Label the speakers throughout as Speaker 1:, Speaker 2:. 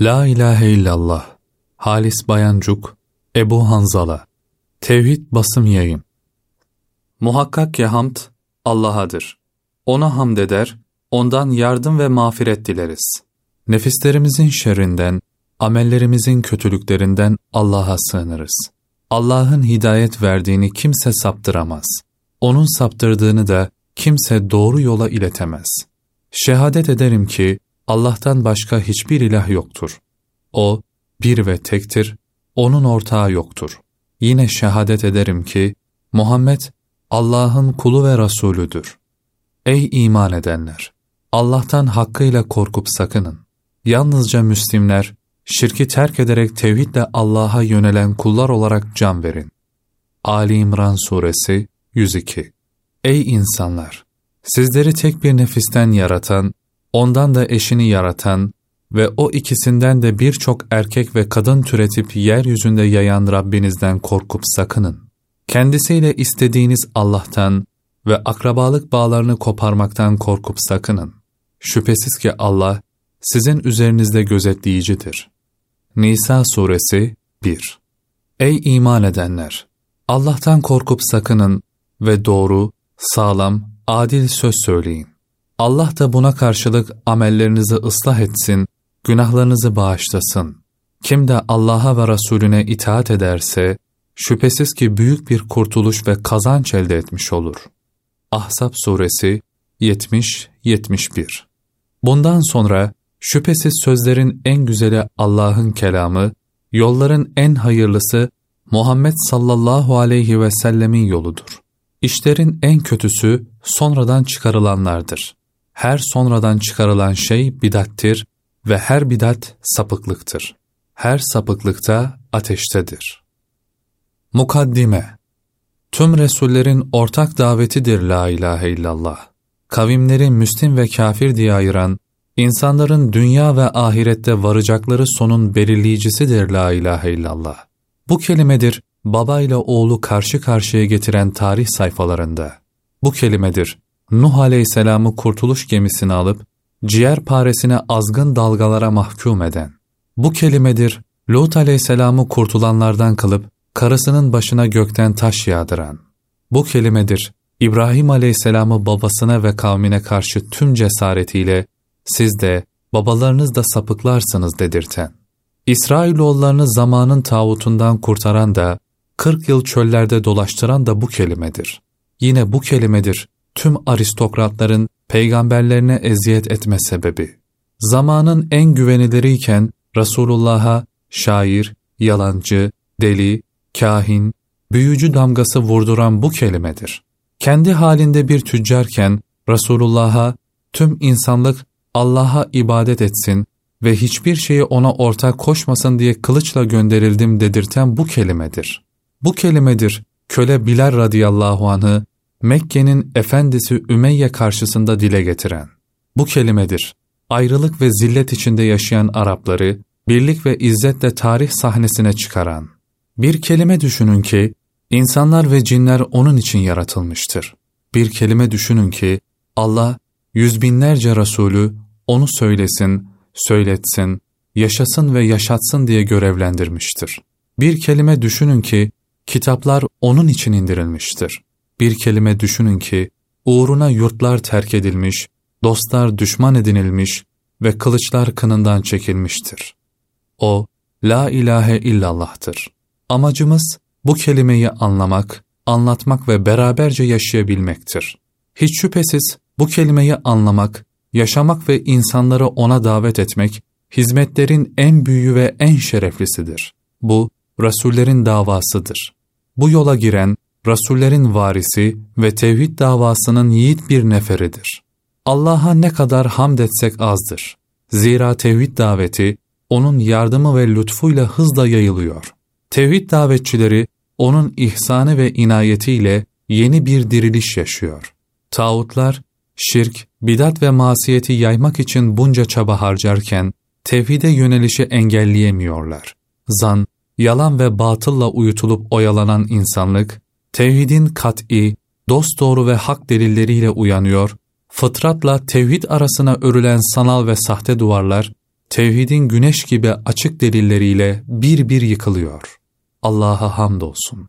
Speaker 1: La ilahe illallah. Halis Bayancuk, Ebu Hanzala. Tevhid basım yayın. Muhakkak ki hamd Allah'adır. Ona hamd eder, ondan yardım ve mağfiret dileriz. Nefislerimizin şerrinden, amellerimizin kötülüklerinden Allah'a sığınırız. Allah'ın hidayet verdiğini kimse saptıramaz. Onun saptırdığını da kimse doğru yola iletemez. Şehadet ederim ki Allah'tan başka hiçbir ilah yoktur. O, bir ve tektir, onun ortağı yoktur. Yine şehadet ederim ki, Muhammed, Allah'ın kulu ve Resulüdür. Ey iman edenler! Allah'tan hakkıyla korkup sakının. Yalnızca Müslimler, şirki terk ederek tevhidle Allah'a yönelen kullar olarak can verin. Ali İmran Suresi 102 Ey insanlar! Sizleri tek bir nefisten yaratan, ondan da eşini yaratan ve o ikisinden de birçok erkek ve kadın türetip yeryüzünde yayan Rabbinizden korkup sakının. Kendisiyle istediğiniz Allah'tan ve akrabalık bağlarını koparmaktan korkup sakının. Şüphesiz ki Allah sizin üzerinizde gözetleyicidir. Nisa Suresi 1 Ey iman edenler! Allah'tan korkup sakının ve doğru, sağlam, adil söz söyleyin. Allah da buna karşılık amellerinizi ıslah etsin, günahlarınızı bağışlasın. Kim de Allah'a ve Resulüne itaat ederse, şüphesiz ki büyük bir kurtuluş ve kazanç elde etmiş olur. Ahzab Suresi 70-71 Bundan sonra, şüphesiz sözlerin en güzeli Allah'ın kelamı, yolların en hayırlısı Muhammed sallallahu aleyhi ve sellemin yoludur. İşlerin en kötüsü sonradan çıkarılanlardır. Her sonradan çıkarılan şey bidattir ve her bidat sapıklıktır. Her sapıklıkta ateştedir. Mukaddime Tüm Resullerin ortak davetidir la ilahe illallah. Kavimleri Müslim ve kafir diye ayıran, insanların dünya ve ahirette varacakları sonun belirleyicisidir la ilahe illallah. Bu kelimedir baba ile oğlu karşı karşıya getiren tarih sayfalarında. Bu kelimedir Nuh aleyhisselamı kurtuluş gemisine alıp ciğer paresine azgın dalgalara mahkum eden. Bu kelimedir Lut aleyhisselamı kurtulanlardan kılıp karısının başına gökten taş yağdıran. Bu kelimedir İbrahim aleyhisselamı babasına ve kavmine karşı tüm cesaretiyle siz de babalarınız da sapıklarsınız dedirten. İsrailoğullarını zamanın tağutundan kurtaran da 40 yıl çöllerde dolaştıran da bu kelimedir. Yine bu kelimedir tüm aristokratların peygamberlerine eziyet etme sebebi. Zamanın en güveniliriyken Resulullah'a şair, yalancı, deli, kahin, büyücü damgası vurduran bu kelimedir. Kendi halinde bir tüccarken Resulullah'a tüm insanlık Allah'a ibadet etsin ve hiçbir şeyi ona ortak koşmasın diye kılıçla gönderildim dedirten bu kelimedir. Bu kelimedir köle Bilal radıyallahu anh'ı Mekke'nin efendisi Ümeyye karşısında dile getiren. Bu kelimedir. Ayrılık ve zillet içinde yaşayan Arapları birlik ve izzetle tarih sahnesine çıkaran. Bir kelime düşünün ki insanlar ve cinler onun için yaratılmıştır. Bir kelime düşünün ki Allah yüz binlerce Resulü onu söylesin, söyletsin, yaşasın ve yaşatsın diye görevlendirmiştir. Bir kelime düşünün ki kitaplar onun için indirilmiştir. Bir kelime düşünün ki, uğruna yurtlar terk edilmiş, dostlar düşman edinilmiş ve kılıçlar kınından çekilmiştir. O, La ilahe illallah'tır. Amacımız bu kelimeyi anlamak, anlatmak ve beraberce yaşayabilmektir. Hiç şüphesiz bu kelimeyi anlamak, yaşamak ve insanları ona davet etmek, hizmetlerin en büyüğü ve en şereflisidir. Bu, Resullerin davasıdır. Bu yola giren, Rasullerin varisi ve tevhid davasının yiğit bir neferidir. Allah'a ne kadar hamd etsek azdır. Zira tevhid daveti, onun yardımı ve lütfuyla hızla yayılıyor. Tevhid davetçileri, onun ihsanı ve inayetiyle yeni bir diriliş yaşıyor. Tağutlar, şirk, bidat ve masiyeti yaymak için bunca çaba harcarken, tevhide yönelişi engelleyemiyorlar. Zan, yalan ve batılla uyutulup oyalanan insanlık, tevhidin kat'i, dosdoğru ve hak delilleriyle uyanıyor, fıtratla tevhid arasına örülen sanal ve sahte duvarlar, tevhidin güneş gibi açık delilleriyle bir bir yıkılıyor. Allah'a hamdolsun.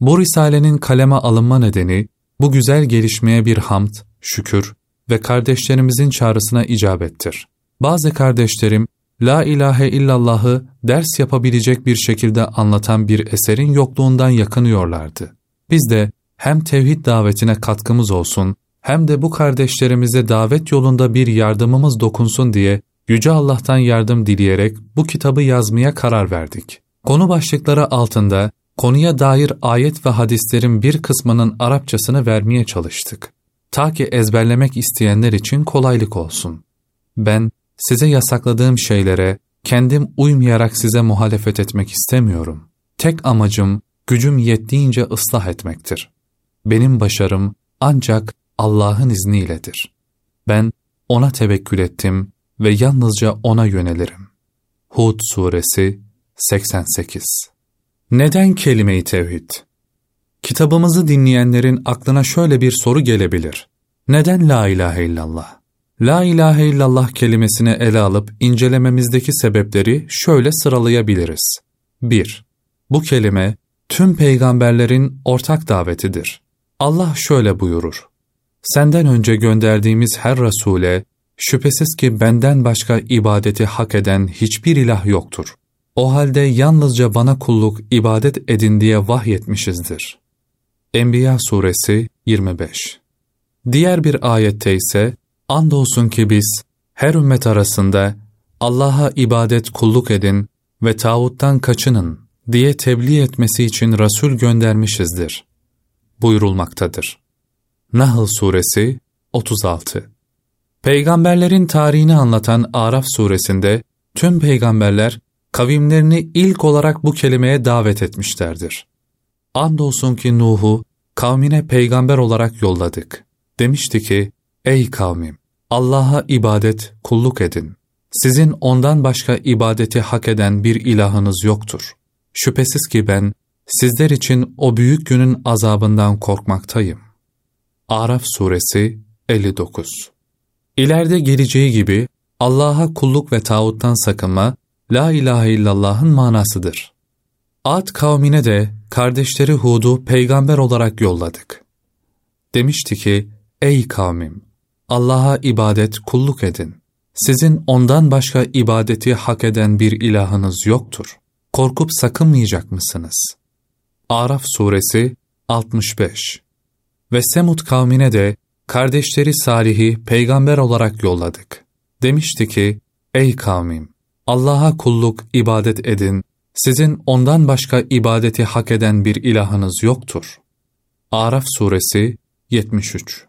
Speaker 1: Bu risalenin kaleme alınma nedeni, bu güzel gelişmeye bir hamd, şükür ve kardeşlerimizin çağrısına icabettir. Bazı kardeşlerim, La ilahe illallah'ı ders yapabilecek bir şekilde anlatan bir eserin yokluğundan yakınıyorlardı. Biz de hem tevhid davetine katkımız olsun, hem de bu kardeşlerimize davet yolunda bir yardımımız dokunsun diye Yüce Allah'tan yardım dileyerek bu kitabı yazmaya karar verdik. Konu başlıkları altında konuya dair ayet ve hadislerin bir kısmının Arapçasını vermeye çalıştık. Ta ki ezberlemek isteyenler için kolaylık olsun. Ben size yasakladığım şeylere kendim uymayarak size muhalefet etmek istemiyorum. Tek amacım gücüm yettiğince ıslah etmektir. Benim başarım ancak Allah'ın izniyledir. Ben ona tevekkül ettim ve yalnızca ona yönelirim. Hud Suresi 88 Neden kelime-i tevhid? Kitabımızı dinleyenlerin aklına şöyle bir soru gelebilir. Neden la ilahe illallah? La ilahe illallah kelimesini ele alıp incelememizdeki sebepleri şöyle sıralayabiliriz. 1. Bu kelime tüm peygamberlerin ortak davetidir. Allah şöyle buyurur. Senden önce gönderdiğimiz her Resul'e, şüphesiz ki benden başka ibadeti hak eden hiçbir ilah yoktur. O halde yalnızca bana kulluk, ibadet edin diye vahyetmişizdir. Enbiya suresi 25 Diğer bir ayette ise, Andolsun ki biz, her ümmet arasında Allah'a ibadet kulluk edin ve tağuttan kaçının diye tebliğ etmesi için Resul göndermişizdir. Buyurulmaktadır. Nahl Suresi 36 Peygamberlerin tarihini anlatan Araf suresinde tüm peygamberler kavimlerini ilk olarak bu kelimeye davet etmişlerdir. Andolsun ki Nuh'u kavmine peygamber olarak yolladık. Demişti ki, Ey kavmim! Allah'a ibadet, kulluk edin. Sizin ondan başka ibadeti hak eden bir ilahınız yoktur. Şüphesiz ki ben, sizler için o büyük günün azabından korkmaktayım. Araf Suresi 59 İleride geleceği gibi Allah'a kulluk ve tağuttan sakınma, La ilahe illallah'ın manasıdır. Ad kavmine de kardeşleri Hud'u peygamber olarak yolladık. Demişti ki, Ey kavmim! Allah'a ibadet, kulluk edin. Sizin ondan başka ibadeti hak eden bir ilahınız yoktur. Korkup sakınmayacak mısınız? Araf Suresi 65 Ve Semud kavmine de kardeşleri Salih'i peygamber olarak yolladık. Demişti ki, Ey kavmim! Allah'a kulluk, ibadet edin. Sizin ondan başka ibadeti hak eden bir ilahınız yoktur. Araf Suresi 73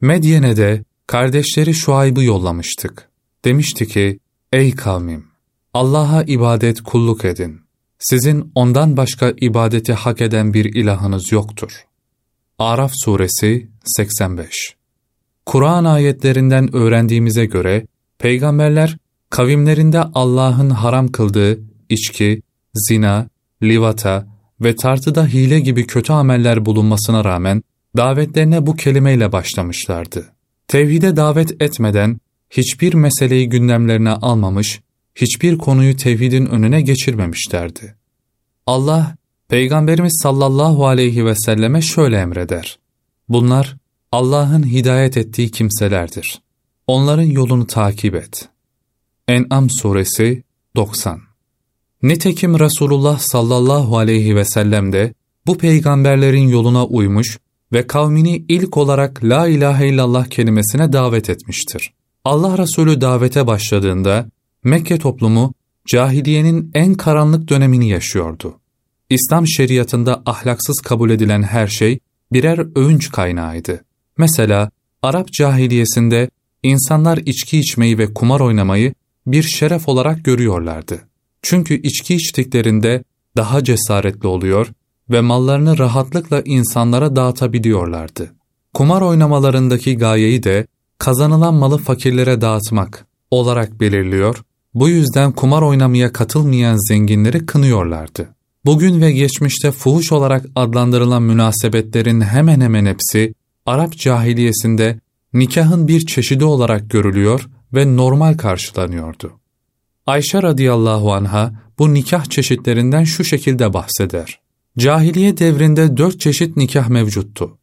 Speaker 1: Medyen'e de kardeşleri Şuayb'ı yollamıştık. Demişti ki, Ey kavmim! Allah'a ibadet kulluk edin. Sizin ondan başka ibadeti hak eden bir ilahınız yoktur. Araf Suresi 85 Kur'an ayetlerinden öğrendiğimize göre, peygamberler kavimlerinde Allah'ın haram kıldığı içki, zina, livata ve tartıda hile gibi kötü ameller bulunmasına rağmen davetlerine bu kelimeyle başlamışlardı. Tevhide davet etmeden hiçbir meseleyi gündemlerine almamış, hiçbir konuyu tevhidin önüne geçirmemişlerdi. Allah, Peygamberimiz sallallahu aleyhi ve selleme şöyle emreder. Bunlar Allah'ın hidayet ettiği kimselerdir. Onların yolunu takip et. En'am suresi 90 Nitekim Resulullah sallallahu aleyhi ve sellem de bu peygamberlerin yoluna uymuş ve kavmini ilk olarak La ilahe illallah kelimesine davet etmiştir. Allah Resulü davete başladığında Mekke toplumu cahiliyenin en karanlık dönemini yaşıyordu. İslam şeriatında ahlaksız kabul edilen her şey birer övünç kaynağıydı. Mesela Arap cahiliyesinde insanlar içki içmeyi ve kumar oynamayı bir şeref olarak görüyorlardı. Çünkü içki içtiklerinde daha cesaretli oluyor ve mallarını rahatlıkla insanlara dağıtabiliyorlardı. Kumar oynamalarındaki gayeyi de kazanılan malı fakirlere dağıtmak olarak belirliyor, bu yüzden kumar oynamaya katılmayan zenginleri kınıyorlardı. Bugün ve geçmişte fuhuş olarak adlandırılan münasebetlerin hemen hemen hepsi Arap cahiliyesinde nikahın bir çeşidi olarak görülüyor ve normal karşılanıyordu. Ayşe radıyallahu anha bu nikah çeşitlerinden şu şekilde bahseder. Cahiliye devrinde dört çeşit nikah mevcuttu.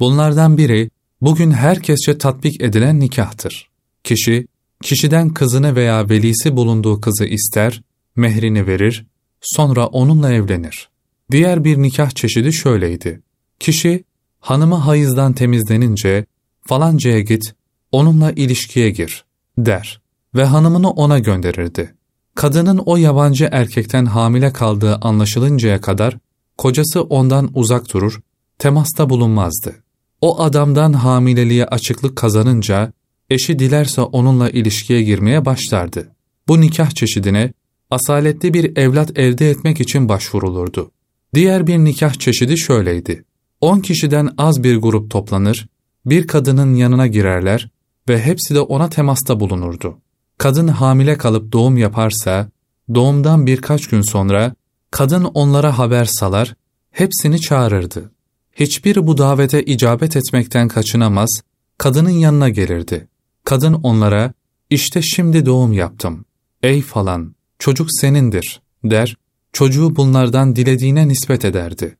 Speaker 1: Bunlardan biri bugün herkesçe tatbik edilen nikahtır. Kişi, kişiden kızını veya velisi bulunduğu kızı ister, mehrini verir, sonra onunla evlenir. Diğer bir nikah çeşidi şöyleydi. Kişi, hanımı hayızdan temizlenince, falancaya git, onunla ilişkiye gir, der ve hanımını ona gönderirdi. Kadının o yabancı erkekten hamile kaldığı anlaşılıncaya kadar, kocası ondan uzak durur, temasta bulunmazdı. O adamdan hamileliğe açıklık kazanınca, eşi dilerse onunla ilişkiye girmeye başlardı. Bu nikah çeşidine, asaletli bir evlat elde etmek için başvurulurdu. Diğer bir nikah çeşidi şöyleydi. On kişiden az bir grup toplanır, bir kadının yanına girerler ve hepsi de ona temasta bulunurdu. Kadın hamile kalıp doğum yaparsa, doğumdan birkaç gün sonra kadın onlara haber salar, hepsini çağırırdı. Hiçbir bu davete icabet etmekten kaçınamaz, kadının yanına gelirdi. Kadın onlara, işte şimdi doğum yaptım, ey falan, çocuk senindir, der, çocuğu bunlardan dilediğine nispet ederdi.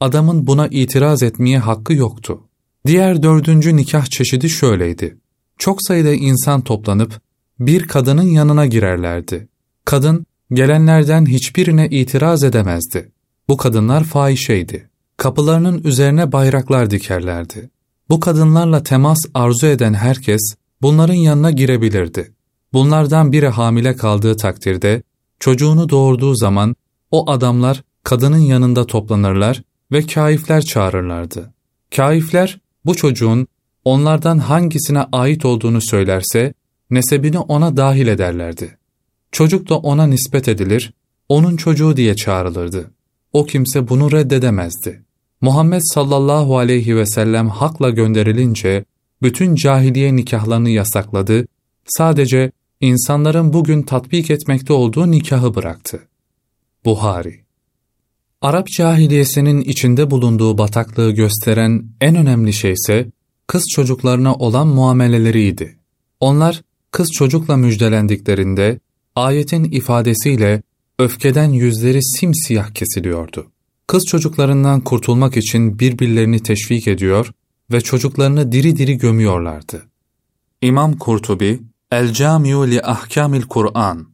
Speaker 1: Adamın buna itiraz etmeye hakkı yoktu. Diğer dördüncü nikah çeşidi şöyleydi. Çok sayıda insan toplanıp bir kadının yanına girerlerdi. Kadın, gelenlerden hiçbirine itiraz edemezdi. Bu kadınlar fahişeydi. Kapılarının üzerine bayraklar dikerlerdi. Bu kadınlarla temas arzu eden herkes bunların yanına girebilirdi. Bunlardan biri hamile kaldığı takdirde, çocuğunu doğurduğu zaman o adamlar kadının yanında toplanırlar ve kaifler çağırırlardı. Kaifler bu çocuğun onlardan hangisine ait olduğunu söylerse nesebini ona dahil ederlerdi. Çocuk da ona nispet edilir, onun çocuğu diye çağrılırdı. O kimse bunu reddedemezdi. Muhammed sallallahu aleyhi ve sellem hakla gönderilince bütün cahiliye nikahlarını yasakladı, sadece insanların bugün tatbik etmekte olduğu nikahı bıraktı. Buhari Arap cahiliyesinin içinde bulunduğu bataklığı gösteren en önemli şey ise kız çocuklarına olan muameleleriydi. Onlar kız çocukla müjdelendiklerinde ayetin ifadesiyle öfkeden yüzleri simsiyah kesiliyordu. Kız çocuklarından kurtulmak için birbirlerini teşvik ediyor ve çocuklarını diri diri gömüyorlardı. İmam Kurtubi, El Camiu li Ahkamil Kur'an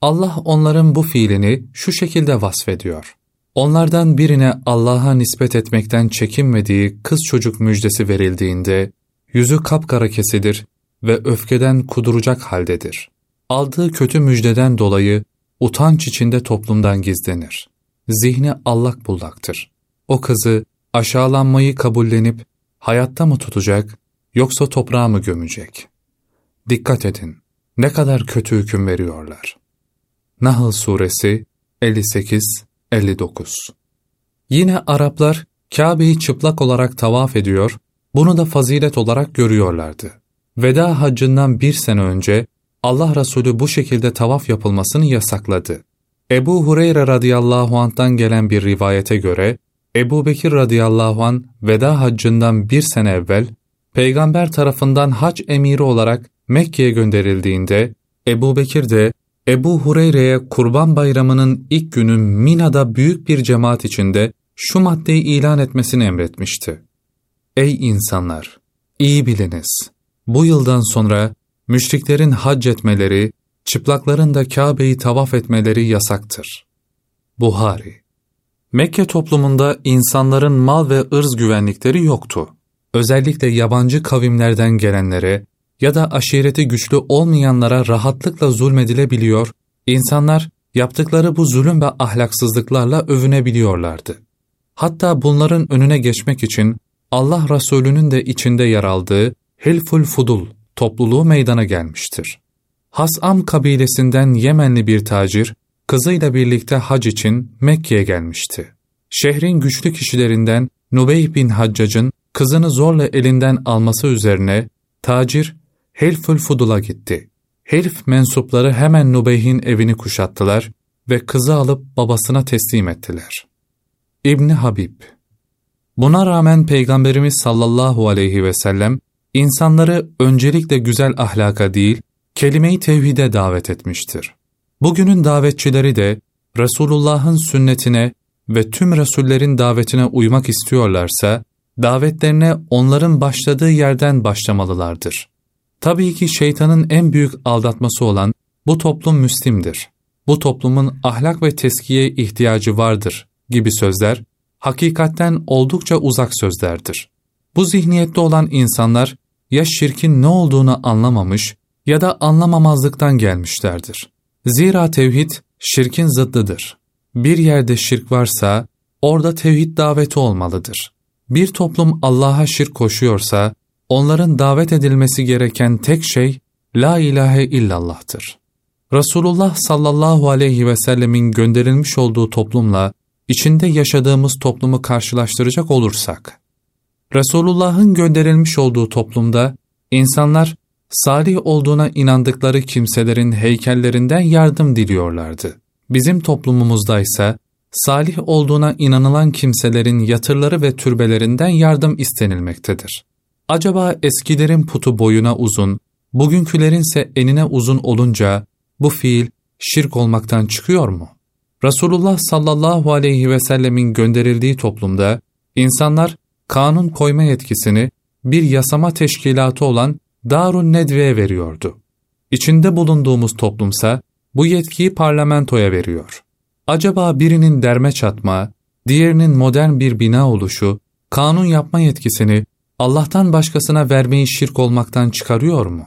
Speaker 1: Allah onların bu fiilini şu şekilde vasfediyor. Onlardan birine Allah'a nispet etmekten çekinmediği kız çocuk müjdesi verildiğinde, yüzü kapkara kesilir ve öfkeden kuduracak haldedir. Aldığı kötü müjdeden dolayı utanç içinde toplumdan gizlenir. Zihni allak bullaktır. O kızı aşağılanmayı kabullenip hayatta mı tutacak yoksa toprağa mı gömecek? Dikkat edin, ne kadar kötü hüküm veriyorlar. Nahl Suresi 58-59 Yine Araplar Kabe'yi çıplak olarak tavaf ediyor, bunu da fazilet olarak görüyorlardı. Veda haccından bir sene önce Allah Resulü bu şekilde tavaf yapılmasını yasakladı. Ebu Hureyre radıyallahu anh'tan gelen bir rivayete göre, Ebu Bekir radıyallahu an veda haccından bir sene evvel, peygamber tarafından hac emiri olarak Mekke'ye gönderildiğinde, Ebu Bekir de Ebu Hureyre'ye Kurban Bayramı'nın ilk günü Mina'da büyük bir cemaat içinde şu maddeyi ilan etmesini emretmişti. Ey insanlar! iyi biliniz. Bu yıldan sonra müşriklerin hac etmeleri, çıplakların da Kabe'yi tavaf etmeleri yasaktır. Buhari Mekke toplumunda insanların mal ve ırz güvenlikleri yoktu. Özellikle yabancı kavimlerden gelenlere ya da aşireti güçlü olmayanlara rahatlıkla zulmedilebiliyor, insanlar yaptıkları bu zulüm ve ahlaksızlıklarla övünebiliyorlardı. Hatta bunların önüne geçmek için Allah Resulü'nün de içinde yer aldığı Hilful Fudul topluluğu meydana gelmiştir. Hasam kabilesinden Yemenli bir tacir, kızıyla birlikte hac için Mekke'ye gelmişti. Şehrin güçlü kişilerinden Nubeyh bin Haccac'ın kızını zorla elinden alması üzerine tacir Helfül Fudul'a gitti. Helf mensupları hemen Nubeyh'in evini kuşattılar ve kızı alıp babasına teslim ettiler. İbni Habib Buna rağmen Peygamberimiz sallallahu aleyhi ve sellem insanları öncelikle güzel ahlaka değil, kelime-i tevhide davet etmiştir. Bugünün davetçileri de Resulullah'ın sünnetine ve tüm Resullerin davetine uymak istiyorlarsa, davetlerine onların başladığı yerden başlamalılardır. Tabii ki şeytanın en büyük aldatması olan bu toplum Müslim'dir. Bu toplumun ahlak ve teskiye ihtiyacı vardır gibi sözler, hakikatten oldukça uzak sözlerdir. Bu zihniyette olan insanlar ya şirkin ne olduğunu anlamamış ya da anlamamazlıktan gelmişlerdir. Zira tevhid şirkin zıddıdır. Bir yerde şirk varsa orada tevhid daveti olmalıdır. Bir toplum Allah'a şirk koşuyorsa onların davet edilmesi gereken tek şey La ilahe illallah'tır. Resulullah sallallahu aleyhi ve sellemin gönderilmiş olduğu toplumla içinde yaşadığımız toplumu karşılaştıracak olursak, Resulullah'ın gönderilmiş olduğu toplumda insanlar salih olduğuna inandıkları kimselerin heykellerinden yardım diliyorlardı. Bizim toplumumuzda ise salih olduğuna inanılan kimselerin yatırları ve türbelerinden yardım istenilmektedir. Acaba eskilerin putu boyuna uzun, bugünkülerin ise enine uzun olunca bu fiil şirk olmaktan çıkıyor mu? Resulullah sallallahu aleyhi ve sellemin gönderildiği toplumda insanlar kanun koyma yetkisini bir yasama teşkilatı olan Darun Nedve'ye veriyordu. İçinde bulunduğumuz toplumsa bu yetkiyi parlamentoya veriyor. Acaba birinin derme çatma, diğerinin modern bir bina oluşu, kanun yapma yetkisini Allah'tan başkasına vermeyi şirk olmaktan çıkarıyor mu?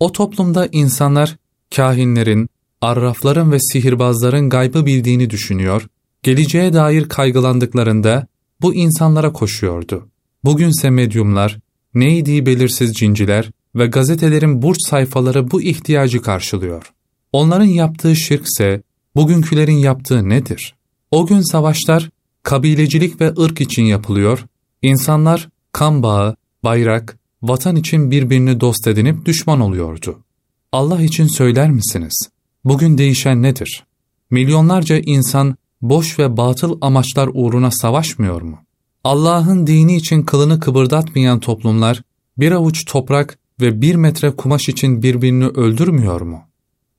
Speaker 1: O toplumda insanlar kahinlerin, arrafların ve sihirbazların gaybı bildiğini düşünüyor, geleceğe dair kaygılandıklarında bu insanlara koşuyordu. Bugünse medyumlar, neydi belirsiz cinciler ve gazetelerin burç sayfaları bu ihtiyacı karşılıyor. Onların yaptığı şirkse bugünkülerin yaptığı nedir? O gün savaşlar kabilecilik ve ırk için yapılıyor, insanlar kan bağı, bayrak, vatan için birbirini dost edinip düşman oluyordu. Allah için söyler misiniz? Bugün değişen nedir? Milyonlarca insan boş ve batıl amaçlar uğruna savaşmıyor mu? Allah'ın dini için kılını kıpırdatmayan toplumlar bir avuç toprak ve bir metre kumaş için birbirini öldürmüyor mu?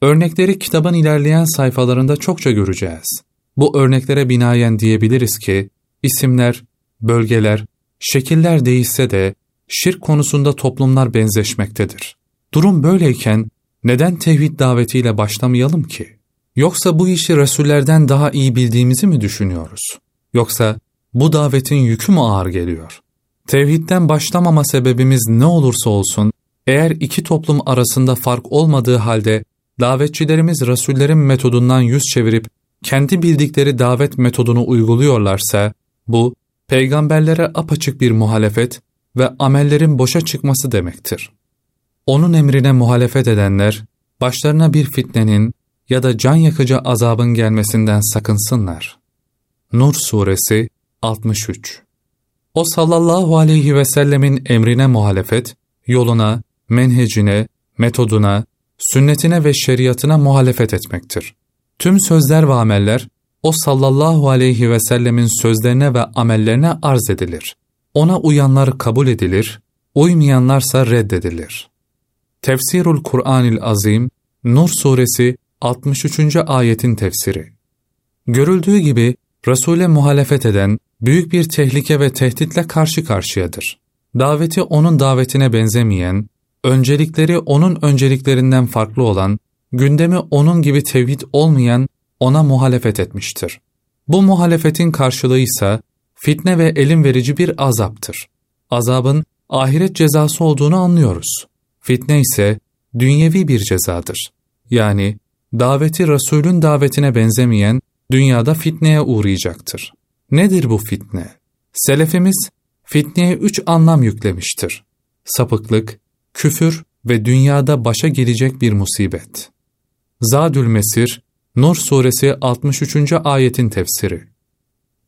Speaker 1: Örnekleri kitabın ilerleyen sayfalarında çokça göreceğiz. Bu örneklere binaen diyebiliriz ki, isimler, bölgeler, şekiller değişse de şirk konusunda toplumlar benzeşmektedir. Durum böyleyken neden tevhid davetiyle başlamayalım ki? Yoksa bu işi Resullerden daha iyi bildiğimizi mi düşünüyoruz? Yoksa bu davetin yükü mü ağır geliyor? Tevhidden başlamama sebebimiz ne olursa olsun, eğer iki toplum arasında fark olmadığı halde davetçilerimiz Resullerin metodundan yüz çevirip kendi bildikleri davet metodunu uyguluyorlarsa, bu peygamberlere apaçık bir muhalefet ve amellerin boşa çıkması demektir. Onun emrine muhalefet edenler, başlarına bir fitnenin ya da can yakıcı azabın gelmesinden sakınsınlar. Nur Suresi 63 O sallallahu aleyhi ve sellemin emrine muhalefet, yoluna, menhecine, metoduna, sünnetine ve şeriatına muhalefet etmektir. Tüm sözler ve ameller, o sallallahu aleyhi ve sellemin sözlerine ve amellerine arz edilir. Ona uyanlar kabul edilir, uymayanlarsa reddedilir. Tefsirul Kur'anil Azim, Nur Suresi 63. ayetin tefsiri. Görüldüğü gibi Resul'e muhalefet eden büyük bir tehlike ve tehditle karşı karşıyadır. Daveti onun davetine benzemeyen, öncelikleri onun önceliklerinden farklı olan, gündemi onun gibi tevhid olmayan ona muhalefet etmiştir. Bu muhalefetin karşılığı ise fitne ve elim verici bir azaptır. Azabın ahiret cezası olduğunu anlıyoruz. Fitne ise dünyevi bir cezadır. Yani daveti Resulün davetine benzemeyen dünyada fitneye uğrayacaktır. Nedir bu fitne? Selefimiz fitneye üç anlam yüklemiştir. Sapıklık, küfür ve dünyada başa gelecek bir musibet. Zadül Mesir, Nur suresi 63. ayetin tefsiri.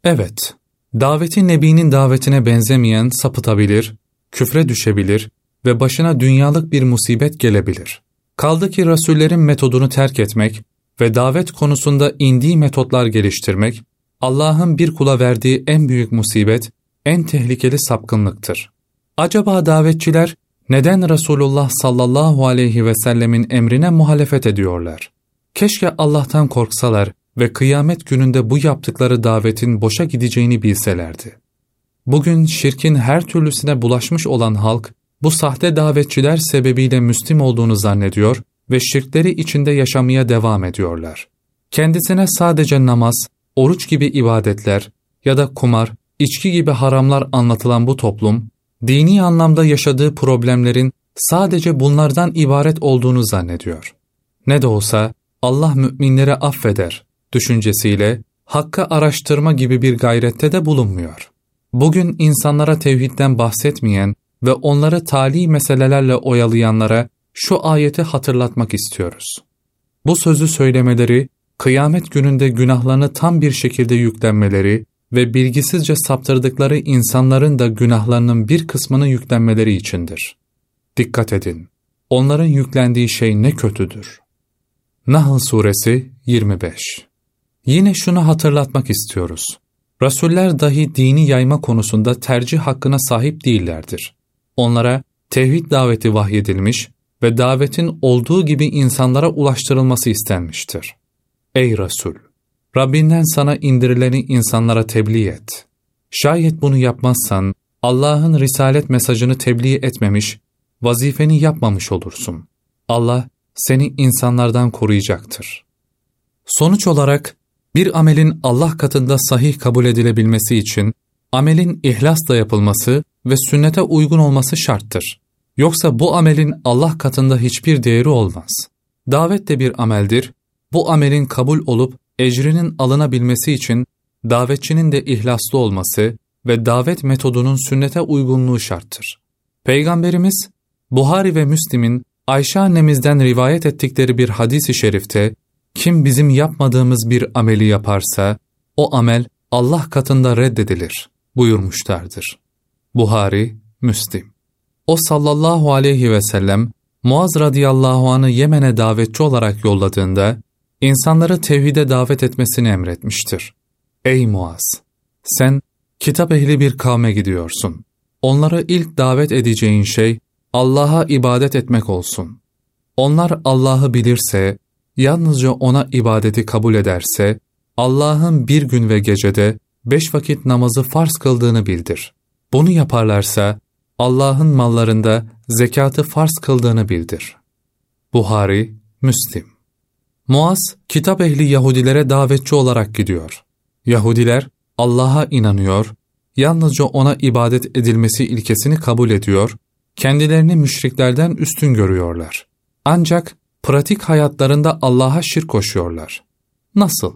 Speaker 1: Evet, daveti Nebi'nin davetine benzemeyen sapıtabilir, küfre düşebilir ve başına dünyalık bir musibet gelebilir. Kaldı ki Rasullerin metodunu terk etmek ve davet konusunda indiği metotlar geliştirmek, Allah'ın bir kula verdiği en büyük musibet, en tehlikeli sapkınlıktır. Acaba davetçiler neden Resulullah sallallahu aleyhi ve sellemin emrine muhalefet ediyorlar? Keşke Allah'tan korksalar ve kıyamet gününde bu yaptıkları davetin boşa gideceğini bilselerdi. Bugün şirkin her türlüsüne bulaşmış olan halk, bu sahte davetçiler sebebiyle Müslim olduğunu zannediyor ve şirkleri içinde yaşamaya devam ediyorlar. Kendisine sadece namaz, oruç gibi ibadetler ya da kumar, içki gibi haramlar anlatılan bu toplum, dini anlamda yaşadığı problemlerin sadece bunlardan ibaret olduğunu zannediyor. Ne de olsa Allah müminlere affeder düşüncesiyle hakkı araştırma gibi bir gayrette de bulunmuyor. Bugün insanlara tevhidden bahsetmeyen ve onları tali meselelerle oyalayanlara şu ayeti hatırlatmak istiyoruz. Bu sözü söylemeleri, kıyamet gününde günahlarını tam bir şekilde yüklenmeleri ve bilgisizce saptırdıkları insanların da günahlarının bir kısmını yüklenmeleri içindir. Dikkat edin, onların yüklendiği şey ne kötüdür. Nahl Suresi 25 Yine şunu hatırlatmak istiyoruz. Rasuller dahi dini yayma konusunda tercih hakkına sahip değillerdir. Onlara tevhid daveti vahyedilmiş ve davetin olduğu gibi insanlara ulaştırılması istenmiştir. Ey Resul! Rabbinden sana indirileni insanlara tebliğ et. Şayet bunu yapmazsan, Allah'ın risalet mesajını tebliğ etmemiş, vazifeni yapmamış olursun. Allah seni insanlardan koruyacaktır. Sonuç olarak bir amelin Allah katında sahih kabul edilebilmesi için amelin ihlasla yapılması ve sünnete uygun olması şarttır. Yoksa bu amelin Allah katında hiçbir değeri olmaz. Davet de bir ameldir. Bu amelin kabul olup ecrinin alınabilmesi için davetçinin de ihlaslı olması ve davet metodunun sünnete uygunluğu şarttır. Peygamberimiz, Buhari ve Müslim'in Ayşe annemizden rivayet ettikleri bir hadis-i şerifte, kim bizim yapmadığımız bir ameli yaparsa, o amel Allah katında reddedilir buyurmuşlardır. Buhari, Müslim. O sallallahu aleyhi ve sellem, Muaz radıyallahu anı Yemen'e davetçi olarak yolladığında, insanları tevhide davet etmesini emretmiştir. Ey Muaz! Sen kitap ehli bir kavme gidiyorsun. Onları ilk davet edeceğin şey, Allah'a ibadet etmek olsun. Onlar Allah'ı bilirse, yalnızca O'na ibadeti kabul ederse, Allah'ın bir gün ve gecede beş vakit namazı farz kıldığını bildir. Bunu yaparlarsa, Allah'ın mallarında zekatı farz kıldığını bildir. Buhari, Müslim Muaz, kitap ehli Yahudilere davetçi olarak gidiyor. Yahudiler, Allah'a inanıyor, yalnızca O'na ibadet edilmesi ilkesini kabul ediyor kendilerini müşriklerden üstün görüyorlar. Ancak pratik hayatlarında Allah'a şirk koşuyorlar. Nasıl?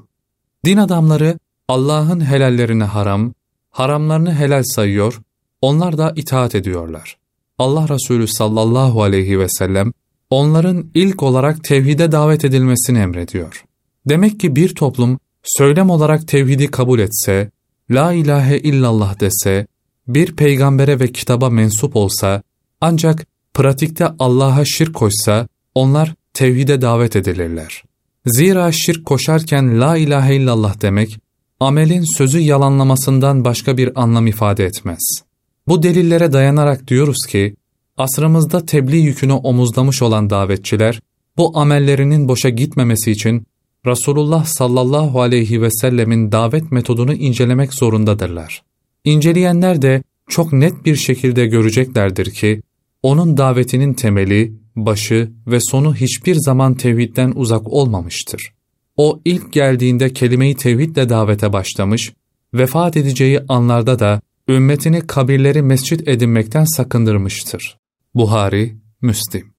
Speaker 1: Din adamları Allah'ın helallerini haram, haramlarını helal sayıyor, onlar da itaat ediyorlar. Allah Resulü sallallahu aleyhi ve sellem onların ilk olarak tevhide davet edilmesini emrediyor. Demek ki bir toplum söylem olarak tevhidi kabul etse, la ilahe illallah dese, bir peygambere ve kitaba mensup olsa, ancak pratikte Allah'a şirk koşsa onlar tevhide davet edilirler. Zira şirk koşarken la ilahe illallah demek, amelin sözü yalanlamasından başka bir anlam ifade etmez. Bu delillere dayanarak diyoruz ki, asrımızda tebliğ yükünü omuzlamış olan davetçiler, bu amellerinin boşa gitmemesi için Resulullah sallallahu aleyhi ve sellemin davet metodunu incelemek zorundadırlar. İnceleyenler de çok net bir şekilde göreceklerdir ki, onun davetinin temeli, başı ve sonu hiçbir zaman tevhidden uzak olmamıştır. O ilk geldiğinde kelimeyi tevhidle davete başlamış, vefat edeceği anlarda da ümmetini kabirleri mescit edinmekten sakındırmıştır. Buhari, Müslim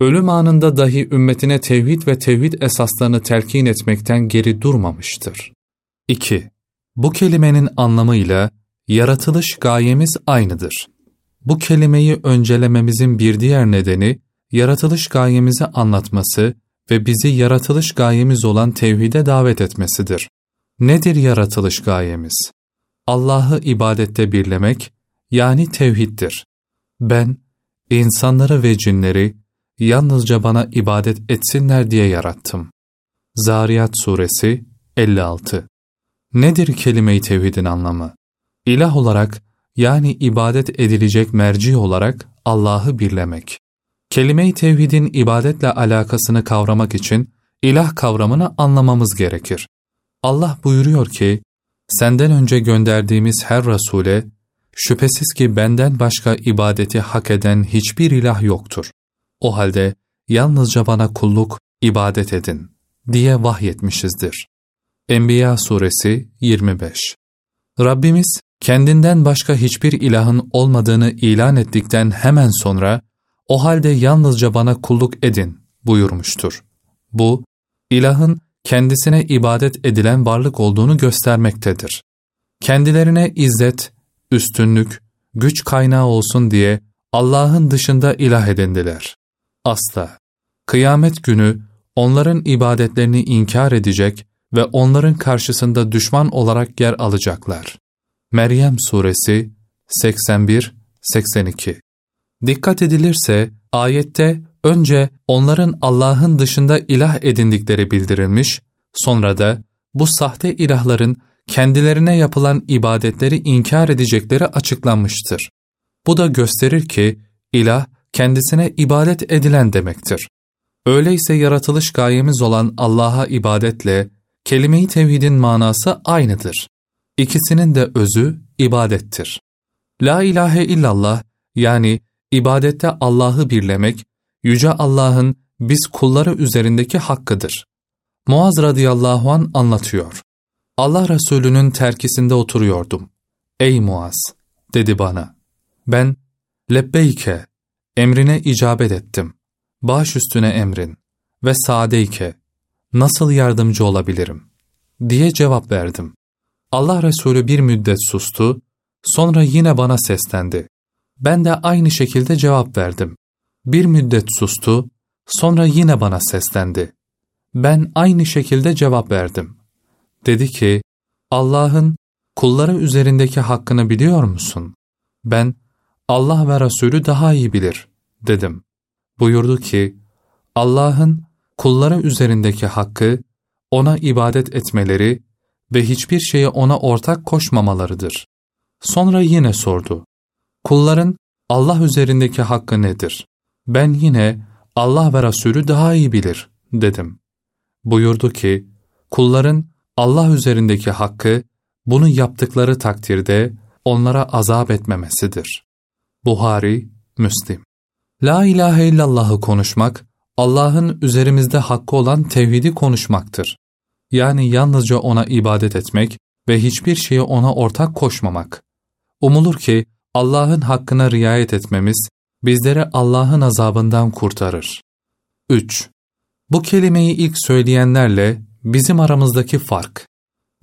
Speaker 1: Ölüm anında dahi ümmetine tevhid ve tevhid esaslarını telkin etmekten geri durmamıştır. 2. Bu kelimenin anlamıyla yaratılış gayemiz aynıdır. Bu kelimeyi öncelememizin bir diğer nedeni, yaratılış gayemizi anlatması ve bizi yaratılış gayemiz olan tevhide davet etmesidir. Nedir yaratılış gayemiz? Allah'ı ibadette birlemek, yani tevhiddir. Ben, insanları ve cinleri yalnızca bana ibadet etsinler diye yarattım. Zariyat Suresi 56 Nedir kelime-i tevhidin anlamı? İlah olarak yani ibadet edilecek merci olarak Allah'ı birlemek. Kelime-i tevhidin ibadetle alakasını kavramak için ilah kavramını anlamamız gerekir. Allah buyuruyor ki, senden önce gönderdiğimiz her Resul'e, şüphesiz ki benden başka ibadeti hak eden hiçbir ilah yoktur. O halde yalnızca bana kulluk, ibadet edin diye vahyetmişizdir. Enbiya suresi 25 Rabbimiz kendinden başka hiçbir ilahın olmadığını ilan ettikten hemen sonra o halde yalnızca bana kulluk edin buyurmuştur. Bu, ilahın kendisine ibadet edilen varlık olduğunu göstermektedir. Kendilerine izzet, üstünlük, güç kaynağı olsun diye Allah'ın dışında ilah edindiler. Asla. Kıyamet günü onların ibadetlerini inkar edecek ve onların karşısında düşman olarak yer alacaklar. Meryem Suresi 81-82 Dikkat edilirse ayette önce onların Allah'ın dışında ilah edindikleri bildirilmiş, sonra da bu sahte ilahların kendilerine yapılan ibadetleri inkar edecekleri açıklanmıştır. Bu da gösterir ki ilah kendisine ibadet edilen demektir. Öyleyse yaratılış gayemiz olan Allah'a ibadetle kelime-i tevhidin manası aynıdır. İkisinin de özü ibadettir. La ilahe illallah yani ibadette Allah'ı birlemek, Yüce Allah'ın biz kulları üzerindeki hakkıdır. Muaz radıyallahu an anlatıyor. Allah Resulü'nün terkisinde oturuyordum. Ey Muaz, dedi bana. Ben, lebbeyke, emrine icabet ettim. Baş üstüne emrin ve sadeyke, nasıl yardımcı olabilirim? diye cevap verdim. Allah Resulü bir müddet sustu, sonra yine bana seslendi. Ben de aynı şekilde cevap verdim. Bir müddet sustu, sonra yine bana seslendi. Ben aynı şekilde cevap verdim. Dedi ki, Allah'ın kulları üzerindeki hakkını biliyor musun? Ben, Allah ve Resulü daha iyi bilir, dedim. Buyurdu ki, Allah'ın kulları üzerindeki hakkı, ona ibadet etmeleri ve hiçbir şeye ona ortak koşmamalarıdır. Sonra yine sordu. Kulların Allah üzerindeki hakkı nedir? Ben yine Allah ve Resulü daha iyi bilir, dedim. Buyurdu ki, kulların Allah üzerindeki hakkı, bunu yaptıkları takdirde onlara azap etmemesidir. Buhari, Müslim La ilahe illallah'ı konuşmak, Allah'ın üzerimizde hakkı olan tevhidi konuşmaktır. Yani yalnızca O'na ibadet etmek ve hiçbir şeye O'na ortak koşmamak. Umulur ki Allah'ın hakkına riayet etmemiz, bizleri Allah'ın azabından kurtarır. 3. Bu kelimeyi ilk söyleyenlerle bizim aramızdaki fark.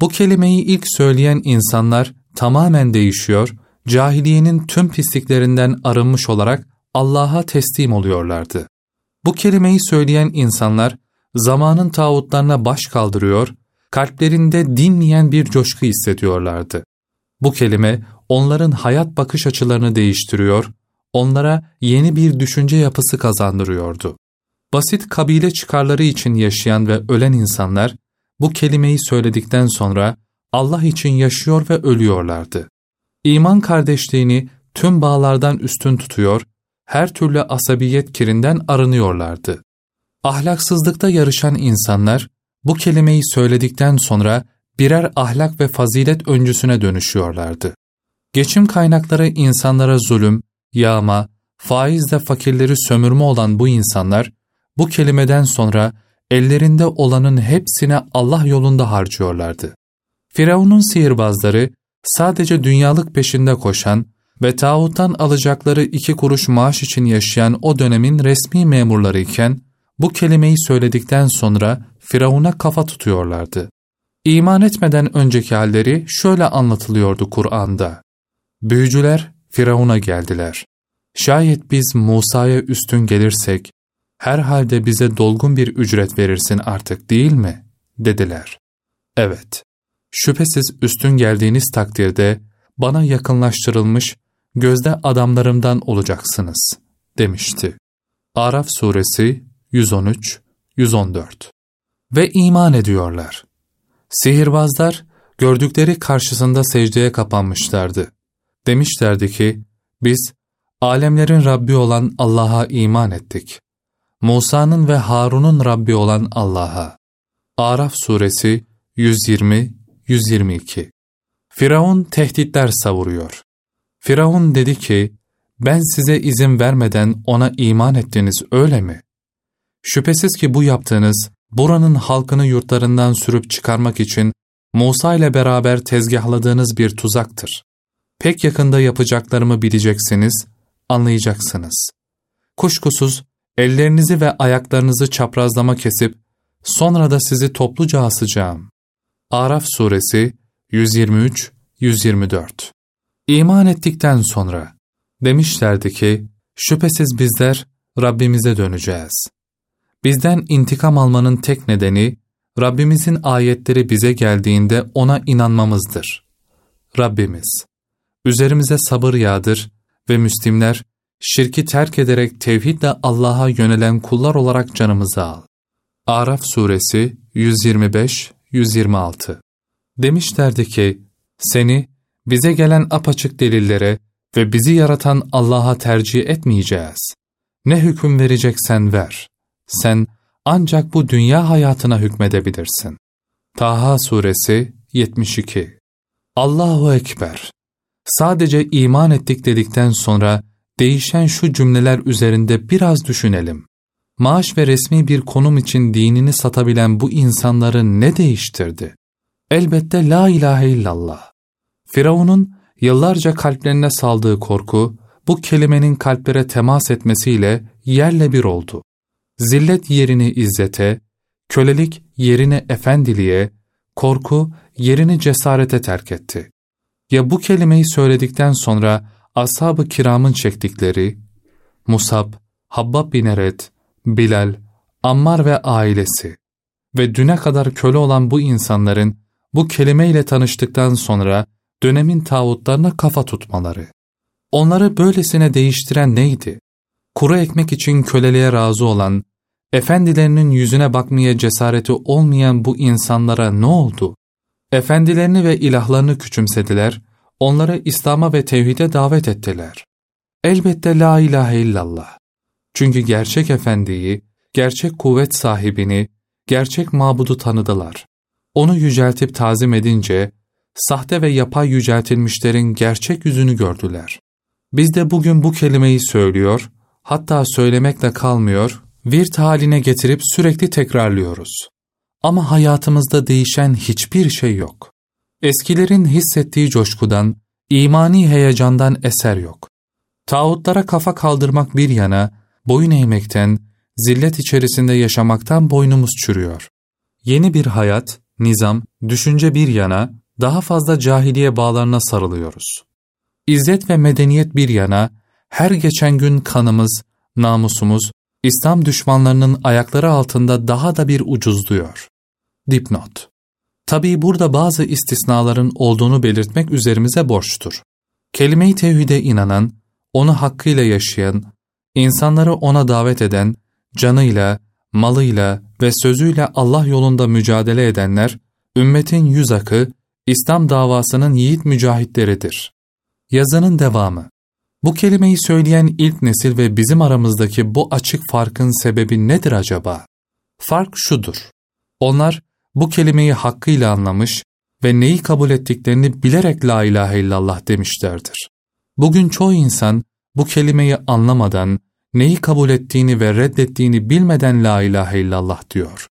Speaker 1: Bu kelimeyi ilk söyleyen insanlar tamamen değişiyor, cahiliyenin tüm pisliklerinden arınmış olarak Allah'a teslim oluyorlardı. Bu kelimeyi söyleyen insanlar zamanın tağutlarına baş kaldırıyor, kalplerinde dinmeyen bir coşku hissediyorlardı. Bu kelime onların hayat bakış açılarını değiştiriyor, onlara yeni bir düşünce yapısı kazandırıyordu. Basit kabile çıkarları için yaşayan ve ölen insanlar, bu kelimeyi söyledikten sonra Allah için yaşıyor ve ölüyorlardı. İman kardeşliğini tüm bağlardan üstün tutuyor, her türlü asabiyet kirinden arınıyorlardı. Ahlaksızlıkta yarışan insanlar, bu kelimeyi söyledikten sonra birer ahlak ve fazilet öncüsüne dönüşüyorlardı. Geçim kaynakları insanlara zulüm, yağma, faizle fakirleri sömürme olan bu insanlar, bu kelimeden sonra ellerinde olanın hepsini Allah yolunda harcıyorlardı. Firavun'un sihirbazları sadece dünyalık peşinde koşan ve tağuttan alacakları iki kuruş maaş için yaşayan o dönemin resmi memurları iken, bu kelimeyi söyledikten sonra Firavun'a kafa tutuyorlardı. İman etmeden önceki halleri şöyle anlatılıyordu Kur'an'da. Büyücüler Firavun'a geldiler. Şayet biz Musa'ya üstün gelirsek, herhalde bize dolgun bir ücret verirsin artık değil mi? dediler. Evet, şüphesiz üstün geldiğiniz takdirde bana yakınlaştırılmış gözde adamlarımdan olacaksınız demişti. Araf suresi 113-114 Ve iman ediyorlar. Sihirbazlar gördükleri karşısında secdeye kapanmışlardı. Demişlerdi ki, biz alemlerin Rabbi olan Allah'a iman ettik. Musa'nın ve Harun'un Rabbi olan Allah'a. Araf suresi 120-122 Firavun tehditler savuruyor. Firavun dedi ki, ben size izin vermeden ona iman ettiniz öyle mi? Şüphesiz ki bu yaptığınız, buranın halkını yurtlarından sürüp çıkarmak için Musa ile beraber tezgahladığınız bir tuzaktır. Pek yakında yapacaklarımı bileceksiniz, anlayacaksınız. Kuşkusuz ellerinizi ve ayaklarınızı çaprazlama kesip sonra da sizi topluca asacağım. Araf suresi 123-124 İman ettikten sonra demişlerdi ki şüphesiz bizler Rabbimize döneceğiz. Bizden intikam almanın tek nedeni Rabbimizin ayetleri bize geldiğinde ona inanmamızdır. Rabbimiz, üzerimize sabır yağdır ve Müslimler, şirki terk ederek tevhidle Allah'a yönelen kullar olarak canımızı al. Araf suresi 125-126 Demişlerdi ki, seni bize gelen apaçık delillere ve bizi yaratan Allah'a tercih etmeyeceğiz. Ne hüküm vereceksen ver. Sen ancak bu dünya hayatına hükmedebilirsin. Taha Suresi 72 Allahu Ekber Sadece iman ettik dedikten sonra değişen şu cümleler üzerinde biraz düşünelim. Maaş ve resmi bir konum için dinini satabilen bu insanları ne değiştirdi? Elbette la ilahe illallah. Firavun'un yıllarca kalplerine saldığı korku, bu kelimenin kalplere temas etmesiyle yerle bir oldu. Zillet yerini izzete, kölelik yerini efendiliğe, korku yerini cesarete terk etti. Ya bu kelimeyi söyledikten sonra ashab-ı kiramın çektikleri, Musab, Habbab bin Eret, Bilal, Ammar ve ailesi ve düne kadar köle olan bu insanların bu kelimeyle tanıştıktan sonra dönemin tağutlarına kafa tutmaları. Onları böylesine değiştiren neydi? Kuru ekmek için köleliğe razı olan, efendilerinin yüzüne bakmaya cesareti olmayan bu insanlara ne oldu? Efendilerini ve ilahlarını küçümsediler, onları İslam'a ve tevhide davet ettiler. Elbette la ilahe illallah. Çünkü gerçek efendiyi, gerçek kuvvet sahibini, gerçek mabudu tanıdılar. Onu yüceltip tazim edince, sahte ve yapay yüceltilmişlerin gerçek yüzünü gördüler. Biz de bugün bu kelimeyi söylüyor, hatta söylemekle kalmıyor, virt haline getirip sürekli tekrarlıyoruz. Ama hayatımızda değişen hiçbir şey yok. Eskilerin hissettiği coşkudan, imani heyecandan eser yok. Tağutlara kafa kaldırmak bir yana, boyun eğmekten, zillet içerisinde yaşamaktan boynumuz çürüyor. Yeni bir hayat, nizam, düşünce bir yana, daha fazla cahiliye bağlarına sarılıyoruz. İzzet ve medeniyet bir yana, her geçen gün kanımız, namusumuz, İslam düşmanlarının ayakları altında daha da bir ucuzluyor. Dipnot Tabii burada bazı istisnaların olduğunu belirtmek üzerimize borçtur. Kelime-i tevhide inanan, onu hakkıyla yaşayan, insanları ona davet eden, canıyla, malıyla ve sözüyle Allah yolunda mücadele edenler, ümmetin yüz akı, İslam davasının yiğit mücahitleridir. Yazının devamı Bu kelimeyi söyleyen ilk nesil ve bizim aramızdaki bu açık farkın sebebi nedir acaba? Fark şudur. Onlar bu kelimeyi hakkıyla anlamış ve neyi kabul ettiklerini bilerek la ilahe illallah demişlerdir. Bugün çoğu insan bu kelimeyi anlamadan, neyi kabul ettiğini ve reddettiğini bilmeden la ilahe illallah diyor.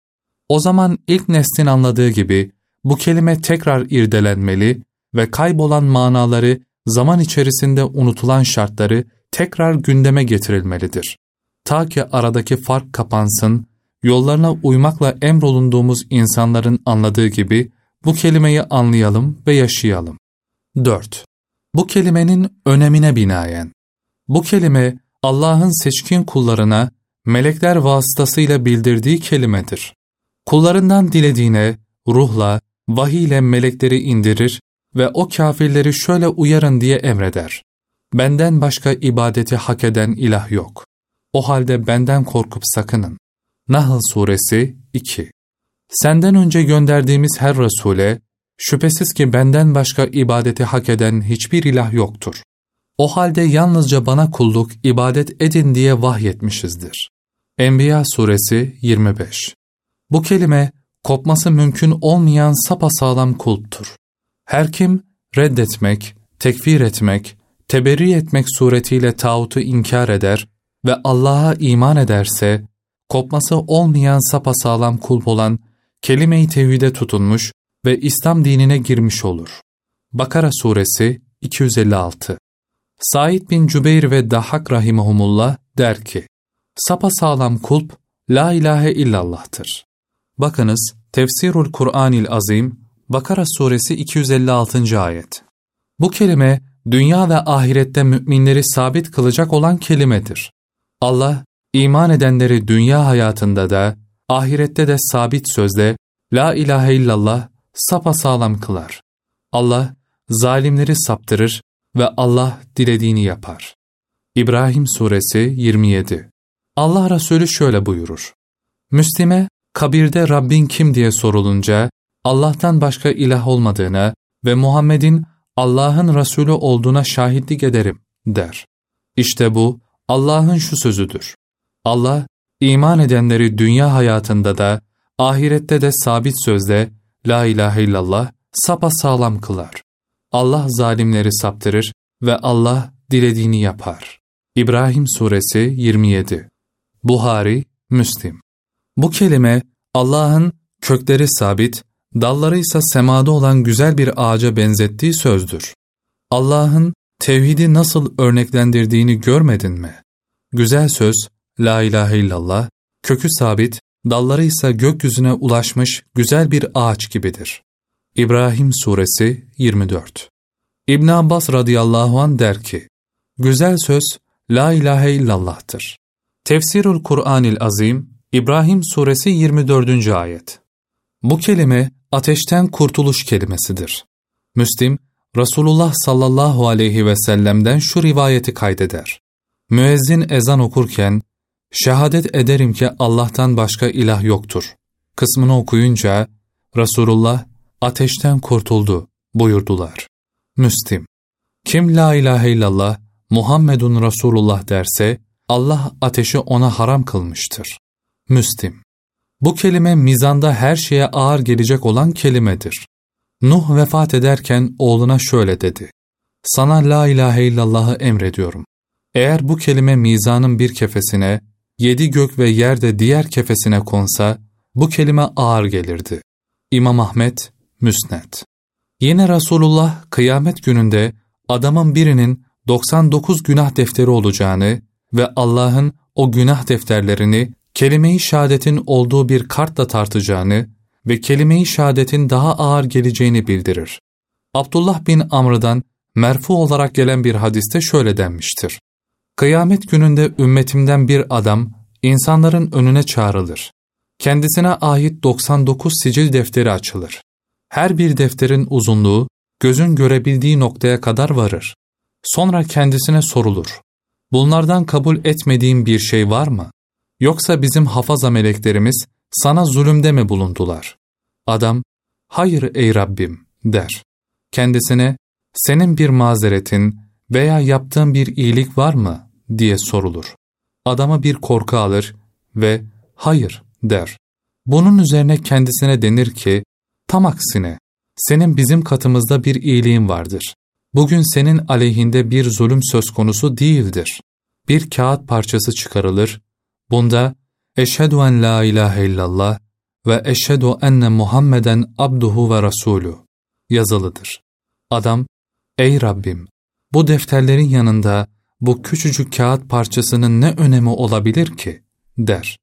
Speaker 1: O zaman ilk neslin anladığı gibi bu kelime tekrar irdelenmeli ve kaybolan manaları zaman içerisinde unutulan şartları tekrar gündeme getirilmelidir. Ta ki aradaki fark kapansın, yollarına uymakla emrolunduğumuz insanların anladığı gibi bu kelimeyi anlayalım ve yaşayalım. 4. Bu kelimenin önemine binaen. Bu kelime Allah'ın seçkin kullarına melekler vasıtasıyla bildirdiği kelimedir. Kullarından dilediğine ruhla, vahiy ile melekleri indirir ve o kafirleri şöyle uyarın diye emreder. Benden başka ibadeti hak eden ilah yok. O halde benden korkup sakının. Nahl Suresi 2 Senden önce gönderdiğimiz her Resul'e, şüphesiz ki benden başka ibadeti hak eden hiçbir ilah yoktur. O halde yalnızca bana kulluk, ibadet edin diye vahyetmişizdir. Enbiya suresi 25 Bu kelime kopması mümkün olmayan sapasağlam kulptur. Her kim reddetmek, tekfir etmek, teberri etmek suretiyle tağutu inkar eder ve Allah'a iman ederse, kopması olmayan sapasağlam kulp olan kelime-i tevhide tutunmuş ve İslam dinine girmiş olur. Bakara suresi 256 Said bin Cübeyr ve Dahak rahimahumullah der ki, sapasağlam kulp, La ilahe illallah'tır. Bakınız, Tefsirul Kur'anil Azim, Bakara suresi 256. ayet. Bu kelime, dünya ve ahirette müminleri sabit kılacak olan kelimedir. Allah, iman edenleri dünya hayatında da, ahirette de sabit sözle, La ilahe illallah, sapasağlam kılar. Allah, zalimleri saptırır ve Allah dilediğini yapar. İbrahim Suresi 27 Allah Resulü şöyle buyurur. Müslime, kabirde Rabbin kim diye sorulunca, Allah'tan başka ilah olmadığına ve Muhammed'in Allah'ın Resulü olduğuna şahitlik ederim, der. İşte bu, Allah'ın şu sözüdür. Allah, iman edenleri dünya hayatında da, ahirette de sabit sözle, La ilahe illallah, sapa sağlam kılar. Allah zalimleri saptırır ve Allah dilediğini yapar. İbrahim Suresi 27 Buhari, Müslim Bu kelime Allah'ın kökleri sabit, dalları ise semada olan güzel bir ağaca benzettiği sözdür. Allah'ın tevhidi nasıl örneklendirdiğini görmedin mi? Güzel söz, La ilahe illallah, kökü sabit, dalları ise gökyüzüne ulaşmış güzel bir ağaç gibidir. İbrahim Suresi 24 İbn Abbas radıyallahu an der ki, Güzel söz, La ilahe illallah'tır. Tefsirul Kur'anil Azim, İbrahim Suresi 24. ayet. Bu kelime, ateşten kurtuluş kelimesidir. Müslim, Resulullah sallallahu aleyhi ve sellem'den şu rivayeti kaydeder. Müezzin ezan okurken, şehadet ederim ki Allah'tan başka ilah yoktur. Kısmını okuyunca, Resulullah, ateşten kurtuldu buyurdular. Müslim, kim la ilahe illallah, Muhammedun Resulullah derse, Allah ateşi ona haram kılmıştır. Müslim, bu kelime mizanda her şeye ağır gelecek olan kelimedir. Nuh vefat ederken oğluna şöyle dedi. Sana la ilahe illallah'ı emrediyorum. Eğer bu kelime mizanın bir kefesine, yedi gök ve yerde diğer kefesine konsa, bu kelime ağır gelirdi. İmam Ahmet, Müsned. Yine Resulullah kıyamet gününde adamın birinin 99 günah defteri olacağını ve Allah'ın o günah defterlerini kelime-i şehadetin olduğu bir kartla tartacağını ve kelime-i şehadetin daha ağır geleceğini bildirir. Abdullah bin Amr'dan merfu olarak gelen bir hadiste şöyle denmiştir. Kıyamet gününde ümmetimden bir adam insanların önüne çağrılır. Kendisine ait 99 sicil defteri açılır. Her bir defterin uzunluğu gözün görebildiği noktaya kadar varır. Sonra kendisine sorulur. Bunlardan kabul etmediğin bir şey var mı? Yoksa bizim hafaza meleklerimiz sana zulümde mi bulundular? Adam, hayır ey Rabbim der. Kendisine, senin bir mazeretin veya yaptığın bir iyilik var mı diye sorulur. Adama bir korku alır ve hayır der. Bunun üzerine kendisine denir ki, tam aksine, senin bizim katımızda bir iyiliğin vardır. Bugün senin aleyhinde bir zulüm söz konusu değildir. Bir kağıt parçası çıkarılır, bunda Eşhedü en la ilahe illallah ve eşhedü enne Muhammeden abduhu ve rasulü yazılıdır. Adam, ey Rabbim, bu defterlerin yanında bu küçücük kağıt parçasının ne önemi olabilir ki? der.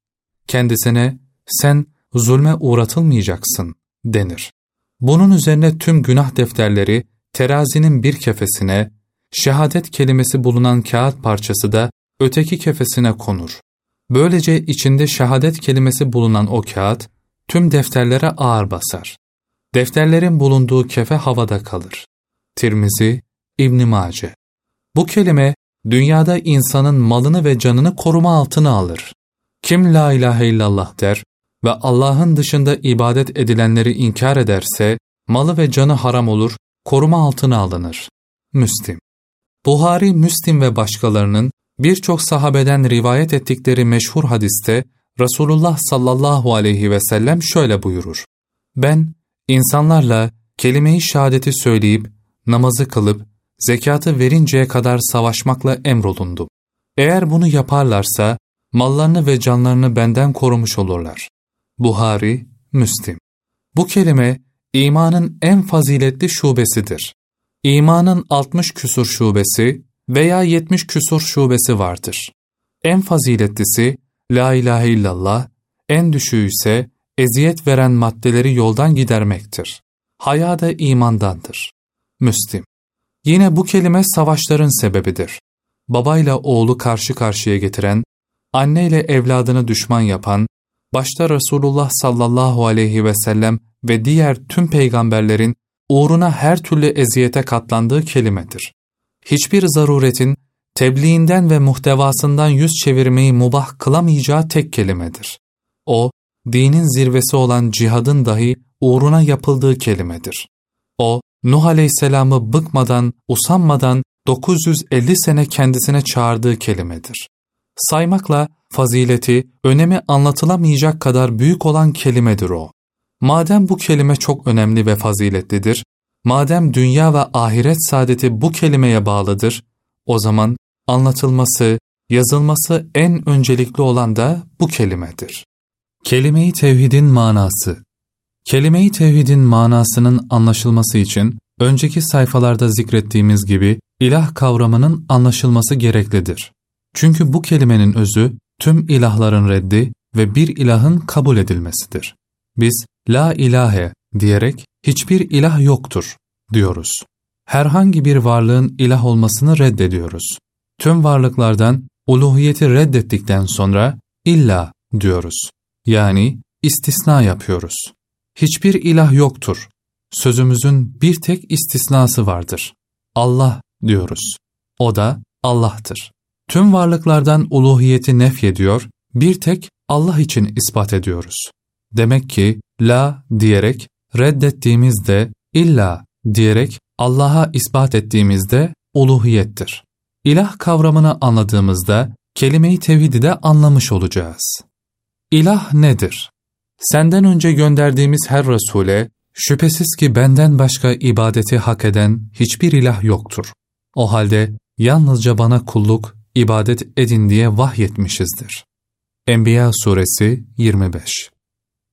Speaker 1: Kendisine, sen zulme uğratılmayacaksın denir. Bunun üzerine tüm günah defterleri terazinin bir kefesine, şehadet kelimesi bulunan kağıt parçası da öteki kefesine konur. Böylece içinde şehadet kelimesi bulunan o kağıt, tüm defterlere ağır basar. Defterlerin bulunduğu kefe havada kalır. Tirmizi, İbn Mace. Bu kelime, dünyada insanın malını ve canını koruma altına alır. Kim la ilahe illallah der ve Allah'ın dışında ibadet edilenleri inkar ederse, malı ve canı haram olur, koruma altına alınır. Müslim Buhari, Müslim ve başkalarının Birçok sahabeden rivayet ettikleri meşhur hadiste Resulullah sallallahu aleyhi ve sellem şöyle buyurur. Ben insanlarla kelime-i şehadeti söyleyip, namazı kılıp, zekatı verinceye kadar savaşmakla emrolundum. Eğer bunu yaparlarsa, mallarını ve canlarını benden korumuş olurlar. Buhari, Müslim. Bu kelime, imanın en faziletli şubesidir. İmanın 60 küsur şubesi veya 70 küsur şubesi vardır. En faziletlisi, La ilahe illallah, en düşüğü ise eziyet veren maddeleri yoldan gidermektir. Haya da imandandır. Müslim. Yine bu kelime savaşların sebebidir. Babayla oğlu karşı karşıya getiren, anneyle evladını düşman yapan, başta Resulullah sallallahu aleyhi ve sellem ve diğer tüm peygamberlerin uğruna her türlü eziyete katlandığı kelimedir. Hiçbir zaruretin tebliğinden ve muhtevasından yüz çevirmeyi mubah kılamayacağı tek kelimedir. O, dinin zirvesi olan cihadın dahi uğruna yapıldığı kelimedir. O, Nuh Aleyhisselam'ı bıkmadan, usanmadan 950 sene kendisine çağırdığı kelimedir. Saymakla fazileti, önemi anlatılamayacak kadar büyük olan kelimedir o. Madem bu kelime çok önemli ve faziletlidir, madem dünya ve ahiret saadeti bu kelimeye bağlıdır, o zaman anlatılması, yazılması en öncelikli olan da bu kelimedir. Kelime-i Tevhidin manası Kelime-i Tevhidin manasının anlaşılması için önceki sayfalarda zikrettiğimiz gibi ilah kavramının anlaşılması gereklidir. Çünkü bu kelimenin özü tüm ilahların reddi ve bir ilahın kabul edilmesidir. Biz la ilahe diyerek hiçbir ilah yoktur diyoruz. Herhangi bir varlığın ilah olmasını reddediyoruz. Tüm varlıklardan uluhiyeti reddettikten sonra illa diyoruz. Yani istisna yapıyoruz. Hiçbir ilah yoktur. Sözümüzün bir tek istisnası vardır. Allah diyoruz. O da Allah'tır. Tüm varlıklardan uluhiyeti nefyediyor, bir tek Allah için ispat ediyoruz. Demek ki la diyerek reddettiğimizde illa diyerek Allah'a ispat ettiğimizde uluhiyettir. İlah kavramını anladığımızda kelime-i tevhidi de anlamış olacağız. İlah nedir? Senden önce gönderdiğimiz her Resul'e şüphesiz ki benden başka ibadeti hak eden hiçbir ilah yoktur. O halde yalnızca bana kulluk, ibadet edin diye vahyetmişizdir. Enbiya Suresi 25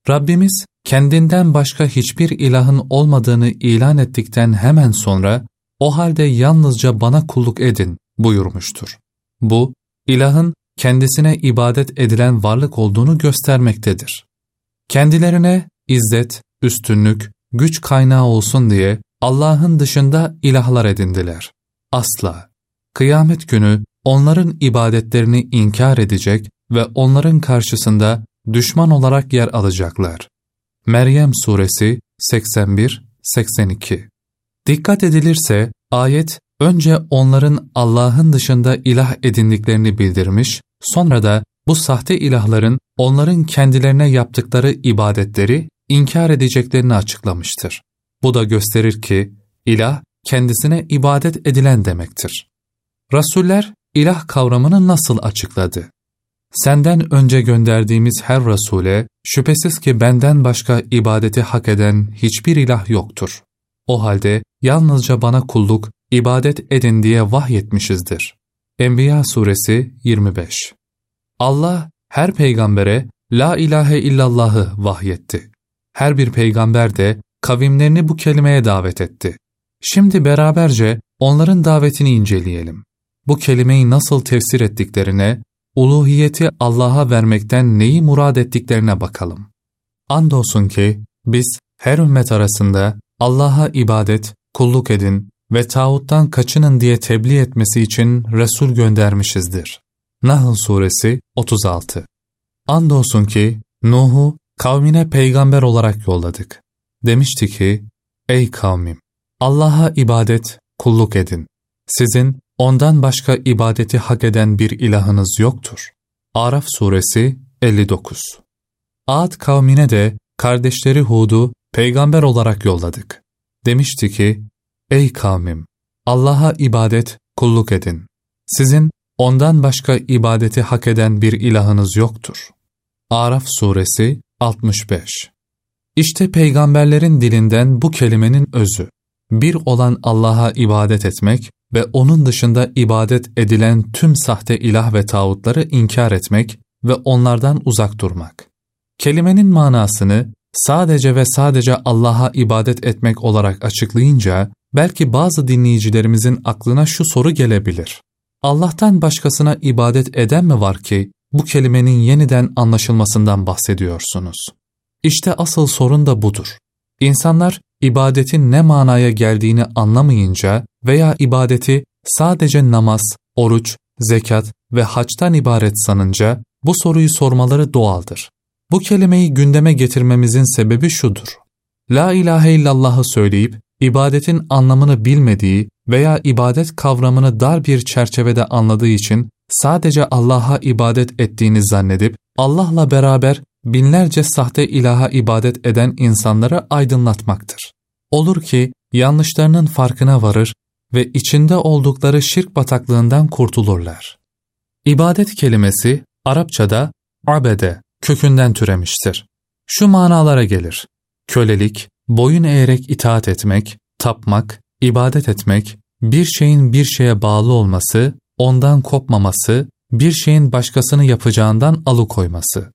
Speaker 1: Rabbimiz kendinden başka hiçbir ilahın olmadığını ilan ettikten hemen sonra o halde yalnızca bana kulluk edin buyurmuştur. Bu, ilahın kendisine ibadet edilen varlık olduğunu göstermektedir. Kendilerine izzet, üstünlük, güç kaynağı olsun diye Allah'ın dışında ilahlar edindiler. Asla. Kıyamet günü onların ibadetlerini inkar edecek ve onların karşısında düşman olarak yer alacaklar. Meryem Suresi 81-82 Dikkat edilirse ayet önce onların Allah'ın dışında ilah edindiklerini bildirmiş, sonra da bu sahte ilahların onların kendilerine yaptıkları ibadetleri inkar edeceklerini açıklamıştır. Bu da gösterir ki ilah kendisine ibadet edilen demektir. Rasuller ilah kavramını nasıl açıkladı? Senden önce gönderdiğimiz her Resul'e şüphesiz ki benden başka ibadeti hak eden hiçbir ilah yoktur. O halde yalnızca bana kulluk, ibadet edin diye vahyetmişizdir. Enbiya Suresi 25 Allah her peygambere La ilahe illallahı vahyetti. Her bir peygamber de kavimlerini bu kelimeye davet etti. Şimdi beraberce onların davetini inceleyelim. Bu kelimeyi nasıl tefsir ettiklerine, uluhiyeti Allah'a vermekten neyi murad ettiklerine bakalım. Andolsun ki biz her ümmet arasında Allah'a ibadet, kulluk edin ve tağuttan kaçının diye tebliğ etmesi için Resul göndermişizdir. Nahl Suresi 36 Andolsun ki Nuh'u kavmine peygamber olarak yolladık. Demişti ki, Ey kavmim! Allah'a ibadet, kulluk edin. Sizin ondan başka ibadeti hak eden bir ilahınız yoktur. Araf Suresi 59 Ad kavmine de kardeşleri Hud'u peygamber olarak yolladık. Demişti ki, Ey kavmim! Allah'a ibadet, kulluk edin. Sizin ondan başka ibadeti hak eden bir ilahınız yoktur. Araf Suresi 65 İşte peygamberlerin dilinden bu kelimenin özü. Bir olan Allah'a ibadet etmek ve onun dışında ibadet edilen tüm sahte ilah ve tağutları inkar etmek ve onlardan uzak durmak. Kelimenin manasını sadece ve sadece Allah'a ibadet etmek olarak açıklayınca belki bazı dinleyicilerimizin aklına şu soru gelebilir. Allah'tan başkasına ibadet eden mi var ki bu kelimenin yeniden anlaşılmasından bahsediyorsunuz? İşte asıl sorun da budur. İnsanlar ibadetin ne manaya geldiğini anlamayınca veya ibadeti sadece namaz, oruç, zekat ve haçtan ibaret sanınca bu soruyu sormaları doğaldır. Bu kelimeyi gündeme getirmemizin sebebi şudur. La ilahe illallah'ı söyleyip ibadetin anlamını bilmediği veya ibadet kavramını dar bir çerçevede anladığı için sadece Allah'a ibadet ettiğini zannedip Allah'la beraber binlerce sahte ilaha ibadet eden insanları aydınlatmaktır. Olur ki yanlışlarının farkına varır ve içinde oldukları şirk bataklığından kurtulurlar. İbadet kelimesi Arapçada abede kökünden türemiştir. Şu manalara gelir. Kölelik, boyun eğerek itaat etmek, tapmak, ibadet etmek, bir şeyin bir şeye bağlı olması, ondan kopmaması, bir şeyin başkasını yapacağından alıkoyması.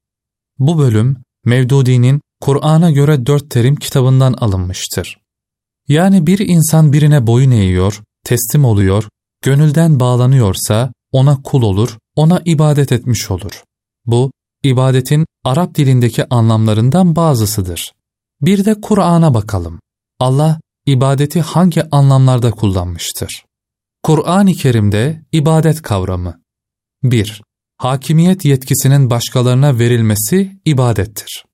Speaker 1: Bu bölüm, Mevdudi'nin Kur'an'a göre dört terim kitabından alınmıştır. Yani bir insan birine boyun eğiyor, teslim oluyor, gönülden bağlanıyorsa ona kul olur, ona ibadet etmiş olur. Bu, ibadetin Arap dilindeki anlamlarından bazısıdır. Bir de Kur'an'a bakalım. Allah ibadeti hangi anlamlarda kullanmıştır? Kur'an-ı Kerim'de ibadet kavramı 1. Hakimiyet yetkisinin başkalarına verilmesi ibadettir.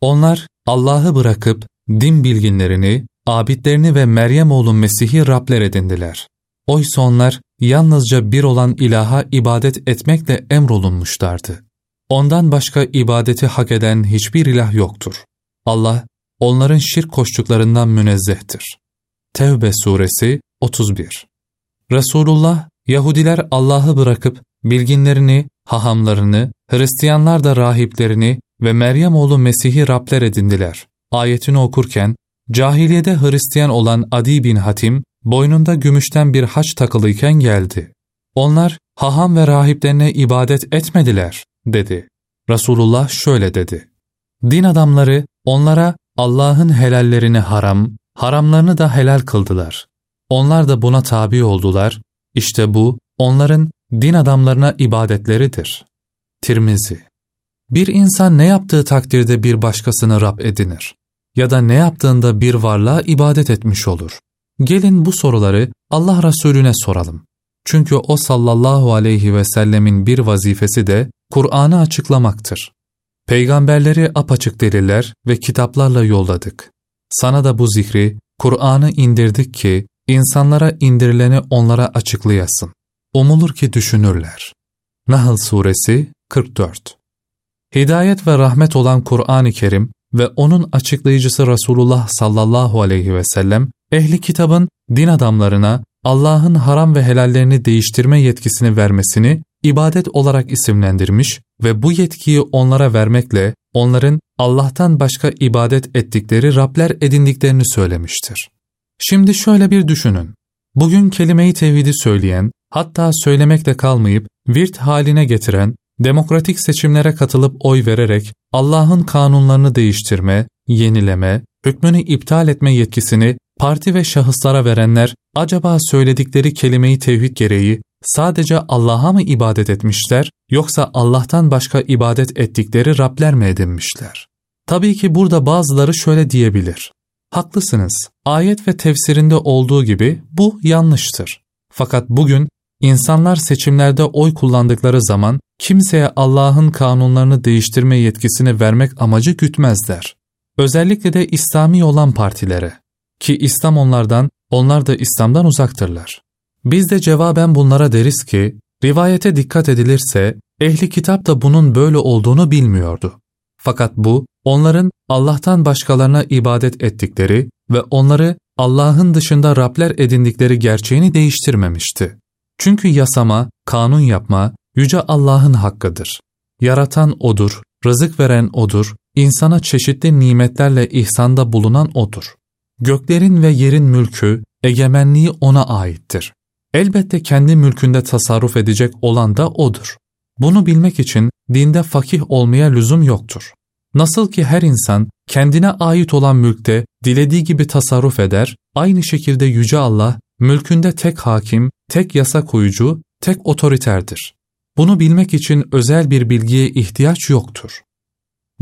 Speaker 1: Onlar Allah'ı bırakıp din bilginlerini, abidlerini ve Meryem oğlu Mesih'i Rabler edindiler. Oysa onlar yalnızca bir olan ilaha ibadet etmekle emrolunmuşlardı. Ondan başka ibadeti hak eden hiçbir ilah yoktur. Allah, onların şirk koştuklarından münezzehtir. Tevbe suresi 31 Resulullah, Yahudiler Allah'ı bırakıp bilginlerini, hahamlarını, Hristiyanlar da rahiplerini ve Meryem oğlu Mesih'i Rabler edindiler. Ayetini okurken, cahiliyede Hristiyan olan Adi bin Hatim, boynunda gümüşten bir haç takılıyken geldi. Onlar, haham ve rahiplerine ibadet etmediler, dedi. Resulullah şöyle dedi. Din adamları onlara Allah'ın helallerini haram, haramlarını da helal kıldılar. Onlar da buna tabi oldular. İşte bu onların din adamlarına ibadetleridir. Tirmizi Bir insan ne yaptığı takdirde bir başkasını Rab edinir ya da ne yaptığında bir varlığa ibadet etmiş olur. Gelin bu soruları Allah Resulüne soralım. Çünkü o sallallahu aleyhi ve sellemin bir vazifesi de Kur'an'ı açıklamaktır. Peygamberleri apaçık deliller ve kitaplarla yolladık. Sana da bu zikri, Kur'an'ı indirdik ki, insanlara indirileni onlara açıklayasın. Umulur ki düşünürler. Nahl Suresi 44 Hidayet ve rahmet olan Kur'an-ı Kerim ve onun açıklayıcısı Resulullah sallallahu aleyhi ve sellem, ehli kitabın din adamlarına Allah'ın haram ve helallerini değiştirme yetkisini vermesini ibadet olarak isimlendirmiş ve bu yetkiyi onlara vermekle onların Allah'tan başka ibadet ettikleri Rabler edindiklerini söylemiştir. Şimdi şöyle bir düşünün. Bugün kelime-i tevhidi söyleyen, hatta söylemekle kalmayıp virt haline getiren, demokratik seçimlere katılıp oy vererek Allah'ın kanunlarını değiştirme, yenileme, hükmünü iptal etme yetkisini parti ve şahıslara verenler acaba söyledikleri kelimeyi tevhid gereği sadece Allah'a mı ibadet etmişler yoksa Allah'tan başka ibadet ettikleri Rabler mi edinmişler? Tabii ki burada bazıları şöyle diyebilir. Haklısınız, ayet ve tefsirinde olduğu gibi bu yanlıştır. Fakat bugün insanlar seçimlerde oy kullandıkları zaman kimseye Allah'ın kanunlarını değiştirme yetkisini vermek amacı gütmezler. Özellikle de İslami olan partilere. Ki İslam onlardan, onlar da İslam'dan uzaktırlar. Biz de cevaben bunlara deriz ki, rivayete dikkat edilirse, ehli kitap da bunun böyle olduğunu bilmiyordu. Fakat bu, onların Allah'tan başkalarına ibadet ettikleri ve onları Allah'ın dışında Rabler edindikleri gerçeğini değiştirmemişti. Çünkü yasama, kanun yapma, Yüce Allah'ın hakkıdır. Yaratan O'dur, rızık veren O'dur, insana çeşitli nimetlerle ihsanda bulunan O'dur. Göklerin ve yerin mülkü, egemenliği O'na aittir. Elbette kendi mülkünde tasarruf edecek olan da O'dur. Bunu bilmek için dinde fakih olmaya lüzum yoktur. Nasıl ki her insan kendine ait olan mülkte dilediği gibi tasarruf eder, aynı şekilde Yüce Allah mülkünde tek hakim, tek yasa koyucu, tek otoriterdir. Bunu bilmek için özel bir bilgiye ihtiyaç yoktur.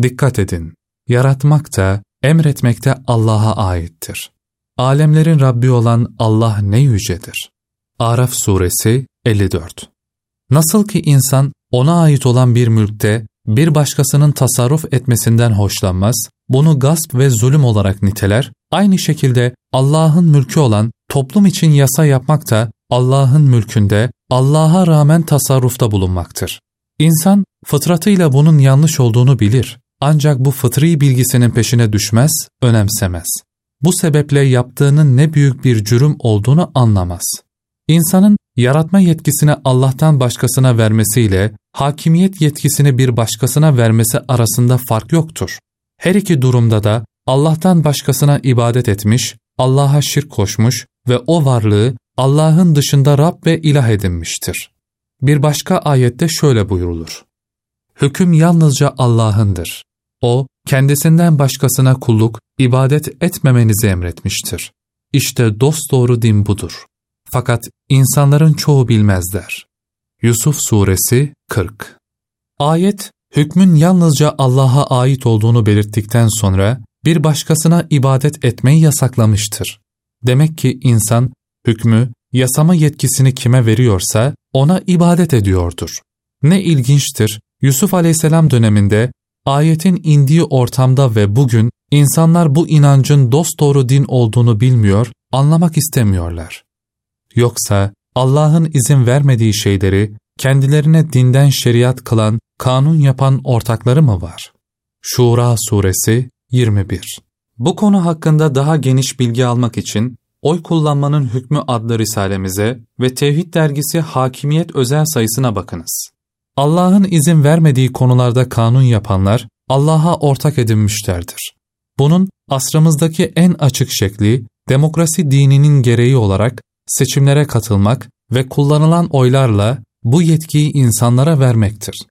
Speaker 1: Dikkat edin, yaratmak da, emretmek de Allah'a aittir. Alemlerin Rabbi olan Allah ne yücedir. Araf Suresi 54 Nasıl ki insan ona ait olan bir mülkte bir başkasının tasarruf etmesinden hoşlanmaz, bunu gasp ve zulüm olarak niteler, aynı şekilde Allah'ın mülkü olan toplum için yasa yapmak da Allah'ın mülkünde Allah'a rağmen tasarrufta bulunmaktır. İnsan fıtratıyla bunun yanlış olduğunu bilir ancak bu fıtri bilgisinin peşine düşmez, önemsemez. Bu sebeple yaptığının ne büyük bir cürüm olduğunu anlamaz. İnsanın yaratma yetkisini Allah'tan başkasına vermesiyle hakimiyet yetkisini bir başkasına vermesi arasında fark yoktur. Her iki durumda da Allah'tan başkasına ibadet etmiş, Allah'a şirk koşmuş ve o varlığı Allah'ın dışında Rab ve ilah edinmiştir. Bir başka ayette şöyle buyurulur. Hüküm yalnızca Allah'ındır. O, kendisinden başkasına kulluk, ibadet etmemenizi emretmiştir. İşte dosdoğru din budur. Fakat insanların çoğu bilmezler. Yusuf Suresi 40 Ayet, hükmün yalnızca Allah'a ait olduğunu belirttikten sonra bir başkasına ibadet etmeyi yasaklamıştır. Demek ki insan hükmü, yasama yetkisini kime veriyorsa ona ibadet ediyordur. Ne ilginçtir, Yusuf aleyhisselam döneminde ayetin indiği ortamda ve bugün insanlar bu inancın dosdoğru din olduğunu bilmiyor, anlamak istemiyorlar. Yoksa Allah'ın izin vermediği şeyleri kendilerine dinden şeriat kılan, kanun yapan ortakları mı var? Şura Suresi 21 Bu konu hakkında daha geniş bilgi almak için Oy Kullanmanın Hükmü adlı risalemize ve Tevhid dergisi Hakimiyet özel sayısına bakınız. Allah'ın izin vermediği konularda kanun yapanlar Allah'a ortak edinmişlerdir. Bunun asrımızdaki en açık şekli demokrasi dininin gereği olarak seçimlere katılmak ve kullanılan oylarla bu yetkiyi insanlara vermektir.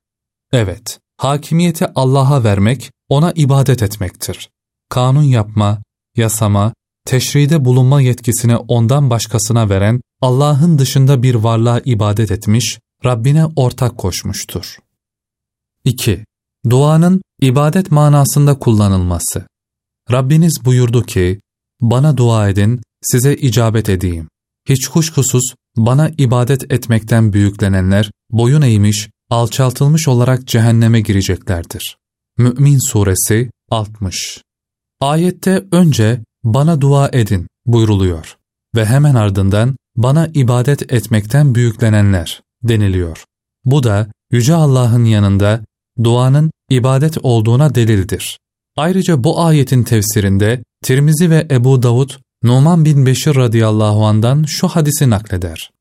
Speaker 1: Evet, hakimiyeti Allah'a vermek, ona ibadet etmektir. Kanun yapma, yasama, teşride bulunma yetkisini ondan başkasına veren, Allah'ın dışında bir varlığa ibadet etmiş, Rabbine ortak koşmuştur. 2. Duanın ibadet manasında kullanılması. Rabbiniz buyurdu ki, bana dua edin, size icabet edeyim. Hiç kuşkusuz bana ibadet etmekten büyüklenenler, boyun eğmiş, alçaltılmış olarak cehenneme gireceklerdir. Mü'min Suresi 60 Ayette önce bana dua edin buyruluyor ve hemen ardından bana ibadet etmekten büyüklenenler deniliyor. Bu da Yüce Allah'ın yanında duanın ibadet olduğuna delildir. Ayrıca bu ayetin tefsirinde Tirmizi ve Ebu Davud Numan bin Beşir radıyallahu andan şu hadisi nakleder.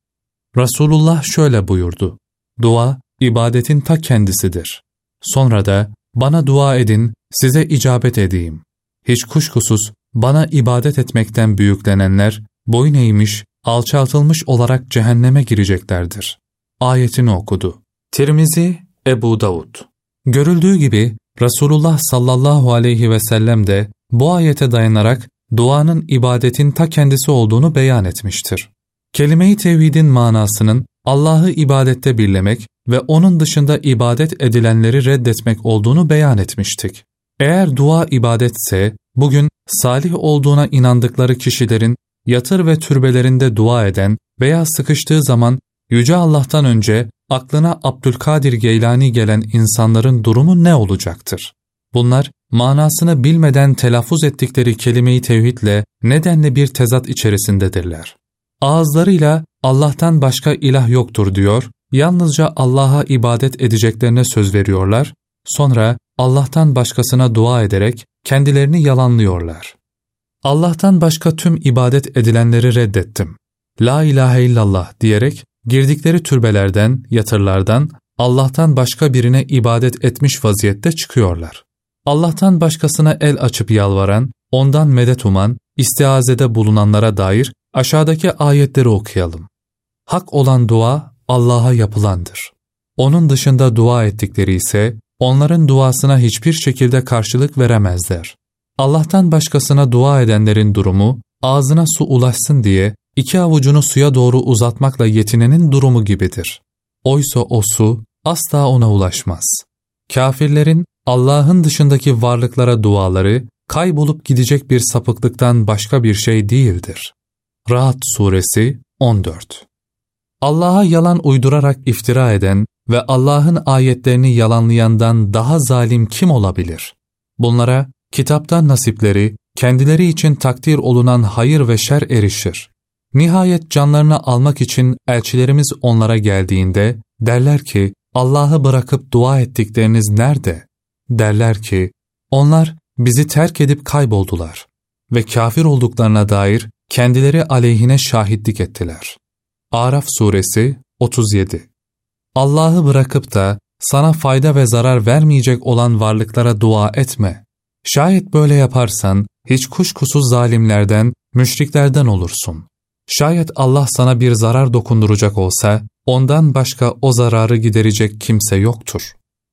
Speaker 1: Resulullah şöyle buyurdu. Dua, ibadetin ta kendisidir. Sonra da, bana dua edin, size icabet edeyim. Hiç kuşkusuz, bana ibadet etmekten büyüklenenler, boyun eğmiş, alçaltılmış olarak cehenneme gireceklerdir. Ayetini okudu. Tirmizi, Ebu Davud. Görüldüğü gibi, Resulullah sallallahu aleyhi ve sellem de bu ayete dayanarak duanın ibadetin ta kendisi olduğunu beyan etmiştir. Kelime-i tevhidin manasının Allah'ı ibadette birlemek ve onun dışında ibadet edilenleri reddetmek olduğunu beyan etmiştik. Eğer dua ibadetse, bugün salih olduğuna inandıkları kişilerin yatır ve türbelerinde dua eden veya sıkıştığı zaman Yüce Allah'tan önce aklına Abdülkadir Geylani gelen insanların durumu ne olacaktır? Bunlar manasını bilmeden telaffuz ettikleri kelimeyi tevhidle nedenle bir tezat içerisindedirler. Ağızlarıyla Allah'tan başka ilah yoktur diyor, yalnızca Allah'a ibadet edeceklerine söz veriyorlar, sonra Allah'tan başkasına dua ederek kendilerini yalanlıyorlar. Allah'tan başka tüm ibadet edilenleri reddettim. La ilahe illallah diyerek girdikleri türbelerden, yatırlardan Allah'tan başka birine ibadet etmiş vaziyette çıkıyorlar. Allah'tan başkasına el açıp yalvaran, ondan medet uman, istiazede bulunanlara dair aşağıdaki ayetleri okuyalım. Hak olan dua Allah'a yapılandır. Onun dışında dua ettikleri ise onların duasına hiçbir şekilde karşılık veremezler. Allah'tan başkasına dua edenlerin durumu ağzına su ulaşsın diye iki avucunu suya doğru uzatmakla yetinenin durumu gibidir. Oysa o su asla ona ulaşmaz. Kafirlerin Allah'ın dışındaki varlıklara duaları kaybolup gidecek bir sapıklıktan başka bir şey değildir. Rahat Suresi 14 Allah'a yalan uydurarak iftira eden ve Allah'ın ayetlerini yalanlayandan daha zalim kim olabilir? Bunlara kitaptan nasipleri, kendileri için takdir olunan hayır ve şer erişir. Nihayet canlarını almak için elçilerimiz onlara geldiğinde derler ki Allah'ı bırakıp dua ettikleriniz nerede? Derler ki onlar bizi terk edip kayboldular ve kafir olduklarına dair kendileri aleyhine şahitlik ettiler. Araf Suresi 37 Allah'ı bırakıp da sana fayda ve zarar vermeyecek olan varlıklara dua etme. Şayet böyle yaparsan hiç kuşkusuz zalimlerden, müşriklerden olursun. Şayet Allah sana bir zarar dokunduracak olsa, ondan başka o zararı giderecek kimse yoktur.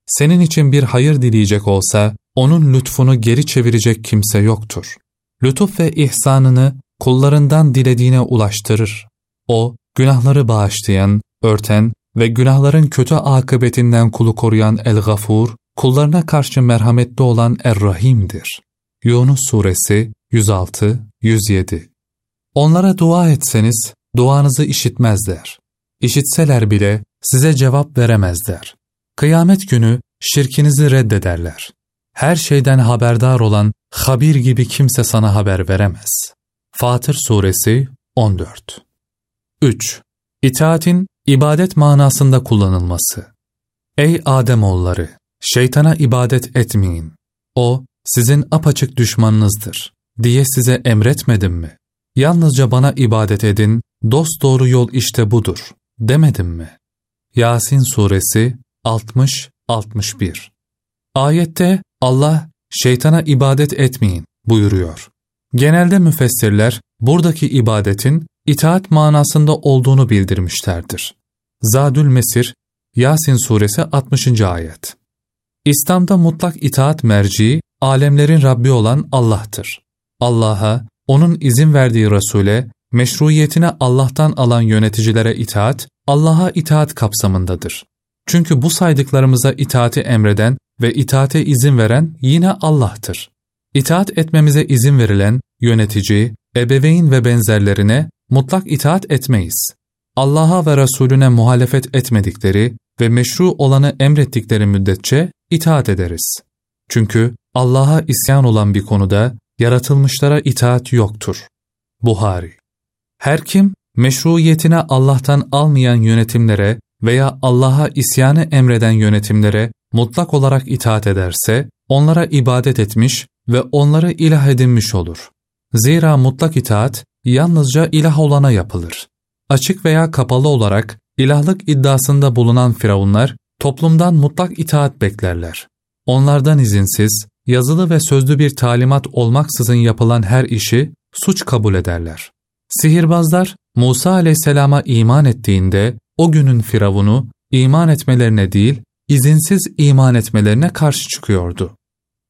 Speaker 1: Senin için bir hayır dileyecek olsa, onun lütfunu geri çevirecek kimse yoktur. Lütuf ve ihsanını kullarından dilediğine ulaştırır. O, günahları bağışlayan, örten ve günahların kötü akıbetinden kulu koruyan El-Gafur, kullarına karşı merhametli olan Er-Rahim'dir. Yunus Suresi 106-107 Onlara dua etseniz, duanızı işitmezler. İşitseler bile size cevap veremezler. Kıyamet günü şirkinizi reddederler. Her şeyden haberdar olan habir gibi kimse sana haber veremez. Fatır Suresi 14 3. İtaatin ibadet manasında kullanılması. Ey Ademoğulları! Şeytana ibadet etmeyin. O, sizin apaçık düşmanınızdır diye size emretmedim mi? Yalnızca bana ibadet edin, dost doğru yol işte budur demedim mi? Yasin Suresi 60-61 Ayette Allah, şeytana ibadet etmeyin buyuruyor. Genelde müfessirler buradaki ibadetin itaat manasında olduğunu bildirmişlerdir. Zadül Mesir, Yasin Suresi 60. Ayet İslam'da mutlak itaat merci, alemlerin Rabbi olan Allah'tır. Allah'a, O'nun izin verdiği Resul'e, meşruiyetine Allah'tan alan yöneticilere itaat, Allah'a itaat kapsamındadır. Çünkü bu saydıklarımıza itaati emreden ve itaate izin veren yine Allah'tır. İtaat etmemize izin verilen yönetici, ebeveyn ve benzerlerine mutlak itaat etmeyiz. Allah'a ve Resulüne muhalefet etmedikleri ve meşru olanı emrettikleri müddetçe itaat ederiz. Çünkü Allah'a isyan olan bir konuda yaratılmışlara itaat yoktur. Buhari Her kim meşruiyetine Allah'tan almayan yönetimlere veya Allah'a isyanı emreden yönetimlere mutlak olarak itaat ederse, onlara ibadet etmiş ve onları ilah edinmiş olur. Zira mutlak itaat yalnızca ilah olana yapılır. Açık veya kapalı olarak ilahlık iddiasında bulunan firavunlar toplumdan mutlak itaat beklerler. Onlardan izinsiz, yazılı ve sözlü bir talimat olmaksızın yapılan her işi suç kabul ederler. Sihirbazlar Musa aleyhisselama iman ettiğinde o günün firavunu iman etmelerine değil, izinsiz iman etmelerine karşı çıkıyordu.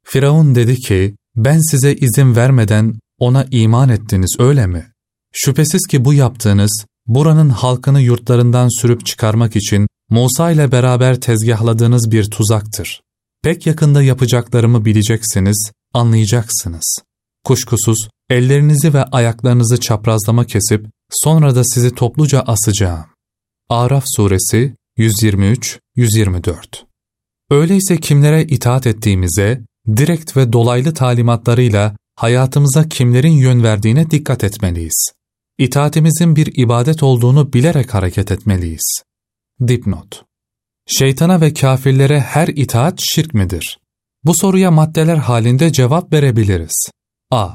Speaker 1: Firavun dedi ki, ben size izin vermeden ona iman ettiniz öyle mi? Şüphesiz ki bu yaptığınız, buranın halkını yurtlarından sürüp çıkarmak için Musa ile beraber tezgahladığınız bir tuzaktır. Pek yakında yapacaklarımı bileceksiniz, anlayacaksınız. Kuşkusuz ellerinizi ve ayaklarınızı çaprazlama kesip sonra da sizi topluca asacağım. Araf Suresi 123-124 Öyleyse kimlere itaat ettiğimize, direkt ve dolaylı talimatlarıyla hayatımıza kimlerin yön verdiğine dikkat etmeliyiz. İtaatimizin bir ibadet olduğunu bilerek hareket etmeliyiz. Dipnot Şeytana ve kafirlere her itaat şirk midir? Bu soruya maddeler halinde cevap verebiliriz. A.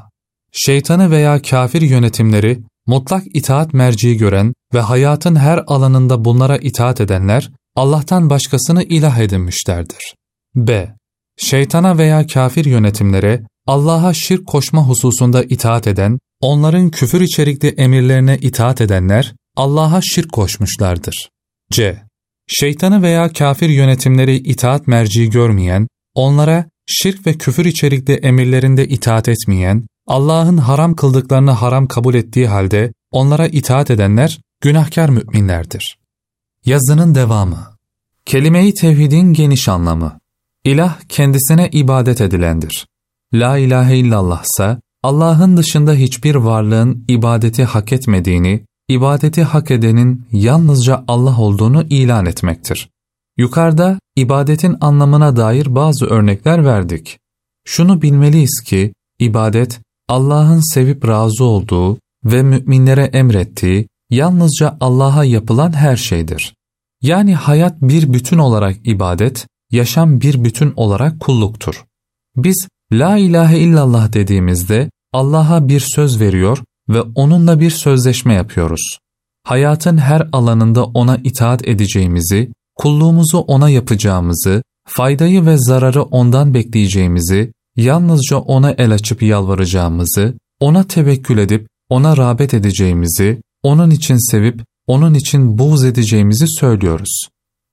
Speaker 1: Şeytanı veya kafir yönetimleri mutlak itaat merci gören ve hayatın her alanında bunlara itaat edenler, Allah'tan başkasını ilah edinmişlerdir. B. Şeytana veya kafir yönetimlere, Allah'a şirk koşma hususunda itaat eden, onların küfür içerikli emirlerine itaat edenler, Allah'a şirk koşmuşlardır. C. Şeytanı veya kafir yönetimleri itaat merci görmeyen, onlara şirk ve küfür içerikli emirlerinde itaat etmeyen, Allah'ın haram kıldıklarını haram kabul ettiği halde onlara itaat edenler günahkar müminlerdir. Yazının devamı Kelime-i tevhidin geniş anlamı İlah kendisine ibadet edilendir. La ilahe illallah ise Allah'ın dışında hiçbir varlığın ibadeti hak etmediğini, ibadeti hak edenin yalnızca Allah olduğunu ilan etmektir. Yukarıda ibadetin anlamına dair bazı örnekler verdik. Şunu bilmeliyiz ki, ibadet, Allah'ın sevip razı olduğu ve müminlere emrettiği, yalnızca Allah'a yapılan her şeydir. Yani hayat bir bütün olarak ibadet, yaşam bir bütün olarak kulluktur. Biz La ilahe illallah dediğimizde Allah'a bir söz veriyor ve onunla bir sözleşme yapıyoruz. Hayatın her alanında ona itaat edeceğimizi, kulluğumuzu ona yapacağımızı, faydayı ve zararı ondan bekleyeceğimizi, yalnızca ona el açıp yalvaracağımızı, ona tevekkül edip ona rağbet edeceğimizi, onun için sevip onun için buğz edeceğimizi söylüyoruz.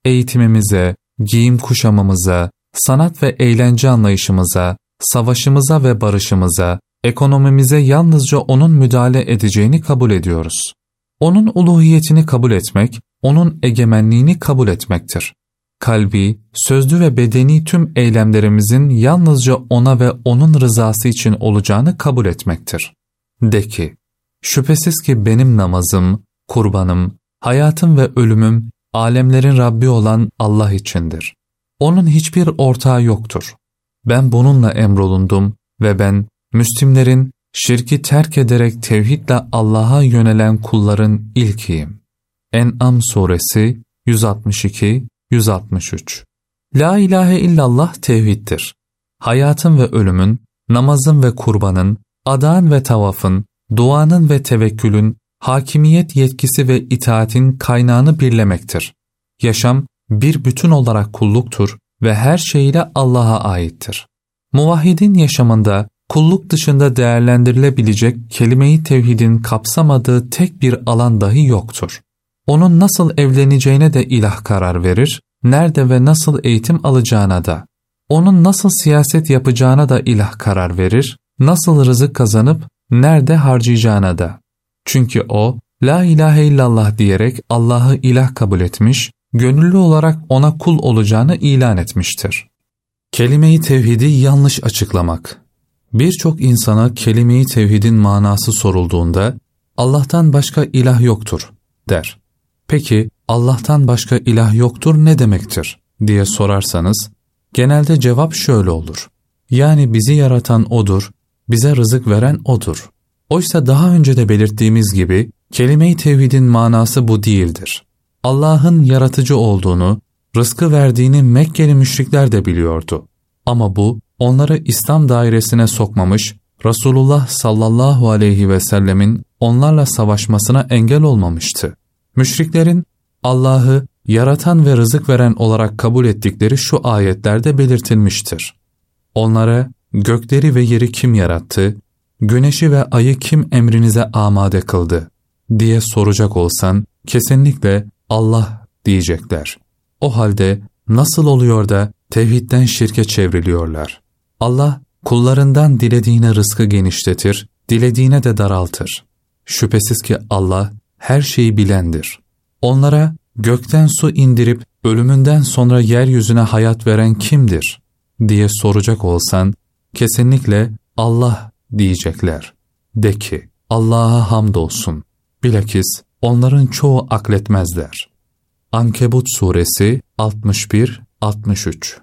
Speaker 1: Eğitimimize, giyim kuşamamıza, sanat ve eğlence anlayışımıza, savaşımıza ve barışımıza, ekonomimize yalnızca O'nun müdahale edeceğini kabul ediyoruz. O'nun uluhiyetini kabul etmek, O'nun egemenliğini kabul etmektir. Kalbi, sözlü ve bedeni tüm eylemlerimizin yalnızca O'na ve O'nun rızası için olacağını kabul etmektir. De ki, şüphesiz ki benim namazım, kurbanım, hayatım ve ölümüm, alemlerin Rabbi olan Allah içindir. Onun hiçbir ortağı yoktur. Ben bununla emrolundum ve ben Müslimlerin şirki terk ederek tevhidle Allah'a yönelen kulların ilkiyim. En'am suresi 162-163 La ilahe illallah tevhiddir. Hayatın ve ölümün, namazın ve kurbanın, adağın ve tavafın, duanın ve tevekkülün, hakimiyet yetkisi ve itaatin kaynağını birlemektir. Yaşam bir bütün olarak kulluktur ve her şeyle Allah'a aittir. Muvahhidin yaşamında kulluk dışında değerlendirilebilecek kelime-i tevhidin kapsamadığı tek bir alan dahi yoktur. Onun nasıl evleneceğine de ilah karar verir, nerede ve nasıl eğitim alacağına da. Onun nasıl siyaset yapacağına da ilah karar verir, nasıl rızık kazanıp nerede harcayacağına da. Çünkü o, La ilahe illallah diyerek Allah'ı ilah kabul etmiş, gönüllü olarak ona kul olacağını ilan etmiştir. Kelime-i tevhidi yanlış açıklamak Birçok insana kelime-i tevhidin manası sorulduğunda Allah'tan başka ilah yoktur der. Peki Allah'tan başka ilah yoktur ne demektir diye sorarsanız genelde cevap şöyle olur. Yani bizi yaratan O'dur, bize rızık veren O'dur. Oysa daha önce de belirttiğimiz gibi kelime-i tevhidin manası bu değildir. Allah'ın yaratıcı olduğunu, rızkı verdiğini Mekkeli müşrikler de biliyordu. Ama bu onları İslam dairesine sokmamış, Resulullah sallallahu aleyhi ve sellemin onlarla savaşmasına engel olmamıştı. Müşriklerin Allah'ı yaratan ve rızık veren olarak kabul ettikleri şu ayetlerde belirtilmiştir. Onlara gökleri ve yeri kim yarattı, güneşi ve ayı kim emrinize amade kıldı diye soracak olsan kesinlikle Allah diyecekler. O halde nasıl oluyor da tevhidden şirke çevriliyorlar? Allah kullarından dilediğine rızkı genişletir, dilediğine de daraltır. Şüphesiz ki Allah her şeyi bilendir. Onlara gökten su indirip ölümünden sonra yeryüzüne hayat veren kimdir diye soracak olsan kesinlikle Allah diyecekler. De ki Allah'a hamdolsun. Bilakis onların çoğu akletmezler. Ankebut suresi 61-63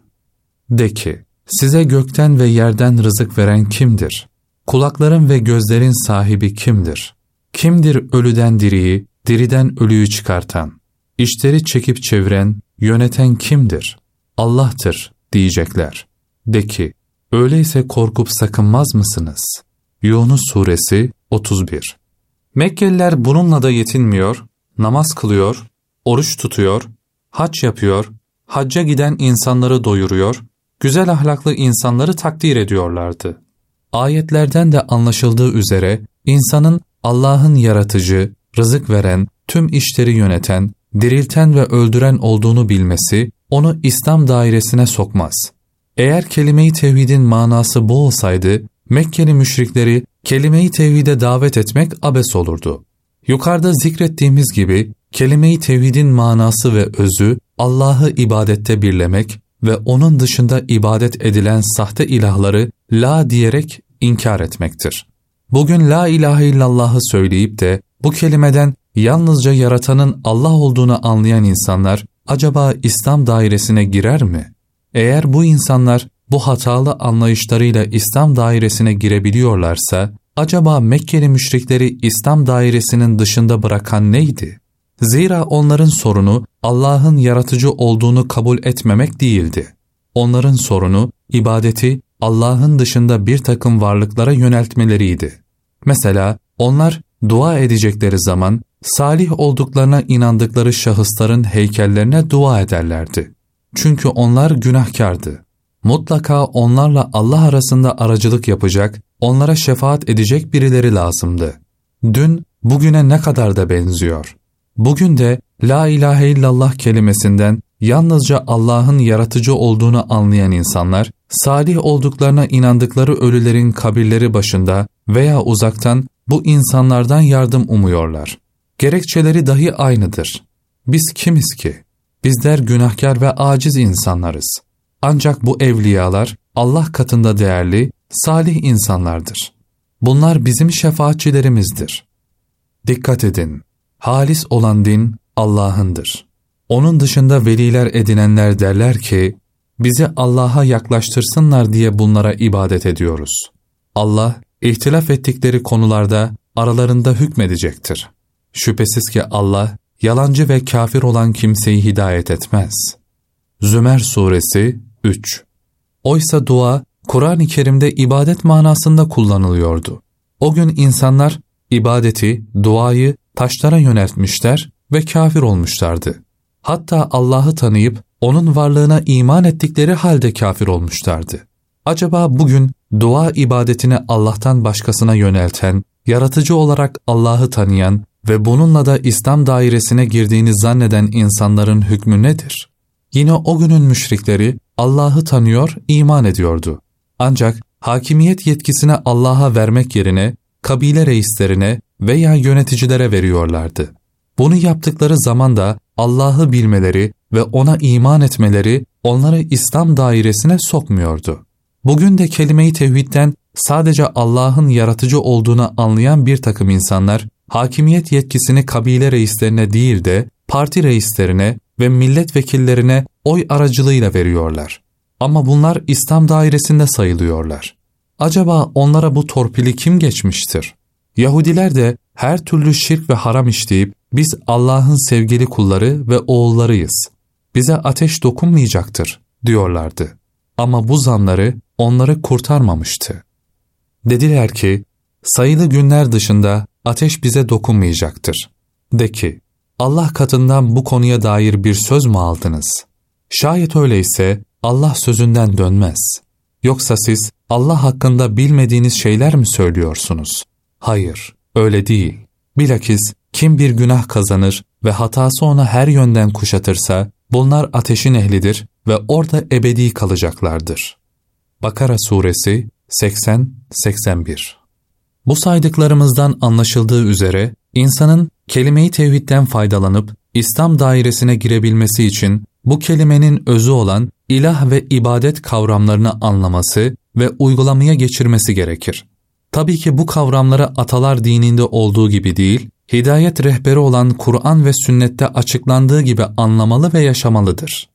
Speaker 1: De ki Size gökten ve yerden rızık veren kimdir? Kulakların ve gözlerin sahibi kimdir? Kimdir ölüden diriyi, diriden ölüyü çıkartan? İşleri çekip çeviren, yöneten kimdir? Allah'tır diyecekler. De ki, öyleyse korkup sakınmaz mısınız? Yunus Suresi 31 Mekkeliler bununla da yetinmiyor, namaz kılıyor, oruç tutuyor, hac yapıyor, hacca giden insanları doyuruyor, güzel ahlaklı insanları takdir ediyorlardı. Ayetlerden de anlaşıldığı üzere insanın Allah'ın yaratıcı, rızık veren, tüm işleri yöneten, dirilten ve öldüren olduğunu bilmesi onu İslam dairesine sokmaz. Eğer kelime-i tevhidin manası bu olsaydı, Mekkeli müşrikleri kelime-i tevhide davet etmek abes olurdu. Yukarıda zikrettiğimiz gibi kelime-i tevhidin manası ve özü Allah'ı ibadette birlemek ve onun dışında ibadet edilen sahte ilahları la diyerek inkar etmektir. Bugün la ilahe illallah'ı söyleyip de bu kelimeden yalnızca yaratanın Allah olduğunu anlayan insanlar acaba İslam dairesine girer mi? Eğer bu insanlar bu hatalı anlayışlarıyla İslam dairesine girebiliyorlarsa, acaba Mekkeli müşrikleri İslam dairesinin dışında bırakan neydi? Zira onların sorunu Allah'ın yaratıcı olduğunu kabul etmemek değildi. Onların sorunu ibadeti Allah'ın dışında bir takım varlıklara yöneltmeleriydi. Mesela onlar dua edecekleri zaman salih olduklarına inandıkları şahısların heykellerine dua ederlerdi. Çünkü onlar günahkardı. Mutlaka onlarla Allah arasında aracılık yapacak, onlara şefaat edecek birileri lazımdı. Dün bugüne ne kadar da benziyor. Bugün de La ilahe illallah kelimesinden yalnızca Allah'ın yaratıcı olduğunu anlayan insanlar, salih olduklarına inandıkları ölülerin kabirleri başında veya uzaktan bu insanlardan yardım umuyorlar. Gerekçeleri dahi aynıdır. Biz kimiz ki? Bizler günahkar ve aciz insanlarız. Ancak bu evliyalar Allah katında değerli, salih insanlardır. Bunlar bizim şefaatçilerimizdir. Dikkat edin, halis olan din Allah'ındır. Onun dışında veliler edinenler derler ki, bizi Allah'a yaklaştırsınlar diye bunlara ibadet ediyoruz. Allah, ihtilaf ettikleri konularda aralarında hükmedecektir. Şüphesiz ki Allah, yalancı ve kafir olan kimseyi hidayet etmez. Zümer Suresi 3 Oysa dua, Kur'an-ı Kerim'de ibadet manasında kullanılıyordu. O gün insanlar ibadeti, duayı taşlara yöneltmişler ve kafir olmuşlardı. Hatta Allah'ı tanıyıp onun varlığına iman ettikleri halde kafir olmuşlardı. Acaba bugün dua ibadetini Allah'tan başkasına yönelten, yaratıcı olarak Allah'ı tanıyan ve bununla da İslam dairesine girdiğini zanneden insanların hükmü nedir? Yine o günün müşrikleri Allah'ı tanıyor, iman ediyordu. Ancak hakimiyet yetkisini Allah'a vermek yerine kabile reislerine veya yöneticilere veriyorlardı. Bunu yaptıkları zaman da Allah'ı bilmeleri ve ona iman etmeleri onları İslam dairesine sokmuyordu. Bugün de kelime-i tevhidden sadece Allah'ın yaratıcı olduğunu anlayan bir takım insanlar, hakimiyet yetkisini kabile reislerine değil de parti reislerine ve milletvekillerine oy aracılığıyla veriyorlar. Ama bunlar İslam dairesinde sayılıyorlar. Acaba onlara bu torpili kim geçmiştir? Yahudiler de her türlü şirk ve haram işleyip biz Allah'ın sevgili kulları ve oğullarıyız. Bize ateş dokunmayacaktır diyorlardı. Ama bu zanları onları kurtarmamıştı. Dediler ki, sayılı günler dışında ateş bize dokunmayacaktır. De ki, Allah katından bu konuya dair bir söz mü aldınız? Şayet öyleyse Allah sözünden dönmez. Yoksa siz Allah hakkında bilmediğiniz şeyler mi söylüyorsunuz? Hayır, öyle değil. Bilakis kim bir günah kazanır ve hatası ona her yönden kuşatırsa, bunlar ateşin ehlidir ve orada ebedi kalacaklardır. Bakara Suresi 80-81 Bu saydıklarımızdan anlaşıldığı üzere, insanın kelime-i tevhidden faydalanıp İslam dairesine girebilmesi için bu kelimenin özü olan ilah ve ibadet kavramlarını anlaması ve uygulamaya geçirmesi gerekir. Tabii ki bu kavramları atalar dininde olduğu gibi değil, hidayet rehberi olan Kur'an ve sünnette açıklandığı gibi anlamalı ve yaşamalıdır.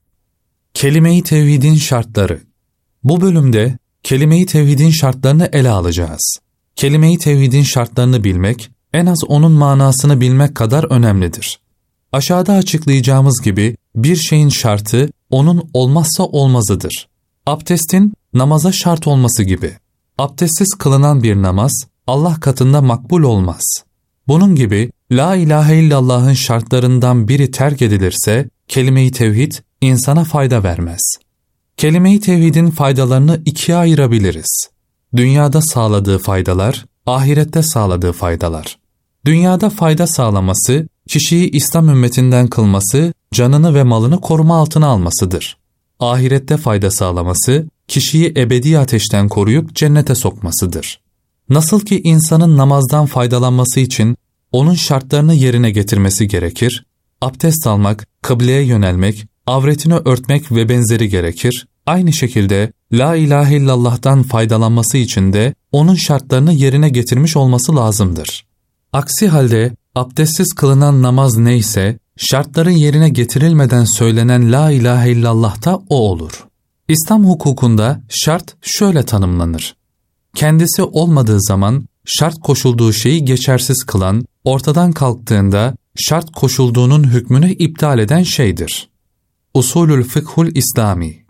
Speaker 1: Kelime-i Tevhidin şartları Bu bölümde kelime-i tevhidin şartlarını ele alacağız. Kelime-i tevhidin şartlarını bilmek, en az onun manasını bilmek kadar önemlidir. Aşağıda açıklayacağımız gibi bir şeyin şartı onun olmazsa olmazıdır. Abdestin namaza şart olması gibi. Abdestsiz kılınan bir namaz Allah katında makbul olmaz. Bunun gibi La ilahe illallah'ın şartlarından biri terk edilirse kelime-i tevhid insana fayda vermez. Kelime-i tevhidin faydalarını ikiye ayırabiliriz. Dünyada sağladığı faydalar, ahirette sağladığı faydalar. Dünyada fayda sağlaması, kişiyi İslam ümmetinden kılması, canını ve malını koruma altına almasıdır. Ahirette fayda sağlaması, kişiyi ebedi ateşten koruyup cennete sokmasıdır. Nasıl ki insanın namazdan faydalanması için onun şartlarını yerine getirmesi gerekir, abdest almak, kıbleye yönelmek, avretini örtmek ve benzeri gerekir, aynı şekilde La ilahe illallah'tan faydalanması için de onun şartlarını yerine getirmiş olması lazımdır. Aksi halde abdestsiz kılınan namaz neyse, şartların yerine getirilmeden söylenen La ilahe illallah da o olur. İslam hukukunda şart şöyle tanımlanır. Kendisi olmadığı zaman şart koşulduğu şeyi geçersiz kılan, ortadan kalktığında şart koşulduğunun hükmünü iptal eden şeydir. Usulül Fıkhul İslami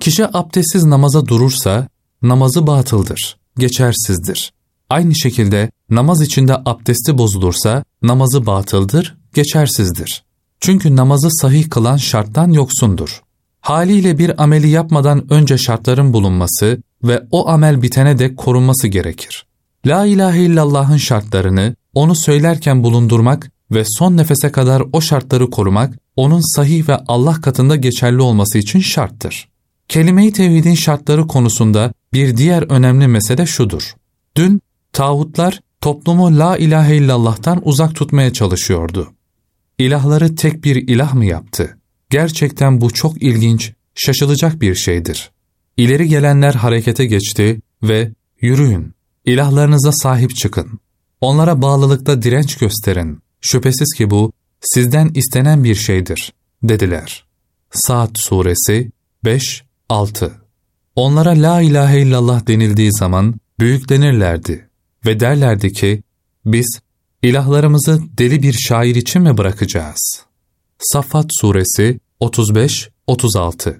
Speaker 1: Kişi abdestsiz namaza durursa, namazı batıldır, geçersizdir. Aynı şekilde namaz içinde abdesti bozulursa, namazı batıldır, geçersizdir. Çünkü namazı sahih kılan şarttan yoksundur. Haliyle bir ameli yapmadan önce şartların bulunması ve o amel bitene de korunması gerekir. La ilahe illallah'ın şartlarını onu söylerken bulundurmak ve son nefese kadar o şartları korumak, onun sahih ve Allah katında geçerli olması için şarttır. Kelime-i tevhidin şartları konusunda bir diğer önemli mesele şudur. Dün tağutlar toplumu la ilahe illallah'tan uzak tutmaya çalışıyordu. İlahları tek bir ilah mı yaptı? Gerçekten bu çok ilginç, şaşılacak bir şeydir. İleri gelenler harekete geçti ve yürüyün, ilahlarınıza sahip çıkın. Onlara bağlılıkta direnç gösterin. Şüphesiz ki bu sizden istenen bir şeydir, dediler. Saat Suresi 5-6 Onlara la ilahe illallah denildiği zaman büyüklenirlerdi ve derlerdi ki, biz ilahlarımızı deli bir şair için mi bırakacağız? Saffat Suresi 35-36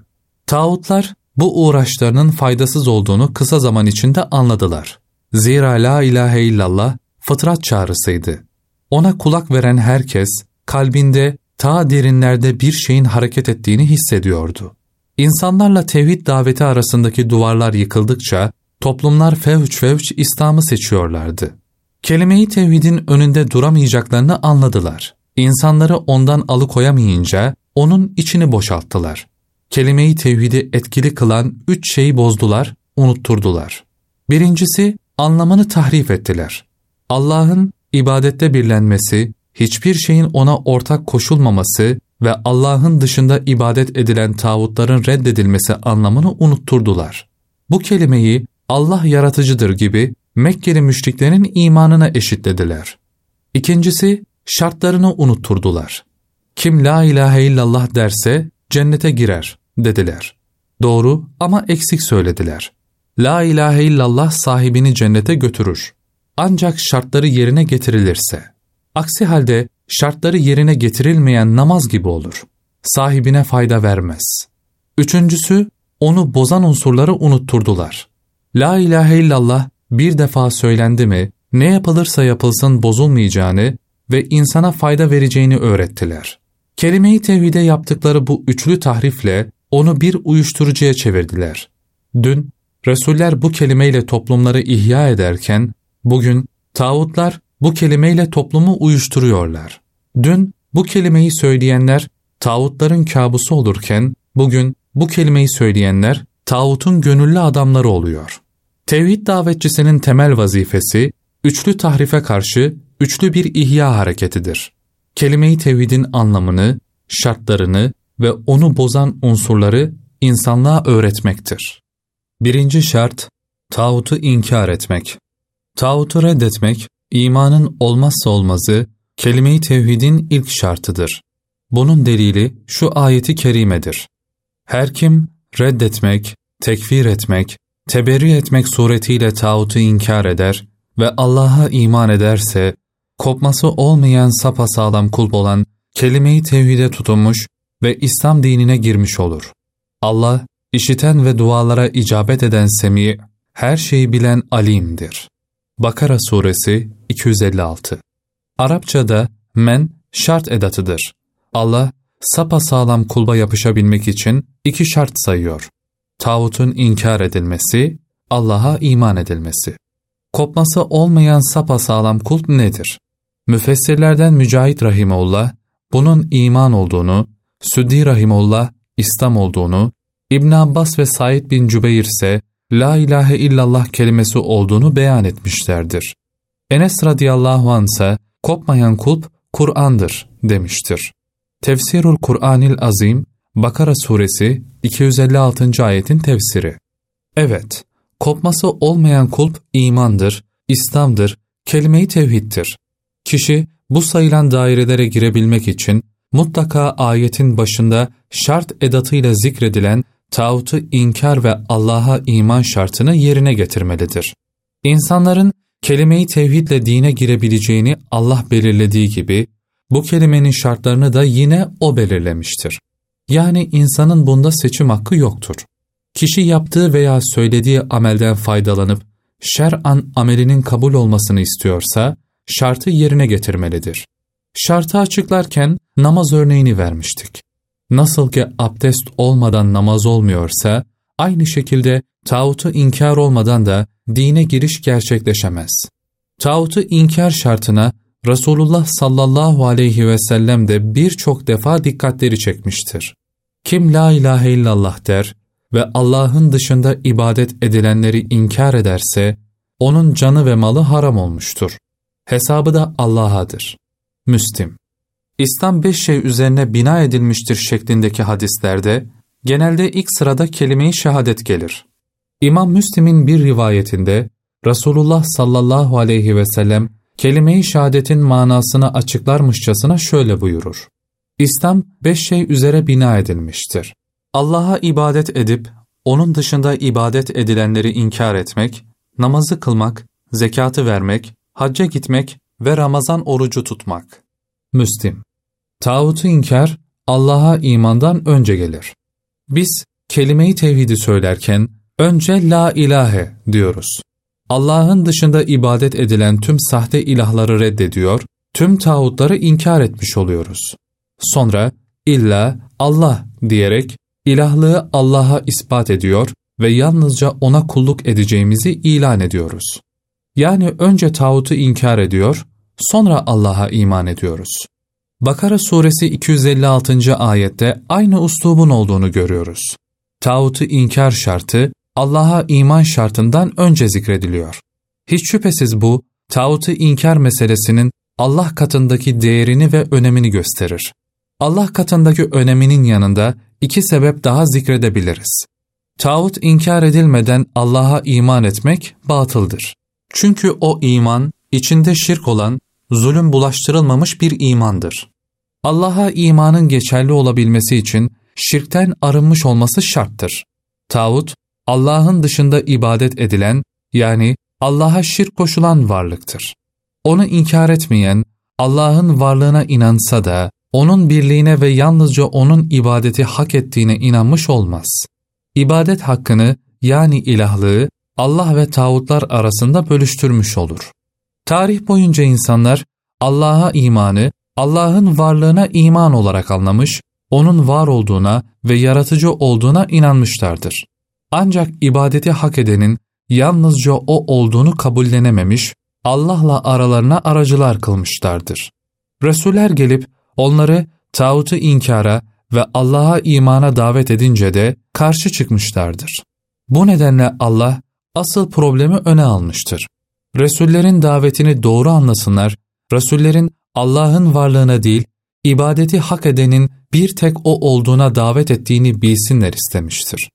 Speaker 1: Tağutlar bu uğraşlarının faydasız olduğunu kısa zaman içinde anladılar. Zira la ilahe illallah fıtrat çağrısıydı. Ona kulak veren herkes kalbinde ta derinlerde bir şeyin hareket ettiğini hissediyordu. İnsanlarla tevhid daveti arasındaki duvarlar yıkıldıkça toplumlar fevç fevç İslam'ı seçiyorlardı. Kelime-i tevhidin önünde duramayacaklarını anladılar. İnsanları ondan alıkoyamayınca onun içini boşalttılar. Kelime-i tevhidi etkili kılan üç şeyi bozdular, unutturdular. Birincisi anlamını tahrif ettiler. Allah'ın ibadette birlenmesi, hiçbir şeyin ona ortak koşulmaması ve Allah'ın dışında ibadet edilen tağutların reddedilmesi anlamını unutturdular. Bu kelimeyi Allah yaratıcıdır gibi Mekkeli müşriklerin imanına eşitlediler. İkincisi, şartlarını unutturdular. Kim la ilahe illallah derse cennete girer dediler. Doğru ama eksik söylediler. La ilahe illallah sahibini cennete götürür. Ancak şartları yerine getirilirse. Aksi halde şartları yerine getirilmeyen namaz gibi olur. Sahibine fayda vermez. Üçüncüsü, onu bozan unsurları unutturdular. La ilahe illallah bir defa söylendi mi, ne yapılırsa yapılsın bozulmayacağını ve insana fayda vereceğini öğrettiler. Kelime-i tevhide yaptıkları bu üçlü tahrifle onu bir uyuşturucuya çevirdiler. Dün Resuller bu kelimeyle toplumları ihya ederken, bugün tağutlar bu kelimeyle toplumu uyuşturuyorlar. Dün bu kelimeyi söyleyenler tağutların kabusu olurken, bugün bu kelimeyi söyleyenler tağutun gönüllü adamları oluyor. Tevhid davetçisinin temel vazifesi, üçlü tahrife karşı üçlü bir ihya hareketidir. Kelime-i tevhidin anlamını, şartlarını ve onu bozan unsurları insanlığa öğretmektir. Birinci şart, tağutu inkar etmek. Tağutu reddetmek, imanın olmazsa olmazı, kelime-i tevhidin ilk şartıdır. Bunun delili şu ayeti kerimedir. Her kim reddetmek, tekfir etmek, teberri etmek suretiyle tağutu inkar eder ve Allah'a iman ederse, kopması olmayan sapasağlam kulp olan kelime-i tevhide tutunmuş ve İslam dinine girmiş olur. Allah, işiten ve dualara icabet eden Semi, her şeyi bilen Alim'dir. Bakara Suresi 256 Arapçada men şart edatıdır. Allah sapa sağlam kulba yapışabilmek için iki şart sayıyor. Tağutun inkar edilmesi, Allah'a iman edilmesi. Kopması olmayan sapa sağlam kulp nedir? Müfessirlerden Mücahit Rahimullah, bunun iman olduğunu, Süddi Rahimullah, İslam olduğunu, İbn Abbas ve Said bin Cübeyr ise La ilahe illallah kelimesi olduğunu beyan etmişlerdir. Enes radıyallahu anh kopmayan kulp Kur'an'dır demiştir. Tefsirul Kur'anil Azim, Bakara suresi 256. ayetin tefsiri. Evet, kopması olmayan kulp imandır, İslam'dır, kelime-i tevhiddir. Kişi bu sayılan dairelere girebilmek için mutlaka ayetin başında şart edatıyla zikredilen tağutu inkar ve Allah'a iman şartını yerine getirmelidir. İnsanların kelime-i tevhidle dine girebileceğini Allah belirlediği gibi, bu kelimenin şartlarını da yine O belirlemiştir. Yani insanın bunda seçim hakkı yoktur. Kişi yaptığı veya söylediği amelden faydalanıp, şer'an amelinin kabul olmasını istiyorsa, şartı yerine getirmelidir. Şartı açıklarken namaz örneğini vermiştik. Nasıl ki abdest olmadan namaz olmuyorsa, aynı şekilde tağutu inkar olmadan da dine giriş gerçekleşemez. Tağutu inkar şartına Resulullah sallallahu aleyhi ve sellem de birçok defa dikkatleri çekmiştir. Kim la ilahe illallah der ve Allah'ın dışında ibadet edilenleri inkar ederse, onun canı ve malı haram olmuştur. Hesabı da Allah'adır. Müslim İslam beş şey üzerine bina edilmiştir şeklindeki hadislerde, genelde ilk sırada kelime-i şehadet gelir. İmam Müslim'in bir rivayetinde, Resulullah sallallahu aleyhi ve sellem, kelime-i şehadetin manasını açıklarmışçasına şöyle buyurur. İslam beş şey üzere bina edilmiştir. Allah'a ibadet edip, onun dışında ibadet edilenleri inkar etmek, namazı kılmak, zekatı vermek, hacca gitmek ve Ramazan orucu tutmak. Müslim Tağutu inkar, Allah'a imandan önce gelir. Biz kelime-i tevhidi söylerken önce la ilahe diyoruz. Allah'ın dışında ibadet edilen tüm sahte ilahları reddediyor, tüm tağutları inkar etmiş oluyoruz. Sonra illa Allah diyerek ilahlığı Allah'a ispat ediyor ve yalnızca ona kulluk edeceğimizi ilan ediyoruz. Yani önce tağutu inkar ediyor, sonra Allah'a iman ediyoruz. Bakara suresi 256. ayette aynı uslubun olduğunu görüyoruz. Tağutu inkar şartı Allah'a iman şartından önce zikrediliyor. Hiç şüphesiz bu, tağutu inkar meselesinin Allah katındaki değerini ve önemini gösterir. Allah katındaki öneminin yanında iki sebep daha zikredebiliriz. Tağut inkar edilmeden Allah'a iman etmek batıldır. Çünkü o iman, içinde şirk olan, zulüm bulaştırılmamış bir imandır. Allah'a imanın geçerli olabilmesi için şirkten arınmış olması şarttır. Tağut, Allah'ın dışında ibadet edilen, yani Allah'a şirk koşulan varlıktır. Onu inkar etmeyen, Allah'ın varlığına inansa da, onun birliğine ve yalnızca onun ibadeti hak ettiğine inanmış olmaz. İbadet hakkını, yani ilahlığı, Allah ve tağutlar arasında bölüştürmüş olur. Tarih boyunca insanlar, Allah'a imanı, Allah'ın varlığına iman olarak anlamış, onun var olduğuna ve yaratıcı olduğuna inanmışlardır. Ancak ibadeti hak edenin yalnızca o olduğunu kabullenememiş, Allah'la aralarına aracılar kılmışlardır. Resuller gelip onları tağutu inkara ve Allah'a imana davet edince de karşı çıkmışlardır. Bu nedenle Allah asıl problemi öne almıştır. Resullerin davetini doğru anlasınlar, Resullerin Allah'ın varlığına değil, ibadeti hak edenin bir tek O olduğuna davet ettiğini bilsinler istemiştir.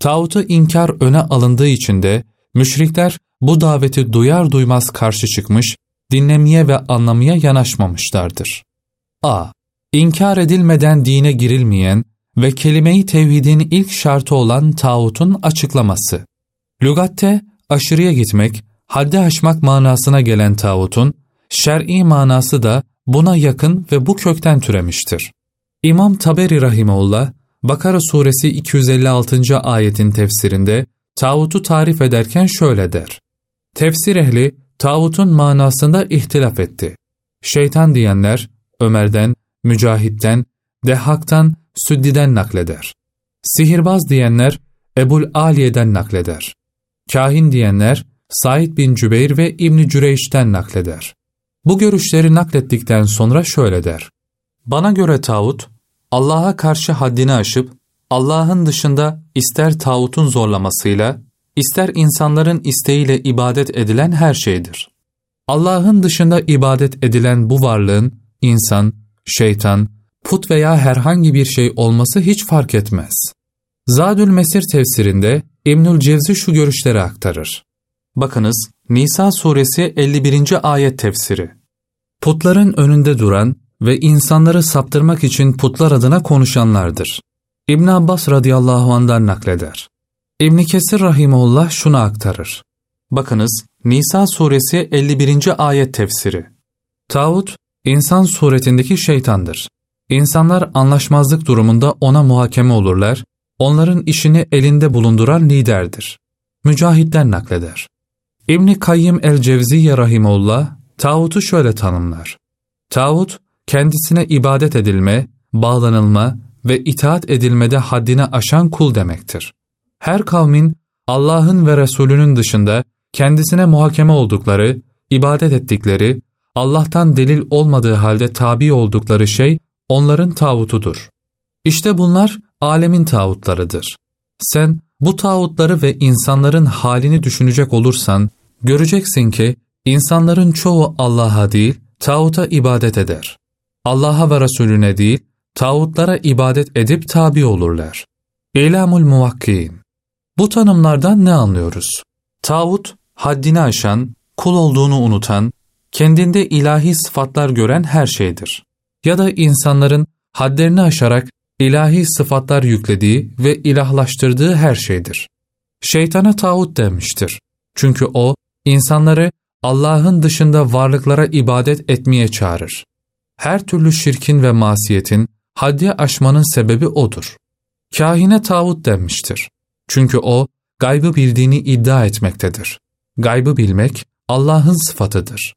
Speaker 1: Tağutu inkar öne alındığı için de müşrikler bu daveti duyar duymaz karşı çıkmış, dinlemeye ve anlamaya yanaşmamışlardır. A. İnkar edilmeden dine girilmeyen ve kelime-i tevhidin ilk şartı olan tağutun açıklaması. Lügatte aşırıya gitmek, haddi aşmak manasına gelen tağutun, şer'i manası da buna yakın ve bu kökten türemiştir. İmam Taberi Rahimeullah, Bakara suresi 256. ayetin tefsirinde tağutu tarif ederken şöyle der. Tefsir ehli tağutun manasında ihtilaf etti. şeytan diyenler Ömer'den, Mücahit'ten, Dehhak'tan, Süddi'den nakleder. Sihirbaz diyenler Ebul Aliye'den nakleder. Kahin diyenler Said bin Cübeyr ve İbni Cüreyş'ten nakleder. Bu görüşleri naklettikten sonra şöyle der. Bana göre tağut, Allah'a karşı haddini aşıp, Allah'ın dışında ister tağutun zorlamasıyla, ister insanların isteğiyle ibadet edilen her şeydir. Allah'ın dışında ibadet edilen bu varlığın, insan, şeytan, put veya herhangi bir şey olması hiç fark etmez. Zadül Mesir tefsirinde İbnül Cevzi şu görüşleri aktarır. Bakınız Nisa suresi 51. ayet tefsiri. Putların önünde duran ve insanları saptırmak için putlar adına konuşanlardır. İbn Abbas radıyallahu anh'dan nakleder. İbn Kesir rahimullah şunu aktarır. Bakınız Nisa suresi 51. ayet tefsiri. Tağut, insan suretindeki şeytandır. İnsanlar anlaşmazlık durumunda ona muhakeme olurlar, onların işini elinde bulunduran liderdir. Mücahitten nakleder. İbni Kayyim el-Cevziye rahimullah, tağutu şöyle tanımlar. Tağut, kendisine ibadet edilme, bağlanılma ve itaat edilmede haddini aşan kul demektir. Her kavmin Allah'ın ve Resulünün dışında kendisine muhakeme oldukları, ibadet ettikleri, Allah'tan delil olmadığı halde tabi oldukları şey onların tağutudur. İşte bunlar alemin tağutlarıdır. Sen bu tağutları ve insanların halini düşünecek olursan, göreceksin ki insanların çoğu Allah'a değil, tağuta ibadet eder. Allah'a ve Resulüne değil, tağutlara ibadet edip tabi olurlar. İlamul Muvakkiin Bu tanımlardan ne anlıyoruz? Tağut, haddini aşan, kul olduğunu unutan, kendinde ilahi sıfatlar gören her şeydir. Ya da insanların hadlerini aşarak ilahi sıfatlar yüklediği ve ilahlaştırdığı her şeydir. Şeytana tağut denmiştir. Çünkü o, insanları Allah'ın dışında varlıklara ibadet etmeye çağırır. Her türlü şirkin ve masiyetin haddi aşmanın sebebi odur. Kahine tağut denmiştir. Çünkü o, gaybı bildiğini iddia etmektedir. Gaybı bilmek, Allah'ın sıfatıdır.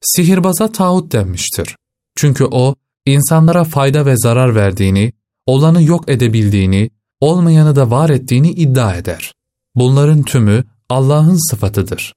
Speaker 1: Sihirbaza tağut denmiştir. Çünkü o, insanlara fayda ve zarar verdiğini, olanı yok edebildiğini, olmayanı da var ettiğini iddia eder. Bunların tümü Allah'ın sıfatıdır.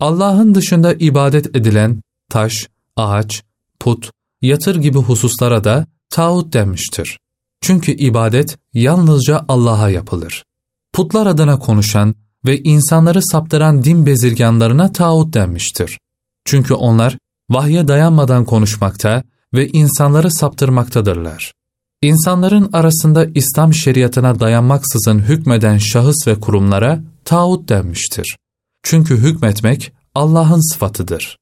Speaker 1: Allah'ın dışında ibadet edilen taş, ağaç, put, yatır gibi hususlara da tağut denmiştir. Çünkü ibadet yalnızca Allah'a yapılır. Putlar adına konuşan ve insanları saptıran din bezirganlarına tağut denmiştir. Çünkü onlar vahye dayanmadan konuşmakta ve insanları saptırmaktadırlar. İnsanların arasında İslam şeriatına dayanmaksızın hükmeden şahıs ve kurumlara tağut denmiştir. Çünkü hükmetmek Allah'ın sıfatıdır.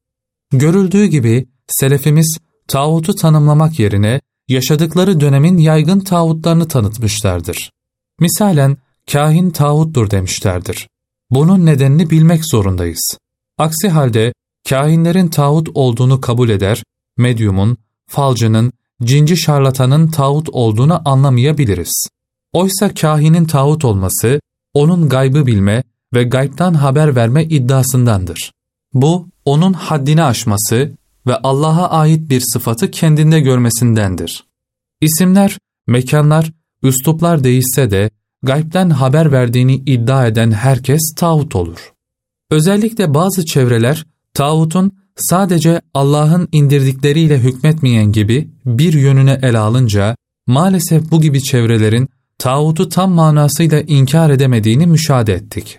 Speaker 1: Görüldüğü gibi selefimiz tağutu tanımlamak yerine yaşadıkları dönemin yaygın tağutlarını tanıtmışlardır. Misalen kahin tağuttur demişlerdir. Bunun nedenini bilmek zorundayız. Aksi halde kahinlerin tağut olduğunu kabul eder, medyumun, falcının, cinci şarlatanın tağut olduğunu anlamayabiliriz. Oysa kahinin tağut olması, onun gaybı bilme ve gaybtan haber verme iddiasındandır. Bu, onun haddini aşması ve Allah'a ait bir sıfatı kendinde görmesindendir. İsimler, mekanlar, üsluplar değişse de gaybden haber verdiğini iddia eden herkes tağut olur. Özellikle bazı çevreler tağutun sadece Allah'ın indirdikleriyle hükmetmeyen gibi bir yönüne ele alınca maalesef bu gibi çevrelerin tağutu tam manasıyla inkar edemediğini müşahede ettik.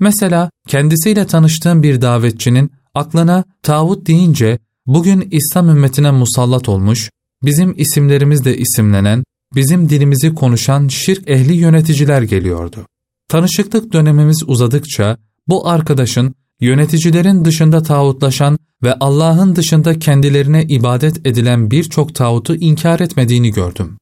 Speaker 1: Mesela kendisiyle tanıştığım bir davetçinin aklına tağut deyince bugün İslam ümmetine musallat olmuş, bizim isimlerimizle isimlenen, bizim dilimizi konuşan şirk ehli yöneticiler geliyordu. Tanışıklık dönemimiz uzadıkça bu arkadaşın yöneticilerin dışında tağutlaşan ve Allah'ın dışında kendilerine ibadet edilen birçok tağutu inkar etmediğini gördüm.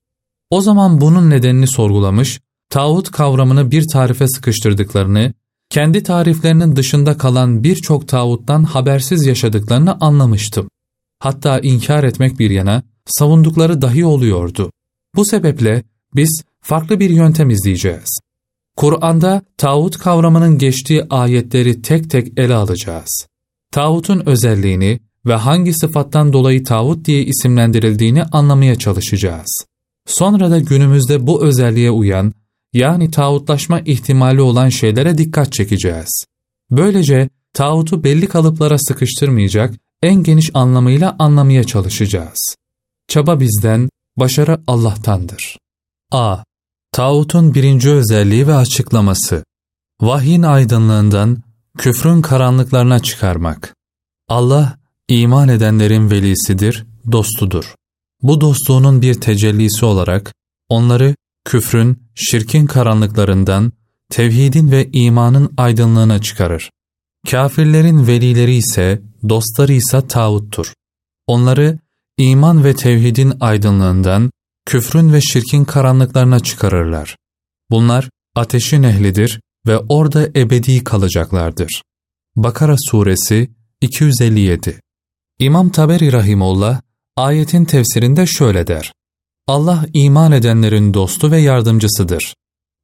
Speaker 1: O zaman bunun nedenini sorgulamış, tağut kavramını bir tarife sıkıştırdıklarını, kendi tariflerinin dışında kalan birçok tağuttan habersiz yaşadıklarını anlamıştım. Hatta inkar etmek bir yana, savundukları dahi oluyordu. Bu sebeple biz farklı bir yöntem izleyeceğiz. Kur'an'da tağut kavramının geçtiği ayetleri tek tek ele alacağız. Tağutun özelliğini, ve hangi sıfattan dolayı tağut diye isimlendirildiğini anlamaya çalışacağız. Sonra da günümüzde bu özelliğe uyan, yani tağutlaşma ihtimali olan şeylere dikkat çekeceğiz. Böylece tağutu belli kalıplara sıkıştırmayacak, en geniş anlamıyla anlamaya çalışacağız. Çaba bizden, başarı Allah'tandır. A. Tağutun birinci özelliği ve açıklaması. Vahyin aydınlığından küfrün karanlıklarına çıkarmak. Allah, iman edenlerin velisidir, dostudur. Bu dostluğunun bir tecellisi olarak onları küfrün, şirkin karanlıklarından, tevhidin ve imanın aydınlığına çıkarır. Kafirlerin velileri ise, dostları ise tağuttur. Onları iman ve tevhidin aydınlığından, küfrün ve şirkin karanlıklarına çıkarırlar. Bunlar ateşin ehlidir ve orada ebedi kalacaklardır. Bakara Suresi 257 İmam Taberi Rahimullah, ayetin tefsirinde şöyle der. Allah iman edenlerin dostu ve yardımcısıdır.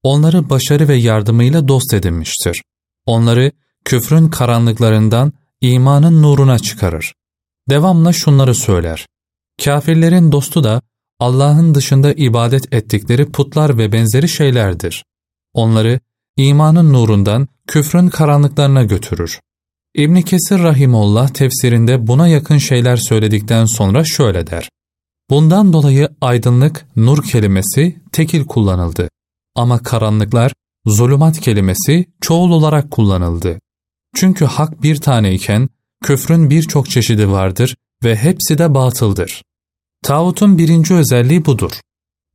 Speaker 1: Onları başarı ve yardımıyla dost edinmiştir. Onları küfrün karanlıklarından imanın nuruna çıkarır. Devamla şunları söyler. Kafirlerin dostu da Allah'ın dışında ibadet ettikleri putlar ve benzeri şeylerdir. Onları imanın nurundan küfrün karanlıklarına götürür. İbn Kesir rahimullah tefsirinde buna yakın şeyler söyledikten sonra şöyle der. Bundan dolayı aydınlık, nur kelimesi tekil kullanıldı. Ama karanlıklar, zulümat kelimesi çoğul olarak kullanıldı. Çünkü hak bir tane iken, küfrün birçok çeşidi vardır ve hepsi de batıldır. Tağutun birinci özelliği budur.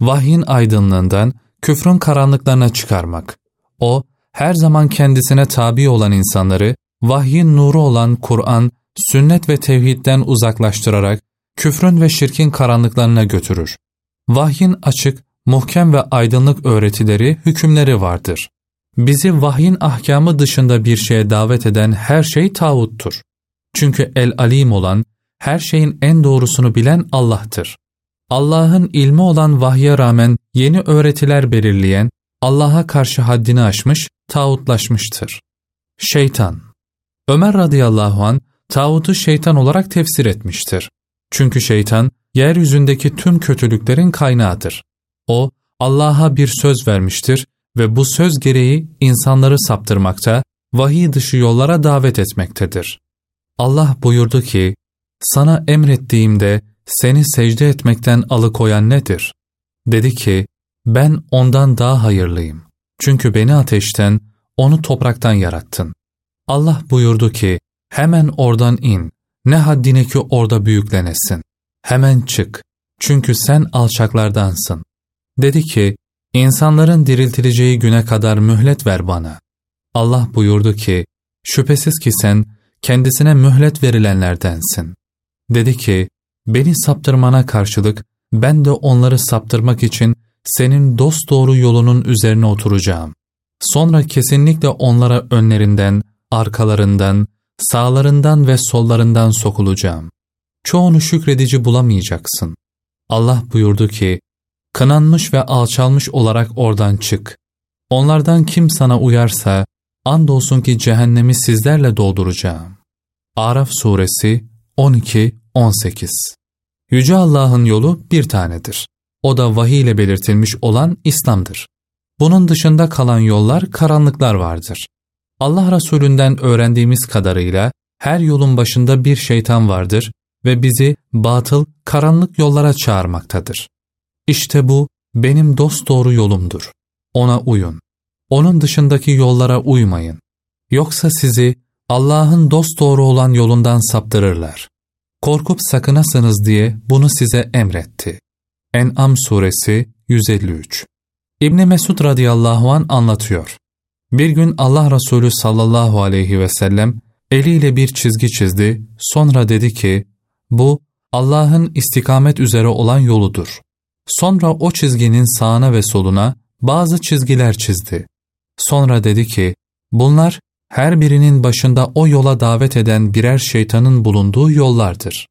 Speaker 1: Vahyin aydınlığından küfrün karanlıklarına çıkarmak. O, her zaman kendisine tabi olan insanları, vahyin nuru olan Kur'an, sünnet ve tevhidden uzaklaştırarak küfrün ve şirkin karanlıklarına götürür. Vahyin açık, muhkem ve aydınlık öğretileri, hükümleri vardır. Bizi vahyin ahkamı dışında bir şeye davet eden her şey tağuttur. Çünkü el-alim olan, her şeyin en doğrusunu bilen Allah'tır. Allah'ın ilmi olan vahye rağmen yeni öğretiler belirleyen, Allah'a karşı haddini aşmış, tağutlaşmıştır. Şeytan Ömer radıyallahu an tağutu şeytan olarak tefsir etmiştir. Çünkü şeytan, yeryüzündeki tüm kötülüklerin kaynağıdır. O, Allah'a bir söz vermiştir ve bu söz gereği insanları saptırmakta, vahiy dışı yollara davet etmektedir. Allah buyurdu ki, sana emrettiğimde seni secde etmekten alıkoyan nedir? Dedi ki, ben ondan daha hayırlıyım. Çünkü beni ateşten, onu topraktan yarattın. Allah buyurdu ki, hemen oradan in, ne haddine ki orada büyüklenesin. Hemen çık, çünkü sen alçaklardansın. Dedi ki, insanların diriltileceği güne kadar mühlet ver bana. Allah buyurdu ki, şüphesiz ki sen kendisine mühlet verilenlerdensin. Dedi ki, beni saptırmana karşılık ben de onları saptırmak için senin dosdoğru yolunun üzerine oturacağım. Sonra kesinlikle onlara önlerinden, arkalarından, sağlarından ve sollarından sokulacağım. Çoğunu şükredici bulamayacaksın. Allah buyurdu ki, kınanmış ve alçalmış olarak oradan çık. Onlardan kim sana uyarsa, andolsun ki cehennemi sizlerle dolduracağım. Araf suresi 12-18 Yüce Allah'ın yolu bir tanedir. O da vahiy ile belirtilmiş olan İslam'dır. Bunun dışında kalan yollar, karanlıklar vardır. Allah Resulünden öğrendiğimiz kadarıyla her yolun başında bir şeytan vardır ve bizi batıl, karanlık yollara çağırmaktadır. İşte bu benim dost doğru yolumdur. Ona uyun. Onun dışındaki yollara uymayın. Yoksa sizi Allah'ın dost doğru olan yolundan saptırırlar. Korkup sakınasınız diye bunu size emretti. En'am suresi 153 İbni Mesud radıyallahu an anlatıyor. Bir gün Allah Resulü sallallahu aleyhi ve sellem eliyle bir çizgi çizdi, sonra dedi ki, bu Allah'ın istikamet üzere olan yoludur. Sonra o çizginin sağına ve soluna bazı çizgiler çizdi. Sonra dedi ki, bunlar her birinin başında o yola davet eden birer şeytanın bulunduğu yollardır.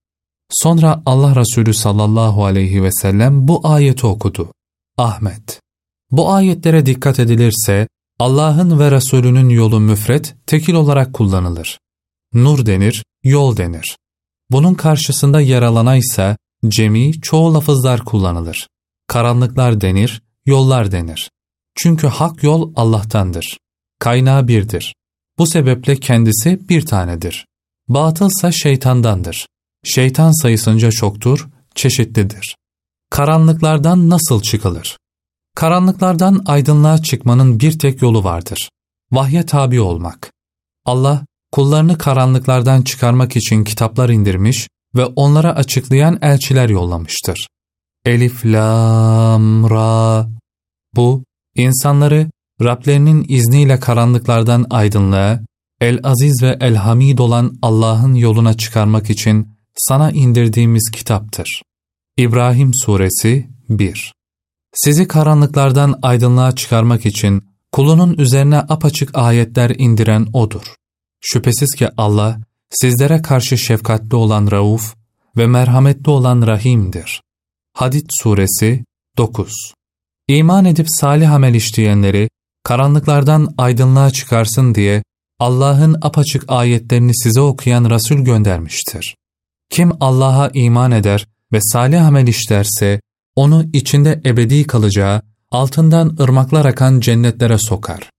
Speaker 1: Sonra Allah Resulü sallallahu aleyhi ve sellem bu ayeti okudu. Ahmet. Bu ayetlere dikkat edilirse Allah'ın ve Resulünün yolu müfret, tekil olarak kullanılır. Nur denir, yol denir. Bunun karşısında yer alana ise cemi çoğu lafızlar kullanılır. Karanlıklar denir, yollar denir. Çünkü hak yol Allah'tandır. Kaynağı birdir. Bu sebeple kendisi bir tanedir. Batılsa şeytandandır. Şeytan sayısınca çoktur, çeşitlidir. Karanlıklardan nasıl çıkılır? Karanlıklardan aydınlığa çıkmanın bir tek yolu vardır. Vahye tabi olmak. Allah, kullarını karanlıklardan çıkarmak için kitaplar indirmiş ve onlara açıklayan elçiler yollamıştır. Elif, Lam, Ra. Bu, insanları Rablerinin izniyle karanlıklardan aydınlığa, El-Aziz ve El-Hamid olan Allah'ın yoluna çıkarmak için sana indirdiğimiz kitaptır. İbrahim Suresi 1 Sizi karanlıklardan aydınlığa çıkarmak için kulunun üzerine apaçık ayetler indiren O'dur. Şüphesiz ki Allah, sizlere karşı şefkatli olan Rauf ve merhametli olan Rahim'dir. Hadid Suresi 9 İman edip salih amel işleyenleri, karanlıklardan aydınlığa çıkarsın diye Allah'ın apaçık ayetlerini size okuyan Resul göndermiştir. Kim Allah'a iman eder ve salih amel işlerse, onu içinde ebedi kalacağı, altından ırmaklar akan cennetlere sokar.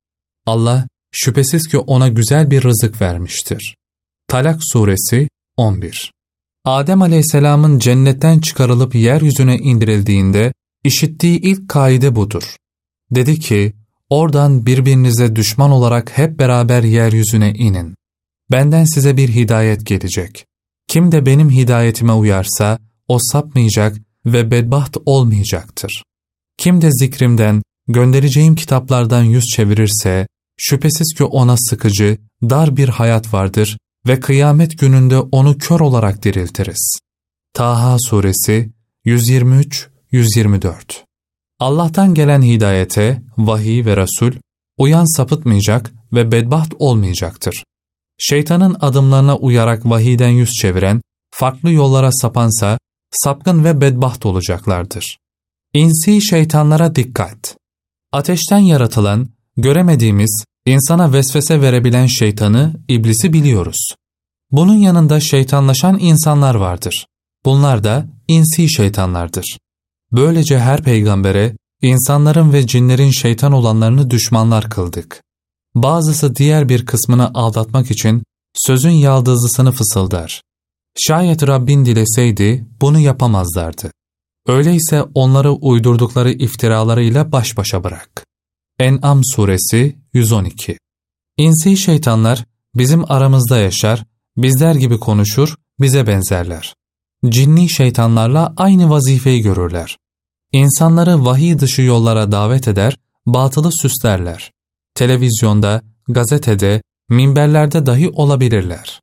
Speaker 1: Allah, şüphesiz ki ona güzel bir rızık vermiştir. Talak Suresi 11 Adem Aleyhisselam'ın cennetten çıkarılıp yeryüzüne indirildiğinde, işittiği ilk kaide budur. Dedi ki, oradan birbirinize düşman olarak hep beraber yeryüzüne inin. Benden size bir hidayet gelecek. Kim de benim hidayetime uyarsa, o sapmayacak ve bedbaht olmayacaktır. Kim de zikrimden, göndereceğim kitaplardan yüz çevirirse, şüphesiz ki ona sıkıcı, dar bir hayat vardır ve kıyamet gününde onu kör olarak diriltiriz. Taha Suresi 123-124 Allah'tan gelen hidayete, vahiy ve Resul, uyan sapıtmayacak ve bedbaht olmayacaktır. Şeytanın adımlarına uyarak vahiden yüz çeviren, farklı yollara sapansa, sapkın ve bedbaht olacaklardır. İnsi şeytanlara dikkat! Ateşten yaratılan, göremediğimiz, insana vesvese verebilen şeytanı, iblisi biliyoruz. Bunun yanında şeytanlaşan insanlar vardır. Bunlar da insi şeytanlardır. Böylece her peygambere, insanların ve cinlerin şeytan olanlarını düşmanlar kıldık. Bazısı diğer bir kısmını aldatmak için sözün yaldızlısını fısıldar. Şayet Rabbin dileseydi bunu yapamazlardı. Öyleyse onları uydurdukları iftiralarıyla baş başa bırak. En'am suresi 112 İnsi şeytanlar bizim aramızda yaşar, bizler gibi konuşur, bize benzerler. Cinni şeytanlarla aynı vazifeyi görürler. İnsanları vahiy dışı yollara davet eder, batılı süslerler. Televizyonda, gazetede, minberlerde dahi olabilirler.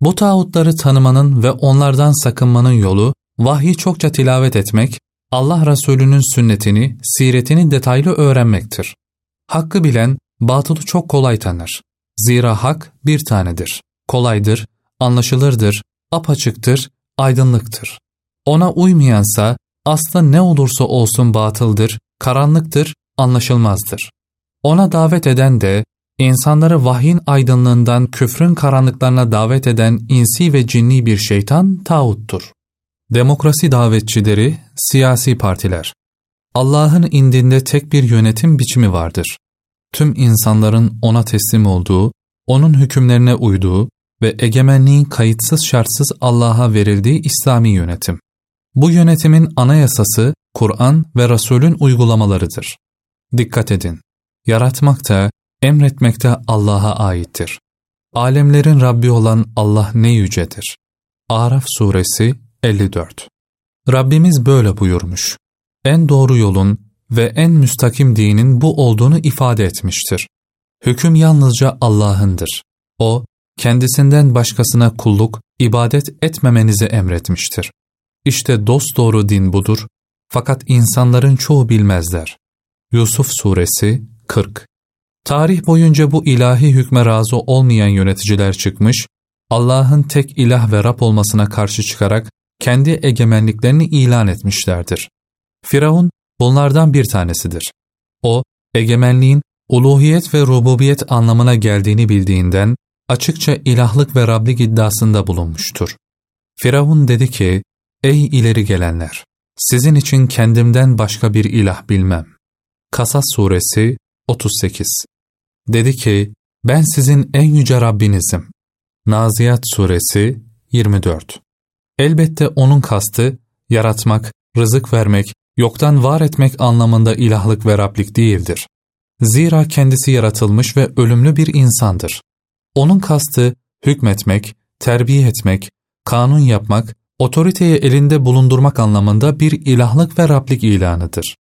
Speaker 1: Bu tağutları tanımanın ve onlardan sakınmanın yolu, vahyi çokça tilavet etmek, Allah Resulü'nün sünnetini, siretini detaylı öğrenmektir. Hakkı bilen, batılı çok kolay tanır. Zira hak bir tanedir, kolaydır, anlaşılırdır, apaçıktır, aydınlıktır. Ona uymayansa, asla ne olursa olsun batıldır, karanlıktır, anlaşılmazdır. Ona davet eden de, insanları vahyin aydınlığından küfrün karanlıklarına davet eden insi ve cinni bir şeytan tağuttur. Demokrasi davetçileri, siyasi partiler. Allah'ın indinde tek bir yönetim biçimi vardır. Tüm insanların ona teslim olduğu, onun hükümlerine uyduğu ve egemenliğin kayıtsız şartsız Allah'a verildiği İslami yönetim. Bu yönetimin anayasası, Kur'an ve Resulün uygulamalarıdır. Dikkat edin, yaratmak da, emretmek de Allah'a aittir. Alemlerin Rabbi olan Allah ne yücedir. Araf Suresi 54 Rabbimiz böyle buyurmuş. En doğru yolun ve en müstakim dinin bu olduğunu ifade etmiştir. Hüküm yalnızca Allah'ındır. O, kendisinden başkasına kulluk, ibadet etmemenizi emretmiştir. İşte dosdoğru din budur, fakat insanların çoğu bilmezler. Yusuf Suresi 40 Tarih boyunca bu ilahi hükme razı olmayan yöneticiler çıkmış, Allah'ın tek ilah ve Rab olmasına karşı çıkarak kendi egemenliklerini ilan etmişlerdir. Firavun bunlardan bir tanesidir. O, egemenliğin uluhiyet ve rububiyet anlamına geldiğini bildiğinden açıkça ilahlık ve Rablik iddiasında bulunmuştur. Firavun dedi ki, Ey ileri gelenler! Sizin için kendimden başka bir ilah bilmem. Kasas suresi 38 Dedi ki, ben sizin en yüce Rabbinizim. Naziyat suresi 24 Elbette onun kastı, yaratmak, rızık vermek, yoktan var etmek anlamında ilahlık ve Rablik değildir. Zira kendisi yaratılmış ve ölümlü bir insandır. Onun kastı, hükmetmek, terbiye etmek, kanun yapmak, otoriteyi elinde bulundurmak anlamında bir ilahlık ve Rablik ilanıdır.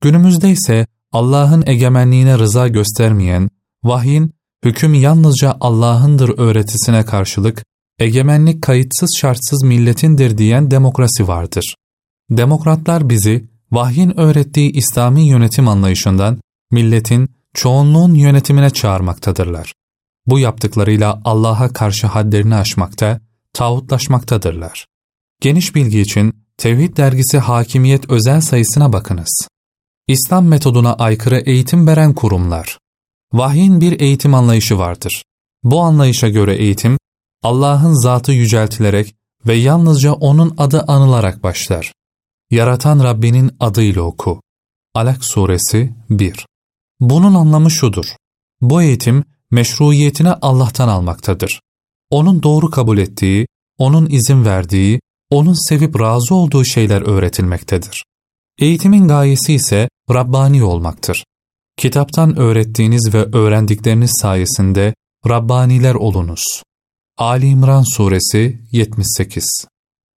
Speaker 1: Günümüzde ise Allah'ın egemenliğine rıza göstermeyen, vahyin, hüküm yalnızca Allah'ındır öğretisine karşılık, egemenlik kayıtsız şartsız milletindir diyen demokrasi vardır. Demokratlar bizi, vahyin öğrettiği İslami yönetim anlayışından, milletin, çoğunluğun yönetimine çağırmaktadırlar. Bu yaptıklarıyla Allah'a karşı hadlerini aşmakta, tağutlaşmaktadırlar. Geniş bilgi için Tevhid dergisi Hakimiyet özel sayısına bakınız. İslam metoduna aykırı eğitim veren kurumlar. Vahyin bir eğitim anlayışı vardır. Bu anlayışa göre eğitim, Allah'ın zatı yüceltilerek ve yalnızca O'nun adı anılarak başlar. Yaratan Rabbinin adıyla oku. Alak Suresi 1 Bunun anlamı şudur. Bu eğitim, meşruiyetine Allah'tan almaktadır. Onun doğru kabul ettiği, O'nun izin verdiği, O'nun sevip razı olduğu şeyler öğretilmektedir. Eğitimin gayesi ise Rabbani olmaktır. Kitaptan öğrettiğiniz ve öğrendikleriniz sayesinde Rabbaniler olunuz. Ali İmran Suresi 78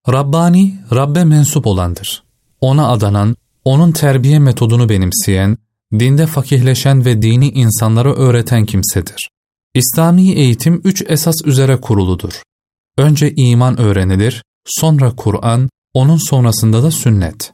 Speaker 1: Rabbani, Rabbe mensup olandır. Ona adanan, onun terbiye metodunu benimseyen, dinde fakihleşen ve dini insanlara öğreten kimsedir. İslami eğitim üç esas üzere kuruludur. Önce iman öğrenilir, sonra Kur'an, onun sonrasında da sünnet.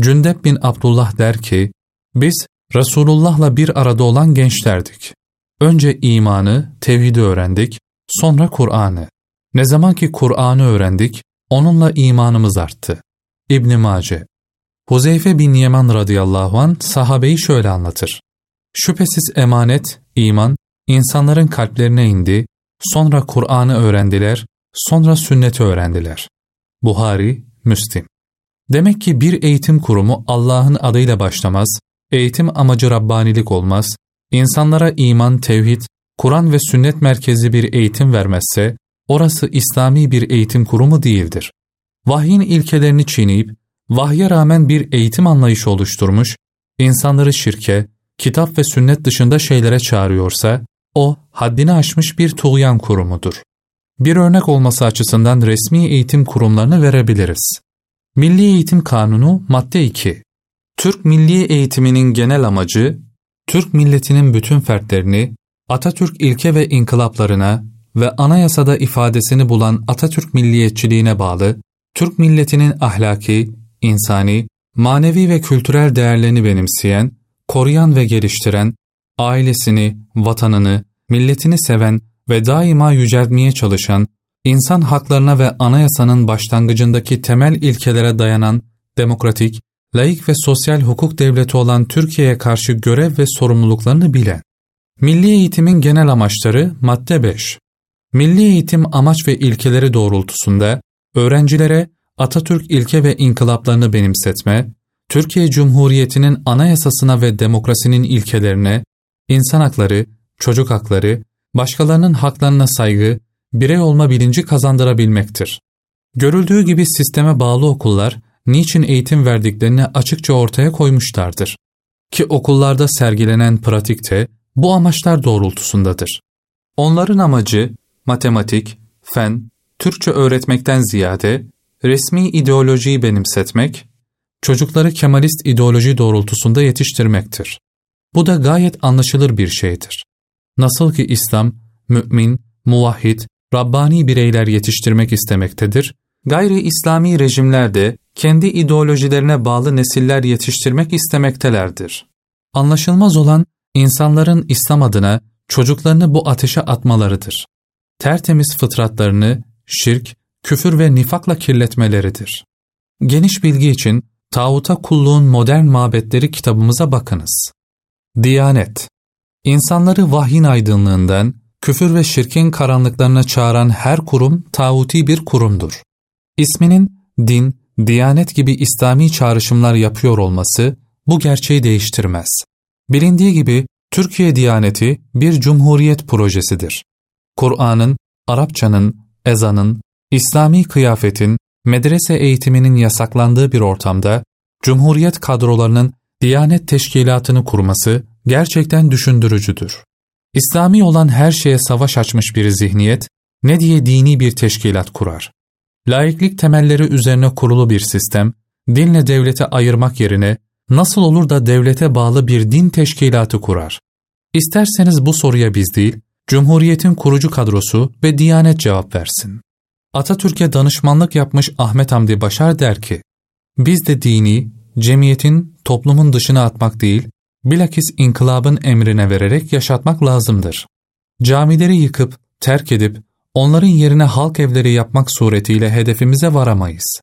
Speaker 1: Cündep bin Abdullah der ki, biz Resulullah'la bir arada olan gençlerdik. Önce imanı, tevhidi öğrendik, sonra Kur'an'ı. Ne zaman ki Kur'an'ı öğrendik, onunla imanımız arttı. İbn Mace Huzeyfe bin Yeman radıyallahu an sahabeyi şöyle anlatır. Şüphesiz emanet, iman, insanların kalplerine indi, sonra Kur'an'ı öğrendiler, sonra sünneti öğrendiler. Buhari, Müslim Demek ki bir eğitim kurumu Allah'ın adıyla başlamaz, eğitim amacı Rabbanilik olmaz, insanlara iman, tevhid, Kur'an ve sünnet merkezi bir eğitim vermezse, orası İslami bir eğitim kurumu değildir. Vahyin ilkelerini çiğneyip, vahye rağmen bir eğitim anlayışı oluşturmuş, insanları şirke, kitap ve sünnet dışında şeylere çağırıyorsa, o haddini aşmış bir tuğyan kurumudur. Bir örnek olması açısından resmi eğitim kurumlarını verebiliriz. Milli Eğitim Kanunu Madde 2 Türk milli eğitiminin genel amacı, Türk milletinin bütün fertlerini Atatürk ilke ve inkılaplarına ve anayasada ifadesini bulan Atatürk milliyetçiliğine bağlı, Türk milletinin ahlaki, insani, manevi ve kültürel değerlerini benimseyen, koruyan ve geliştiren, ailesini, vatanını, milletini seven ve daima yüceltmeye çalışan, insan haklarına ve anayasanın başlangıcındaki temel ilkelere dayanan demokratik, laik ve sosyal hukuk devleti olan Türkiye'ye karşı görev ve sorumluluklarını bilen. Milli eğitimin genel amaçları madde 5. Milli eğitim amaç ve ilkeleri doğrultusunda öğrencilere Atatürk ilke ve inkılaplarını benimsetme, Türkiye Cumhuriyeti'nin anayasasına ve demokrasinin ilkelerine, insan hakları, çocuk hakları, başkalarının haklarına saygı, birey olma bilinci kazandırabilmektir. Görüldüğü gibi sisteme bağlı okullar, niçin eğitim verdiklerini açıkça ortaya koymuşlardır. Ki okullarda sergilenen pratikte bu amaçlar doğrultusundadır. Onların amacı matematik, fen, Türkçe öğretmekten ziyade resmi ideolojiyi benimsetmek, çocukları Kemalist ideoloji doğrultusunda yetiştirmektir. Bu da gayet anlaşılır bir şeydir. Nasıl ki İslam, mümin, muvahhid, Rabbani bireyler yetiştirmek istemektedir, gayri İslami rejimler de kendi ideolojilerine bağlı nesiller yetiştirmek istemektelerdir. Anlaşılmaz olan insanların İslam adına çocuklarını bu ateşe atmalarıdır. Tertemiz fıtratlarını şirk, küfür ve nifakla kirletmeleridir. Geniş bilgi için Tağuta Kulluğun Modern Mabetleri kitabımıza bakınız. Diyanet İnsanları vahyin aydınlığından, küfür ve şirkin karanlıklarına çağıran her kurum tağuti bir kurumdur. İsminin din, diyanet gibi İslami çağrışımlar yapıyor olması bu gerçeği değiştirmez. Bilindiği gibi Türkiye Diyaneti bir cumhuriyet projesidir. Kur'an'ın, Arapçanın, ezanın, İslami kıyafetin, medrese eğitiminin yasaklandığı bir ortamda Cumhuriyet kadrolarının Diyanet Teşkilatı'nı kurması gerçekten düşündürücüdür. İslami olan her şeye savaş açmış bir zihniyet, ne diye dini bir teşkilat kurar? Laiklik temelleri üzerine kurulu bir sistem, dinle devlete ayırmak yerine nasıl olur da devlete bağlı bir din teşkilatı kurar? İsterseniz bu soruya biz değil, Cumhuriyet'in kurucu kadrosu ve Diyanet cevap versin. Atatürk'e danışmanlık yapmış Ahmet Hamdi Başar der ki, biz de dini, cemiyetin toplumun dışına atmak değil, bilakis inkılabın emrine vererek yaşatmak lazımdır. Camileri yıkıp, terk edip, onların yerine halk evleri yapmak suretiyle hedefimize varamayız.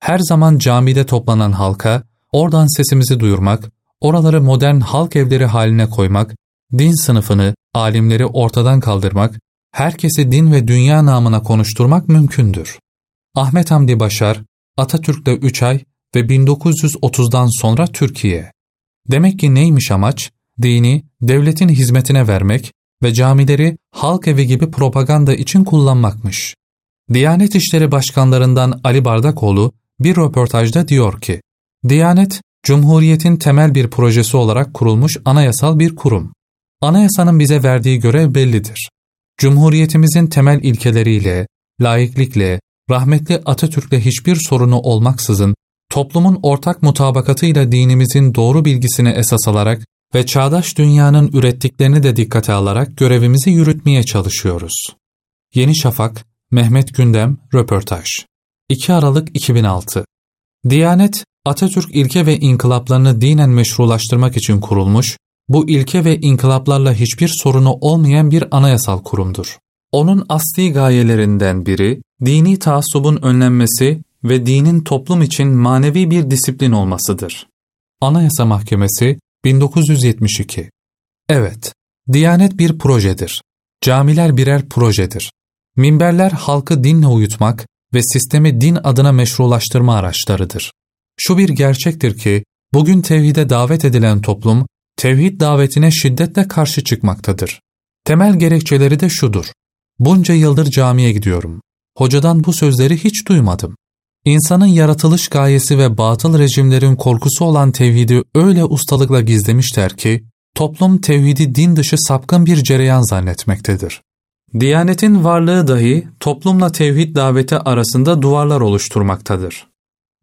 Speaker 1: Her zaman camide toplanan halka, oradan sesimizi duyurmak, oraları modern halk evleri haline koymak, din sınıfını, alimleri ortadan kaldırmak, herkesi din ve dünya namına konuşturmak mümkündür. Ahmet Hamdi Başar, Atatürk'te 3 ay ve 1930'dan sonra Türkiye. Demek ki neymiş amaç? Dini, devletin hizmetine vermek ve camileri halk evi gibi propaganda için kullanmakmış. Diyanet İşleri Başkanlarından Ali Bardakoğlu bir röportajda diyor ki, Diyanet, Cumhuriyet'in temel bir projesi olarak kurulmuş anayasal bir kurum. Anayasanın bize verdiği görev bellidir. Cumhuriyetimizin temel ilkeleriyle, laiklikle, rahmetli Atatürk'le hiçbir sorunu olmaksızın toplumun ortak mutabakatıyla dinimizin doğru bilgisini esas alarak ve çağdaş dünyanın ürettiklerini de dikkate alarak görevimizi yürütmeye çalışıyoruz. Yeni Şafak, Mehmet Gündem, Röportaj 2 Aralık 2006 Diyanet, Atatürk ilke ve inkılaplarını dinen meşrulaştırmak için kurulmuş, bu ilke ve inkılaplarla hiçbir sorunu olmayan bir anayasal kurumdur. Onun asli gayelerinden biri, dini taassubun önlenmesi ve dinin toplum için manevi bir disiplin olmasıdır. Anayasa Mahkemesi 1972 Evet, Diyanet bir projedir. Camiler birer projedir. Minberler halkı dinle uyutmak ve sistemi din adına meşrulaştırma araçlarıdır. Şu bir gerçektir ki, bugün tevhide davet edilen toplum, tevhid davetine şiddetle karşı çıkmaktadır. Temel gerekçeleri de şudur. Bunca yıldır camiye gidiyorum. Hocadan bu sözleri hiç duymadım. İnsanın yaratılış gayesi ve batıl rejimlerin korkusu olan tevhidi öyle ustalıkla gizlemişler ki, toplum tevhidi din dışı sapkın bir cereyan zannetmektedir. Diyanetin varlığı dahi toplumla tevhid daveti arasında duvarlar oluşturmaktadır.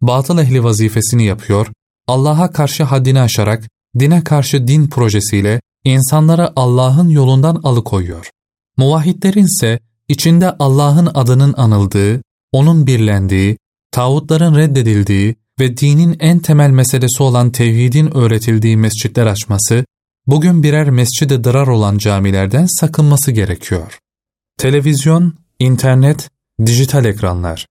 Speaker 1: Batıl ehli vazifesini yapıyor, Allah'a karşı haddini aşarak, dine karşı din projesiyle insanlara Allah'ın yolundan alıkoyuyor. Muvahhidlerin ise içinde Allah'ın adının anıldığı, onun birlendiği, tağutların reddedildiği ve dinin en temel meselesi olan tevhidin öğretildiği mescitler açması, bugün birer mescide dırar olan camilerden sakınması gerekiyor. Televizyon, internet, dijital ekranlar.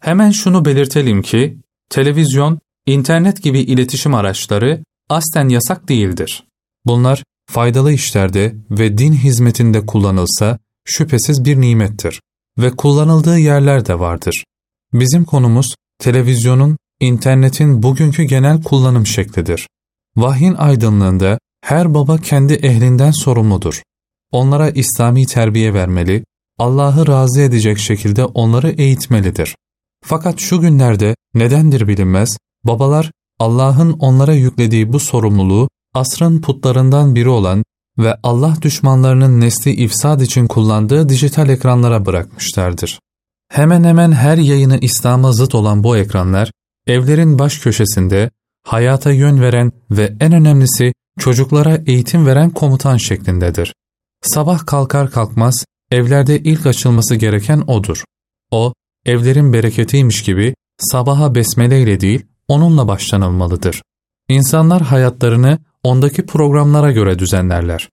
Speaker 1: Hemen şunu belirtelim ki, televizyon, internet gibi iletişim araçları aslen yasak değildir. Bunlar faydalı işlerde ve din hizmetinde kullanılsa şüphesiz bir nimettir ve kullanıldığı yerler de vardır. Bizim konumuz televizyonun, internetin bugünkü genel kullanım şeklidir. Vahyin aydınlığında her baba kendi ehlinden sorumludur. Onlara İslami terbiye vermeli, Allah'ı razı edecek şekilde onları eğitmelidir. Fakat şu günlerde nedendir bilinmez, babalar Allah'ın onlara yüklediği bu sorumluluğu asrın putlarından biri olan ve Allah düşmanlarının nesli ifsad için kullandığı dijital ekranlara bırakmışlardır. Hemen hemen her yayını İslam'a zıt olan bu ekranlar, evlerin baş köşesinde hayata yön veren ve en önemlisi çocuklara eğitim veren komutan şeklindedir. Sabah kalkar kalkmaz evlerde ilk açılması gereken odur. O, evlerin bereketiymiş gibi sabaha besmele ile değil onunla başlanılmalıdır. İnsanlar hayatlarını ondaki programlara göre düzenlerler.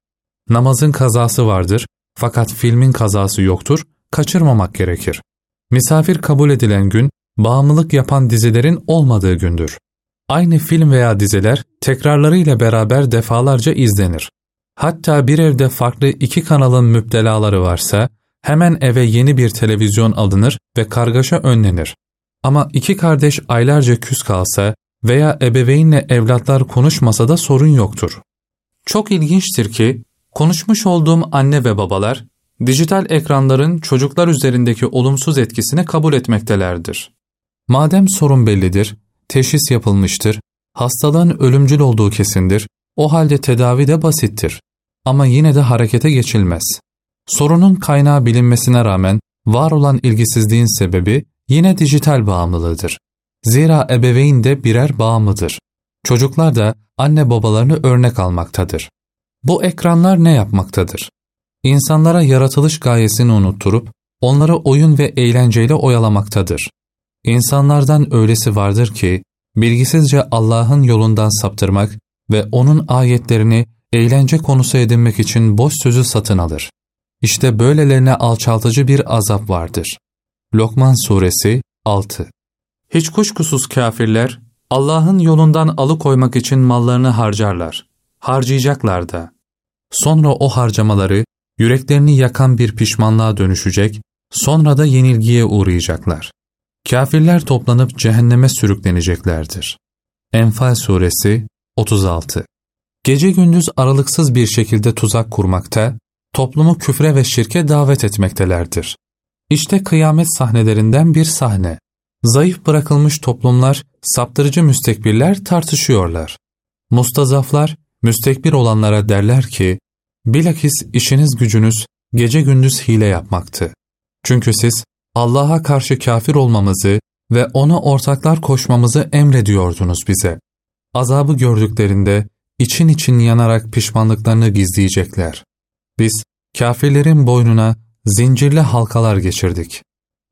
Speaker 1: Namazın kazası vardır fakat filmin kazası yoktur, kaçırmamak gerekir. Misafir kabul edilen gün, bağımlılık yapan dizilerin olmadığı gündür. Aynı film veya diziler tekrarlarıyla beraber defalarca izlenir. Hatta bir evde farklı iki kanalın müptelaları varsa, hemen eve yeni bir televizyon alınır ve kargaşa önlenir. Ama iki kardeş aylarca küs kalsa veya ebeveynle evlatlar konuşmasa da sorun yoktur. Çok ilginçtir ki, konuşmuş olduğum anne ve babalar, dijital ekranların çocuklar üzerindeki olumsuz etkisini kabul etmektelerdir. Madem sorun bellidir, teşhis yapılmıştır, hastalığın ölümcül olduğu kesindir, o halde tedavi de basittir. Ama yine de harekete geçilmez. Sorunun kaynağı bilinmesine rağmen var olan ilgisizliğin sebebi yine dijital bağımlılığıdır. Zira ebeveyn de birer bağımlıdır. Çocuklar da anne babalarını örnek almaktadır. Bu ekranlar ne yapmaktadır? İnsanlara yaratılış gayesini unutturup onları oyun ve eğlenceyle oyalamaktadır. İnsanlardan öylesi vardır ki bilgisizce Allah'ın yolundan saptırmak ve onun ayetlerini eğlence konusu edinmek için boş sözü satın alır. İşte böylelerine alçaltıcı bir azap vardır. Lokman Suresi 6 Hiç kuşkusuz kafirler, Allah'ın yolundan alıkoymak için mallarını harcarlar. Harcayacaklar da. Sonra o harcamaları, yüreklerini yakan bir pişmanlığa dönüşecek, sonra da yenilgiye uğrayacaklar. Kafirler toplanıp cehenneme sürükleneceklerdir. Enfal Suresi 36 Gece gündüz aralıksız bir şekilde tuzak kurmakta, toplumu küfre ve şirke davet etmektelerdir. İşte kıyamet sahnelerinden bir sahne. Zayıf bırakılmış toplumlar, saptırıcı müstekbirler tartışıyorlar. Mustazaflar, müstekbir olanlara derler ki, bilakis işiniz gücünüz gece gündüz hile yapmaktı. Çünkü siz Allah'a karşı kafir olmamızı ve ona ortaklar koşmamızı emrediyordunuz bize. Azabı gördüklerinde için için yanarak pişmanlıklarını gizleyecekler. Biz kafirlerin boynuna zincirli halkalar geçirdik.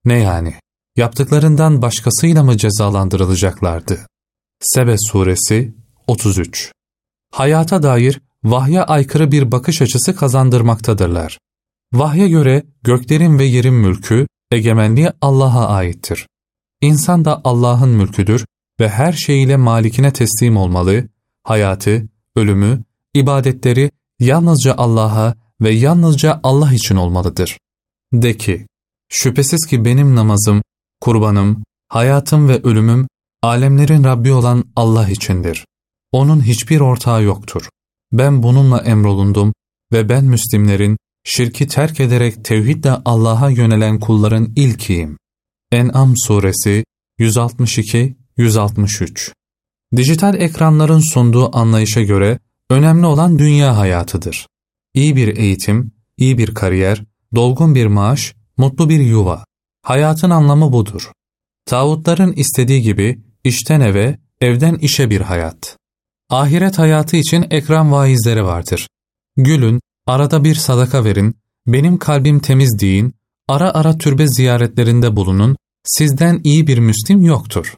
Speaker 1: Ne yani? Yaptıklarından başkasıyla mı cezalandırılacaklardı? Sebe Suresi 33 Hayata dair vahye aykırı bir bakış açısı kazandırmaktadırlar. Vahye göre göklerin ve yerin mülkü, egemenliği Allah'a aittir. İnsan da Allah'ın mülküdür ve her şeyiyle malikine teslim olmalı, hayatı, ölümü, ibadetleri yalnızca Allah'a ve yalnızca Allah için olmalıdır. De ki, şüphesiz ki benim namazım, kurbanım, hayatım ve ölümüm, alemlerin Rabbi olan Allah içindir. Onun hiçbir ortağı yoktur. Ben bununla emrolundum ve ben Müslimlerin, şirki terk ederek tevhidle Allah'a yönelen kulların ilkiyim. En'am suresi 162-163 Dijital ekranların sunduğu anlayışa göre önemli olan dünya hayatıdır. İyi bir eğitim, iyi bir kariyer, dolgun bir maaş, mutlu bir yuva. Hayatın anlamı budur. Tağutların istediği gibi işten eve, evden işe bir hayat. Ahiret hayatı için ekran vaizleri vardır. Gülün, arada bir sadaka verin, benim kalbim temiz deyin, ara ara türbe ziyaretlerinde bulunun, sizden iyi bir Müslim yoktur.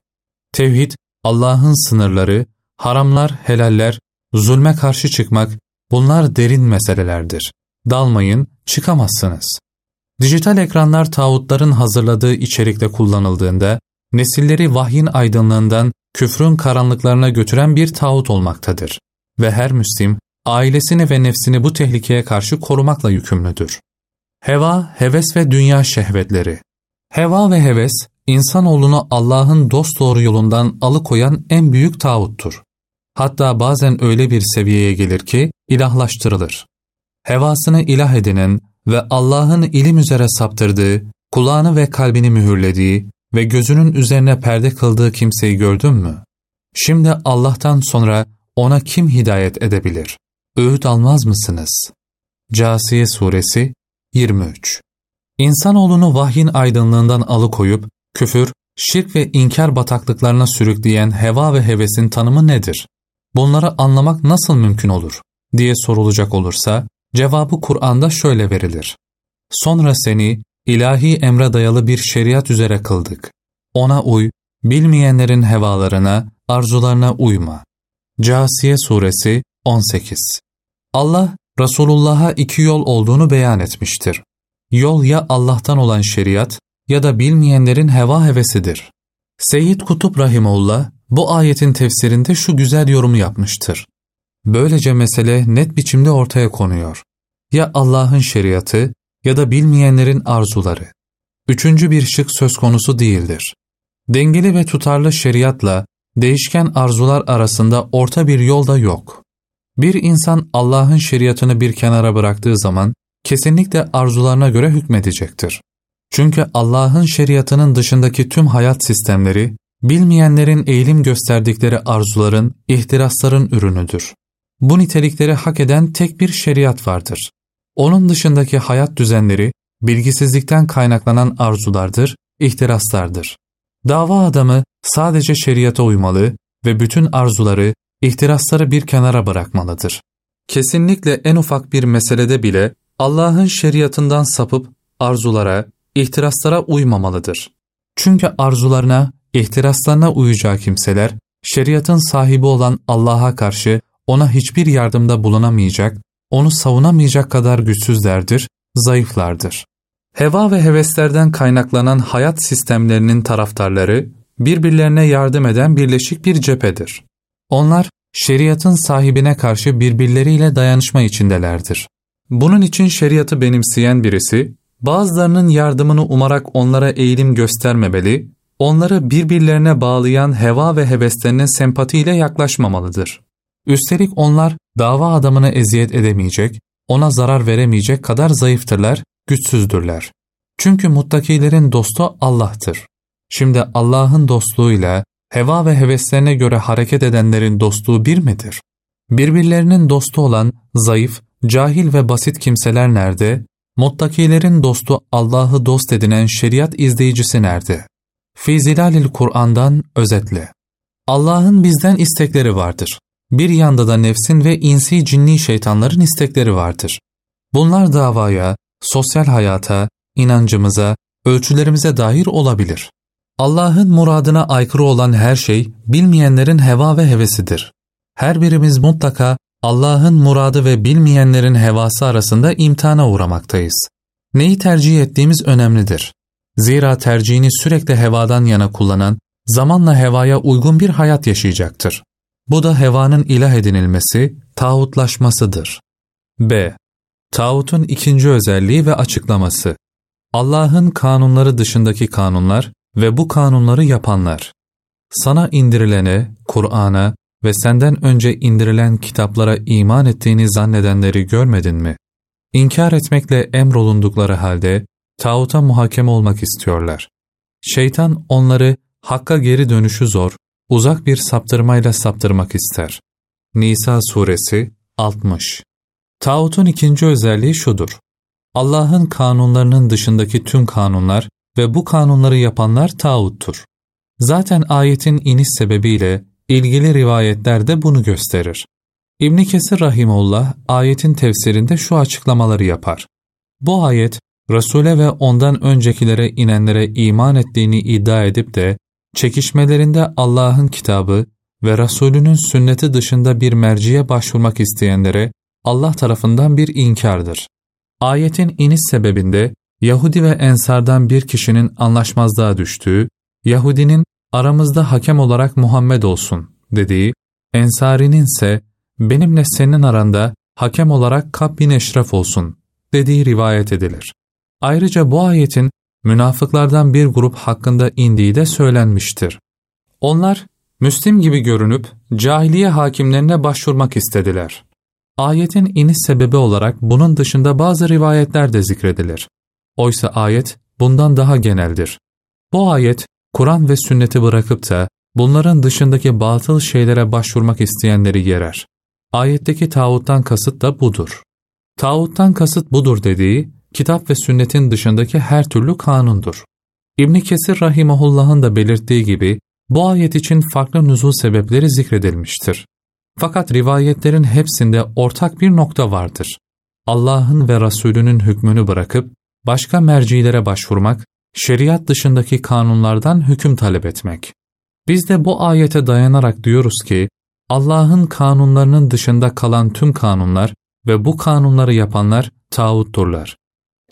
Speaker 1: Tevhid, Allah'ın sınırları, haramlar, helaller, zulme karşı çıkmak, bunlar derin meselelerdir. Dalmayın, çıkamazsınız. Dijital ekranlar tağutların hazırladığı içerikle kullanıldığında, nesilleri vahyin aydınlığından küfrün karanlıklarına götüren bir tağut olmaktadır. Ve her Müslim, ailesini ve nefsini bu tehlikeye karşı korumakla yükümlüdür. Heva, heves ve dünya şehvetleri Heva ve heves, insanoğlunu Allah'ın dosdoğru yolundan alıkoyan en büyük tağuttur. Hatta bazen öyle bir seviyeye gelir ki ilahlaştırılır. Hevasını ilah edinen ve Allah'ın ilim üzere saptırdığı, kulağını ve kalbini mühürlediği ve gözünün üzerine perde kıldığı kimseyi gördün mü? Şimdi Allah'tan sonra ona kim hidayet edebilir? Öğüt almaz mısınız? Casiye Suresi 23 İnsanoğlunu vahyin aydınlığından alıkoyup, küfür, şirk ve inkar bataklıklarına sürükleyen heva ve hevesin tanımı nedir? Bunları anlamak nasıl mümkün olur? Diye sorulacak olursa, cevabı Kur'an'da şöyle verilir. Sonra seni ilahi emre dayalı bir şeriat üzere kıldık. Ona uy, bilmeyenlerin hevalarına, arzularına uyma. Casiye Suresi 18 Allah, Resulullah'a iki yol olduğunu beyan etmiştir. Yol ya Allah'tan olan şeriat ya da bilmeyenlerin heva hevesidir. Seyyid Kutup Rahimullah bu ayetin tefsirinde şu güzel yorumu yapmıştır. Böylece mesele net biçimde ortaya konuyor. Ya Allah'ın şeriatı ya da bilmeyenlerin arzuları. Üçüncü bir şık söz konusu değildir. Dengeli ve tutarlı şeriatla değişken arzular arasında orta bir yol da yok. Bir insan Allah'ın şeriatını bir kenara bıraktığı zaman kesinlikle arzularına göre hükmedecektir. Çünkü Allah'ın şeriatının dışındaki tüm hayat sistemleri, bilmeyenlerin eğilim gösterdikleri arzuların, ihtirasların ürünüdür. Bu nitelikleri hak eden tek bir şeriat vardır. Onun dışındaki hayat düzenleri, bilgisizlikten kaynaklanan arzulardır, ihtiraslardır. Dava adamı sadece şeriata uymalı ve bütün arzuları, ihtirasları bir kenara bırakmalıdır. Kesinlikle en ufak bir meselede bile Allah'ın şeriatından sapıp arzulara, ihtiraslara uymamalıdır. Çünkü arzularına, ihtiraslarına uyacağı kimseler, şeriatın sahibi olan Allah'a karşı ona hiçbir yardımda bulunamayacak, onu savunamayacak kadar güçsüzlerdir, zayıflardır. Heva ve heveslerden kaynaklanan hayat sistemlerinin taraftarları, birbirlerine yardım eden birleşik bir cephedir. Onlar, şeriatın sahibine karşı birbirleriyle dayanışma içindelerdir. Bunun için şeriatı benimseyen birisi, bazılarının yardımını umarak onlara eğilim göstermemeli, onları birbirlerine bağlayan heva ve heveslerine sempatiyle yaklaşmamalıdır. Üstelik onlar dava adamına eziyet edemeyecek, ona zarar veremeyecek kadar zayıftırlar, güçsüzdürler. Çünkü muttakilerin dostu Allah'tır. Şimdi Allah'ın dostluğuyla heva ve heveslerine göre hareket edenlerin dostluğu bir midir? Birbirlerinin dostu olan zayıf, cahil ve basit kimseler nerede? Muttakilerin dostu Allah'ı dost edinen şeriat izleyicisi nerede? Fizilalil Kur'an'dan özetle. Allah'ın bizden istekleri vardır. Bir yanda da nefsin ve insi cinni şeytanların istekleri vardır. Bunlar davaya, sosyal hayata, inancımıza, ölçülerimize dair olabilir. Allah'ın muradına aykırı olan her şey bilmeyenlerin heva ve hevesidir. Her birimiz mutlaka Allah'ın muradı ve bilmeyenlerin hevası arasında imtihana uğramaktayız. Neyi tercih ettiğimiz önemlidir. Zira tercihini sürekli hevadan yana kullanan, zamanla hevaya uygun bir hayat yaşayacaktır. Bu da hevanın ilah edinilmesi, tağutlaşmasıdır. B. Tağutun ikinci özelliği ve açıklaması. Allah'ın kanunları dışındaki kanunlar ve bu kanunları yapanlar. Sana indirilene, Kur'an'a ve senden önce indirilen kitaplara iman ettiğini zannedenleri görmedin mi? İnkar etmekle emrolundukları halde tağuta muhakeme olmak istiyorlar. Şeytan onları hakka geri dönüşü zor, uzak bir saptırmayla saptırmak ister. Nisa suresi 60 Tağutun ikinci özelliği şudur. Allah'ın kanunlarının dışındaki tüm kanunlar ve bu kanunları yapanlar tağuttur. Zaten ayetin iniş sebebiyle ilgili rivayetler de bunu gösterir. İbn Kesir rahimullah ayetin tefsirinde şu açıklamaları yapar. Bu ayet Resul'e ve ondan öncekilere inenlere iman ettiğini iddia edip de çekişmelerinde Allah'ın kitabı ve Resulünün sünneti dışında bir merciye başvurmak isteyenlere Allah tarafından bir inkardır. Ayetin iniş sebebinde Yahudi ve Ensardan bir kişinin anlaşmazlığa düştüğü, Yahudinin aramızda hakem olarak Muhammed olsun dediği, Ensari'nin ise benimle senin aranda hakem olarak Kab bin Eşref olsun dediği rivayet edilir. Ayrıca bu ayetin münafıklardan bir grup hakkında indiği de söylenmiştir. Onlar, Müslim gibi görünüp cahiliye hakimlerine başvurmak istediler. Ayetin iniş sebebi olarak bunun dışında bazı rivayetler de zikredilir. Oysa ayet bundan daha geneldir. Bu ayet, Kur'an ve sünneti bırakıp da bunların dışındaki batıl şeylere başvurmak isteyenleri yerer. Ayetteki tağuttan kasıt da budur. Tağuttan kasıt budur dediği, kitap ve sünnetin dışındaki her türlü kanundur. İbn Kesir rahimahullah'ın da belirttiği gibi bu ayet için farklı nüzul sebepleri zikredilmiştir. Fakat rivayetlerin hepsinde ortak bir nokta vardır. Allah'ın ve Resulünün hükmünü bırakıp başka mercilere başvurmak, şeriat dışındaki kanunlardan hüküm talep etmek. Biz de bu ayete dayanarak diyoruz ki, Allah'ın kanunlarının dışında kalan tüm kanunlar ve bu kanunları yapanlar tağutturlar.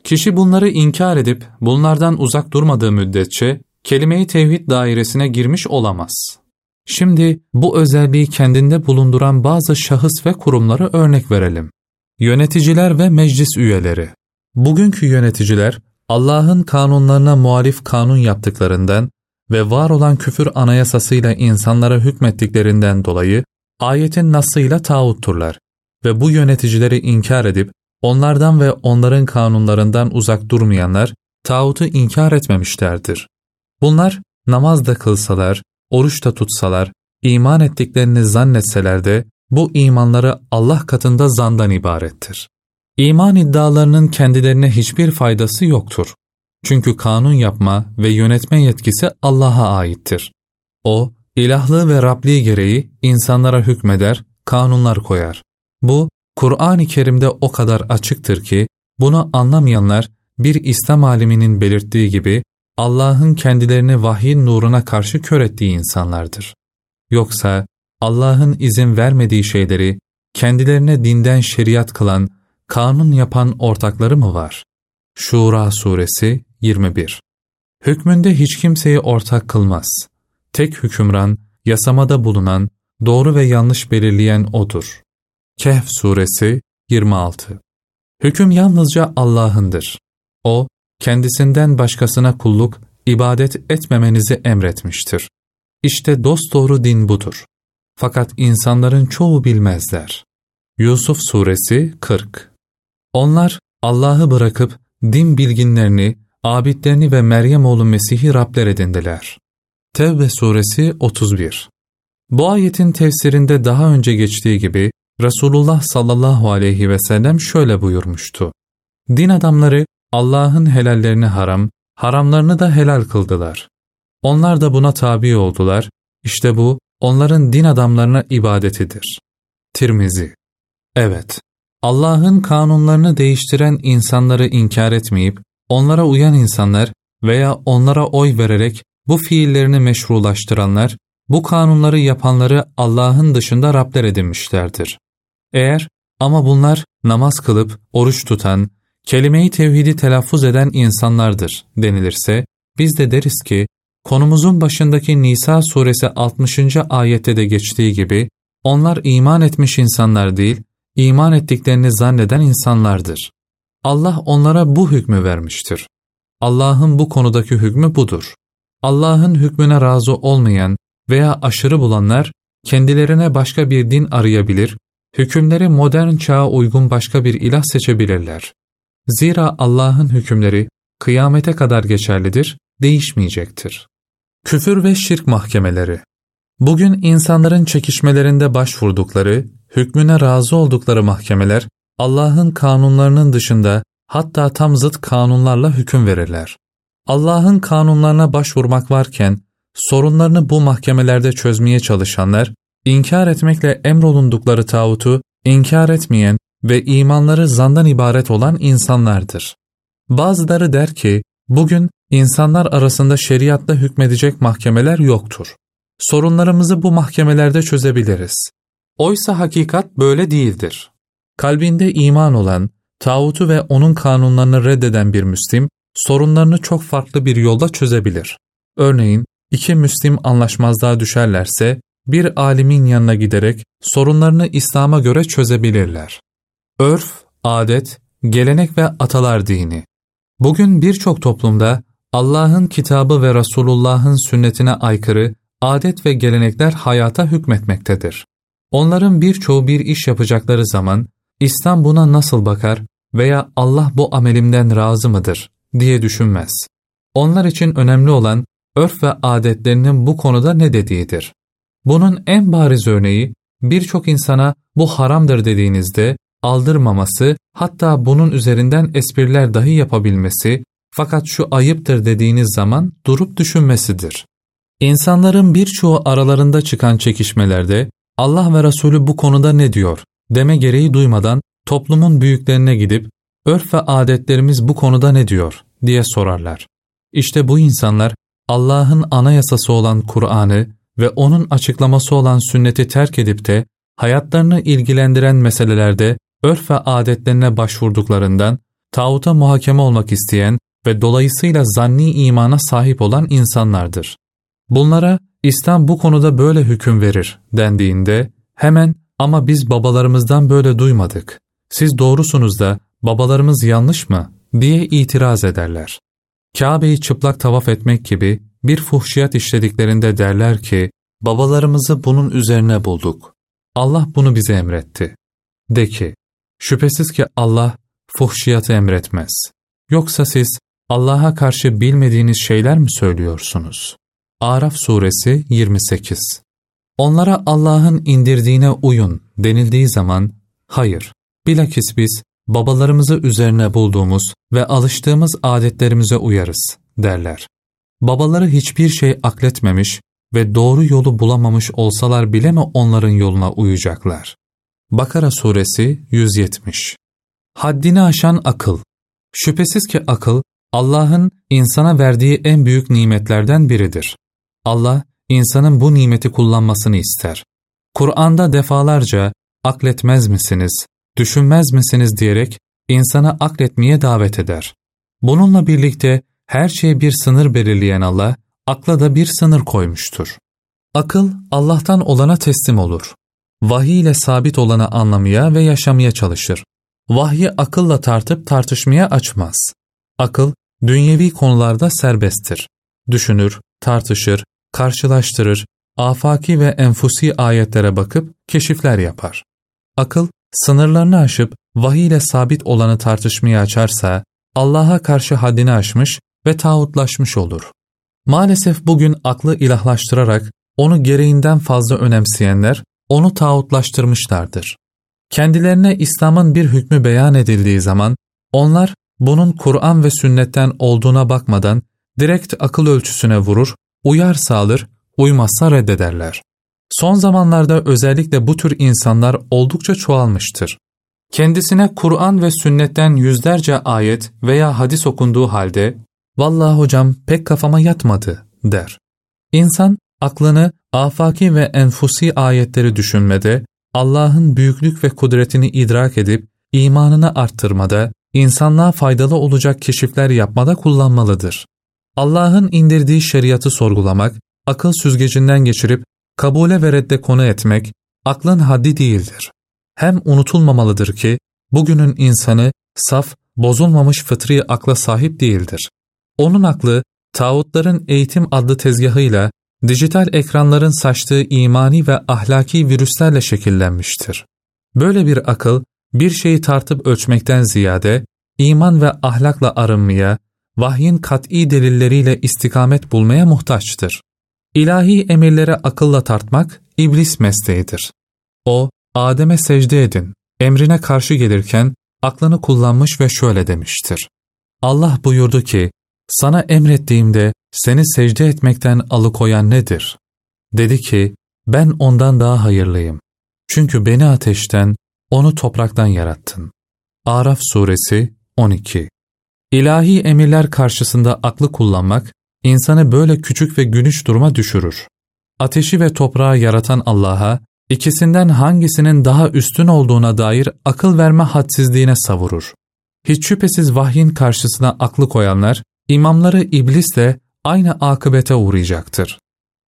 Speaker 1: Kişi bunları inkar edip bunlardan uzak durmadığı müddetçe kelime-i tevhid dairesine girmiş olamaz. Şimdi bu özelliği kendinde bulunduran bazı şahıs ve kurumları örnek verelim. Yöneticiler ve meclis üyeleri. Bugünkü yöneticiler Allah'ın kanunlarına muhalif kanun yaptıklarından ve var olan küfür anayasasıyla insanlara hükmettiklerinden dolayı ayetin nasıyla tağutturlar ve bu yöneticileri inkar edip onlardan ve onların kanunlarından uzak durmayanlar tağutu inkar etmemişlerdir. Bunlar namaz da kılsalar, oruç da tutsalar, iman ettiklerini zannetseler de bu imanları Allah katında zandan ibarettir. İman iddialarının kendilerine hiçbir faydası yoktur. Çünkü kanun yapma ve yönetme yetkisi Allah'a aittir. O, ilahlığı ve Rabliği gereği insanlara hükmeder, kanunlar koyar. Bu, Kur'an-ı Kerim'de o kadar açıktır ki, bunu anlamayanlar bir İslam aliminin belirttiği gibi Allah'ın kendilerini vahyin nuruna karşı kör ettiği insanlardır. Yoksa Allah'ın izin vermediği şeyleri kendilerine dinden şeriat kılan, kanun yapan ortakları mı var? Şura Suresi 21 Hükmünde hiç kimseyi ortak kılmaz. Tek hükümran, yasamada bulunan, doğru ve yanlış belirleyen O'dur. Kehf Suresi 26 Hüküm yalnızca Allah'ındır. O, kendisinden başkasına kulluk, ibadet etmemenizi emretmiştir. İşte dosdoğru din budur. Fakat insanların çoğu bilmezler. Yusuf Suresi 40 Onlar Allah'ı bırakıp din bilginlerini, abidlerini ve Meryem oğlu Mesih'i Rabler edindiler. Tevbe Suresi 31 Bu ayetin tefsirinde daha önce geçtiği gibi Resulullah sallallahu aleyhi ve sellem şöyle buyurmuştu. Din adamları Allah'ın helallerini haram, haramlarını da helal kıldılar. Onlar da buna tabi oldular. İşte bu onların din adamlarına ibadetidir. Tirmizi Evet, Allah'ın kanunlarını değiştiren insanları inkar etmeyip, onlara uyan insanlar veya onlara oy vererek bu fiillerini meşrulaştıranlar, bu kanunları yapanları Allah'ın dışında Rabler edinmişlerdir. Eğer ama bunlar namaz kılıp, oruç tutan, kelime-i tevhidi telaffuz eden insanlardır denilirse, biz de deriz ki, konumuzun başındaki Nisa suresi 60. ayette de geçtiği gibi, onlar iman etmiş insanlar değil, iman ettiklerini zanneden insanlardır. Allah onlara bu hükmü vermiştir. Allah'ın bu konudaki hükmü budur. Allah'ın hükmüne razı olmayan veya aşırı bulanlar, kendilerine başka bir din arayabilir, hükümleri modern çağa uygun başka bir ilah seçebilirler. Zira Allah'ın hükümleri kıyamete kadar geçerlidir, değişmeyecektir. Küfür ve şirk mahkemeleri Bugün insanların çekişmelerinde başvurdukları, hükmüne razı oldukları mahkemeler, Allah'ın kanunlarının dışında hatta tam zıt kanunlarla hüküm verirler. Allah'ın kanunlarına başvurmak varken, sorunlarını bu mahkemelerde çözmeye çalışanlar, inkar etmekle emrolundukları tağutu inkar etmeyen ve imanları zandan ibaret olan insanlardır. Bazıları der ki, bugün insanlar arasında şeriatla hükmedecek mahkemeler yoktur. Sorunlarımızı bu mahkemelerde çözebiliriz. Oysa hakikat böyle değildir. Kalbinde iman olan, tağutu ve onun kanunlarını reddeden bir Müslim, sorunlarını çok farklı bir yolda çözebilir. Örneğin, iki Müslim anlaşmazlığa düşerlerse, bir alimin yanına giderek sorunlarını İslam'a göre çözebilirler. Örf, adet, gelenek ve atalar dini. Bugün birçok toplumda Allah'ın kitabı ve Resulullah'ın sünnetine aykırı adet ve gelenekler hayata hükmetmektedir. Onların birçoğu bir iş yapacakları zaman İslam buna nasıl bakar veya Allah bu amelimden razı mıdır diye düşünmez. Onlar için önemli olan örf ve adetlerinin bu konuda ne dediğidir. Bunun en bariz örneği birçok insana bu haramdır dediğinizde aldırmaması hatta bunun üzerinden espriler dahi yapabilmesi fakat şu ayıptır dediğiniz zaman durup düşünmesidir. İnsanların birçoğu aralarında çıkan çekişmelerde Allah ve Resulü bu konuda ne diyor deme gereği duymadan toplumun büyüklerine gidip örf ve adetlerimiz bu konuda ne diyor diye sorarlar. İşte bu insanlar Allah'ın anayasası olan Kur'an'ı ve onun açıklaması olan sünneti terk edip de hayatlarını ilgilendiren meselelerde örf ve adetlerine başvurduklarından tağuta muhakeme olmak isteyen ve dolayısıyla zanni imana sahip olan insanlardır. Bunlara İslam bu konuda böyle hüküm verir dendiğinde hemen ama biz babalarımızdan böyle duymadık. Siz doğrusunuz da babalarımız yanlış mı diye itiraz ederler. Kabe'yi çıplak tavaf etmek gibi bir fuhşiyat işlediklerinde derler ki, babalarımızı bunun üzerine bulduk. Allah bunu bize emretti. De ki, şüphesiz ki Allah fuhşiyatı emretmez. Yoksa siz Allah'a karşı bilmediğiniz şeyler mi söylüyorsunuz? Araf suresi 28 Onlara Allah'ın indirdiğine uyun denildiği zaman, hayır, bilakis biz babalarımızı üzerine bulduğumuz ve alıştığımız adetlerimize uyarız derler. Babaları hiçbir şey akletmemiş ve doğru yolu bulamamış olsalar bile mi onların yoluna uyacaklar? Bakara suresi 170 Haddini aşan akıl Şüphesiz ki akıl, Allah'ın insana verdiği en büyük nimetlerden biridir. Allah, insanın bu nimeti kullanmasını ister. Kur'an'da defalarca akletmez misiniz, düşünmez misiniz diyerek insana akletmeye davet eder. Bununla birlikte her şeye bir sınır belirleyen Allah, akla da bir sınır koymuştur. Akıl, Allah'tan olana teslim olur. Vahiy ile sabit olanı anlamaya ve yaşamaya çalışır. Vahyi akılla tartıp tartışmaya açmaz. Akıl, dünyevi konularda serbesttir. Düşünür, tartışır, karşılaştırır, afaki ve enfusi ayetlere bakıp keşifler yapar. Akıl, sınırlarını aşıp vahiy ile sabit olanı tartışmaya açarsa, Allah'a karşı haddini aşmış ve tağutlaşmış olur. Maalesef bugün aklı ilahlaştırarak onu gereğinden fazla önemseyenler onu tağutlaştırmışlardır. Kendilerine İslam'ın bir hükmü beyan edildiği zaman onlar bunun Kur'an ve sünnetten olduğuna bakmadan direkt akıl ölçüsüne vurur, uyar sağlar, uymazsa reddederler. Son zamanlarda özellikle bu tür insanlar oldukça çoğalmıştır. Kendisine Kur'an ve sünnetten yüzlerce ayet veya hadis okunduğu halde ''Vallahi hocam pek kafama yatmadı'' der. İnsan aklını afaki ve enfusi ayetleri düşünmede, Allah'ın büyüklük ve kudretini idrak edip imanını arttırmada, insanlığa faydalı olacak keşifler yapmada kullanmalıdır. Allah'ın indirdiği şeriatı sorgulamak, akıl süzgecinden geçirip kabule ve redde konu etmek, aklın haddi değildir. Hem unutulmamalıdır ki, bugünün insanı saf, bozulmamış fıtri akla sahip değildir. Onun aklı, tağutların eğitim adlı tezgahıyla, dijital ekranların saçtığı imani ve ahlaki virüslerle şekillenmiştir. Böyle bir akıl, bir şeyi tartıp ölçmekten ziyade, iman ve ahlakla arınmaya, vahyin kat'i delilleriyle istikamet bulmaya muhtaçtır. İlahi emirlere akılla tartmak, iblis mesleğidir. O, Adem'e secde edin, emrine karşı gelirken, aklını kullanmış ve şöyle demiştir. Allah buyurdu ki, sana emrettiğimde seni secde etmekten alıkoyan nedir? Dedi ki, ben ondan daha hayırlıyım. Çünkü beni ateşten, onu topraktan yarattın. Araf suresi 12 İlahi emirler karşısında aklı kullanmak, insanı böyle küçük ve günüç duruma düşürür. Ateşi ve toprağı yaratan Allah'a, ikisinden hangisinin daha üstün olduğuna dair akıl verme hadsizliğine savurur. Hiç şüphesiz vahyin karşısına aklı koyanlar, imamları iblisle aynı akıbete uğrayacaktır.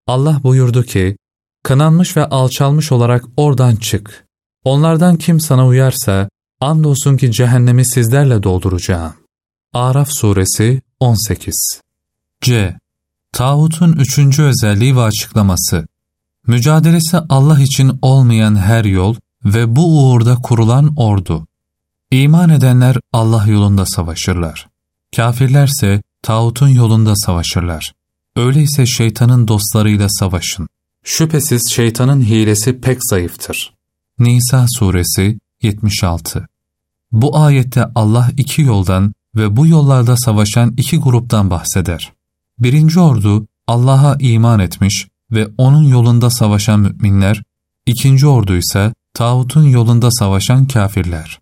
Speaker 1: Allah buyurdu ki, kınanmış ve alçalmış olarak oradan çık. Onlardan kim sana uyarsa, andolsun ki cehennemi sizlerle dolduracağım. Araf suresi 18 C. Tağutun üçüncü özelliği ve açıklaması Mücadelesi Allah için olmayan her yol ve bu uğurda kurulan ordu. İman edenler Allah yolunda savaşırlar. Kafirlerse tağutun yolunda savaşırlar. Öyleyse şeytanın dostlarıyla savaşın. Şüphesiz şeytanın hilesi pek zayıftır. Nisa suresi 76 Bu ayette Allah iki yoldan ve bu yollarda savaşan iki gruptan bahseder. Birinci ordu Allah'a iman etmiş ve onun yolunda savaşan müminler, ikinci ordu ise tağutun yolunda savaşan kafirler.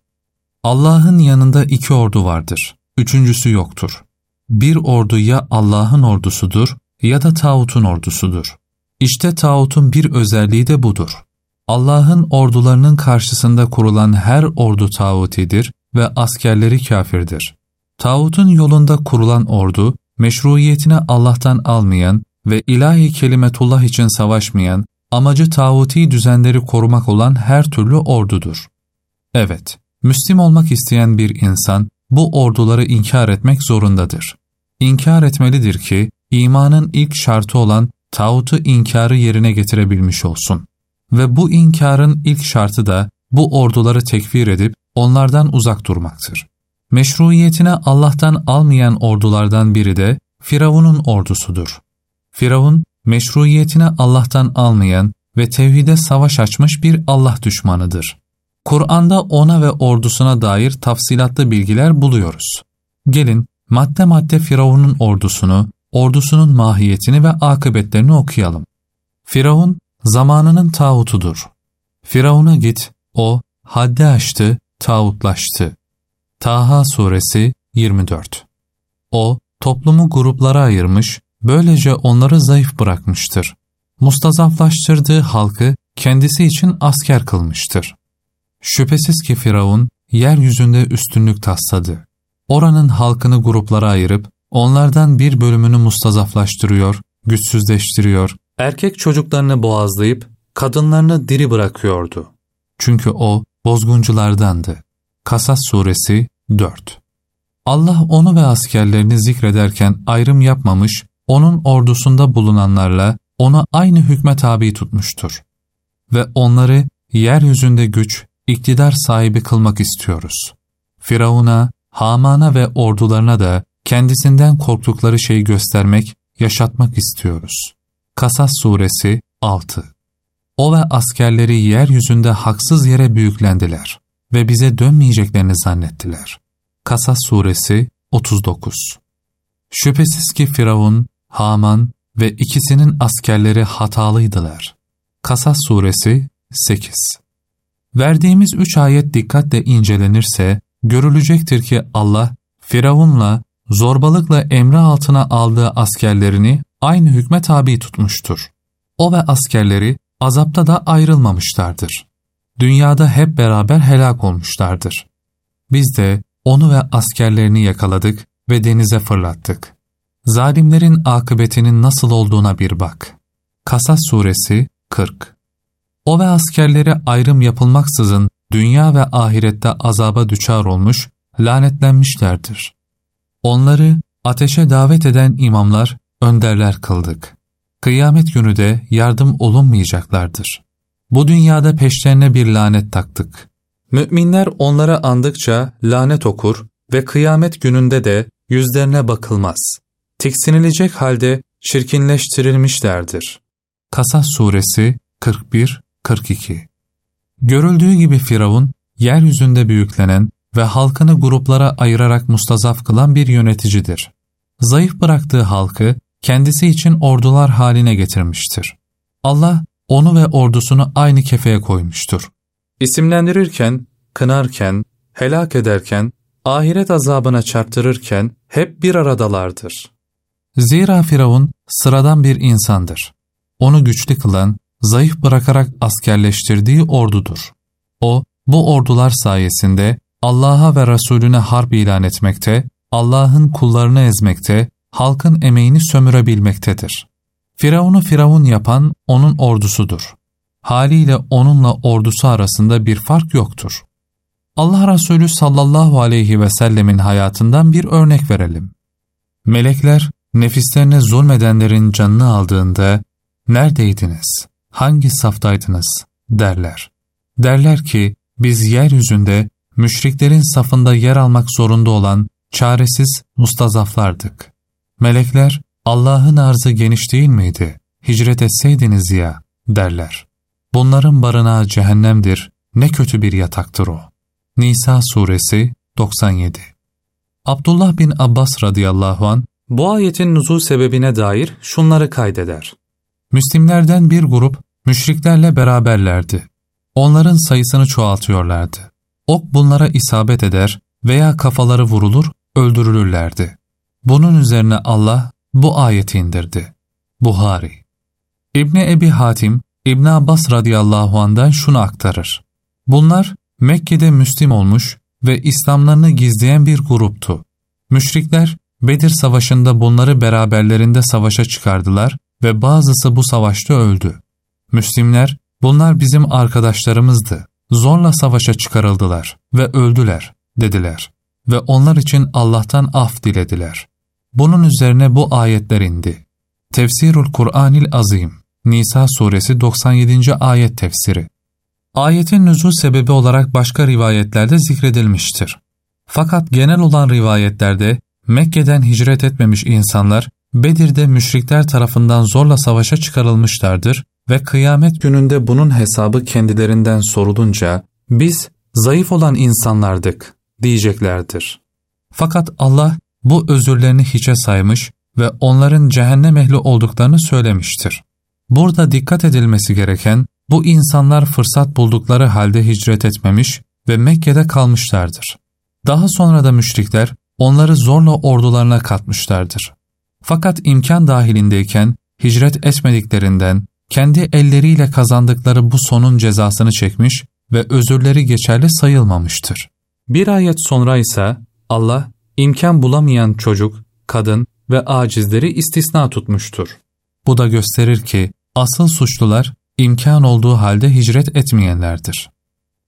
Speaker 1: Allah'ın yanında iki ordu vardır, üçüncüsü yoktur. Bir ordu ya Allah'ın ordusudur ya da tağutun ordusudur. İşte tağutun bir özelliği de budur. Allah'ın ordularının karşısında kurulan her ordu tağutidir ve askerleri kafirdir. Tağutun yolunda kurulan ordu, meşruiyetini Allah'tan almayan ve ilahi kelimetullah için savaşmayan, amacı tağuti düzenleri korumak olan her türlü ordudur. Evet, Müslim olmak isteyen bir insan bu orduları inkar etmek zorundadır. İnkar etmelidir ki, imanın ilk şartı olan tağutu inkarı yerine getirebilmiş olsun. Ve bu inkarın ilk şartı da bu orduları tekfir edip onlardan uzak durmaktır. Meşruiyetine Allah'tan almayan ordulardan biri de Firavun'un ordusudur. Firavun, meşruiyetine Allah'tan almayan ve tevhide savaş açmış bir Allah düşmanıdır. Kur'an'da ona ve ordusuna dair tafsilatlı bilgiler buluyoruz. Gelin madde madde Firavun'un ordusunu, ordusunun mahiyetini ve akıbetlerini okuyalım. Firavun zamanının tağutudur. Firavun'a git, o haddi aştı, tağutlaştı. Taha Suresi 24 O, toplumu gruplara ayırmış, böylece onları zayıf bırakmıştır. Mustazaflaştırdığı halkı kendisi için asker kılmıştır. Şüphesiz ki Firavun, yeryüzünde üstünlük tasladı. Oranın halkını gruplara ayırıp, onlardan bir bölümünü mustazaflaştırıyor, güçsüzleştiriyor, erkek çocuklarını boğazlayıp, kadınlarını diri bırakıyordu. Çünkü o, bozgunculardandı. Kasas Suresi 4 Allah onu ve askerlerini zikrederken ayrım yapmamış, onun ordusunda bulunanlarla onu aynı hükme tabi tutmuştur. Ve onları yeryüzünde güç, iktidar sahibi kılmak istiyoruz. Firavun'a, Haman'a ve ordularına da kendisinden korktukları şeyi göstermek, yaşatmak istiyoruz. Kasas Suresi 6 O ve askerleri yeryüzünde haksız yere büyüklendiler ve bize dönmeyeceklerini zannettiler. Kasas Suresi 39 Şüphesiz ki Firavun, Haman ve ikisinin askerleri hatalıydılar. Kasas Suresi 8 Verdiğimiz üç ayet dikkatle incelenirse, görülecektir ki Allah, Firavun'la, zorbalıkla emri altına aldığı askerlerini aynı hükme tabi tutmuştur. O ve askerleri azapta da ayrılmamışlardır. Dünyada hep beraber helak olmuşlardır. Biz de onu ve askerlerini yakaladık ve denize fırlattık. Zalimlerin akıbetinin nasıl olduğuna bir bak. Kasas Suresi 40 O ve askerleri ayrım yapılmaksızın dünya ve ahirette azaba düçar olmuş, lanetlenmişlerdir. Onları ateşe davet eden imamlar, önderler kıldık. Kıyamet günü de yardım olunmayacaklardır. Bu dünyada peşlerine bir lanet taktık. Müminler onlara andıkça lanet okur ve kıyamet gününde de yüzlerine bakılmaz. Tiksinilecek halde çirkinleştirilmişlerdir. Kasas Suresi 41-42 Görüldüğü gibi Firavun, yeryüzünde büyüklenen ve halkını gruplara ayırarak mustazaf kılan bir yöneticidir. Zayıf bıraktığı halkı kendisi için ordular haline getirmiştir. Allah onu ve ordusunu aynı kefeye koymuştur. İsimlendirirken, kınarken, helak ederken, ahiret azabına çarptırırken hep bir aradalardır. Zira Firavun sıradan bir insandır. Onu güçlü kılan, zayıf bırakarak askerleştirdiği ordudur. O, bu ordular sayesinde Allah'a ve Resulüne harp ilan etmekte, Allah'ın kullarını ezmekte, halkın emeğini sömürebilmektedir. Firavun'u Firavun yapan onun ordusudur. Haliyle onunla ordusu arasında bir fark yoktur. Allah Resulü sallallahu aleyhi ve sellemin hayatından bir örnek verelim. Melekler nefislerine zulmedenlerin canını aldığında neredeydiniz, hangi saftaydınız derler. Derler ki biz yeryüzünde müşriklerin safında yer almak zorunda olan çaresiz mustazaflardık. Melekler Allah'ın arzı geniş değil miydi? Hicret etseydiniz ya derler. Bunların barınağı cehennemdir, ne kötü bir yataktır o. Nisa Suresi 97 Abdullah bin Abbas radıyallahu an bu ayetin nuzul sebebine dair şunları kaydeder. Müslimlerden bir grup müşriklerle beraberlerdi. Onların sayısını çoğaltıyorlardı. Ok bunlara isabet eder veya kafaları vurulur, öldürülürlerdi. Bunun üzerine Allah bu ayeti indirdi. Buhari İbni Ebi Hatim, İbn Abbas radıyallahu andan şunu aktarır. Bunlar Mekke'de Müslim olmuş ve İslamlarını gizleyen bir gruptu. Müşrikler Bedir Savaşı'nda bunları beraberlerinde savaşa çıkardılar ve bazısı bu savaşta öldü. Müslimler, bunlar bizim arkadaşlarımızdı, zorla savaşa çıkarıldılar ve öldüler, dediler ve onlar için Allah'tan af dilediler. Bunun üzerine bu ayetler indi. Tefsirul Kur'anil Azim Nisa suresi 97. ayet tefsiri Ayetin nüzul sebebi olarak başka rivayetlerde zikredilmiştir. Fakat genel olan rivayetlerde Mekke'den hicret etmemiş insanlar Bedir'de müşrikler tarafından zorla savaşa çıkarılmışlardır ve kıyamet gününde bunun hesabı kendilerinden sorulunca biz zayıf olan insanlardık diyeceklerdir. Fakat Allah bu özürlerini hiçe saymış ve onların cehennem ehli olduklarını söylemiştir. Burada dikkat edilmesi gereken bu insanlar fırsat buldukları halde hicret etmemiş ve Mekke'de kalmışlardır. Daha sonra da müşrikler onları zorla ordularına katmışlardır. Fakat imkan dahilindeyken hicret etmediklerinden kendi elleriyle kazandıkları bu sonun cezasını çekmiş ve özürleri geçerli sayılmamıştır. Bir ayet sonra ise Allah imkan bulamayan çocuk, kadın ve acizleri istisna tutmuştur. Bu da gösterir ki asıl suçlular imkan olduğu halde hicret etmeyenlerdir.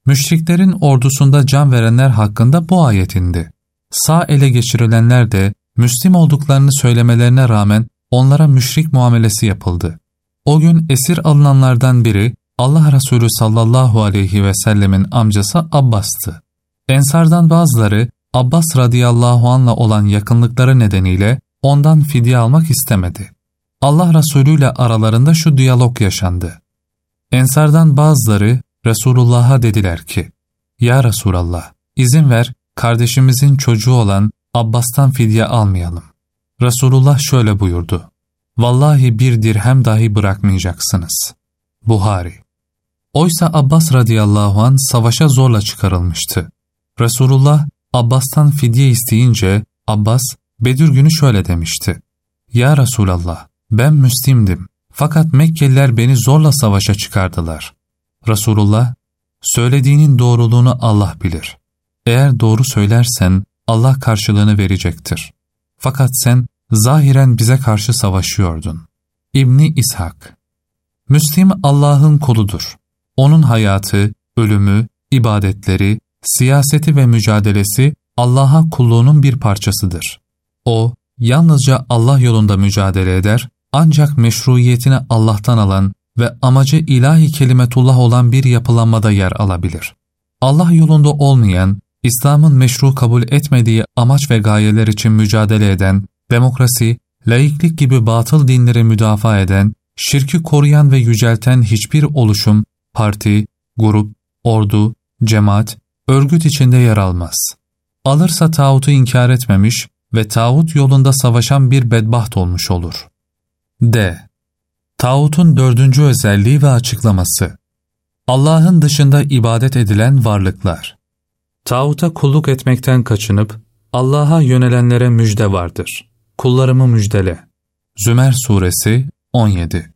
Speaker 1: Müşriklerin ordusunda can verenler hakkında bu ayet indi. Sağ ele geçirilenler de Müslim olduklarını söylemelerine rağmen onlara müşrik muamelesi yapıldı. O gün esir alınanlardan biri Allah Resulü sallallahu aleyhi ve sellemin amcası Abbas'tı. Ensardan bazıları Abbas radıyallahu anla olan yakınlıkları nedeniyle ondan fidye almak istemedi. Allah Resulü ile aralarında şu diyalog yaşandı. Ensardan bazıları Resulullah'a dediler ki, Ya Resulallah, izin ver kardeşimizin çocuğu olan Abbas'tan fidye almayalım. Resulullah şöyle buyurdu. Vallahi bir dirhem dahi bırakmayacaksınız. Buhari Oysa Abbas radıyallahu an savaşa zorla çıkarılmıştı. Resulullah Abbas'tan fidye isteyince Abbas Bedir günü şöyle demişti. Ya Resulallah ben Müslim'dim fakat Mekkeliler beni zorla savaşa çıkardılar. Resulullah söylediğinin doğruluğunu Allah bilir. Eğer doğru söylersen Allah karşılığını verecektir. Fakat sen zahiren bize karşı savaşıyordun. İbni İshak Müslim Allah'ın koludur. Onun hayatı, ölümü, ibadetleri, siyaseti ve mücadelesi Allah'a kulluğunun bir parçasıdır. O, yalnızca Allah yolunda mücadele eder, ancak meşruiyetini Allah'tan alan ve amacı ilahi kelimetullah olan bir yapılanmada yer alabilir. Allah yolunda olmayan, İslam'ın meşru kabul etmediği amaç ve gayeler için mücadele eden, demokrasi, laiklik gibi batıl dinleri müdafaa eden, şirki koruyan ve yücelten hiçbir oluşum, parti, grup, ordu, cemaat, örgüt içinde yer almaz. Alırsa tağutu inkar etmemiş ve tağut yolunda savaşan bir bedbaht olmuş olur. D. Tağutun dördüncü özelliği ve açıklaması Allah'ın dışında ibadet edilen varlıklar Tağuta kulluk etmekten kaçınıp Allah'a yönelenlere müjde vardır. Kullarımı müjdele. Zümer Suresi 17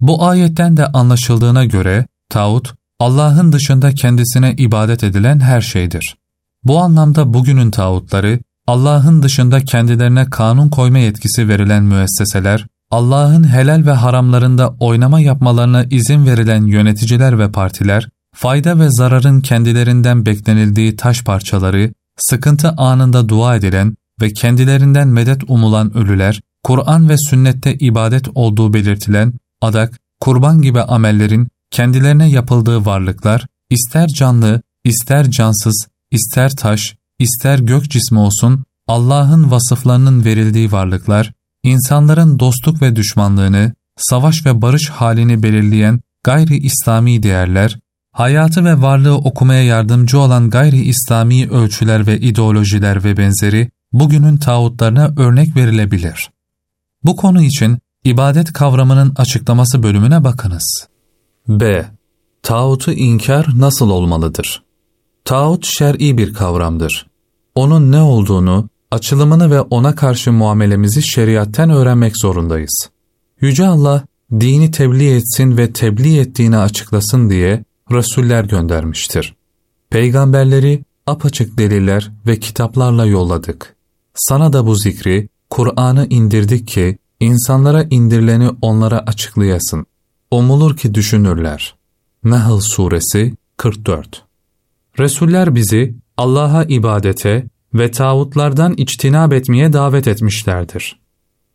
Speaker 1: Bu ayetten de anlaşıldığına göre tağut Allah'ın dışında kendisine ibadet edilen her şeydir. Bu anlamda bugünün tağutları Allah'ın dışında kendilerine kanun koyma yetkisi verilen müesseseler, Allah'ın helal ve haramlarında oynama yapmalarına izin verilen yöneticiler ve partiler, fayda ve zararın kendilerinden beklenildiği taş parçaları, sıkıntı anında dua edilen ve kendilerinden medet umulan ölüler, Kur'an ve sünnette ibadet olduğu belirtilen adak, kurban gibi amellerin kendilerine yapıldığı varlıklar, ister canlı, ister cansız, ister taş, ister gök cismi olsun, Allah'ın vasıflarının verildiği varlıklar, insanların dostluk ve düşmanlığını, savaş ve barış halini belirleyen gayri İslami değerler, hayatı ve varlığı okumaya yardımcı olan gayri İslami ölçüler ve ideolojiler ve benzeri bugünün tağutlarına örnek verilebilir. Bu konu için ibadet kavramının açıklaması bölümüne bakınız. B. Tağutu inkar nasıl olmalıdır? Tağut şer'i bir kavramdır. Onun ne olduğunu, açılımını ve ona karşı muamelemizi şeriatten öğrenmek zorundayız. Yüce Allah, dini tebliğ etsin ve tebliğ ettiğini açıklasın diye Resuller göndermiştir. Peygamberleri apaçık deliller ve kitaplarla yolladık. Sana da bu zikri, Kur'an'ı indirdik ki, insanlara indirileni onlara açıklayasın. Umulur ki düşünürler. Nahl Suresi 44 Resuller bizi Allah'a ibadete, ve tağutlardan içtinab etmeye davet etmişlerdir.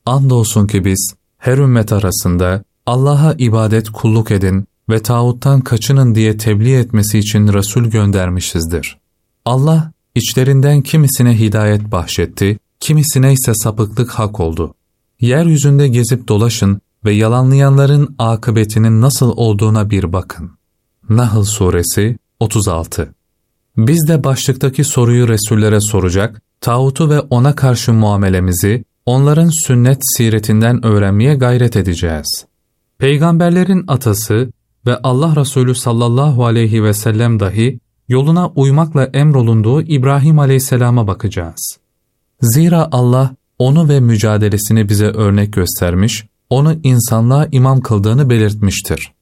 Speaker 1: Andolsun ki biz her ümmet arasında Allah'a ibadet kulluk edin ve tağuttan kaçının diye tebliğ etmesi için Resul göndermişizdir. Allah içlerinden kimisine hidayet bahşetti, kimisine ise sapıklık hak oldu. Yeryüzünde gezip dolaşın ve yalanlayanların akıbetinin nasıl olduğuna bir bakın. Nahl Suresi 36 Biz de başlıktaki soruyu Resullere soracak, tağutu ve ona karşı muamelemizi, onların sünnet siretinden öğrenmeye gayret edeceğiz. Peygamberlerin atası ve Allah Resulü sallallahu aleyhi ve sellem dahi yoluna uymakla emrolunduğu İbrahim aleyhisselama bakacağız. Zira Allah onu ve mücadelesini bize örnek göstermiş, onu insanlığa imam kıldığını belirtmiştir.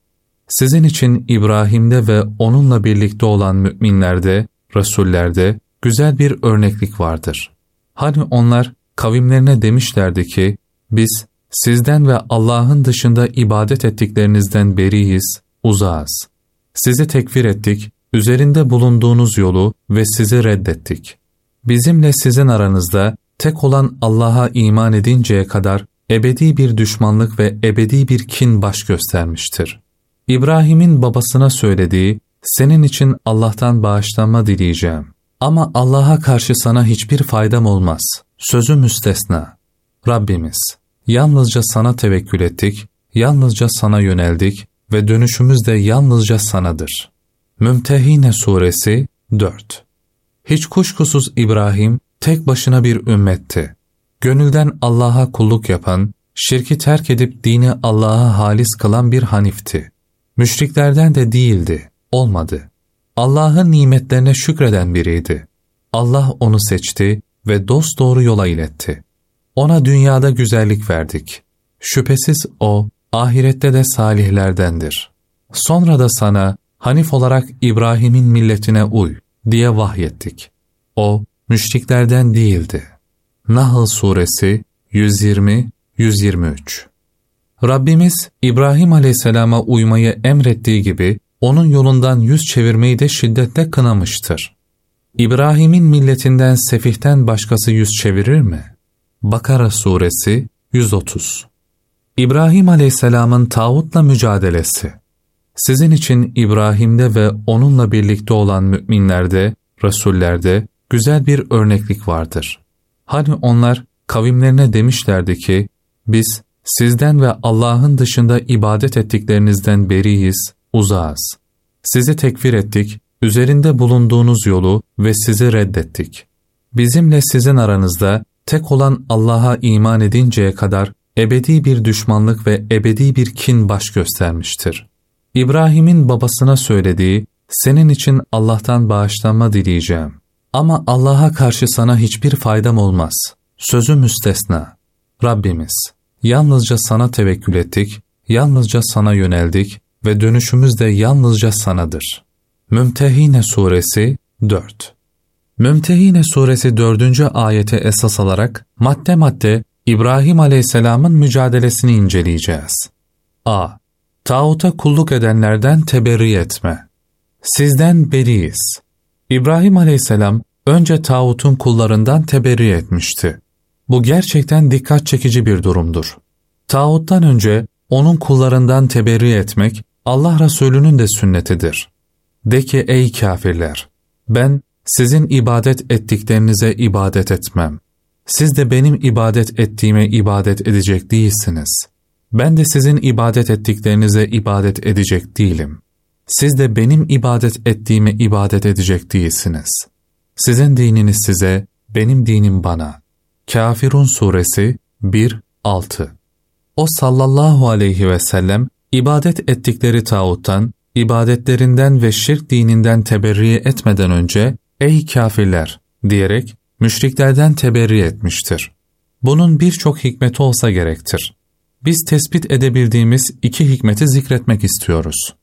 Speaker 1: Sizin için İbrahim'de ve onunla birlikte olan müminlerde, Resullerde güzel bir örneklik vardır. Hani onlar kavimlerine demişlerdi ki, biz sizden ve Allah'ın dışında ibadet ettiklerinizden beriyiz, uzağız. Sizi tekfir ettik, üzerinde bulunduğunuz yolu ve sizi reddettik. Bizimle sizin aranızda tek olan Allah'a iman edinceye kadar ebedi bir düşmanlık ve ebedi bir kin baş göstermiştir. İbrahim'in babasına söylediği, senin için Allah'tan bağışlanma dileyeceğim. Ama Allah'a karşı sana hiçbir faydam olmaz. Sözü müstesna. Rabbimiz, yalnızca sana tevekkül ettik, yalnızca sana yöneldik ve dönüşümüz de yalnızca sanadır. Mümtehine Suresi 4 Hiç kuşkusuz İbrahim tek başına bir ümmetti. Gönülden Allah'a kulluk yapan, şirki terk edip dini Allah'a halis kılan bir hanifti. Müşriklerden de değildi, olmadı. Allah'ın nimetlerine şükreden biriydi. Allah onu seçti ve dost doğru yola iletti. Ona dünyada güzellik verdik. Şüphesiz o, ahirette de salihlerdendir. Sonra da sana, Hanif olarak İbrahim'in milletine uy diye vahyettik. O, müşriklerden değildi. Nahl Suresi 120-123 Rabbimiz İbrahim Aleyhisselam'a uymayı emrettiği gibi onun yolundan yüz çevirmeyi de şiddetle kınamıştır. İbrahim'in milletinden sefihten başkası yüz çevirir mi? Bakara Suresi 130 İbrahim Aleyhisselam'ın tağutla mücadelesi Sizin için İbrahim'de ve onunla birlikte olan müminlerde, Resullerde güzel bir örneklik vardır. Hani onlar kavimlerine demişlerdi ki, biz sizden ve Allah'ın dışında ibadet ettiklerinizden beriyiz, uzağız. Sizi tekfir ettik, üzerinde bulunduğunuz yolu ve sizi reddettik. Bizimle sizin aranızda tek olan Allah'a iman edinceye kadar ebedi bir düşmanlık ve ebedi bir kin baş göstermiştir. İbrahim'in babasına söylediği, senin için Allah'tan bağışlanma dileyeceğim. Ama Allah'a karşı sana hiçbir faydam olmaz. Sözü müstesna. Rabbimiz, yalnızca sana tevekkül ettik, yalnızca sana yöneldik ve dönüşümüz de yalnızca sanadır. Mümtehine Suresi 4 Mümtehine Suresi 4. ayete esas alarak madde madde İbrahim Aleyhisselam'ın mücadelesini inceleyeceğiz. A. Tağuta kulluk edenlerden teberri etme. Sizden beriyiz. İbrahim aleyhisselam önce tağutun kullarından teberri etmişti. Bu gerçekten dikkat çekici bir durumdur. Tağuttan önce onun kullarından teberri etmek Allah Resulü'nün de sünnetidir. De ki ey kafirler! Ben sizin ibadet ettiklerinize ibadet etmem. Siz de benim ibadet ettiğime ibadet edecek değilsiniz. Ben de sizin ibadet ettiklerinize ibadet edecek değilim. Siz de benim ibadet ettiğime ibadet edecek değilsiniz. Sizin dininiz size, benim dinim bana. Kafirun Suresi 1-6 O sallallahu aleyhi ve sellem, ibadet ettikleri tağuttan, ibadetlerinden ve şirk dininden teberri etmeden önce, ey kafirler diyerek müşriklerden teberri etmiştir. Bunun birçok hikmeti olsa gerektir. Biz tespit edebildiğimiz iki hikmeti zikretmek istiyoruz.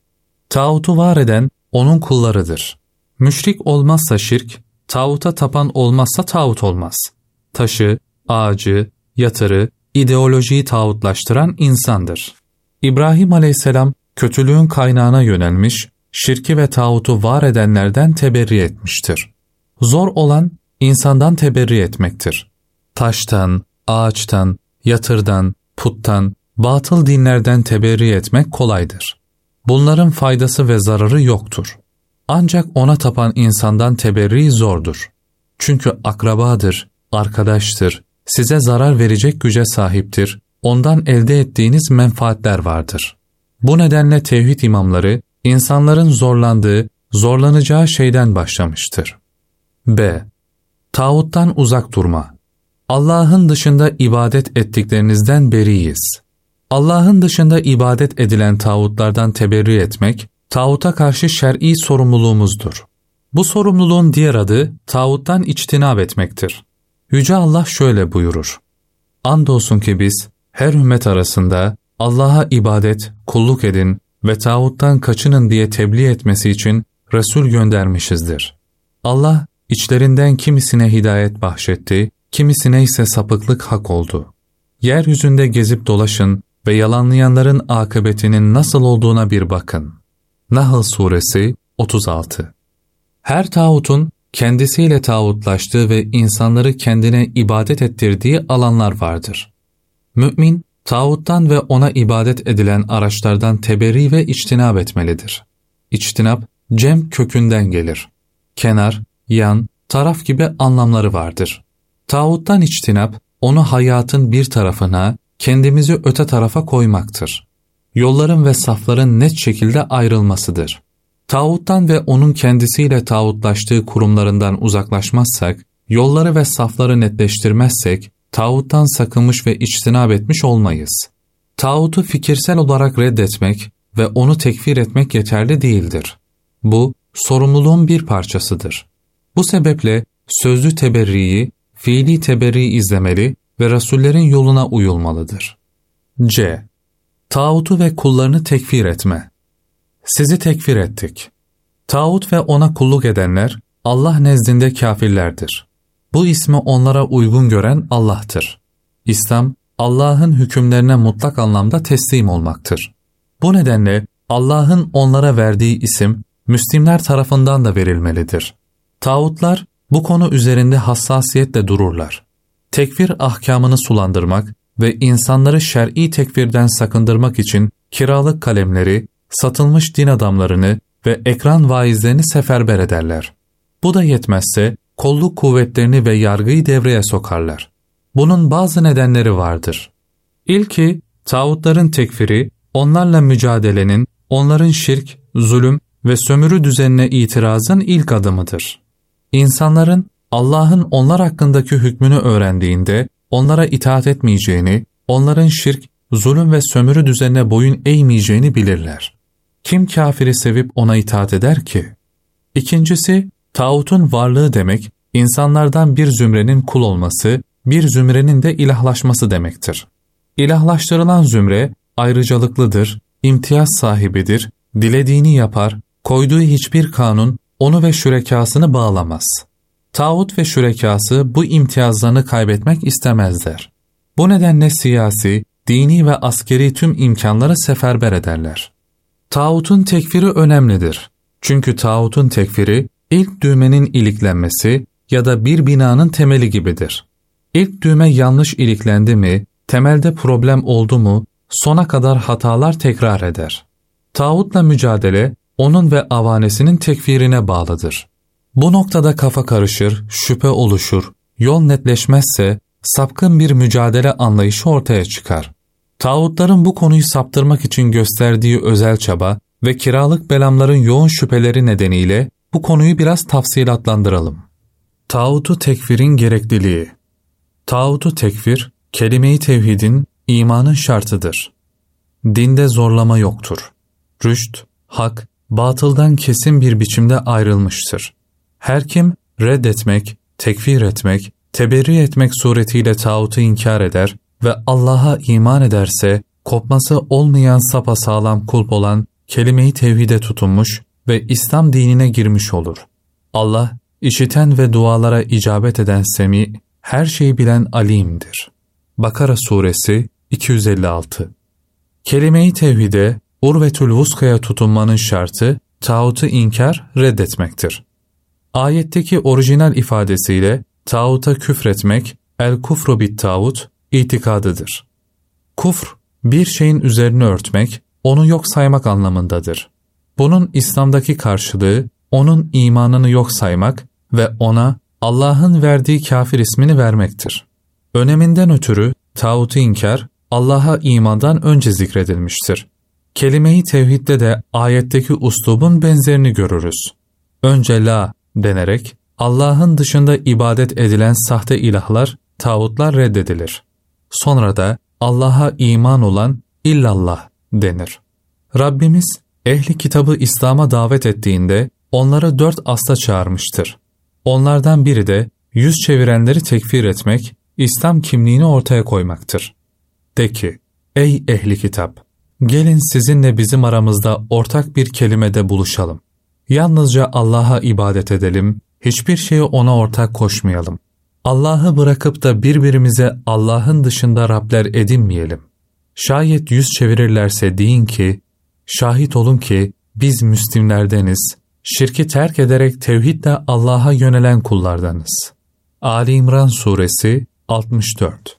Speaker 1: Tağutu var eden onun kullarıdır. Müşrik olmazsa şirk, tağuta tapan olmazsa tağut olmaz. Taşı, ağacı, yatırı, ideolojiyi tağutlaştıran insandır. İbrahim aleyhisselam kötülüğün kaynağına yönelmiş, şirki ve tağutu var edenlerden teberri etmiştir. Zor olan insandan teberri etmektir. Taştan, ağaçtan, yatırdan, puttan, batıl dinlerden teberri etmek kolaydır. Bunların faydası ve zararı yoktur. Ancak ona tapan insandan teberri zordur. Çünkü akrabadır, arkadaştır, size zarar verecek güce sahiptir, ondan elde ettiğiniz menfaatler vardır. Bu nedenle tevhid imamları, insanların zorlandığı, zorlanacağı şeyden başlamıştır. B. Tağuttan uzak durma. Allah'ın dışında ibadet ettiklerinizden beriyiz. Allah'ın dışında ibadet edilen tağutlardan teberri etmek, tağuta karşı şer'i sorumluluğumuzdur. Bu sorumluluğun diğer adı tağuttan içtinab etmektir. Yüce Allah şöyle buyurur. Andolsun ki biz her ümmet arasında Allah'a ibadet, kulluk edin ve tağuttan kaçının diye tebliğ etmesi için Resul göndermişizdir. Allah içlerinden kimisine hidayet bahşetti, kimisine ise sapıklık hak oldu. Yeryüzünde gezip dolaşın ve yalanlayanların akıbetinin nasıl olduğuna bir bakın. Nahl Suresi 36 Her tağutun kendisiyle tağutlaştığı ve insanları kendine ibadet ettirdiği alanlar vardır. Mümin, tağuttan ve ona ibadet edilen araçlardan teberi ve içtinab etmelidir. İçtinab, cem kökünden gelir. Kenar, yan, taraf gibi anlamları vardır. Tağuttan içtinab, onu hayatın bir tarafına, kendimizi öte tarafa koymaktır. Yolların ve safların net şekilde ayrılmasıdır. Tağuttan ve onun kendisiyle tağutlaştığı kurumlarından uzaklaşmazsak, yolları ve safları netleştirmezsek, tağuttan sakınmış ve içtinab etmiş olmayız. Tağutu fikirsel olarak reddetmek ve onu tekfir etmek yeterli değildir. Bu, sorumluluğun bir parçasıdır. Bu sebeple sözlü teberriyi, fiili teberri izlemeli ve Rasullerin yoluna uyulmalıdır. C. Tağutu ve kullarını tekfir etme. Sizi tekfir ettik. Tağut ve ona kulluk edenler Allah nezdinde kafirlerdir. Bu ismi onlara uygun gören Allah'tır. İslam, Allah'ın hükümlerine mutlak anlamda teslim olmaktır. Bu nedenle Allah'ın onlara verdiği isim, Müslimler tarafından da verilmelidir. Tağutlar bu konu üzerinde hassasiyetle dururlar. Tekfir ahkamını sulandırmak ve insanları şer'i tekfirden sakındırmak için kiralık kalemleri, satılmış din adamlarını ve ekran vaizlerini seferber ederler. Bu da yetmezse kolluk kuvvetlerini ve yargıyı devreye sokarlar. Bunun bazı nedenleri vardır. İlki, tağutların tekfiri, onlarla mücadelenin, onların şirk, zulüm ve sömürü düzenine itirazın ilk adımıdır. İnsanların Allah'ın onlar hakkındaki hükmünü öğrendiğinde onlara itaat etmeyeceğini, onların şirk, zulüm ve sömürü düzenine boyun eğmeyeceğini bilirler. Kim kafiri sevip ona itaat eder ki? İkincisi, tağutun varlığı demek, insanlardan bir zümrenin kul olması, bir zümrenin de ilahlaşması demektir. İlahlaştırılan zümre, ayrıcalıklıdır, imtiyaz sahibidir, dilediğini yapar, koyduğu hiçbir kanun onu ve şürekasını bağlamaz. Tağut ve şürekası bu imtiyazlarını kaybetmek istemezler. Bu nedenle siyasi, dini ve askeri tüm imkanları seferber ederler. Tağutun tekfiri önemlidir. Çünkü tağutun tekfiri ilk düğmenin iliklenmesi ya da bir binanın temeli gibidir. İlk düğme yanlış iliklendi mi, temelde problem oldu mu, sona kadar hatalar tekrar eder. Tağutla mücadele, onun ve avanesinin tekfirine bağlıdır. Bu noktada kafa karışır, şüphe oluşur, yol netleşmezse sapkın bir mücadele anlayışı ortaya çıkar. Tağutların bu konuyu saptırmak için gösterdiği özel çaba ve kiralık belamların yoğun şüpheleri nedeniyle bu konuyu biraz tafsilatlandıralım. Tağutu tekfirin gerekliliği Tağutu tekfir, kelime-i tevhidin, imanın şartıdır. Dinde zorlama yoktur. Rüşt, hak, batıldan kesin bir biçimde ayrılmıştır. Her kim reddetmek, tekfir etmek, teberri etmek suretiyle tağutu inkar eder ve Allah'a iman ederse, kopması olmayan sapa sağlam kulp olan kelime-i tevhide tutunmuş ve İslam dinine girmiş olur. Allah, işiten ve dualara icabet eden Semi, her şeyi bilen Alim'dir. Bakara Suresi 256 Kelime-i tevhide, Urvetül Vuska'ya tutunmanın şartı, tağutu inkar, reddetmektir. Ayetteki orijinal ifadesiyle tağuta küfretmek, el kufru bit tağut, itikadıdır. Kufr, bir şeyin üzerine örtmek, onu yok saymak anlamındadır. Bunun İslam'daki karşılığı, onun imanını yok saymak ve ona Allah'ın verdiği kafir ismini vermektir. Öneminden ötürü tağutu inkar, Allah'a imandan önce zikredilmiştir. Kelime-i tevhidde de ayetteki uslubun benzerini görürüz. Önce la denerek Allah'ın dışında ibadet edilen sahte ilahlar, tağutlar reddedilir. Sonra da Allah'a iman olan illallah denir. Rabbimiz ehli kitabı İslam'a davet ettiğinde onları dört asla çağırmıştır. Onlardan biri de yüz çevirenleri tekfir etmek, İslam kimliğini ortaya koymaktır. De ki, ey ehli kitap! Gelin sizinle bizim aramızda ortak bir kelimede buluşalım. Yalnızca Allah'a ibadet edelim, hiçbir şeye ona ortak koşmayalım. Allah'ı bırakıp da birbirimize Allah'ın dışında Rabler edinmeyelim. Şayet yüz çevirirlerse deyin ki, şahit olun ki biz Müslimlerdeniz, şirki terk ederek tevhidle Allah'a yönelen kullardanız. Ali İmran Suresi 64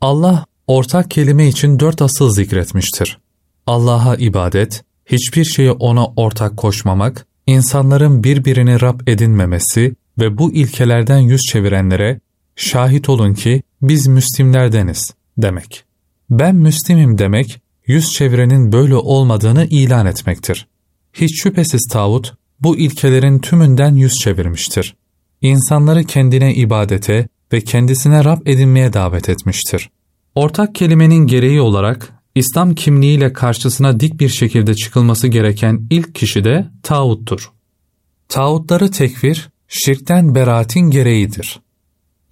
Speaker 1: Allah ortak kelime için dört asıl zikretmiştir. Allah'a ibadet, hiçbir şeye ona ortak koşmamak, insanların birbirini Rab edinmemesi ve bu ilkelerden yüz çevirenlere şahit olun ki biz Müslimlerdeniz demek. Ben Müslimim demek, yüz çevirenin böyle olmadığını ilan etmektir. Hiç şüphesiz tağut bu ilkelerin tümünden yüz çevirmiştir. İnsanları kendine ibadete ve kendisine Rab edinmeye davet etmiştir. Ortak kelimenin gereği olarak İslam kimliğiyle karşısına dik bir şekilde çıkılması gereken ilk kişi de tağuttur. Tağutları tekfir, şirkten beraatin gereğidir.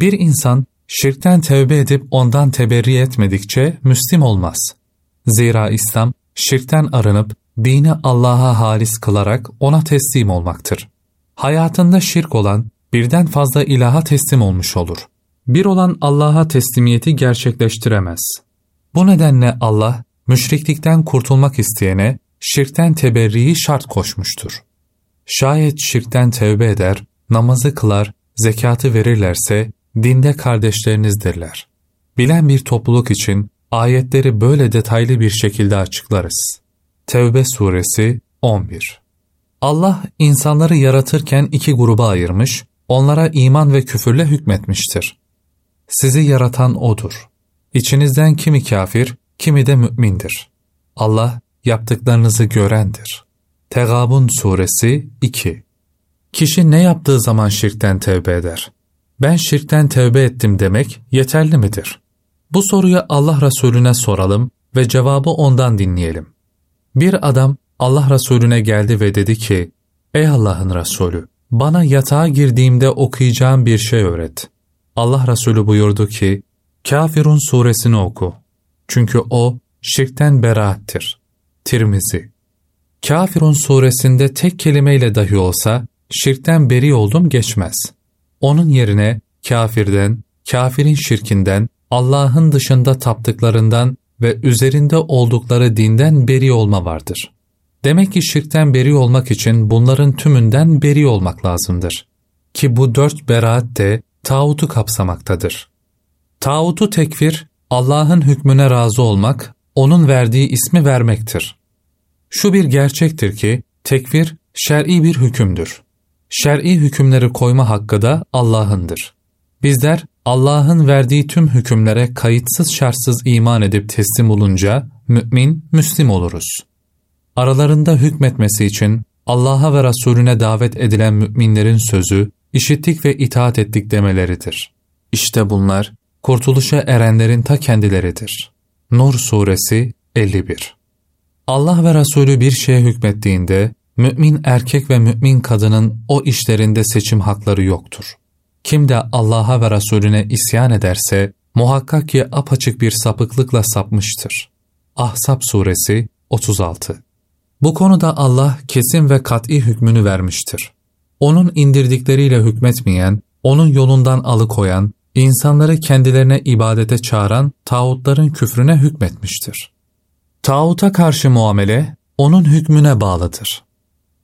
Speaker 1: Bir insan şirkten tevbe edip ondan teberri etmedikçe Müslim olmaz. Zira İslam şirkten arınıp dini Allah'a halis kılarak ona teslim olmaktır. Hayatında şirk olan birden fazla ilaha teslim olmuş olur. Bir olan Allah'a teslimiyeti gerçekleştiremez. Bu nedenle Allah müşriklikten kurtulmak isteyene şirkten teberriyi şart koşmuştur. Şayet şirkten tevbe eder, namazı kılar, zekatı verirlerse dinde kardeşlerinizdirler. Bilen bir topluluk için ayetleri böyle detaylı bir şekilde açıklarız. Tevbe suresi 11 Allah insanları yaratırken iki gruba ayırmış, onlara iman ve küfürle hükmetmiştir. Sizi yaratan O'dur. İçinizden kimi kafir, kimi de mümindir. Allah yaptıklarınızı görendir. Tegabun suresi 2 Kişi ne yaptığı zaman şirkten tevbe eder? Ben şirkten tevbe ettim demek yeterli midir? Bu soruyu Allah Resulüne soralım ve cevabı ondan dinleyelim. Bir adam Allah Resulüne geldi ve dedi ki, Ey Allah'ın Resulü, bana yatağa girdiğimde okuyacağım bir şey öğret. Allah Resulü buyurdu ki, Kafirun suresini oku. Çünkü o şirkten beraattir. Tirmizi Kafirun suresinde tek kelimeyle dahi olsa şirkten beri oldum geçmez. Onun yerine kafirden, kafirin şirkinden, Allah'ın dışında taptıklarından ve üzerinde oldukları dinden beri olma vardır. Demek ki şirkten beri olmak için bunların tümünden beri olmak lazımdır. Ki bu dört beraat de tağutu kapsamaktadır. Tağutu tekfir, Allah'ın hükmüne razı olmak, onun verdiği ismi vermektir. Şu bir gerçektir ki, tekfir, şer'i bir hükümdür. Şer'i hükümleri koyma hakkı da Allah'ındır. Bizler, Allah'ın verdiği tüm hükümlere kayıtsız şartsız iman edip teslim olunca, mümin, müslim oluruz. Aralarında hükmetmesi için Allah'a ve Resulüne davet edilen müminlerin sözü, işittik ve itaat ettik demeleridir. İşte bunlar, kurtuluşa erenlerin ta kendileridir. Nur Suresi 51 Allah ve Resulü bir şeye hükmettiğinde, mümin erkek ve mümin kadının o işlerinde seçim hakları yoktur. Kim de Allah'a ve Resulüne isyan ederse, muhakkak ki apaçık bir sapıklıkla sapmıştır. Ahzab Suresi 36 Bu konuda Allah kesin ve kat'i hükmünü vermiştir. Onun indirdikleriyle hükmetmeyen, onun yolundan alıkoyan, insanları kendilerine ibadete çağıran tağutların küfrüne hükmetmiştir. Tağuta karşı muamele, onun hükmüne bağlıdır.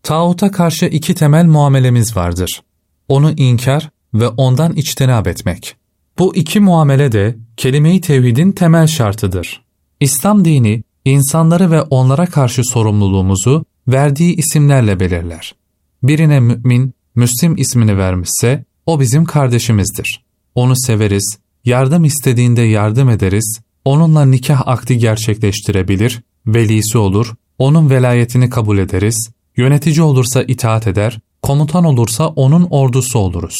Speaker 1: Tağuta karşı iki temel muamelemiz vardır. Onu inkar ve ondan içtinab etmek. Bu iki muamele de kelime-i tevhidin temel şartıdır. İslam dini insanları ve onlara karşı sorumluluğumuzu verdiği isimlerle belirler. Birine mümin, Müslim ismini vermişse o bizim kardeşimizdir. Onu severiz, yardım istediğinde yardım ederiz, onunla nikah akdi gerçekleştirebilir, velisi olur, onun velayetini kabul ederiz, yönetici olursa itaat eder, komutan olursa onun ordusu oluruz.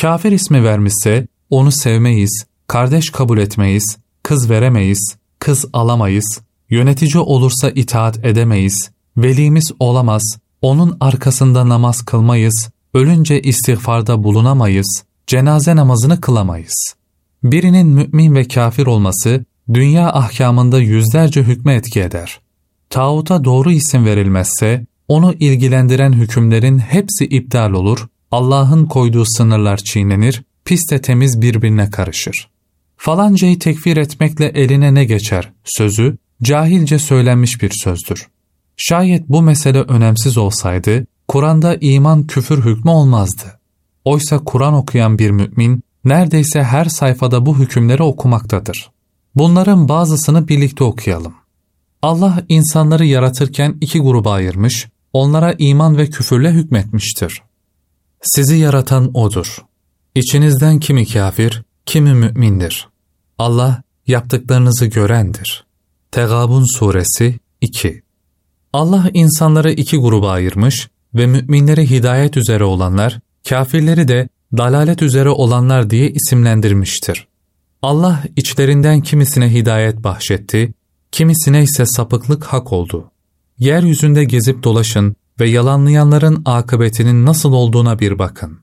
Speaker 1: Kafir ismi vermişse onu sevmeyiz, kardeş kabul etmeyiz, kız veremeyiz, kız alamayız, yönetici olursa itaat edemeyiz, velimiz olamaz, onun arkasında namaz kılmayız, ölünce istiğfarda bulunamayız, cenaze namazını kılamayız. Birinin mümin ve kafir olması, dünya ahkamında yüzlerce hükme etki eder. Tağuta doğru isim verilmezse, onu ilgilendiren hükümlerin hepsi iptal olur, Allah'ın koyduğu sınırlar çiğnenir, pis de temiz birbirine karışır. Falancayı tekfir etmekle eline ne geçer sözü, cahilce söylenmiş bir sözdür. Şayet bu mesele önemsiz olsaydı, Kur'an'da iman küfür hükmü olmazdı. Oysa Kur'an okuyan bir mümin, neredeyse her sayfada bu hükümleri okumaktadır. Bunların bazısını birlikte okuyalım. Allah insanları yaratırken iki gruba ayırmış, onlara iman ve küfürle hükmetmiştir. Sizi yaratan O'dur. İçinizden kimi kafir, kimi mümindir. Allah yaptıklarınızı görendir. Tegabun Suresi 2 Allah insanları iki gruba ayırmış ve müminleri hidayet üzere olanlar, kafirleri de dalalet üzere olanlar diye isimlendirmiştir. Allah içlerinden kimisine hidayet bahşetti, kimisine ise sapıklık hak oldu. Yeryüzünde gezip dolaşın ve yalanlayanların akıbetinin nasıl olduğuna bir bakın.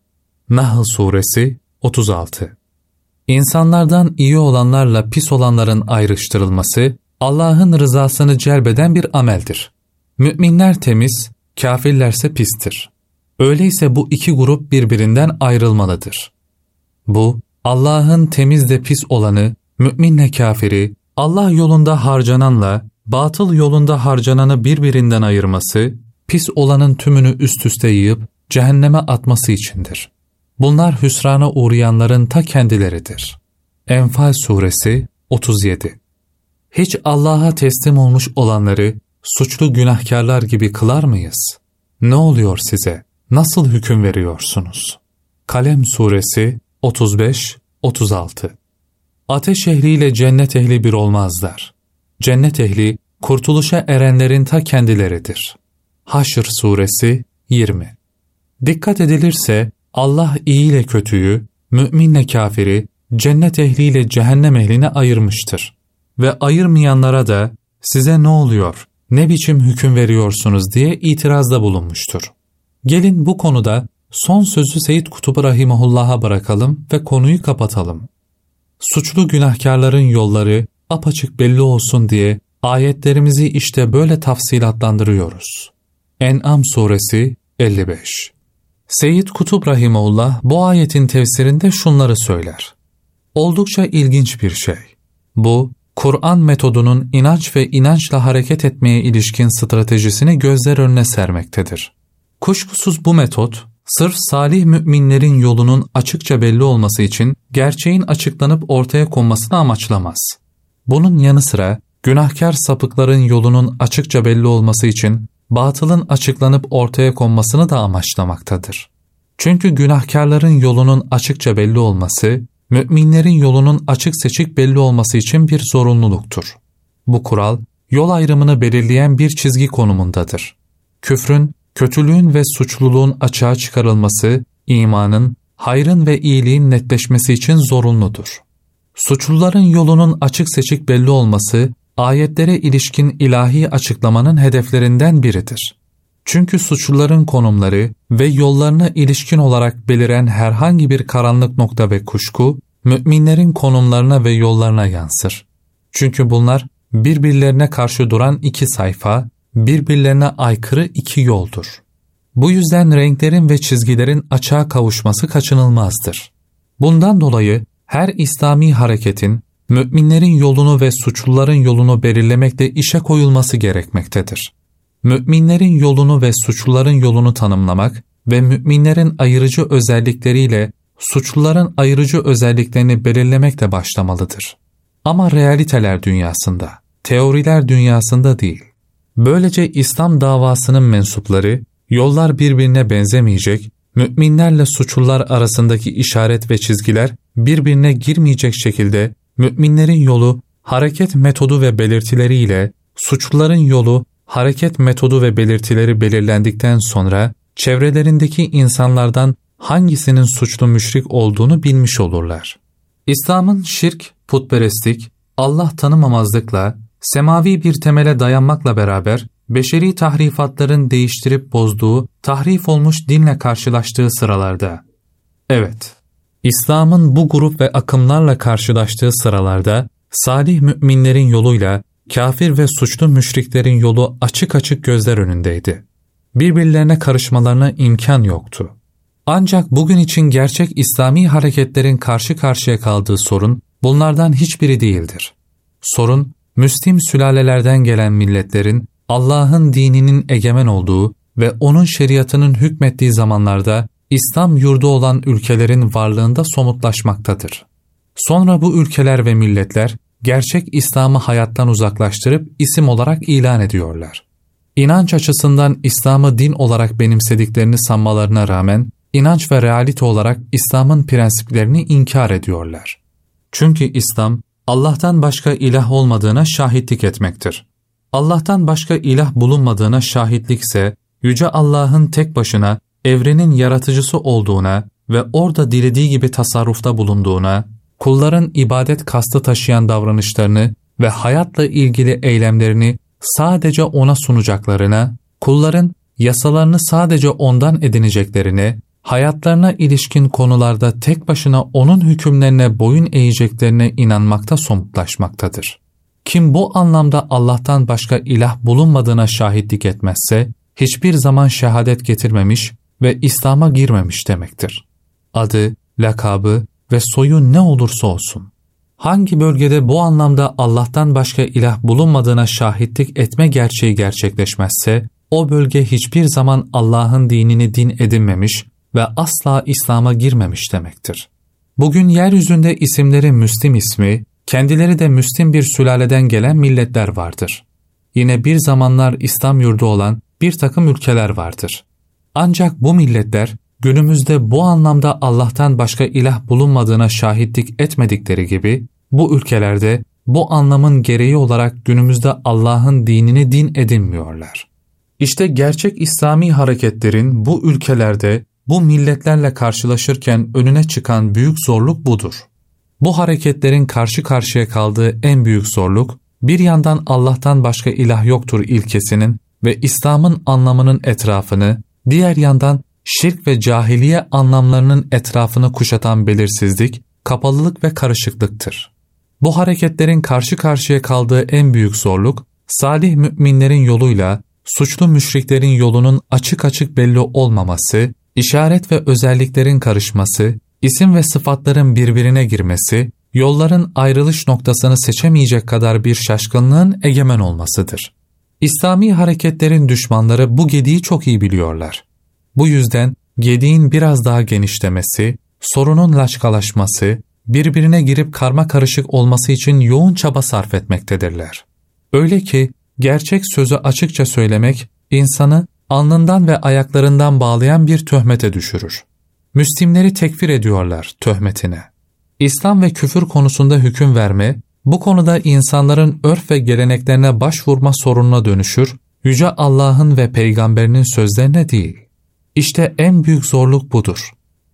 Speaker 1: Nahl Suresi 36 İnsanlardan iyi olanlarla pis olanların ayrıştırılması, Allah'ın rızasını celbeden bir ameldir. Müminler temiz, kafirlerse pistir. Öyleyse bu iki grup birbirinden ayrılmalıdır. Bu, Allah'ın temiz de pis olanı, müminle kafiri, Allah yolunda harcananla, batıl yolunda harcananı birbirinden ayırması, pis olanın tümünü üst üste yiyıp cehenneme atması içindir. Bunlar hüsrana uğrayanların ta kendileridir. Enfal Suresi 37 Hiç Allah'a teslim olmuş olanları suçlu günahkarlar gibi kılar mıyız? Ne oluyor size? Nasıl hüküm veriyorsunuz? Kalem Suresi 35-36 Ateş ehliyle cennet ehli bir olmazlar. Cennet ehli, kurtuluşa erenlerin ta kendileridir. Haşr Suresi 20 Dikkat edilirse, Allah iyi ile kötüyü, müminle kafiri, cennet ehliyle cehennem ehline ayırmıştır. Ve ayırmayanlara da size ne oluyor, ne biçim hüküm veriyorsunuz diye itirazda bulunmuştur. Gelin bu konuda son sözü Seyyid Kutubu Rahimahullah'a bırakalım ve konuyu kapatalım. Suçlu günahkarların yolları apaçık belli olsun diye ayetlerimizi işte böyle tafsilatlandırıyoruz. En'am suresi 55 Seyyid Kutup Rahimullah bu ayetin tefsirinde şunları söyler. Oldukça ilginç bir şey. Bu, Kur'an metodunun inanç ve inançla hareket etmeye ilişkin stratejisini gözler önüne sermektedir. Kuşkusuz bu metot, sırf salih müminlerin yolunun açıkça belli olması için gerçeğin açıklanıp ortaya konmasını amaçlamaz. Bunun yanı sıra günahkar sapıkların yolunun açıkça belli olması için batılın açıklanıp ortaya konmasını da amaçlamaktadır. Çünkü günahkarların yolunun açıkça belli olması, müminlerin yolunun açık seçik belli olması için bir zorunluluktur. Bu kural, yol ayrımını belirleyen bir çizgi konumundadır. Küfrün, kötülüğün ve suçluluğun açığa çıkarılması, imanın, hayrın ve iyiliğin netleşmesi için zorunludur. Suçluların yolunun açık seçik belli olması, ayetlere ilişkin ilahi açıklamanın hedeflerinden biridir. Çünkü suçluların konumları ve yollarına ilişkin olarak beliren herhangi bir karanlık nokta ve kuşku, müminlerin konumlarına ve yollarına yansır. Çünkü bunlar birbirlerine karşı duran iki sayfa, birbirlerine aykırı iki yoldur. Bu yüzden renklerin ve çizgilerin açığa kavuşması kaçınılmazdır. Bundan dolayı her İslami hareketin müminlerin yolunu ve suçluların yolunu belirlemekle işe koyulması gerekmektedir. Müminlerin yolunu ve suçluların yolunu tanımlamak ve müminlerin ayırıcı özellikleriyle suçluların ayırıcı özelliklerini belirlemekle başlamalıdır. Ama realiteler dünyasında, teoriler dünyasında değil. Böylece İslam davasının mensupları, yollar birbirine benzemeyecek, müminlerle suçlular arasındaki işaret ve çizgiler birbirine girmeyecek şekilde müminlerin yolu, hareket metodu ve belirtileriyle, suçluların yolu, hareket metodu ve belirtileri belirlendikten sonra çevrelerindeki insanlardan hangisinin suçlu müşrik olduğunu bilmiş olurlar. İslam'ın şirk, putperestlik, Allah tanımamazlıkla, semavi bir temele dayanmakla beraber beşeri tahrifatların değiştirip bozduğu, tahrif olmuş dinle karşılaştığı sıralarda. Evet, İslam'ın bu grup ve akımlarla karşılaştığı sıralarda, salih müminlerin yoluyla, kafir ve suçlu müşriklerin yolu açık açık gözler önündeydi. Birbirlerine karışmalarına imkan yoktu. Ancak bugün için gerçek İslami hareketlerin karşı karşıya kaldığı sorun bunlardan hiçbiri değildir. Sorun, Müslim sülalelerden gelen milletlerin Allah'ın dininin egemen olduğu ve onun şeriatının hükmettiği zamanlarda İslam yurdu olan ülkelerin varlığında somutlaşmaktadır. Sonra bu ülkeler ve milletler gerçek İslam'ı hayattan uzaklaştırıp isim olarak ilan ediyorlar. İnanç açısından İslam'ı din olarak benimsediklerini sanmalarına rağmen inanç ve realite olarak İslam'ın prensiplerini inkar ediyorlar. Çünkü İslam, Allah'tan başka ilah olmadığına şahitlik etmektir. Allah'tan başka ilah bulunmadığına şahitlikse, Yüce Allah'ın tek başına evrenin yaratıcısı olduğuna ve orada dilediği gibi tasarrufta bulunduğuna, kulların ibadet kastı taşıyan davranışlarını ve hayatla ilgili eylemlerini sadece O'na sunacaklarına, kulların yasalarını sadece O'ndan edineceklerine, hayatlarına ilişkin konularda tek başına O'nun hükümlerine boyun eğeceklerine inanmakta somutlaşmaktadır. Kim bu anlamda Allah'tan başka ilah bulunmadığına şahitlik etmezse, hiçbir zaman şehadet getirmemiş ve İslam'a girmemiş demektir. Adı, lakabı ve soyu ne olursa olsun. Hangi bölgede bu anlamda Allah'tan başka ilah bulunmadığına şahitlik etme gerçeği gerçekleşmezse, o bölge hiçbir zaman Allah'ın dinini din edinmemiş ve asla İslam'a girmemiş demektir. Bugün yeryüzünde isimleri Müslim ismi, kendileri de Müslim bir sülaleden gelen milletler vardır. Yine bir zamanlar İslam yurdu olan bir takım ülkeler vardır. Ancak bu milletler günümüzde bu anlamda Allah'tan başka ilah bulunmadığına şahitlik etmedikleri gibi bu ülkelerde bu anlamın gereği olarak günümüzde Allah'ın dinini din edinmiyorlar. İşte gerçek İslami hareketlerin bu ülkelerde bu milletlerle karşılaşırken önüne çıkan büyük zorluk budur. Bu hareketlerin karşı karşıya kaldığı en büyük zorluk, bir yandan Allah'tan başka ilah yoktur ilkesinin ve İslam'ın anlamının etrafını, diğer yandan şirk ve cahiliye anlamlarının etrafını kuşatan belirsizlik, kapalılık ve karışıklıktır. Bu hareketlerin karşı karşıya kaldığı en büyük zorluk, salih müminlerin yoluyla suçlu müşriklerin yolunun açık açık belli olmaması, işaret ve özelliklerin karışması, isim ve sıfatların birbirine girmesi, yolların ayrılış noktasını seçemeyecek kadar bir şaşkınlığın egemen olmasıdır. İslami hareketlerin düşmanları bu gediği çok iyi biliyorlar. Bu yüzden gediğin biraz daha genişlemesi, sorunun laçkalaşması, birbirine girip karma karışık olması için yoğun çaba sarf etmektedirler. Öyle ki gerçek sözü açıkça söylemek insanı alnından ve ayaklarından bağlayan bir töhmete düşürür. Müslimleri tekfir ediyorlar töhmetine. İslam ve küfür konusunda hüküm verme, bu konuda insanların örf ve geleneklerine başvurma sorununa dönüşür, Yüce Allah'ın ve peygamberinin sözlerine değil. İşte en büyük zorluk budur.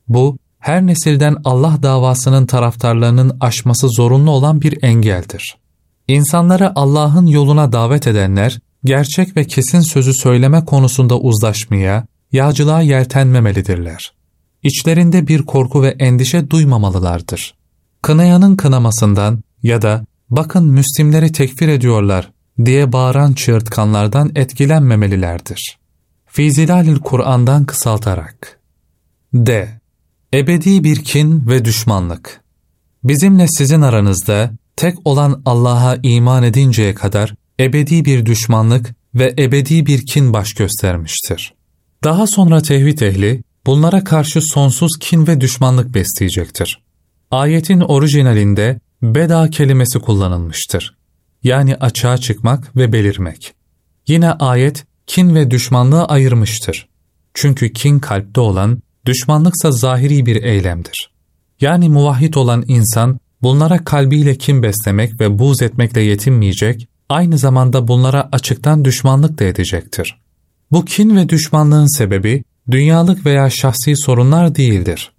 Speaker 1: Bu, her nesilden Allah davasının taraftarlarının aşması zorunlu olan bir engeldir. İnsanları Allah'ın yoluna davet edenler, gerçek ve kesin sözü söyleme konusunda uzlaşmaya, yağcılığa yeltenmemelidirler. İçlerinde bir korku ve endişe duymamalılardır. Kınayanın kınamasından ya da bakın Müslimleri tekfir ediyorlar diye bağıran çığırtkanlardan etkilenmemelilerdir. Fizilalil Kur'an'dan kısaltarak D. Ebedi bir kin ve düşmanlık. Bizimle sizin aranızda tek olan Allah'a iman edinceye kadar ebedi bir düşmanlık ve ebedi bir kin baş göstermiştir. Daha sonra tevhid ehli, bunlara karşı sonsuz kin ve düşmanlık besleyecektir. Ayetin orijinalinde beda kelimesi kullanılmıştır. Yani açığa çıkmak ve belirmek. Yine ayet kin ve düşmanlığı ayırmıştır. Çünkü kin kalpte olan, düşmanlıksa zahiri bir eylemdir. Yani muvahhid olan insan bunlara kalbiyle kin beslemek ve buz etmekle yetinmeyecek, aynı zamanda bunlara açıktan düşmanlık da edecektir. Bu kin ve düşmanlığın sebebi dünyalık veya şahsi sorunlar değildir.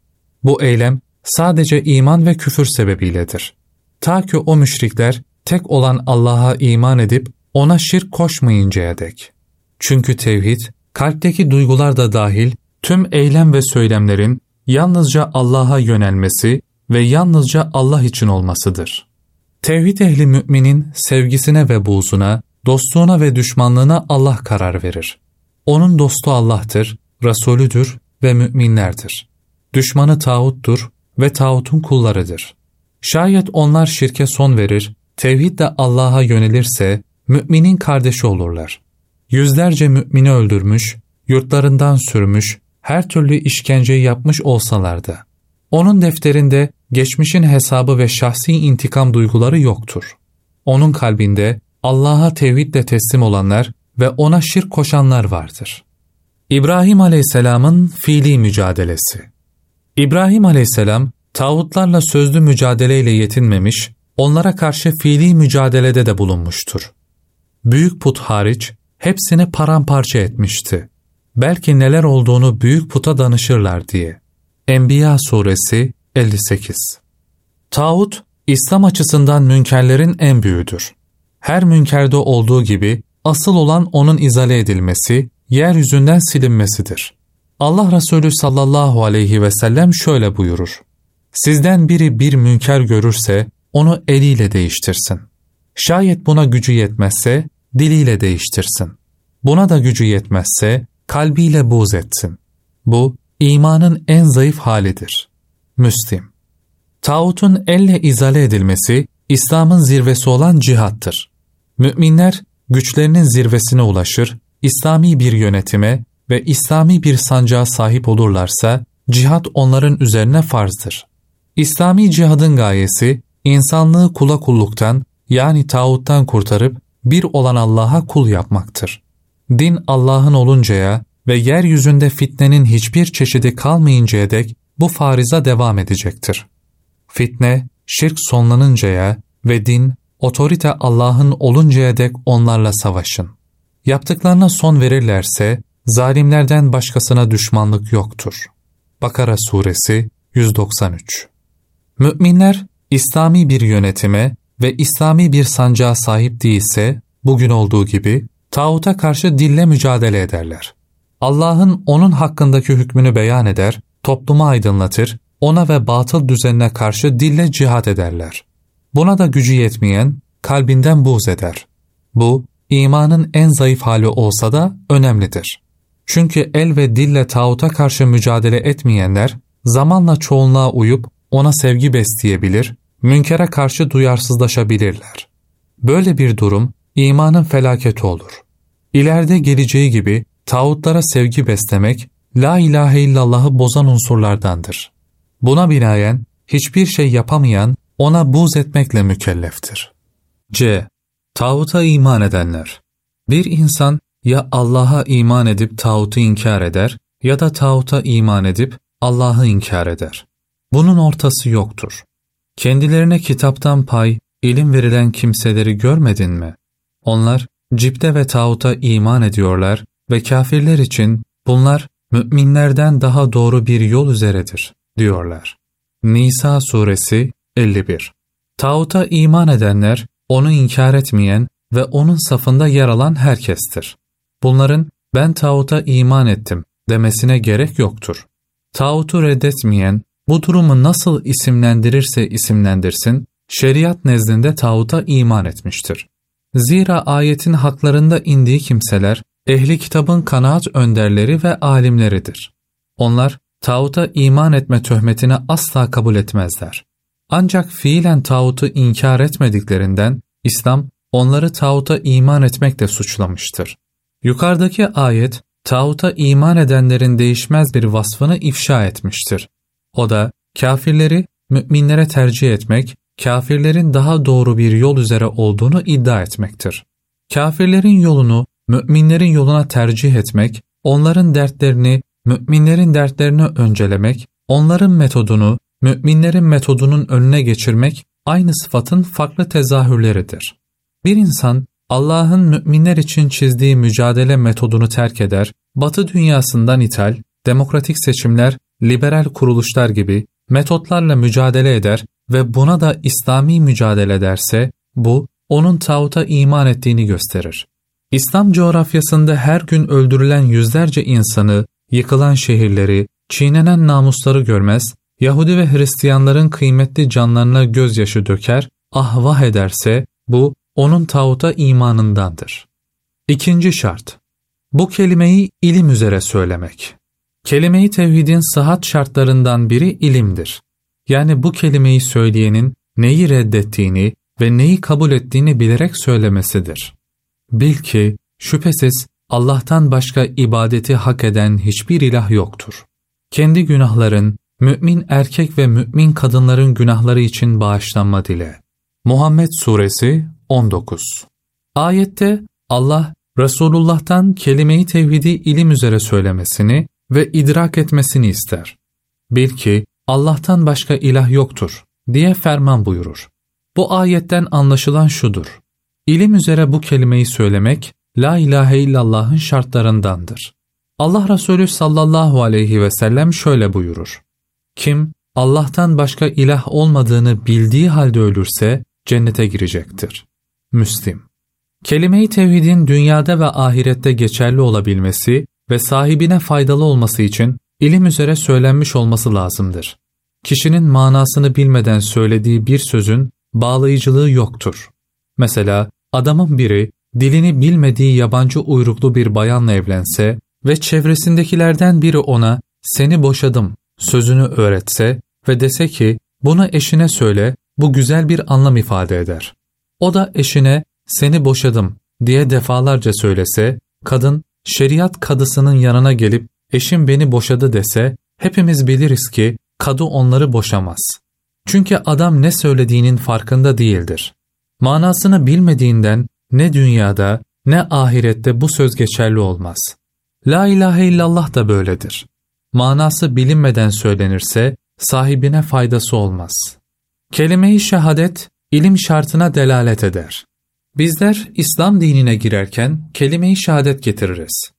Speaker 1: Bu eylem sadece iman ve küfür sebebiyledir. Ta ki o müşrikler tek olan Allah'a iman edip ona şirk koşmayıncaya dek. Çünkü tevhid, kalpteki duygular da dahil tüm eylem ve söylemlerin yalnızca Allah'a yönelmesi ve yalnızca Allah için olmasıdır. Tevhid ehli müminin sevgisine ve buğzuna, dostluğuna ve düşmanlığına Allah karar verir. Onun dostu Allah'tır, Resulüdür ve müminlerdir. Düşmanı tağuttur ve tağutun kullarıdır. Şayet onlar şirke son verir, tevhidle Allah'a yönelirse, müminin kardeşi olurlar. Yüzlerce mümini öldürmüş, yurtlarından sürmüş, her türlü işkenceyi yapmış olsalardı. Onun defterinde geçmişin hesabı ve şahsi intikam duyguları yoktur. Onun kalbinde Allah'a tevhidle teslim olanlar ve ona şirk koşanlar vardır. İbrahim Aleyhisselam'ın fiili mücadelesi İbrahim Aleyhisselam, tağutlarla sözlü mücadeleyle yetinmemiş, onlara karşı fiili mücadelede de bulunmuştur. Büyük put hariç, hepsini paramparça etmişti. Belki neler olduğunu büyük puta danışırlar diye. Enbiya suresi 58 Tağut, İslam açısından münkerlerin en büyüğüdür. Her münkerde olduğu gibi asıl olan onun izale edilmesi, yeryüzünden silinmesidir. Allah Resulü sallallahu aleyhi ve sellem şöyle buyurur. Sizden biri bir münker görürse onu eliyle değiştirsin. Şayet buna gücü yetmezse diliyle değiştirsin. Buna da gücü yetmezse kalbiyle buğz etsin. Bu imanın en zayıf halidir. Müslim Tağutun elle izale edilmesi İslam'ın zirvesi olan cihattır. Müminler güçlerinin zirvesine ulaşır, İslami bir yönetime ve İslami bir sancağa sahip olurlarsa cihat onların üzerine farzdır. İslami cihadın gayesi insanlığı kula kulluktan yani tağuttan kurtarıp bir olan Allah'a kul yapmaktır. Din Allah'ın oluncaya ve yeryüzünde fitnenin hiçbir çeşidi kalmayıncaya dek bu fariza devam edecektir. Fitne, şirk sonlanıncaya ve din, otorite Allah'ın oluncaya dek onlarla savaşın. Yaptıklarına son verirlerse, zalimlerden başkasına düşmanlık yoktur. Bakara Suresi 193 Müminler, İslami bir yönetime ve İslami bir sancağa sahip değilse, bugün olduğu gibi, tağuta karşı dille mücadele ederler. Allah'ın onun hakkındaki hükmünü beyan eder, toplumu aydınlatır, ona ve batıl düzenine karşı dille cihat ederler. Buna da gücü yetmeyen, kalbinden buğz eder. Bu, imanın en zayıf hali olsa da önemlidir. Çünkü el ve dille tağuta karşı mücadele etmeyenler, zamanla çoğunluğa uyup ona sevgi besleyebilir, münkere karşı duyarsızlaşabilirler. Böyle bir durum, imanın felaketi olur. İleride geleceği gibi tağutlara sevgi beslemek, La ilahe illallah'ı bozan unsurlardandır. Buna binaen hiçbir şey yapamayan ona buz etmekle mükelleftir. C. Tağuta iman edenler Bir insan ya Allah'a iman edip tağutu inkar eder ya da tağuta iman edip Allah'ı inkar eder. Bunun ortası yoktur. Kendilerine kitaptan pay, ilim verilen kimseleri görmedin mi? Onlar cipte ve tağuta iman ediyorlar ve kafirler için bunlar müminlerden daha doğru bir yol üzeredir diyorlar. Nisa suresi 51 Tağuta iman edenler, onu inkar etmeyen ve onun safında yer alan herkestir. Bunların ben tağuta iman ettim demesine gerek yoktur. Tağutu reddetmeyen, bu durumu nasıl isimlendirirse isimlendirsin, şeriat nezdinde tağuta iman etmiştir. Zira ayetin haklarında indiği kimseler, ehli kitabın kanaat önderleri ve alimleridir. Onlar, tağuta iman etme töhmetini asla kabul etmezler. Ancak fiilen tağutu inkar etmediklerinden, İslam onları tağuta iman etmekle suçlamıştır. Yukarıdaki ayet, tağuta iman edenlerin değişmez bir vasfını ifşa etmiştir. O da kafirleri müminlere tercih etmek, kafirlerin daha doğru bir yol üzere olduğunu iddia etmektir. Kafirlerin yolunu müminlerin yoluna tercih etmek, onların dertlerini müminlerin dertlerini öncelemek, onların metodunu müminlerin metodunun önüne geçirmek aynı sıfatın farklı tezahürleridir. Bir insan Allah'ın müminler için çizdiği mücadele metodunu terk eder, Batı dünyasından ithal, demokratik seçimler, liberal kuruluşlar gibi metotlarla mücadele eder ve buna da İslami mücadele derse, bu onun tağuta iman ettiğini gösterir. İslam coğrafyasında her gün öldürülen yüzlerce insanı, yıkılan şehirleri, çiğnenen namusları görmez, Yahudi ve Hristiyanların kıymetli canlarına gözyaşı döker, ahvah ederse bu onun tağuta imanındandır. İkinci şart. Bu kelimeyi ilim üzere söylemek. Kelime-i tevhidin sıhhat şartlarından biri ilimdir. Yani bu kelimeyi söyleyenin neyi reddettiğini ve neyi kabul ettiğini bilerek söylemesidir. Bil ki şüphesiz Allah'tan başka ibadeti hak eden hiçbir ilah yoktur. Kendi günahların, mümin erkek ve mümin kadınların günahları için bağışlanma dile. Muhammed Suresi 19 Ayette Allah, Resulullah'tan kelime-i tevhidi ilim üzere söylemesini ve idrak etmesini ister. Bil ki Allah'tan başka ilah yoktur diye ferman buyurur. Bu ayetten anlaşılan şudur. İlim üzere bu kelimeyi söylemek, La ilahe illallah'ın şartlarındandır. Allah Resulü sallallahu aleyhi ve sellem şöyle buyurur. Kim Allah'tan başka ilah olmadığını bildiği halde ölürse cennete girecektir. Müslim Kelime-i tevhidin dünyada ve ahirette geçerli olabilmesi ve sahibine faydalı olması için ilim üzere söylenmiş olması lazımdır. Kişinin manasını bilmeden söylediği bir sözün bağlayıcılığı yoktur. Mesela adamın biri dilini bilmediği yabancı uyruklu bir bayanla evlense ve çevresindekilerden biri ona seni boşadım sözünü öğretse ve dese ki bunu eşine söyle bu güzel bir anlam ifade eder. O da eşine seni boşadım diye defalarca söylese, kadın şeriat kadısının yanına gelip eşim beni boşadı dese hepimiz biliriz ki kadı onları boşamaz. Çünkü adam ne söylediğinin farkında değildir. Manasını bilmediğinden ne dünyada ne ahirette bu söz geçerli olmaz. La ilahe illallah da böyledir. Manası bilinmeden söylenirse sahibine faydası olmaz. Kelime-i şehadet ilim şartına delalet eder. Bizler İslam dinine girerken kelime-i şehadet getiririz.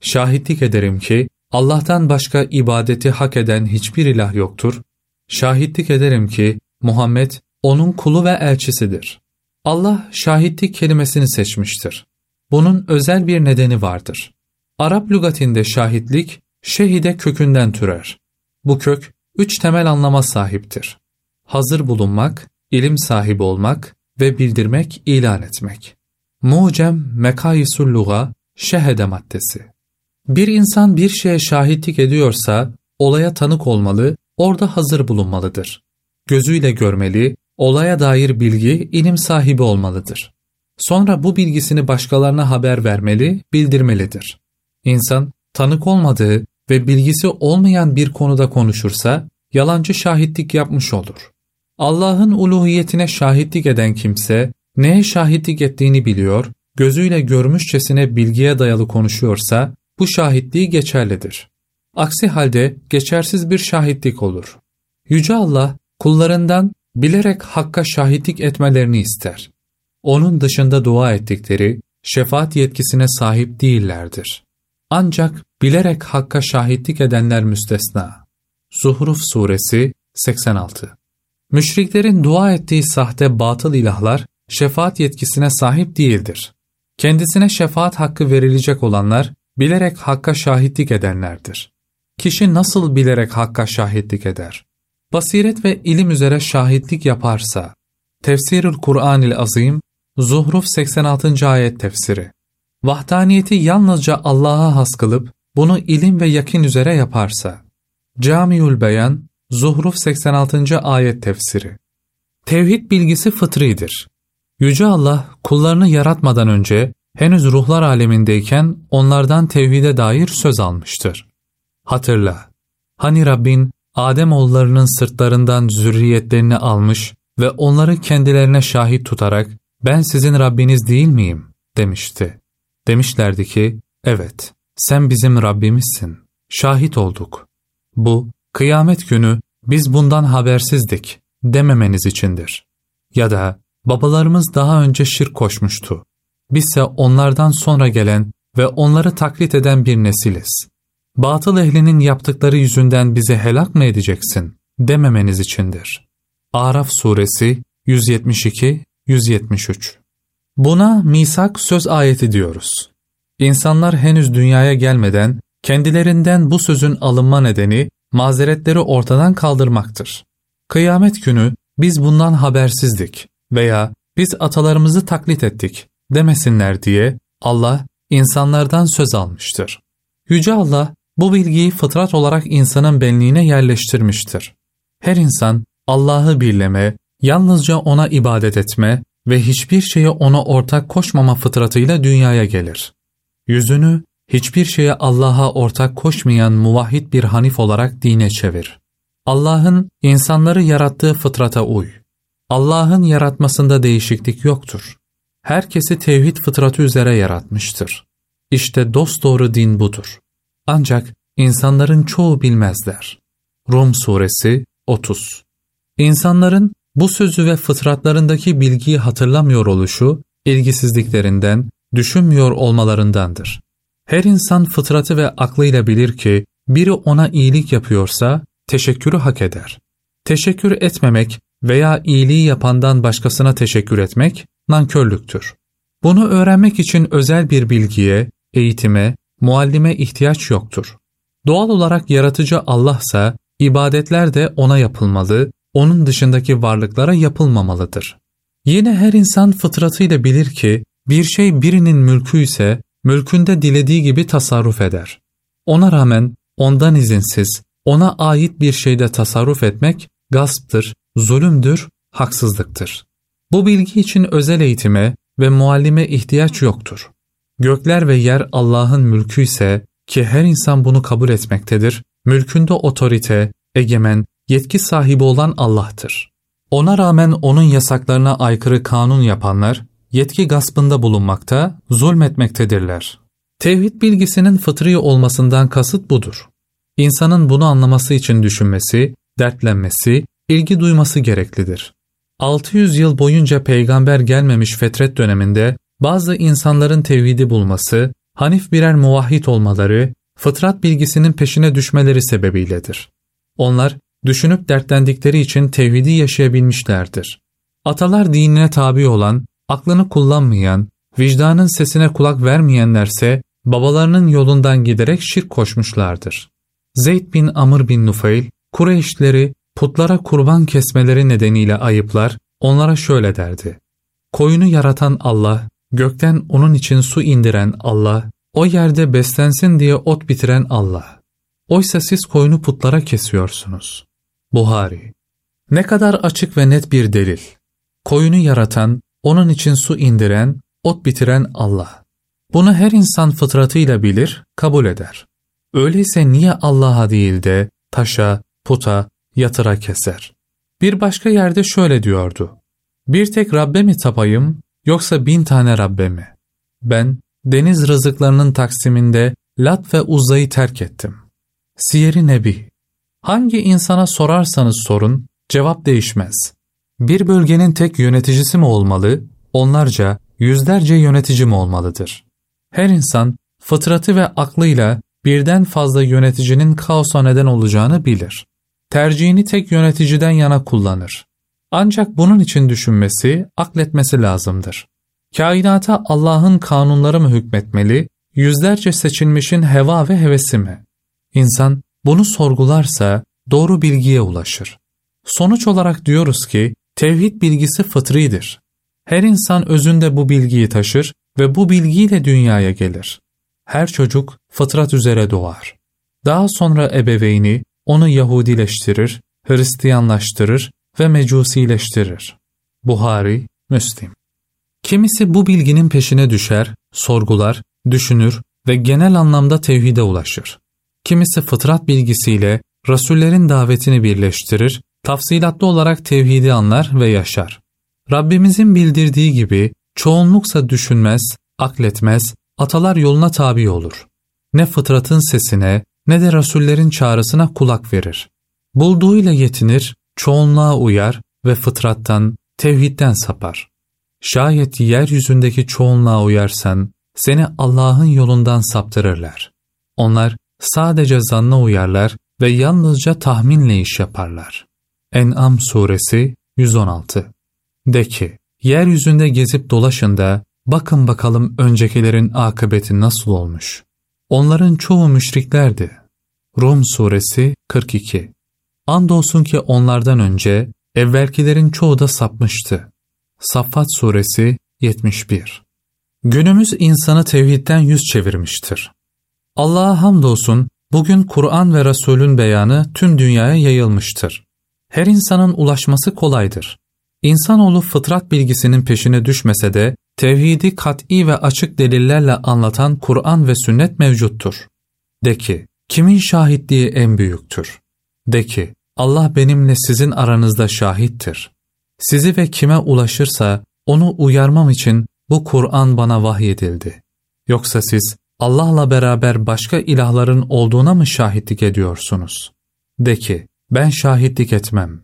Speaker 1: Şahitlik ederim ki Allah'tan başka ibadeti hak eden hiçbir ilah yoktur. Şahitlik ederim ki Muhammed onun kulu ve elçisidir. Allah şahitlik kelimesini seçmiştir. Bunun özel bir nedeni vardır. Arap lügatinde şahitlik şehide kökünden türer. Bu kök üç temel anlama sahiptir. Hazır bulunmak, ilim sahibi olmak ve bildirmek, ilan etmek. Mucem Mekayisul Luga Şehede maddesi. Bir insan bir şeye şahitlik ediyorsa, olaya tanık olmalı, orada hazır bulunmalıdır. Gözüyle görmeli, olaya dair bilgi, ilim sahibi olmalıdır. Sonra bu bilgisini başkalarına haber vermeli, bildirmelidir. İnsan, tanık olmadığı ve bilgisi olmayan bir konuda konuşursa, yalancı şahitlik yapmış olur. Allah'ın uluhiyetine şahitlik eden kimse, neye şahitlik ettiğini biliyor, gözüyle görmüşçesine bilgiye dayalı konuşuyorsa, bu şahitliği geçerlidir. Aksi halde geçersiz bir şahitlik olur. Yüce Allah, kullarından bilerek hakka şahitlik etmelerini ister. Onun dışında dua ettikleri, şefaat yetkisine sahip değillerdir. Ancak bilerek hakka şahitlik edenler müstesna. Zuhruf Suresi 86 Müşriklerin dua ettiği sahte batıl ilahlar şefaat yetkisine sahip değildir. Kendisine şefaat hakkı verilecek olanlar bilerek hakka şahitlik edenlerdir. Kişi nasıl bilerek hakka şahitlik eder? Basiret ve ilim üzere şahitlik yaparsa, Tefsirül Kur'an-ı Azim, Zuhruf 86. ayet tefsiri. Vahdaniyeti yalnızca Allah'a has kılıp, bunu ilim ve yakin üzere yaparsa. Camiül Beyan, Zuhruf 86. ayet tefsiri. Tevhid bilgisi fıtridir. Yüce Allah kullarını yaratmadan önce henüz ruhlar alemindeyken onlardan tevhide dair söz almıştır. Hatırla, hani Rabbin Adem oğullarının sırtlarından zürriyetlerini almış ve onları kendilerine şahit tutarak ben sizin Rabbiniz değil miyim demişti. Demişlerdi ki evet sen bizim Rabbimizsin. Şahit olduk. Bu kıyamet günü biz bundan habersizdik dememeniz içindir. Ya da babalarımız daha önce şirk koşmuştu. Bizse onlardan sonra gelen ve onları taklit eden bir nesiliz. Batıl ehlinin yaptıkları yüzünden bizi helak mı edeceksin dememeniz içindir. Araf suresi 172-173 Buna misak söz ayeti diyoruz. İnsanlar henüz dünyaya gelmeden kendilerinden bu sözün alınma nedeni mazeretleri ortadan kaldırmaktır. Kıyamet günü biz bundan habersizdik veya biz atalarımızı taklit ettik demesinler diye Allah insanlardan söz almıştır. Yüce Allah bu bilgiyi fıtrat olarak insanın benliğine yerleştirmiştir. Her insan Allah'ı birleme, yalnızca O'na ibadet etme ve hiçbir şeye O'na ortak koşmama fıtratıyla dünyaya gelir. Yüzünü hiçbir şeye Allah'a ortak koşmayan muvahhid bir hanif olarak dine çevir. Allah'ın insanları yarattığı fıtrata uy. Allah'ın yaratmasında değişiklik yoktur. Herkesi tevhid fıtratı üzere yaratmıştır. İşte dosdoğru din budur. Ancak insanların çoğu bilmezler. Rum Suresi 30 İnsanların bu sözü ve fıtratlarındaki bilgiyi hatırlamıyor oluşu, ilgisizliklerinden, düşünmüyor olmalarındandır. Her insan fıtratı ve aklıyla bilir ki, biri ona iyilik yapıyorsa, teşekkürü hak eder. Teşekkür etmemek veya iyiliği yapandan başkasına teşekkür etmek, nankörlüktür. Bunu öğrenmek için özel bir bilgiye, eğitime, muallime ihtiyaç yoktur. Doğal olarak yaratıcı Allah'sa, ibadetler de O'na yapılmalı, O'nun dışındaki varlıklara yapılmamalıdır. Yine her insan fıtratıyla bilir ki, bir şey birinin mülkü ise, mülkünde dilediği gibi tasarruf eder. Ona rağmen ondan izinsiz, ona ait bir şeyde tasarruf etmek gasptır, zulümdür, haksızlıktır. Bu bilgi için özel eğitime ve muallime ihtiyaç yoktur. Gökler ve yer Allah'ın mülkü ise ki her insan bunu kabul etmektedir, mülkünde otorite, egemen, yetki sahibi olan Allah'tır. Ona rağmen onun yasaklarına aykırı kanun yapanlar, yetki gaspında bulunmakta, zulmetmektedirler. Tevhid bilgisinin fıtri olmasından kasıt budur. İnsanın bunu anlaması için düşünmesi, dertlenmesi, ilgi duyması gereklidir. 600 yıl boyunca peygamber gelmemiş fetret döneminde bazı insanların tevhidi bulması, hanif birer muvahhid olmaları, fıtrat bilgisinin peşine düşmeleri sebebiyledir. Onlar düşünüp dertlendikleri için tevhidi yaşayabilmişlerdir. Atalar dinine tabi olan, aklını kullanmayan, vicdanın sesine kulak vermeyenlerse babalarının yolundan giderek şirk koşmuşlardır. Zeyd bin Amr bin Nufeyl, Kureyşleri putlara kurban kesmeleri nedeniyle ayıplar, onlara şöyle derdi. Koyunu yaratan Allah, gökten onun için su indiren Allah, o yerde beslensin diye ot bitiren Allah. Oysa siz koyunu putlara kesiyorsunuz. Buhari Ne kadar açık ve net bir delil. Koyunu yaratan, onun için su indiren, ot bitiren Allah. Bunu her insan fıtratıyla bilir, kabul eder. Öyleyse niye Allah'a değil de taşa, puta, yatıra keser? Bir başka yerde şöyle diyordu. Bir tek Rabbe mi tapayım yoksa bin tane Rabbe mi? Ben deniz rızıklarının taksiminde Lat ve Uzza'yı terk ettim. Siyer-i Nebi Hangi insana sorarsanız sorun, cevap değişmez. Bir bölgenin tek yöneticisi mi olmalı, onlarca, yüzlerce yönetici mi olmalıdır? Her insan, fıtratı ve aklıyla birden fazla yöneticinin kaosa neden olacağını bilir. Tercihini tek yöneticiden yana kullanır. Ancak bunun için düşünmesi, akletmesi lazımdır. Kainata Allah'ın kanunları mı hükmetmeli, yüzlerce seçilmişin heva ve hevesi mi? İnsan bunu sorgularsa doğru bilgiye ulaşır. Sonuç olarak diyoruz ki tevhid bilgisi fıtridir. Her insan özünde bu bilgiyi taşır ve bu bilgiyle dünyaya gelir. Her çocuk fıtrat üzere doğar. Daha sonra ebeveyni onu Yahudileştirir, Hristiyanlaştırır ve Mecusileştirir. Buhari, Müslim Kimisi bu bilginin peşine düşer, sorgular, düşünür ve genel anlamda tevhide ulaşır. Kimisi fıtrat bilgisiyle Rasullerin davetini birleştirir, tafsilatlı olarak tevhidi anlar ve yaşar. Rabbimizin bildirdiği gibi çoğunluksa düşünmez, akletmez, atalar yoluna tabi olur. Ne fıtratın sesine ne de Rasullerin çağrısına kulak verir. Bulduğuyla yetinir, çoğunluğa uyar ve fıtrattan, tevhidden sapar. Şayet yeryüzündeki çoğunluğa uyarsan, seni Allah'ın yolundan saptırırlar. Onlar sadece zanna uyarlar ve yalnızca tahminle iş yaparlar. En'am suresi 116 De ki, yeryüzünde gezip dolaşın da bakın bakalım öncekilerin akıbeti nasıl olmuş. Onların çoğu müşriklerdi. Rum suresi 42 Andolsun ki onlardan önce evvelkilerin çoğu da sapmıştı. Saffat suresi 71 Günümüz insanı tevhidden yüz çevirmiştir. Allah'a hamdolsun bugün Kur'an ve Resulün beyanı tüm dünyaya yayılmıştır. Her insanın ulaşması kolaydır. İnsanoğlu fıtrat bilgisinin peşine düşmese de tevhidi kat'i ve açık delillerle anlatan Kur'an ve sünnet mevcuttur. De ki, kimin şahitliği en büyüktür? De ki, Allah benimle sizin aranızda şahittir. Sizi ve kime ulaşırsa onu uyarmam için bu Kur'an bana vahyedildi. Yoksa siz Allah'la beraber başka ilahların olduğuna mı şahitlik ediyorsunuz? De ki, ben şahitlik etmem.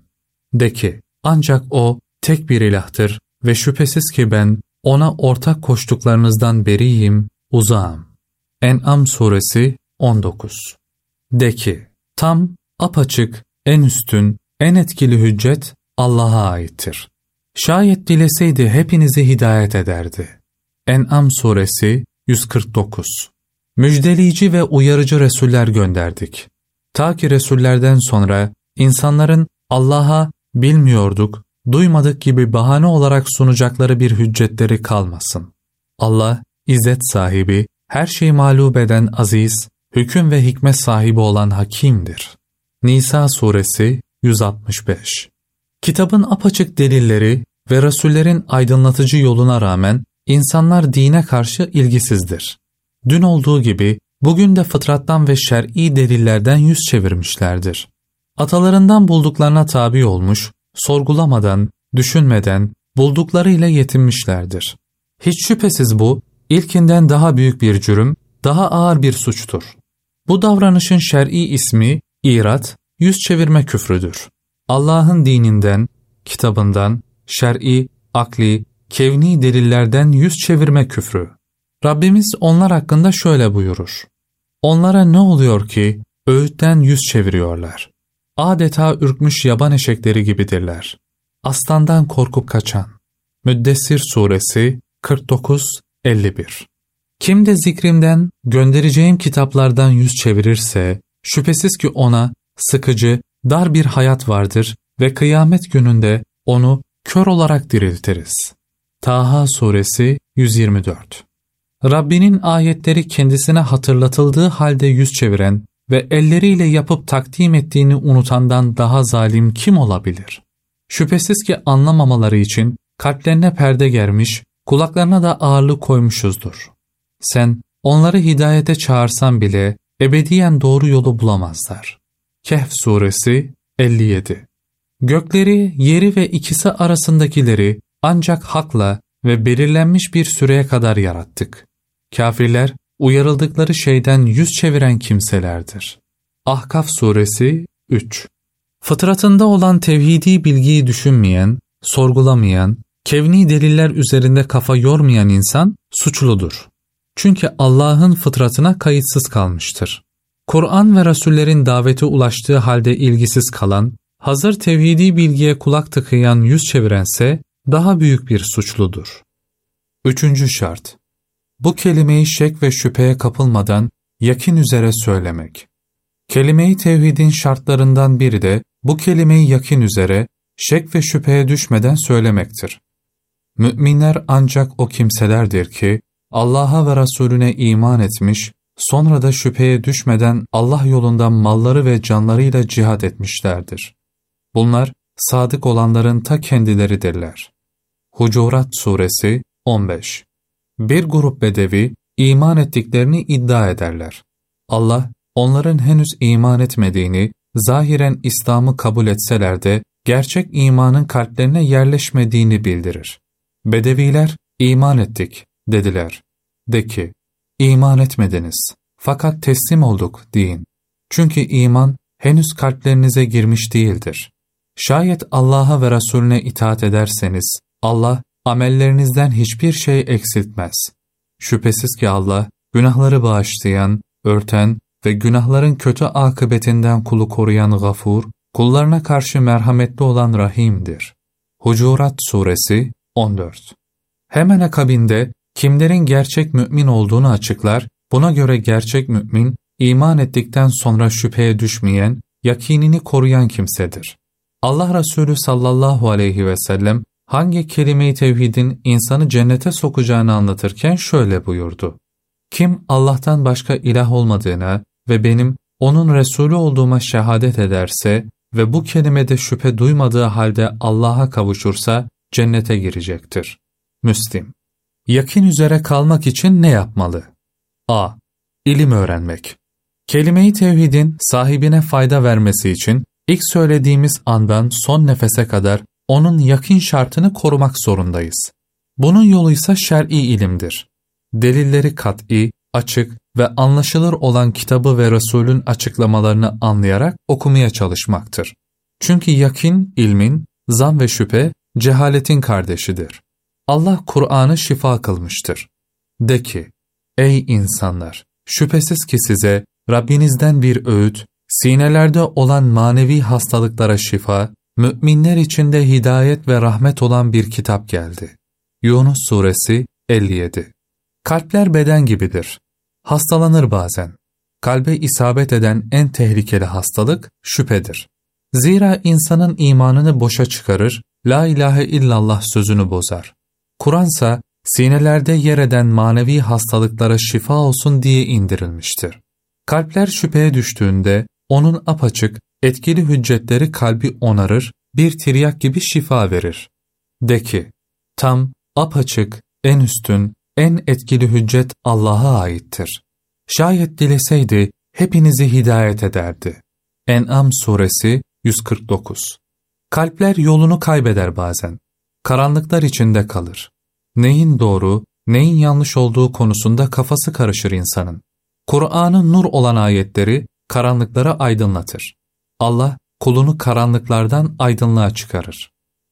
Speaker 1: De ki, ancak O tek bir ilahtır ve şüphesiz ki ben ona ortak koştuklarınızdan beriyim, uzağım. En'am suresi 19 De ki, tam, apaçık, en üstün, en etkili hüccet Allah'a aittir. Şayet dileseydi hepinizi hidayet ederdi. En'am suresi 149 Müjdeleyici ve uyarıcı Resuller gönderdik. Ta ki Resullerden sonra insanların Allah'a bilmiyorduk, duymadık gibi bahane olarak sunacakları bir hüccetleri kalmasın. Allah, izzet sahibi, her şeyi mağlup eden aziz, hüküm ve hikmet sahibi olan hakimdir. Nisa suresi 165 Kitabın apaçık delilleri ve Resullerin aydınlatıcı yoluna rağmen insanlar dine karşı ilgisizdir. Dün olduğu gibi bugün de fıtrattan ve şer'i delillerden yüz çevirmişlerdir. Atalarından bulduklarına tabi olmuş, sorgulamadan, düşünmeden bulduklarıyla yetinmişlerdir. Hiç şüphesiz bu, ilkinden daha büyük bir cürüm, daha ağır bir suçtur. Bu davranışın şer'i ismi, irat, yüz çevirme küfrüdür. Allah'ın dininden, kitabından, şer'i, akli, kevni delillerden yüz çevirme küfrü. Rabbimiz onlar hakkında şöyle buyurur. Onlara ne oluyor ki öğütten yüz çeviriyorlar. Adeta ürkmüş yaban eşekleri gibidirler. Aslandan korkup kaçan. Müddessir Suresi 49-51 Kim de zikrimden, göndereceğim kitaplardan yüz çevirirse, şüphesiz ki ona sıkıcı, dar bir hayat vardır ve kıyamet gününde onu kör olarak diriltiriz. Taha Suresi 124 Rabbinin ayetleri kendisine hatırlatıldığı halde yüz çeviren ve elleriyle yapıp takdim ettiğini unutandan daha zalim kim olabilir? Şüphesiz ki anlamamaları için kalplerine perde germiş, kulaklarına da ağırlık koymuşuzdur. Sen onları hidayete çağırsan bile ebediyen doğru yolu bulamazlar. Kehf Suresi 57 Gökleri, yeri ve ikisi arasındakileri ancak hakla ve belirlenmiş bir süreye kadar yarattık. Kafirler, uyarıldıkları şeyden yüz çeviren kimselerdir. Ahkaf Suresi 3 Fıtratında olan tevhidi bilgiyi düşünmeyen, sorgulamayan, kevni deliller üzerinde kafa yormayan insan suçludur. Çünkü Allah'ın fıtratına kayıtsız kalmıştır. Kur'an ve Resullerin daveti ulaştığı halde ilgisiz kalan, hazır tevhidi bilgiye kulak tıkayan yüz çevirense daha büyük bir suçludur. Üçüncü şart Bu kelimeyi şek ve şüpheye kapılmadan yakin üzere söylemek. Kelime-i tevhidin şartlarından biri de bu kelimeyi yakin üzere, şek ve şüpheye düşmeden söylemektir. Müminler ancak o kimselerdir ki, Allah'a ve Resulüne iman etmiş, sonra da şüpheye düşmeden Allah yolunda malları ve canlarıyla cihad etmişlerdir. Bunlar, sadık olanların ta kendileridirler. Hucurat Suresi 15 Bir grup bedevi iman ettiklerini iddia ederler. Allah, onların henüz iman etmediğini, zahiren İslam'ı kabul etseler de gerçek imanın kalplerine yerleşmediğini bildirir. Bedeviler, iman ettik, dediler. De ki, iman etmediniz, fakat teslim olduk deyin. Çünkü iman henüz kalplerinize girmiş değildir. Şayet Allah'a ve Resulüne itaat ederseniz, Allah amellerinizden hiçbir şey eksiltmez. Şüphesiz ki Allah, günahları bağışlayan, örten ve günahların kötü akıbetinden kulu koruyan gafur, kullarına karşı merhametli olan rahimdir. Hucurat Suresi 14 Hemen akabinde kimlerin gerçek mümin olduğunu açıklar, buna göre gerçek mümin, iman ettikten sonra şüpheye düşmeyen, yakinini koruyan kimsedir. Allah Resulü sallallahu aleyhi ve sellem hangi kelime-i tevhidin insanı cennete sokacağını anlatırken şöyle buyurdu. Kim Allah'tan başka ilah olmadığına ve benim onun Resulü olduğuma şehadet ederse ve bu kelimede şüphe duymadığı halde Allah'a kavuşursa cennete girecektir. Müslim Yakin üzere kalmak için ne yapmalı? A. İlim öğrenmek. Kelime-i tevhidin sahibine fayda vermesi için ilk söylediğimiz andan son nefese kadar onun yakin şartını korumak zorundayız. Bunun yolu ise şer'i ilimdir. Delilleri kat'i, açık ve anlaşılır olan kitabı ve Resulün açıklamalarını anlayarak okumaya çalışmaktır. Çünkü yakin, ilmin, zan ve şüphe, cehaletin kardeşidir. Allah Kur'an'ı şifa kılmıştır. De ki, ey insanlar! Şüphesiz ki size Rabbinizden bir öğüt, sinelerde olan manevi hastalıklara şifa, müminler içinde hidayet ve rahmet olan bir kitap geldi. Yunus Suresi 57 Kalpler beden gibidir. Hastalanır bazen. Kalbe isabet eden en tehlikeli hastalık şüphedir. Zira insanın imanını boşa çıkarır, La ilahe illallah sözünü bozar. Kur'ansa sinelerde yer eden manevi hastalıklara şifa olsun diye indirilmiştir. Kalpler şüpheye düştüğünde onun apaçık, etkili hüccetleri kalbi onarır, bir tiryak gibi şifa verir. De ki, tam, apaçık, en üstün, en etkili hüccet Allah'a aittir. Şayet dileseydi hepinizi hidayet ederdi. En'am suresi 149 Kalpler yolunu kaybeder bazen. Karanlıklar içinde kalır. Neyin doğru, neyin yanlış olduğu konusunda kafası karışır insanın. Kur'an'ın nur olan ayetleri karanlıklara aydınlatır. Allah kulunu karanlıklardan aydınlığa çıkarır.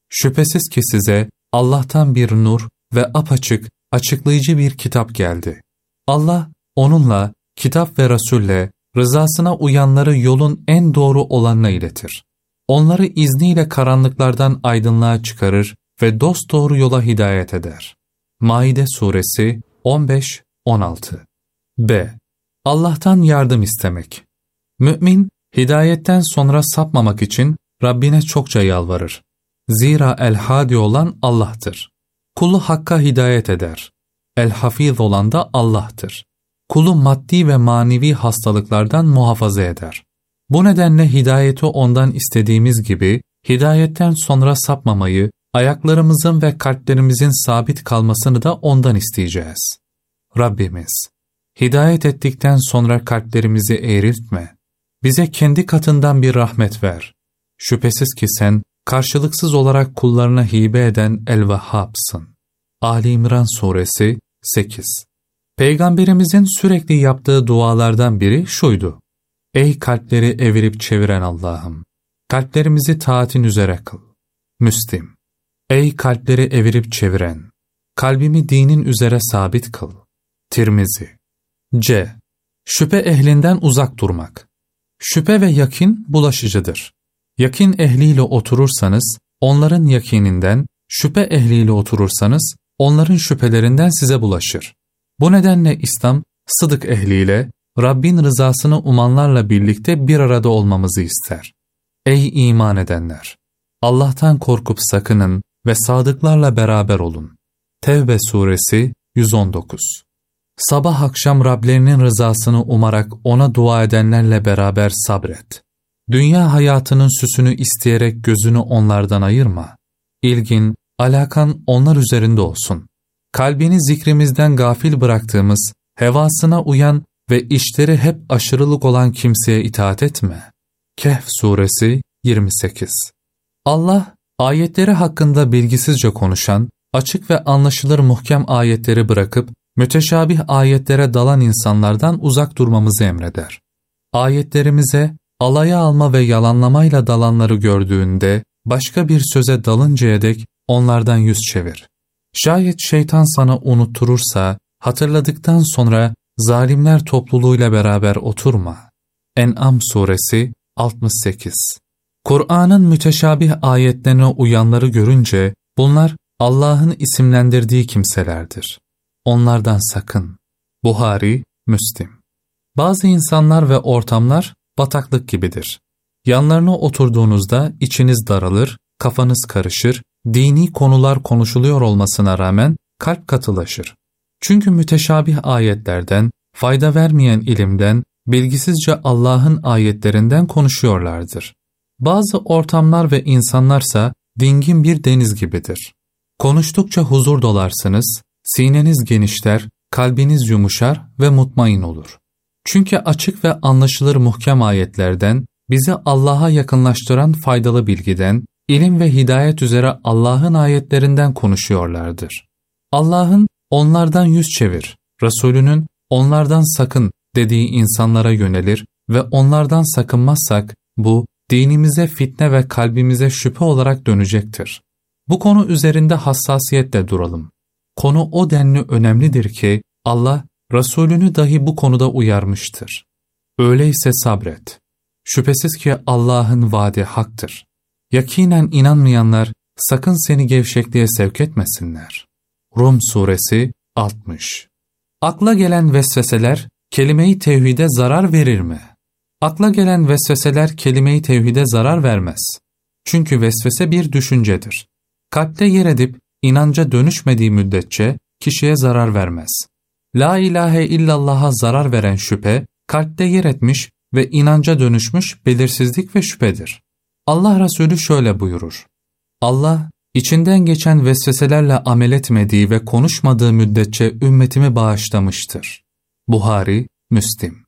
Speaker 1: Şüphesiz ki size Allah'tan bir nur ve apaçık, açıklayıcı bir kitap geldi. Allah onunla, kitap ve Resul'le, rızasına uyanları yolun en doğru olanına iletir. Onları izniyle karanlıklardan aydınlığa çıkarır ve dost doğru yola hidayet eder. Maide Suresi 15-16 B. Allah'tan yardım istemek Mümin, hidayetten sonra sapmamak için Rabbine çokça yalvarır. Zira el-hadi olan Allah'tır. Kulu hakka hidayet eder. El-hafiz olan da Allah'tır. Kulu maddi ve manevi hastalıklardan muhafaza eder. Bu nedenle hidayeti ondan istediğimiz gibi, hidayetten sonra sapmamayı, ayaklarımızın ve kalplerimizin sabit kalmasını da ondan isteyeceğiz. Rabbimiz, hidayet ettikten sonra kalplerimizi eğriltme. Bize kendi katından bir rahmet ver. Şüphesiz ki sen, karşılıksız olarak kullarına hibe eden El-Vehhab'sın. Ali İmran Suresi 8 Peygamberimizin sürekli yaptığı dualardan biri şuydu. Ey kalpleri evirip çeviren Allah'ım! Kalplerimizi taatin üzere kıl. Müslim Ey kalpleri evirip çeviren! Kalbimi dinin üzere sabit kıl. Tirmizi C. Şüphe ehlinden uzak durmak. Şüphe ve yakin bulaşıcıdır. Yakin ehliyle oturursanız, onların yakininden, şüphe ehliyle oturursanız, onların şüphelerinden size bulaşır. Bu nedenle İslam, sıdık ehliyle, Rabbin rızasını umanlarla birlikte bir arada olmamızı ister. Ey iman edenler! Allah'tan korkup sakının ve sadıklarla beraber olun. Tevbe suresi 119 Sabah akşam Rablerinin rızasını umarak ona dua edenlerle beraber sabret. Dünya hayatının süsünü isteyerek gözünü onlardan ayırma. İlgin, alakan onlar üzerinde olsun. kalbini zikrimizden gafil bıraktığımız, hevasına uyan ve işleri hep aşırılık olan kimseye itaat etme. Kehf Suresi 28 Allah, ayetleri hakkında bilgisizce konuşan, açık ve anlaşılır muhkem ayetleri bırakıp, müteşabih ayetlere dalan insanlardan uzak durmamızı emreder. Ayetlerimize alaya alma ve yalanlamayla dalanları gördüğünde, başka bir söze dalıncaya dek onlardan yüz çevir. Şayet şeytan sana unutturursa, hatırladıktan sonra zalimler topluluğuyla beraber oturma. En'am suresi 68 Kur'an'ın müteşabih ayetlerine uyanları görünce bunlar Allah'ın isimlendirdiği kimselerdir. Onlardan sakın. Buhari, Müslim. Bazı insanlar ve ortamlar bataklık gibidir. Yanlarına oturduğunuzda içiniz daralır, kafanız karışır, dini konular konuşuluyor olmasına rağmen kalp katılaşır. Çünkü müteşabih ayetlerden, fayda vermeyen ilimden, bilgisizce Allah'ın ayetlerinden konuşuyorlardır. Bazı ortamlar ve insanlarsa dingin bir deniz gibidir. Konuştukça huzur dolarsınız, sineniz genişler, kalbiniz yumuşar ve mutmain olur. Çünkü açık ve anlaşılır muhkem ayetlerden, bizi Allah'a yakınlaştıran faydalı bilgiden, ilim ve hidayet üzere Allah'ın ayetlerinden konuşuyorlardır. Allah'ın onlardan yüz çevir, Resulünün onlardan sakın dediği insanlara yönelir ve onlardan sakınmazsak bu dinimize fitne ve kalbimize şüphe olarak dönecektir. Bu konu üzerinde hassasiyetle duralım. Konu o denli önemlidir ki Allah Resulünü dahi bu konuda uyarmıştır. Öyleyse sabret. Şüphesiz ki Allah'ın vaadi haktır. Yakinen inanmayanlar sakın seni gevşekliğe sevk etmesinler. Rum Suresi 60 Akla gelen vesveseler kelime-i tevhide zarar verir mi? Akla gelen vesveseler kelime-i tevhide zarar vermez. Çünkü vesvese bir düşüncedir. Kalpte yer edip inanca dönüşmediği müddetçe kişiye zarar vermez. La ilahe illallah'a zarar veren şüphe, kalpte yer etmiş ve inanca dönüşmüş belirsizlik ve şüphedir. Allah Resulü şöyle buyurur. Allah, içinden geçen vesveselerle amel etmediği ve konuşmadığı müddetçe ümmetimi bağışlamıştır. Buhari, Müslim.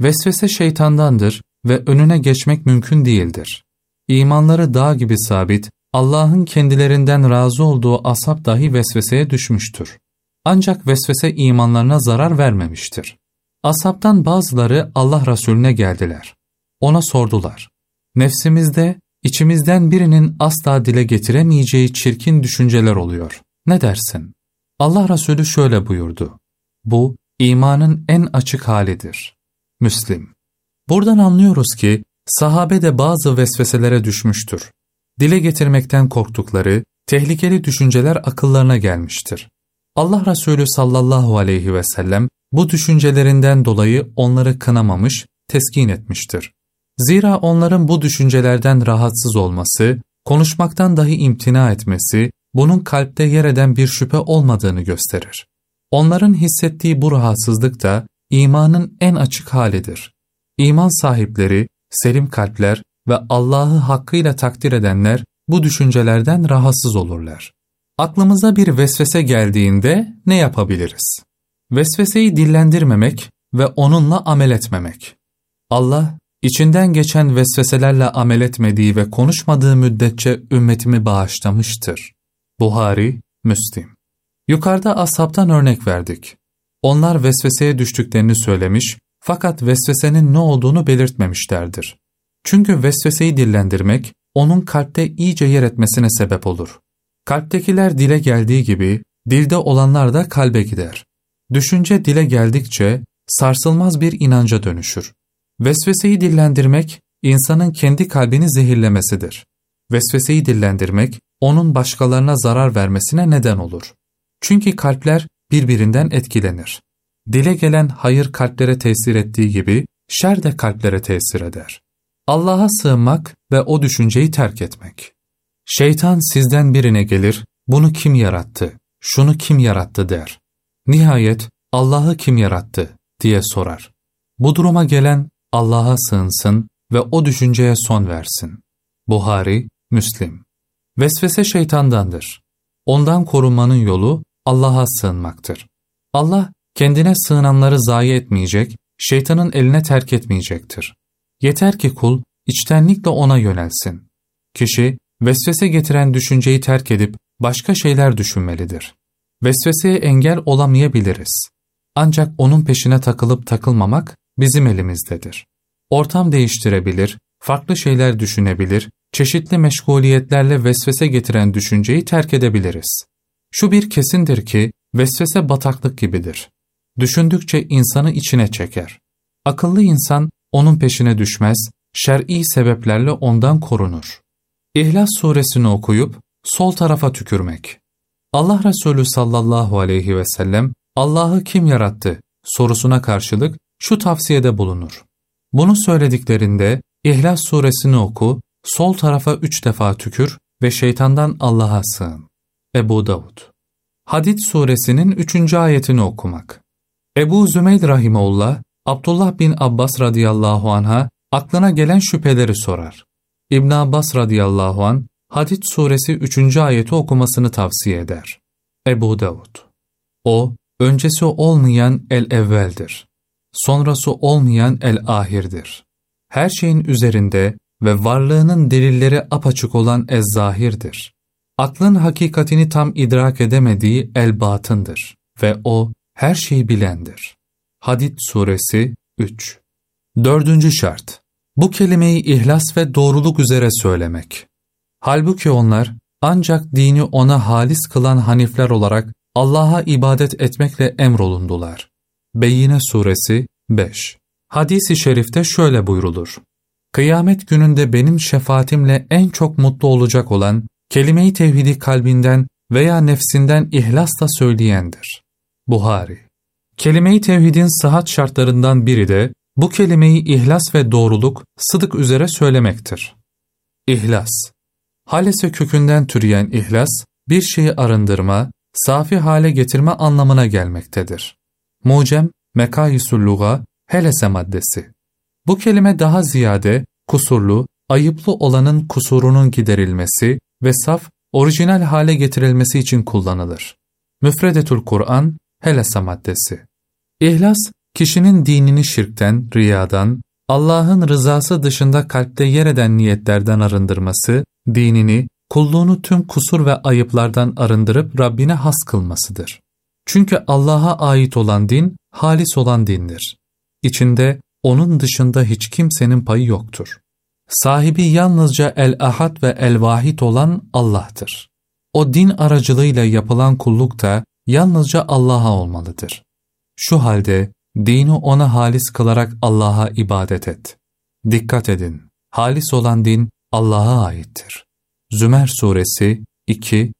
Speaker 1: Vesvese şeytandandır ve önüne geçmek mümkün değildir. İmanları dağ gibi sabit, Allah'ın kendilerinden razı olduğu asap dahi vesveseye düşmüştür. Ancak vesvese imanlarına zarar vermemiştir. Asaptan bazıları Allah Resulüne geldiler. Ona sordular. Nefsimizde, içimizden birinin asla dile getiremeyeceği çirkin düşünceler oluyor. Ne dersin? Allah Resulü şöyle buyurdu. Bu, imanın en açık halidir. Müslim. Buradan anlıyoruz ki, sahabe de bazı vesveselere düşmüştür. Dile getirmekten korktukları, tehlikeli düşünceler akıllarına gelmiştir. Allah Resulü sallallahu aleyhi ve sellem bu düşüncelerinden dolayı onları kınamamış, teskin etmiştir. Zira onların bu düşüncelerden rahatsız olması, konuşmaktan dahi imtina etmesi, bunun kalpte yer eden bir şüphe olmadığını gösterir. Onların hissettiği bu rahatsızlık da imanın en açık halidir. İman sahipleri, selim kalpler ve Allah'ı hakkıyla takdir edenler bu düşüncelerden rahatsız olurlar. Aklımıza bir vesvese geldiğinde ne yapabiliriz? Vesveseyi dillendirmemek ve onunla amel etmemek. Allah, içinden geçen vesveselerle amel etmediği ve konuşmadığı müddetçe ümmetimi bağışlamıştır. Buhari, Müslim. Yukarıda ashabtan örnek verdik. Onlar vesveseye düştüklerini söylemiş fakat vesvesenin ne olduğunu belirtmemişlerdir. Çünkü vesveseyi dillendirmek, onun kalpte iyice yer etmesine sebep olur. Kalptekiler dile geldiği gibi, dilde olanlar da kalbe gider. Düşünce dile geldikçe sarsılmaz bir inanca dönüşür. Vesveseyi dillendirmek, insanın kendi kalbini zehirlemesidir. Vesveseyi dillendirmek, onun başkalarına zarar vermesine neden olur. Çünkü kalpler birbirinden etkilenir. Dile gelen hayır kalplere tesir ettiği gibi, şer de kalplere tesir eder. Allah'a sığınmak ve o düşünceyi terk etmek. Şeytan sizden birine gelir, bunu kim yarattı, şunu kim yarattı der. Nihayet Allah'ı kim yarattı diye sorar. Bu duruma gelen Allah'a sığınsın ve o düşünceye son versin. Buhari, Müslim. Vesvese şeytandandır. Ondan korunmanın yolu Allah'a sığınmaktır. Allah kendine sığınanları zayi etmeyecek, şeytanın eline terk etmeyecektir. Yeter ki kul içtenlikle ona yönelsin. Kişi vesvese getiren düşünceyi terk edip başka şeyler düşünmelidir. Vesveseye engel olamayabiliriz. Ancak onun peşine takılıp takılmamak bizim elimizdedir. Ortam değiştirebilir, farklı şeyler düşünebilir, çeşitli meşguliyetlerle vesvese getiren düşünceyi terk edebiliriz. Şu bir kesindir ki vesvese bataklık gibidir. Düşündükçe insanı içine çeker. Akıllı insan onun peşine düşmez, şer'i sebeplerle ondan korunur. İhlas suresini okuyup sol tarafa tükürmek. Allah Resulü sallallahu aleyhi ve sellem Allah'ı kim yarattı sorusuna karşılık şu tavsiyede bulunur. Bunu söylediklerinde İhlas suresini oku, sol tarafa üç defa tükür ve şeytandan Allah'a sığın. Ebu Davud Hadid suresinin üçüncü ayetini okumak. Ebu Zümeyd Rahimullah, Abdullah bin Abbas radıyallahu anh'a aklına gelen şüpheleri sorar. İbn Abbas radıyallahu an Hadid suresi 3. ayeti okumasını tavsiye eder. Ebu Davud O, öncesi olmayan el-evveldir. Sonrası olmayan el-ahirdir. Her şeyin üzerinde ve varlığının delilleri apaçık olan ez-zahirdir. Aklın hakikatini tam idrak edemediği el-batındır ve o her şeyi bilendir. Hadid suresi 3 Dördüncü şart bu kelimeyi ihlas ve doğruluk üzere söylemek. Halbuki onlar ancak dini ona halis kılan hanifler olarak Allah'a ibadet etmekle emrolundular. Beyyine Suresi 5 Hadis-i şerifte şöyle buyrulur. Kıyamet gününde benim şefaatimle en çok mutlu olacak olan, kelime-i tevhidi kalbinden veya nefsinden ihlasla söyleyendir. Buhari Kelime-i tevhidin sıhhat şartlarından biri de bu kelimeyi ihlas ve doğruluk, sıdık üzere söylemektir. İhlas Halese kökünden türeyen ihlas, bir şeyi arındırma, safi hale getirme anlamına gelmektedir. Mucem, Mekayisul Luga, Helese maddesi. Bu kelime daha ziyade kusurlu, ayıplı olanın kusurunun giderilmesi ve saf, orijinal hale getirilmesi için kullanılır. Müfredetül Kur'an, Helese maddesi. İhlas, kişinin dinini şirkten, riyadan, Allah'ın rızası dışında kalpte yer eden niyetlerden arındırması, dinini, kulluğunu tüm kusur ve ayıplardan arındırıp Rabbine has kılmasıdır. Çünkü Allah'a ait olan din, halis olan dindir. İçinde onun dışında hiç kimsenin payı yoktur. Sahibi yalnızca el-ahad ve el-vahid olan Allah'tır. O din aracılığıyla yapılan kulluk da yalnızca Allah'a olmalıdır. Şu halde dini ona halis kılarak Allah'a ibadet et. Dikkat edin, halis olan din Allah'a aittir. Zümer Suresi 2-3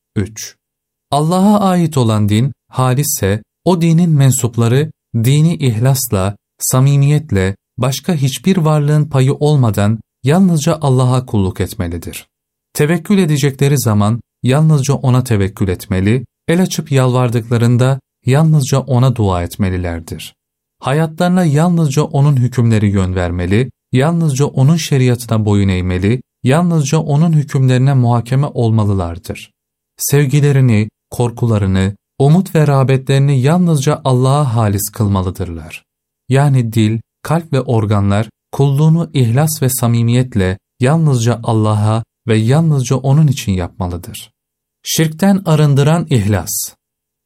Speaker 1: Allah'a ait olan din halisse o dinin mensupları dini ihlasla, samimiyetle, başka hiçbir varlığın payı olmadan yalnızca Allah'a kulluk etmelidir. Tevekkül edecekleri zaman yalnızca O'na tevekkül etmeli, el açıp yalvardıklarında yalnızca O'na dua etmelilerdir. Hayatlarına yalnızca O'nun hükümleri yön vermeli, yalnızca O'nun şeriatına boyun eğmeli, yalnızca O'nun hükümlerine muhakeme olmalılardır. Sevgilerini, korkularını, umut ve rağbetlerini yalnızca Allah'a halis kılmalıdırlar. Yani dil, kalp ve organlar kulluğunu ihlas ve samimiyetle yalnızca Allah'a ve yalnızca O'nun için yapmalıdır. Şirkten arındıran ihlas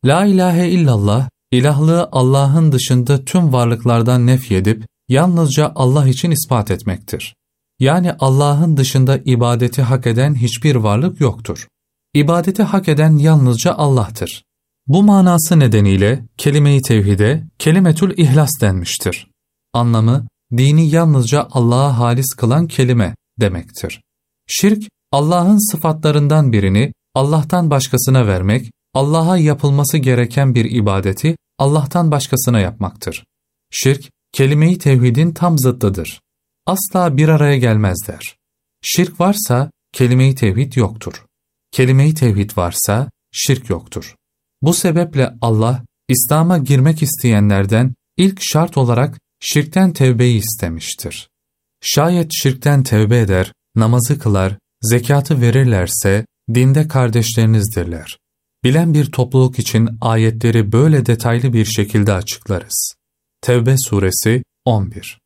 Speaker 1: La ilahe illallah, ilahlığı Allah'ın dışında tüm varlıklardan nefyedip yalnızca Allah için ispat etmektir. Yani Allah'ın dışında ibadeti hak eden hiçbir varlık yoktur. İbadeti hak eden yalnızca Allah'tır. Bu manası nedeniyle kelime-i tevhide kelimetül ihlas denmiştir. Anlamı dini yalnızca Allah'a halis kılan kelime demektir. Şirk, Allah'ın sıfatlarından birini Allah'tan başkasına vermek, Allah'a yapılması gereken bir ibadeti Allah'tan başkasına yapmaktır. Şirk, kelime-i tevhidin tam zıttıdır. Asla bir araya gelmezler. Şirk varsa kelime-i tevhid yoktur. Kelime-i tevhid varsa şirk yoktur. Bu sebeple Allah, İslam'a girmek isteyenlerden ilk şart olarak şirkten tevbeyi istemiştir. Şayet şirkten tevbe eder, namazı kılar, zekatı verirlerse dinde kardeşlerinizdirler. Bilen bir topluluk için ayetleri böyle detaylı bir şekilde açıklarız. Tevbe suresi 11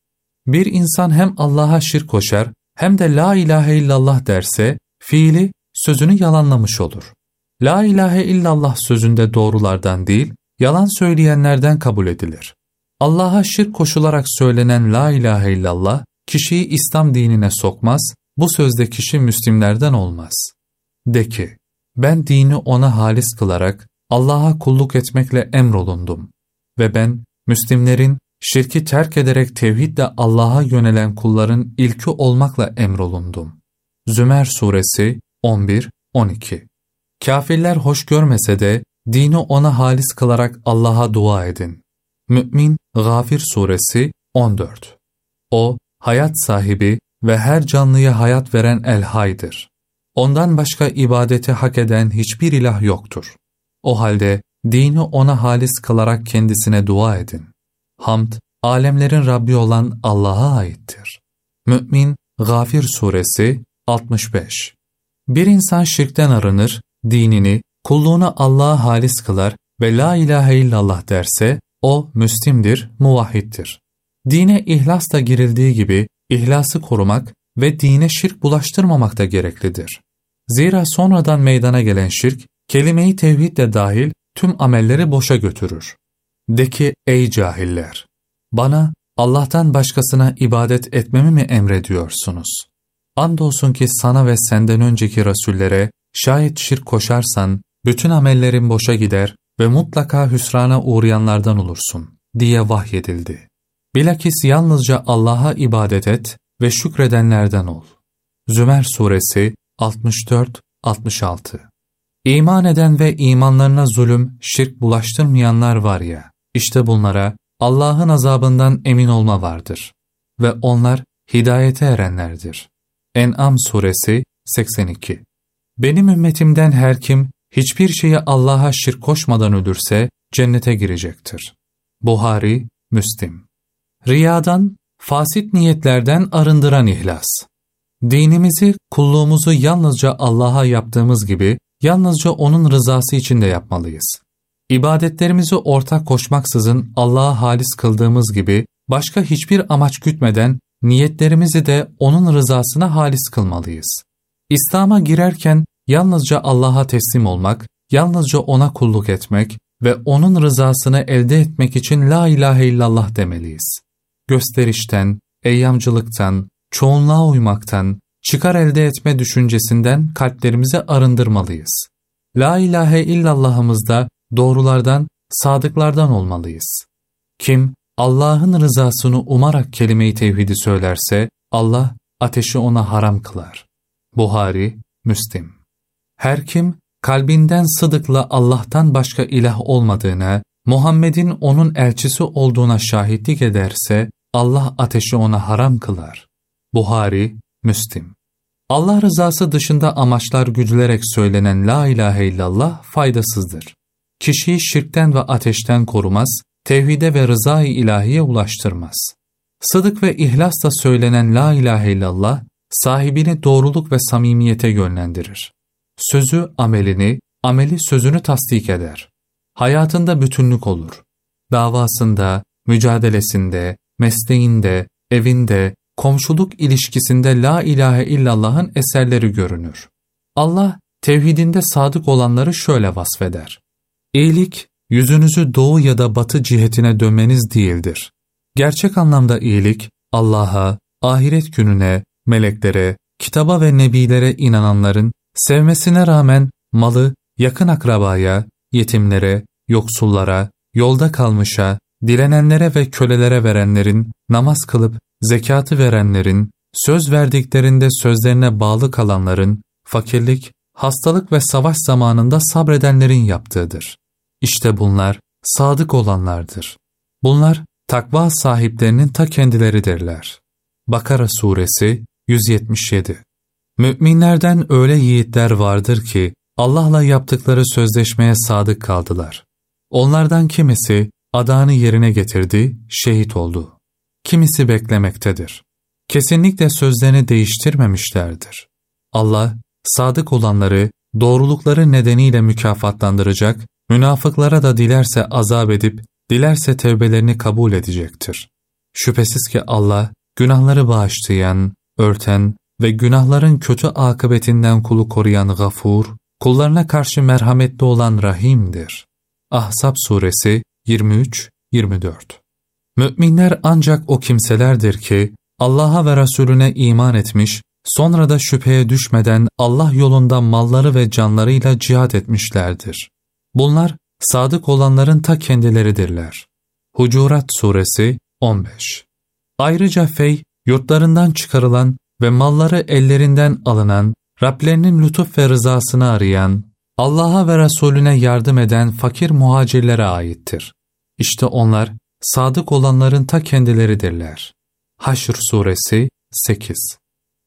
Speaker 1: Bir insan hem Allah'a şirk koşar hem de la ilahe illallah derse, fiili sözünü yalanlamış olur. La ilahe illallah sözünde doğrulardan değil, yalan söyleyenlerden kabul edilir. Allah'a şirk koşularak söylenen la ilahe illallah, kişiyi İslam dinine sokmaz, bu sözde kişi Müslimlerden olmaz. De ki, ben dini ona halis kılarak Allah'a kulluk etmekle emrolundum ve ben Müslimlerin şirki terk ederek tevhidle Allah'a yönelen kulların ilki olmakla emrolundum. Zümer Suresi 11-12 Kafirler hoş görmese de dini ona halis kılarak Allah'a dua edin. Mü'min Gafir Suresi 14 O, hayat sahibi ve her canlıya hayat veren El-Hay'dır. Ondan başka ibadeti hak eden hiçbir ilah yoktur. O halde dini ona halis kılarak kendisine dua edin. Hamd, alemlerin Rabbi olan Allah'a aittir. Mü'min Gafir Suresi 65 Bir insan şirkten arınır, dinini, kulluğunu Allah'a halis kılar ve La ilahe illallah derse, o Müslimdir, muvahhiddir. Dine ihlasla girildiği gibi ihlası korumak ve dine şirk bulaştırmamak da gereklidir. Zira sonradan meydana gelen şirk, kelime-i tevhid de dahil tüm amelleri boşa götürür. De ki ey cahiller! Bana Allah'tan başkasına ibadet etmemi mi emrediyorsunuz? Andolsun ki sana ve senden önceki rasullere şayet şirk koşarsan bütün amellerin boşa gider ve mutlaka hüsrana uğrayanlardan olursun diye vahyedildi. Bilakis yalnızca Allah'a ibadet et ve şükredenlerden ol. Zümer Suresi 64-66 İman eden ve imanlarına zulüm, şirk bulaştırmayanlar var ya, işte bunlara Allah'ın azabından emin olma vardır. Ve onlar hidayete erenlerdir. En'am suresi 82 Benim ümmetimden her kim hiçbir şeye Allah'a şirk koşmadan ölürse cennete girecektir. Buhari, Müslim Riyadan, fasit niyetlerden arındıran ihlas. Dinimizi, kulluğumuzu yalnızca Allah'a yaptığımız gibi, yalnızca O'nun rızası için de yapmalıyız. İbadetlerimizi ortak koşmaksızın Allah'a halis kıldığımız gibi, başka hiçbir amaç gütmeden, niyetlerimizi de O'nun rızasına halis kılmalıyız. İslam'a girerken, yalnızca Allah'a teslim olmak, yalnızca O'na kulluk etmek ve O'nun rızasını elde etmek için La ilahe illallah demeliyiz. Gösterişten, eyyamcılıktan, çoğunluğa uymaktan, çıkar elde etme düşüncesinden kalplerimizi arındırmalıyız. La ilahe illallahımızda doğrulardan, sadıklardan olmalıyız. Kim Allah'ın rızasını umarak kelime-i tevhidi söylerse Allah ateşi ona haram kılar. Buhari, Müslim Her kim kalbinden sıdıkla Allah'tan başka ilah olmadığına, Muhammed'in onun elçisi olduğuna şahitlik ederse Allah ateşi ona haram kılar. Buhari, Müslim Allah rızası dışında amaçlar güdülerek söylenen La ilahe illallah faydasızdır. Kişiyi şirkten ve ateşten korumaz, tevhide ve rızayı ilahiye ulaştırmaz. Sıdık ve ihlasla söylenen La ilahe illallah, sahibini doğruluk ve samimiyete yönlendirir. Sözü amelini, ameli sözünü tasdik eder. Hayatında bütünlük olur. Davasında, mücadelesinde, mesleğinde, evinde, komşuluk ilişkisinde la ilahe illallah'ın eserleri görünür. Allah, tevhidinde sadık olanları şöyle vasfeder. İyilik, yüzünüzü doğu ya da batı cihetine dönmeniz değildir. Gerçek anlamda iyilik, Allah'a, ahiret gününe, meleklere, kitaba ve nebilere inananların sevmesine rağmen malı yakın akrabaya, yetimlere, yoksullara, yolda kalmışa, dilenenlere ve kölelere verenlerin, namaz kılıp zekatı verenlerin, söz verdiklerinde sözlerine bağlı kalanların, fakirlik, hastalık ve savaş zamanında sabredenlerin yaptığıdır. İşte bunlar sadık olanlardır. Bunlar takva sahiplerinin ta kendileridirler. Bakara Suresi 177 Müminlerden öyle yiğitler vardır ki Allah'la yaptıkları sözleşmeye sadık kaldılar. Onlardan kimisi adağını yerine getirdi, şehit oldu. Kimisi beklemektedir. Kesinlikle sözlerini değiştirmemişlerdir. Allah, sadık olanları doğrulukları nedeniyle mükafatlandıracak, münafıklara da dilerse azap edip, dilerse tevbelerini kabul edecektir. Şüphesiz ki Allah, günahları bağışlayan, örten ve günahların kötü akıbetinden kulu koruyan gafur, kullarına karşı merhametli olan rahimdir. Ahzab suresi 23-24 Müminler ancak o kimselerdir ki, Allah'a ve Resulüne iman etmiş, sonra da şüpheye düşmeden Allah yolunda malları ve canlarıyla cihat etmişlerdir. Bunlar, sadık olanların ta kendileridirler. Hucurat Suresi 15 Ayrıca fey, yurtlarından çıkarılan ve malları ellerinden alınan, Rablerinin lütuf ve rızasını arayan, Allah'a ve Resulüne yardım eden fakir muhacirlere aittir. İşte onlar, sadık olanların ta kendileridirler. Haşr Suresi 8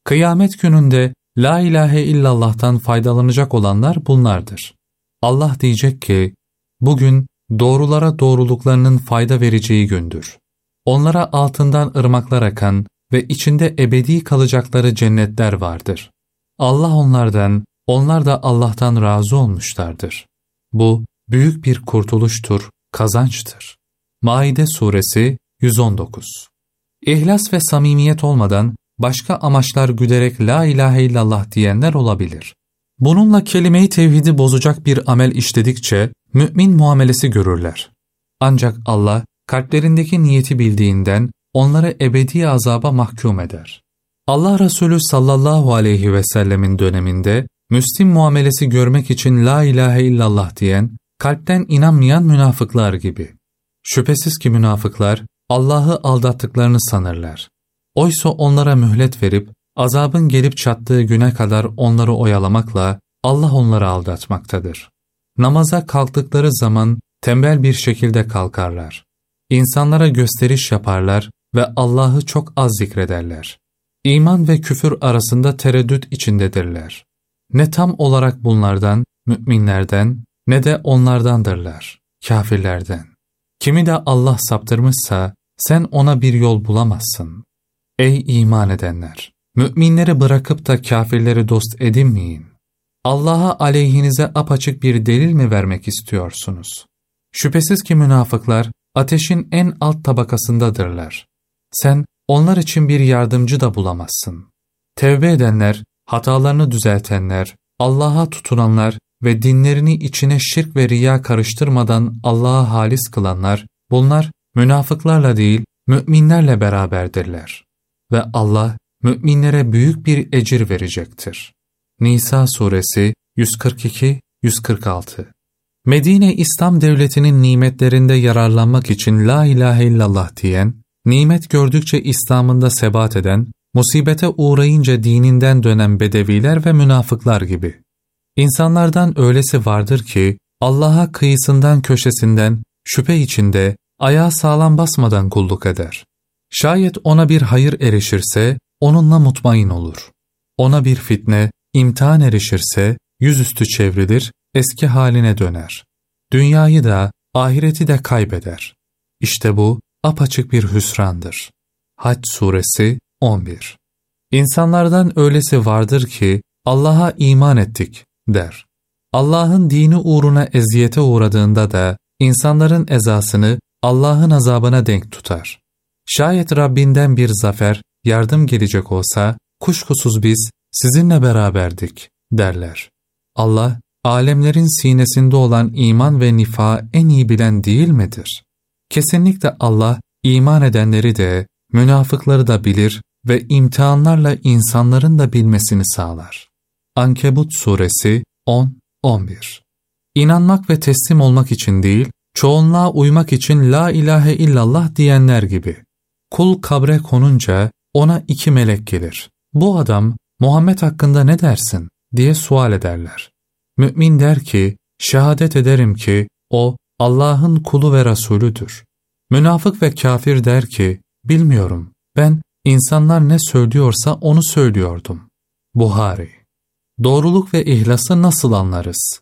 Speaker 1: Kıyamet gününde La ilahe illallah'tan faydalanacak olanlar bunlardır. Allah diyecek ki, bugün doğrulara doğruluklarının fayda vereceği gündür. Onlara altından ırmaklar akan ve içinde ebedi kalacakları cennetler vardır. Allah onlardan, onlar da Allah'tan razı olmuşlardır. Bu büyük bir kurtuluştur, kazançtır. Maide Suresi 119 İhlas ve samimiyet olmadan başka amaçlar güderek la ilahe illallah diyenler olabilir. Bununla kelime-i tevhidi bozacak bir amel işledikçe mümin muamelesi görürler. Ancak Allah kalplerindeki niyeti bildiğinden onları ebedi azaba mahkum eder. Allah Resulü sallallahu aleyhi ve sellemin döneminde Müslim muamelesi görmek için la ilahe illallah diyen, kalpten inanmayan münafıklar gibi. Şüphesiz ki münafıklar Allah'ı aldattıklarını sanırlar. Oysa onlara mühlet verip azabın gelip çattığı güne kadar onları oyalamakla Allah onları aldatmaktadır. Namaza kalktıkları zaman tembel bir şekilde kalkarlar. İnsanlara gösteriş yaparlar ve Allah'ı çok az zikrederler. İman ve küfür arasında tereddüt içindedirler. Ne tam olarak bunlardan, müminlerden ne de onlardandırlar, kafirlerden. Kimi de Allah saptırmışsa sen ona bir yol bulamazsın. Ey iman edenler! Müminleri bırakıp da kafirleri dost edinmeyin. Allah'a aleyhinize apaçık bir delil mi vermek istiyorsunuz? Şüphesiz ki münafıklar ateşin en alt tabakasındadırlar. Sen onlar için bir yardımcı da bulamazsın. Tevbe edenler, hatalarını düzeltenler, Allah'a tutunanlar ve dinlerini içine şirk ve riya karıştırmadan Allah'a halis kılanlar, bunlar münafıklarla değil, müminlerle beraberdirler. Ve Allah, müminlere büyük bir ecir verecektir. Nisa Suresi 142-146 Medine İslam Devleti'nin nimetlerinde yararlanmak için La ilahe illallah diyen, nimet gördükçe İslam'ında sebat eden, musibete uğrayınca dininden dönen bedeviler ve münafıklar gibi. İnsanlardan öylesi vardır ki, Allah'a kıyısından köşesinden, şüphe içinde, ayağı sağlam basmadan kulluk eder. Şayet ona bir hayır erişirse, onunla mutmain olur. Ona bir fitne, imtihan erişirse, yüzüstü çevrilir, eski haline döner. Dünyayı da, ahireti de kaybeder. İşte bu, apaçık bir hüsrandır. Hac Suresi 11 İnsanlardan öylesi vardır ki, Allah'a iman ettik, der. Allah'ın dini uğruna eziyete uğradığında da, insanların ezasını Allah'ın azabına denk tutar. Şayet Rabbinden bir zafer, yardım gelecek olsa, kuşkusuz biz sizinle beraberdik, derler. Allah, alemlerin sinesinde olan iman ve nifa en iyi bilen değil midir? Kesinlikle Allah, iman edenleri de, münafıkları da bilir ve imtihanlarla insanların da bilmesini sağlar. Ankebut Suresi 10-11 İnanmak ve teslim olmak için değil, çoğunluğa uymak için La ilahe illallah diyenler gibi. Kul kabre konunca ona iki melek gelir. Bu adam Muhammed hakkında ne dersin diye sual ederler. Mümin der ki, şehadet ederim ki o Allah'ın kulu ve Resulüdür. Münafık ve kafir der ki, bilmiyorum, ben insanlar ne söylüyorsa onu söylüyordum. Buhari Doğruluk ve ihlası nasıl anlarız?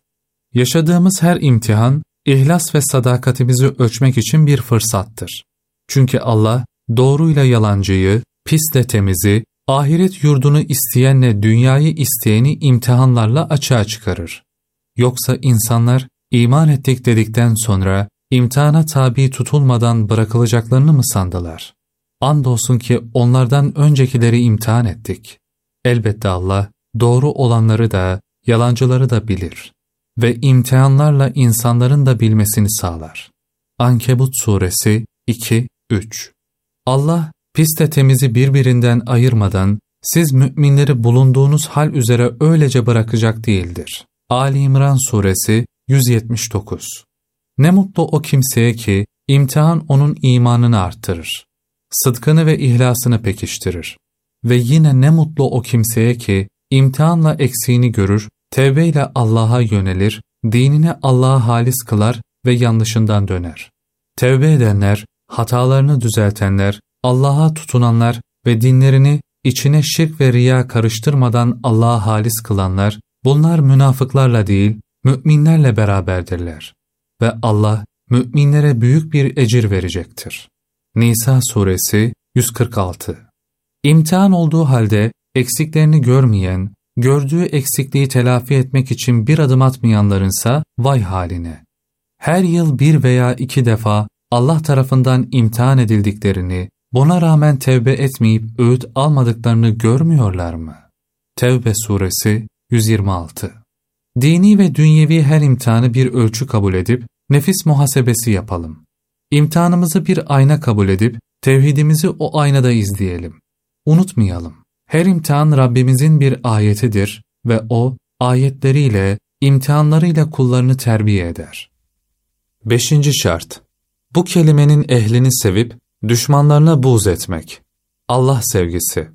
Speaker 1: Yaşadığımız her imtihan, ihlas ve sadakatimizi ölçmek için bir fırsattır. Çünkü Allah, doğruyla yalancıyı, pisle temizi, ahiret yurdunu isteyenle dünyayı isteyeni imtihanlarla açığa çıkarır. Yoksa insanlar iman ettik dedikten sonra imtihana tabi tutulmadan bırakılacaklarını mı sandılar? Andolsun ki onlardan öncekileri imtihan ettik. Elbette Allah doğru olanları da yalancıları da bilir ve imtihanlarla insanların da bilmesini sağlar. Ankebut Suresi 2-3 Allah pis de temizi birbirinden ayırmadan siz müminleri bulunduğunuz hal üzere öylece bırakacak değildir. Ali İmran Suresi 179 Ne mutlu o kimseye ki imtihan onun imanını arttırır. Sıdkını ve ihlasını pekiştirir. Ve yine ne mutlu o kimseye ki imtihanla eksiğini görür, tevbeyle Allah'a yönelir, dinini Allah'a halis kılar ve yanlışından döner. Tevbe edenler, hatalarını düzeltenler, Allah'a tutunanlar ve dinlerini içine şirk ve riya karıştırmadan Allah'a halis kılanlar, bunlar münafıklarla değil, müminlerle beraberdirler. Ve Allah, müminlere büyük bir ecir verecektir. Nisa Suresi 146 İmtihan olduğu halde eksiklerini görmeyen, gördüğü eksikliği telafi etmek için bir adım atmayanlarınsa vay haline. Her yıl bir veya iki defa Allah tarafından imtihan edildiklerini, buna rağmen tevbe etmeyip öğüt almadıklarını görmüyorlar mı? Tevbe Suresi 126 Dini ve dünyevi her imtihanı bir ölçü kabul edip nefis muhasebesi yapalım. İmtihanımızı bir ayna kabul edip tevhidimizi o aynada izleyelim. Unutmayalım. Her imtihan Rabbimizin bir ayetidir ve O, ayetleriyle, imtihanlarıyla kullarını terbiye eder. Beşinci şart. Bu kelimenin ehlini sevip, düşmanlarına buğz etmek. Allah sevgisi.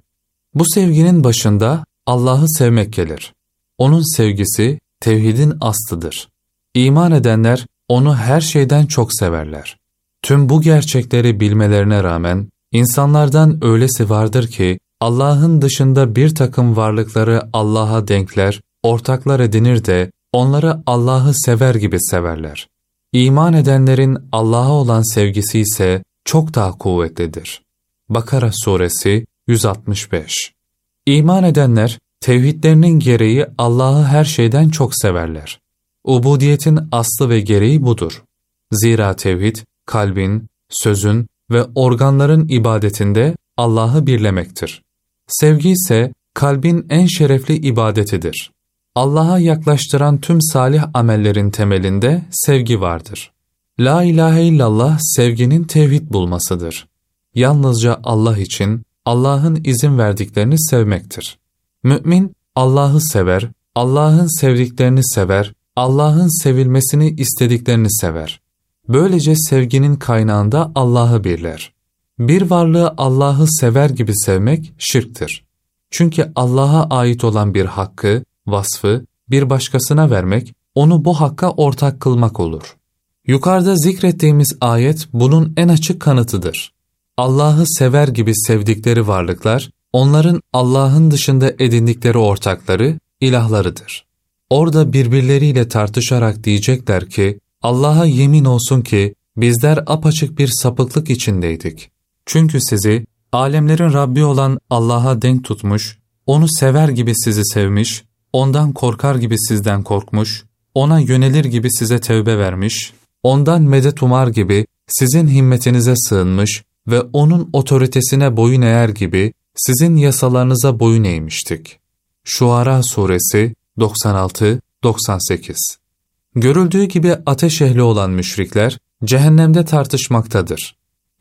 Speaker 1: Bu sevginin başında Allah'ı sevmek gelir. Onun sevgisi, tevhidin astıdır. İman edenler, onu her şeyden çok severler. Tüm bu gerçekleri bilmelerine rağmen, insanlardan öylesi vardır ki, Allah'ın dışında bir takım varlıkları Allah'a denkler, ortaklar edinir de onları Allah'ı sever gibi severler. İman edenlerin Allah'a olan sevgisi ise çok daha kuvvetlidir. Bakara Suresi 165 İman edenler, tevhidlerinin gereği Allah'ı her şeyden çok severler. Ubudiyetin aslı ve gereği budur. Zira tevhid, kalbin, sözün ve organların ibadetinde Allah'ı birlemektir. Sevgi ise kalbin en şerefli ibadetidir. Allah'a yaklaştıran tüm salih amellerin temelinde sevgi vardır. La ilahe illallah sevginin tevhid bulmasıdır. Yalnızca Allah için Allah'ın izin verdiklerini sevmektir. Mümin Allah'ı sever, Allah'ın sevdiklerini sever, Allah'ın sevilmesini istediklerini sever. Böylece sevginin kaynağında Allah'ı birler. Bir varlığı Allah'ı sever gibi sevmek şirktir. Çünkü Allah'a ait olan bir hakkı, vasfı bir başkasına vermek, onu bu hakka ortak kılmak olur. Yukarıda zikrettiğimiz ayet bunun en açık kanıtıdır. Allah'ı sever gibi sevdikleri varlıklar, onların Allah'ın dışında edindikleri ortakları, ilahlarıdır. Orada birbirleriyle tartışarak diyecekler ki, Allah'a yemin olsun ki bizler apaçık bir sapıklık içindeydik. Çünkü sizi alemlerin Rabbi olan Allah'a denk tutmuş, onu sever gibi sizi sevmiş, ondan korkar gibi sizden korkmuş, ona yönelir gibi size tevbe vermiş, ondan medet umar gibi sizin himmetinize sığınmış ve onun otoritesine boyun eğer gibi sizin yasalarınıza boyun eğmiştik. Şuara Suresi 96-98 Görüldüğü gibi ateş ehli olan müşrikler cehennemde tartışmaktadır.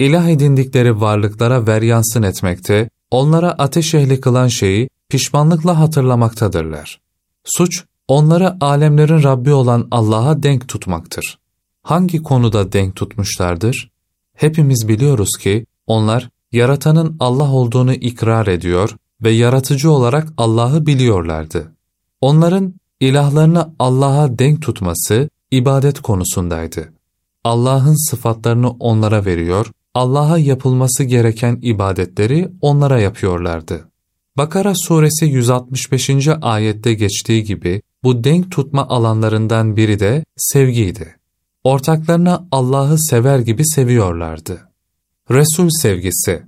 Speaker 1: İlah edindikleri varlıklara veryansın etmekte, onlara ateş ehli kılan şeyi pişmanlıkla hatırlamaktadırlar. Suç, onları alemlerin Rabbi olan Allah'a denk tutmaktır. Hangi konuda denk tutmuşlardır? Hepimiz biliyoruz ki onlar yaratanın Allah olduğunu ikrar ediyor ve yaratıcı olarak Allah'ı biliyorlardı. Onların ilahlarını Allah'a denk tutması ibadet konusundaydı. Allah'ın sıfatlarını onlara veriyor, Allah'a yapılması gereken ibadetleri onlara yapıyorlardı. Bakara suresi 165. ayette geçtiği gibi bu denk tutma alanlarından biri de sevgiydi. Ortaklarına Allah'ı sever gibi seviyorlardı. Resul sevgisi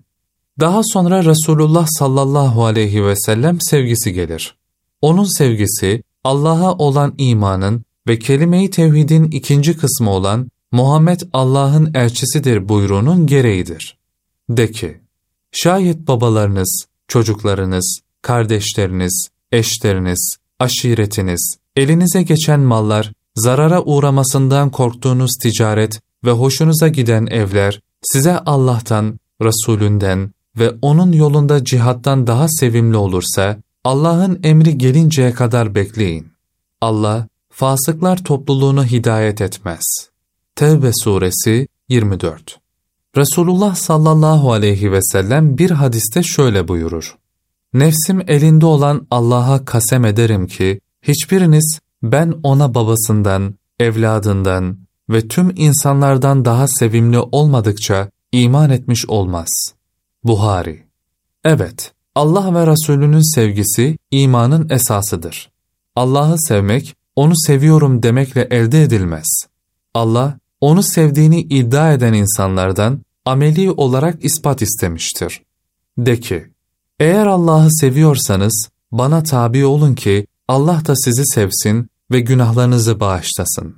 Speaker 1: Daha sonra Resulullah sallallahu aleyhi ve sellem sevgisi gelir. Onun sevgisi Allah'a olan imanın ve kelime-i tevhidin ikinci kısmı olan Muhammed Allah'ın elçisidir buyruğunun gereğidir. De ki, şayet babalarınız, çocuklarınız, kardeşleriniz, eşleriniz, aşiretiniz, elinize geçen mallar, zarara uğramasından korktuğunuz ticaret ve hoşunuza giden evler, size Allah'tan, Resulünden ve O'nun yolunda cihattan daha sevimli olursa, Allah'ın emri gelinceye kadar bekleyin. Allah, fasıklar topluluğunu hidayet etmez. Tevbe suresi 24 Resulullah sallallahu aleyhi ve sellem bir hadiste şöyle buyurur. Nefsim elinde olan Allah'a kasem ederim ki, hiçbiriniz ben ona babasından, evladından ve tüm insanlardan daha sevimli olmadıkça iman etmiş olmaz. Buhari Evet, Allah ve Resulünün sevgisi imanın esasıdır. Allah'ı sevmek, onu seviyorum demekle elde edilmez. Allah, onu sevdiğini iddia eden insanlardan ameli olarak ispat istemiştir. De ki, eğer Allah'ı seviyorsanız bana tabi olun ki Allah da sizi sevsin ve günahlarınızı bağışlasın.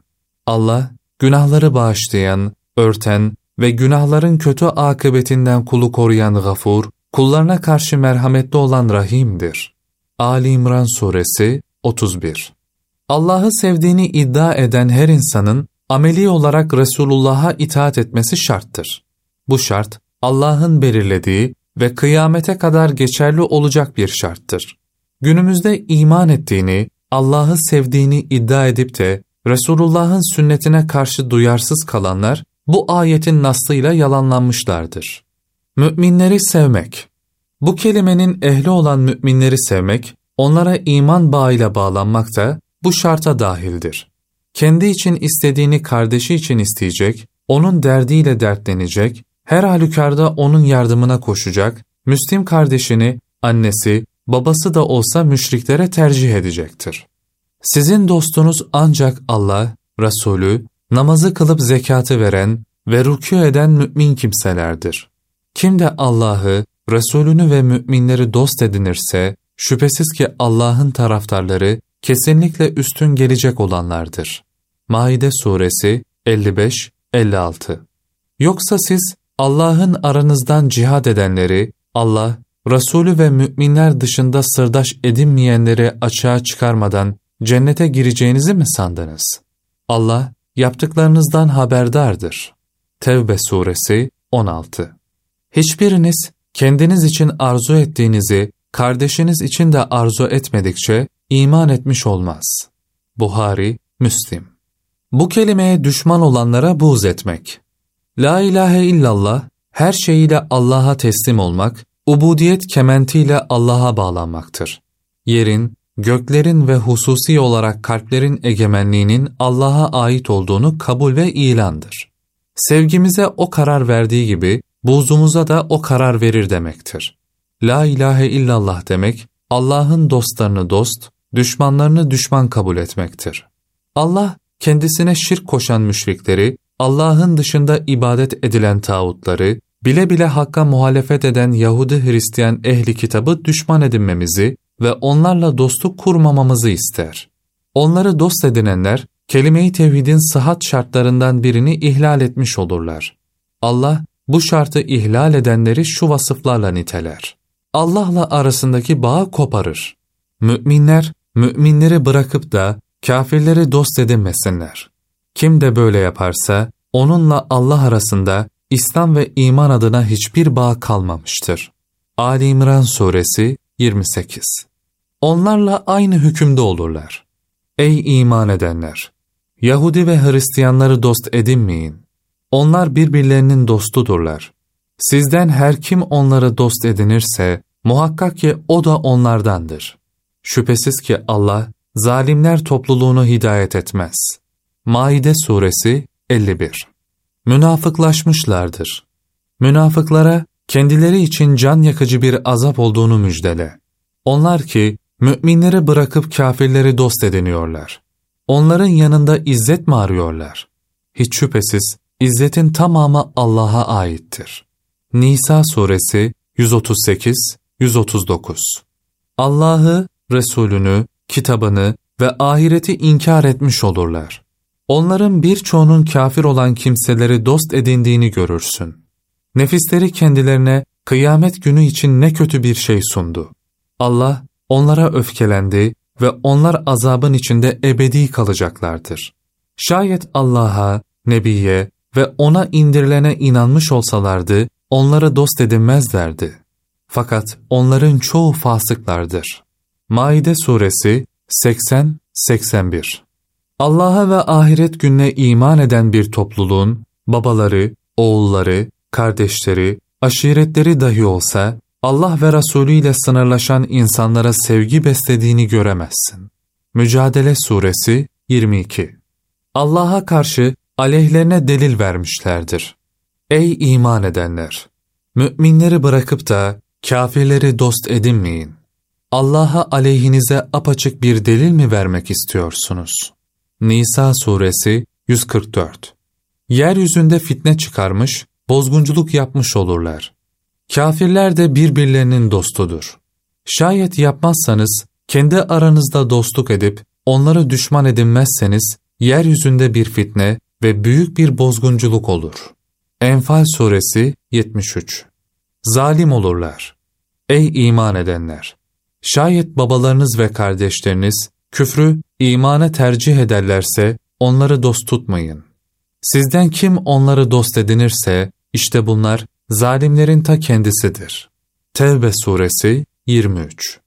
Speaker 1: Allah, günahları bağışlayan, örten ve günahların kötü akıbetinden kulu koruyan gafur, kullarına karşı merhametli olan rahimdir. Ali İmran Suresi 31 Allah'ı sevdiğini iddia eden her insanın ameli olarak Resulullah'a itaat etmesi şarttır. Bu şart Allah'ın belirlediği ve kıyamete kadar geçerli olacak bir şarttır. Günümüzde iman ettiğini, Allah'ı sevdiğini iddia edip de Resulullah'ın sünnetine karşı duyarsız kalanlar bu ayetin naslıyla yalanlanmışlardır. Müminleri sevmek Bu kelimenin ehli olan müminleri sevmek, onlara iman bağıyla bağlanmak da bu şarta dahildir. Kendi için istediğini kardeşi için isteyecek, onun derdiyle dertlenecek, her halükarda onun yardımına koşacak, Müslim kardeşini, annesi, babası da olsa müşriklere tercih edecektir. Sizin dostunuz ancak Allah, Resulü, namazı kılıp zekatı veren ve rükû eden mümin kimselerdir. Kim de Allah'ı, Resulünü ve müminleri dost edinirse, şüphesiz ki Allah'ın taraftarları kesinlikle üstün gelecek olanlardır. Maide Suresi 55-56 Yoksa siz Allah'ın aranızdan cihad edenleri, Allah, Resulü ve müminler dışında sırdaş edinmeyenleri açığa çıkarmadan cennete gireceğinizi mi sandınız? Allah, yaptıklarınızdan haberdardır. Tevbe suresi 16 Hiçbiriniz kendiniz için arzu ettiğinizi kardeşiniz için de arzu etmedikçe iman etmiş olmaz. Buhari, Müslim Bu kelimeye düşman olanlara buğz etmek. La ilahe illallah, her şeyiyle Allah'a teslim olmak, ubudiyet kementiyle Allah'a bağlanmaktır. Yerin, göklerin ve hususi olarak kalplerin egemenliğinin Allah'a ait olduğunu kabul ve ilandır. Sevgimize o karar verdiği gibi, buzumuza da o karar verir demektir. La ilahe illallah demek, Allah'ın dostlarını dost, düşmanlarını düşman kabul etmektir. Allah, kendisine şirk koşan müşrikleri, Allah'ın dışında ibadet edilen tağutları, bile bile Hakk'a muhalefet eden Yahudi Hristiyan ehli kitabı düşman edinmemizi ve onlarla dostluk kurmamamızı ister. Onları dost edinenler, kelime-i tevhidin sıhhat şartlarından birini ihlal etmiş olurlar. Allah, bu şartı ihlal edenleri şu vasıflarla niteler. Allah'la arasındaki bağı koparır. Müminler, müminleri bırakıp da kafirleri dost edinmesinler. Kim de böyle yaparsa, onunla Allah arasında İslam ve iman adına hiçbir bağ kalmamıştır. Ali İmran Suresi 28 Onlarla aynı hükümde olurlar. Ey iman edenler! Yahudi ve Hristiyanları dost edinmeyin. Onlar birbirlerinin dostudurlar. Sizden her kim onları dost edinirse, muhakkak ki o da onlardandır. Şüphesiz ki Allah, zalimler topluluğunu hidayet etmez. Maide Suresi 51 Münafıklaşmışlardır. Münafıklara kendileri için can yakıcı bir azap olduğunu müjdele. Onlar ki müminleri bırakıp kafirleri dost ediniyorlar. Onların yanında izzet mi arıyorlar? Hiç şüphesiz izzetin tamamı Allah'a aittir. Nisa suresi 138, 139 Allah'ı, Resulünü, kitabını ve ahireti inkar etmiş olurlar. Onların birçoğunun kafir olan kimseleri dost edindiğini görürsün. Nefisleri kendilerine kıyamet günü için ne kötü bir şey sundu. Allah onlara öfkelendi ve onlar azabın içinde ebedi kalacaklardır. Şayet Allah'a, Nebiye ve ona indirilene inanmış olsalardı, onları dost edinmezlerdi. Fakat onların çoğu fasıklardır. Maide Suresi 80-81 Allah'a ve ahiret gününe iman eden bir topluluğun, babaları, oğulları, kardeşleri, aşiretleri dahi olsa, Allah ve Resulü ile sınırlaşan insanlara sevgi beslediğini göremezsin. Mücadele Suresi 22 Allah'a karşı aleyhlerine delil vermişlerdir. Ey iman edenler! Müminleri bırakıp da kafirleri dost edinmeyin. Allah'a aleyhinize apaçık bir delil mi vermek istiyorsunuz? Nisa Suresi 144 Yeryüzünde fitne çıkarmış, bozgunculuk yapmış olurlar. Kafirler de birbirlerinin dostudur. Şayet yapmazsanız, kendi aranızda dostluk edip, onları düşman edinmezseniz, yeryüzünde bir fitne ve büyük bir bozgunculuk olur. Enfal Suresi 73 Zalim olurlar. Ey iman edenler! Şayet babalarınız ve kardeşleriniz, küfrü imana tercih ederlerse, onları dost tutmayın. Sizden kim onları dost edinirse, işte bunlar zalimlerin ta kendisidir. Tevbe suresi 23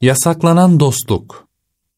Speaker 1: Yasaklanan dostluk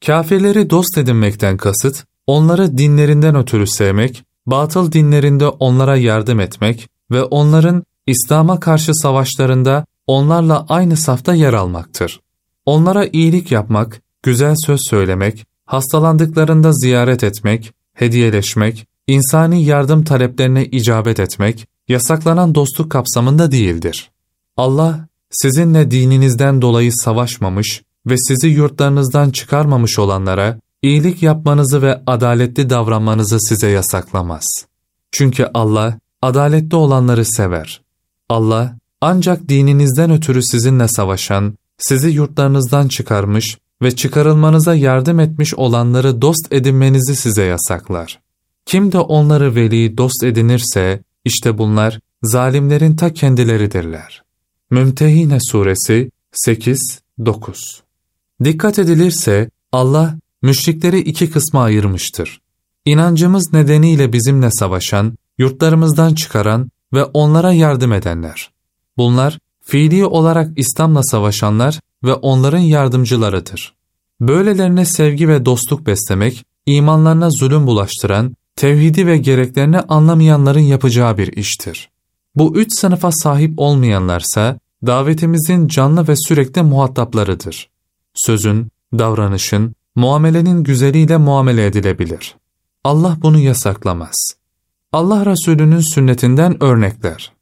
Speaker 1: Kafirleri dost edinmekten kasıt, onları dinlerinden ötürü sevmek, batıl dinlerinde onlara yardım etmek ve onların İslam'a karşı savaşlarında onlarla aynı safta yer almaktır. Onlara iyilik yapmak, güzel söz söylemek, hastalandıklarında ziyaret etmek, hediyeleşmek, insani yardım taleplerine icabet etmek, yasaklanan dostluk kapsamında değildir. Allah, sizinle dininizden dolayı savaşmamış ve sizi yurtlarınızdan çıkarmamış olanlara, iyilik yapmanızı ve adaletli davranmanızı size yasaklamaz. Çünkü Allah, adaletli olanları sever. Allah, ancak dininizden ötürü sizinle savaşan, sizi yurtlarınızdan çıkarmış ve çıkarılmanıza yardım etmiş olanları dost edinmenizi size yasaklar. Kim de onları veli dost edinirse, işte bunlar zalimlerin ta kendileridirler. Mümtehine Suresi 8-9 Dikkat edilirse Allah müşrikleri iki kısma ayırmıştır. İnancımız nedeniyle bizimle savaşan, yurtlarımızdan çıkaran ve onlara yardım edenler. Bunlar fiili olarak İslam'la savaşanlar ve onların yardımcılarıdır. Böylelerine sevgi ve dostluk beslemek, imanlarına zulüm bulaştıran, tevhidi ve gereklerini anlamayanların yapacağı bir iştir. Bu üç sınıfa sahip olmayanlarsa, davetimizin canlı ve sürekli muhataplarıdır. Sözün, davranışın, muamelenin güzeliyle muamele edilebilir. Allah bunu yasaklamaz. Allah Resulü'nün sünnetinden örnekler.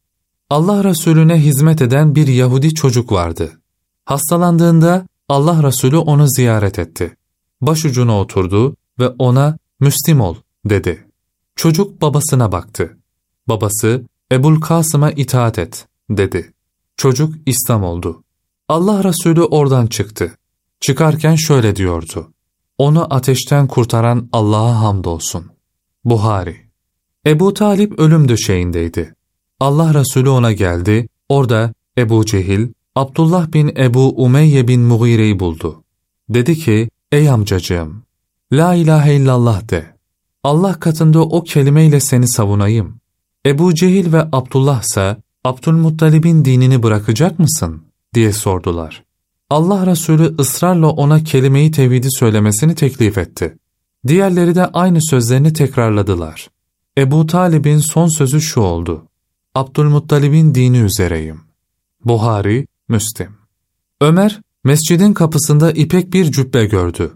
Speaker 1: Allah Resulüne hizmet eden bir Yahudi çocuk vardı. Hastalandığında Allah Resulü onu ziyaret etti. Başucuna oturdu ve ona Müslim ol dedi. Çocuk babasına baktı. Babası Ebul Kasım'a itaat et dedi. Çocuk İslam oldu. Allah Resulü oradan çıktı. Çıkarken şöyle diyordu. Onu ateşten kurtaran Allah'a hamdolsun. Buhari Ebu Talip ölüm döşeğindeydi. Allah Resulü ona geldi, orada Ebu Cehil, Abdullah bin Ebu Umeyye bin Mughire'yi buldu. Dedi ki, ey amcacığım, La ilahe illallah de. Allah katında o kelimeyle seni savunayım. Ebu Cehil ve Abdullah ise Abdülmuttalib'in dinini bırakacak mısın? diye sordular. Allah Resulü ısrarla ona kelimeyi tevhidi söylemesini teklif etti. Diğerleri de aynı sözlerini tekrarladılar. Ebu Talib'in son sözü şu oldu. Abdülmuttalib'in dini üzereyim. Buhari, Müslim. Ömer, mescidin kapısında ipek bir cübbe gördü.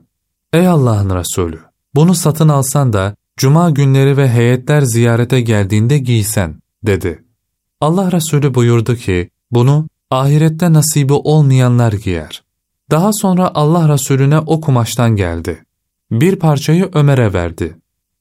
Speaker 1: Ey Allah'ın Resulü! Bunu satın alsan da cuma günleri ve heyetler ziyarete geldiğinde giysen, dedi. Allah Resulü buyurdu ki, bunu ahirette nasibi olmayanlar giyer. Daha sonra Allah Resulüne o kumaştan geldi. Bir parçayı Ömer'e verdi.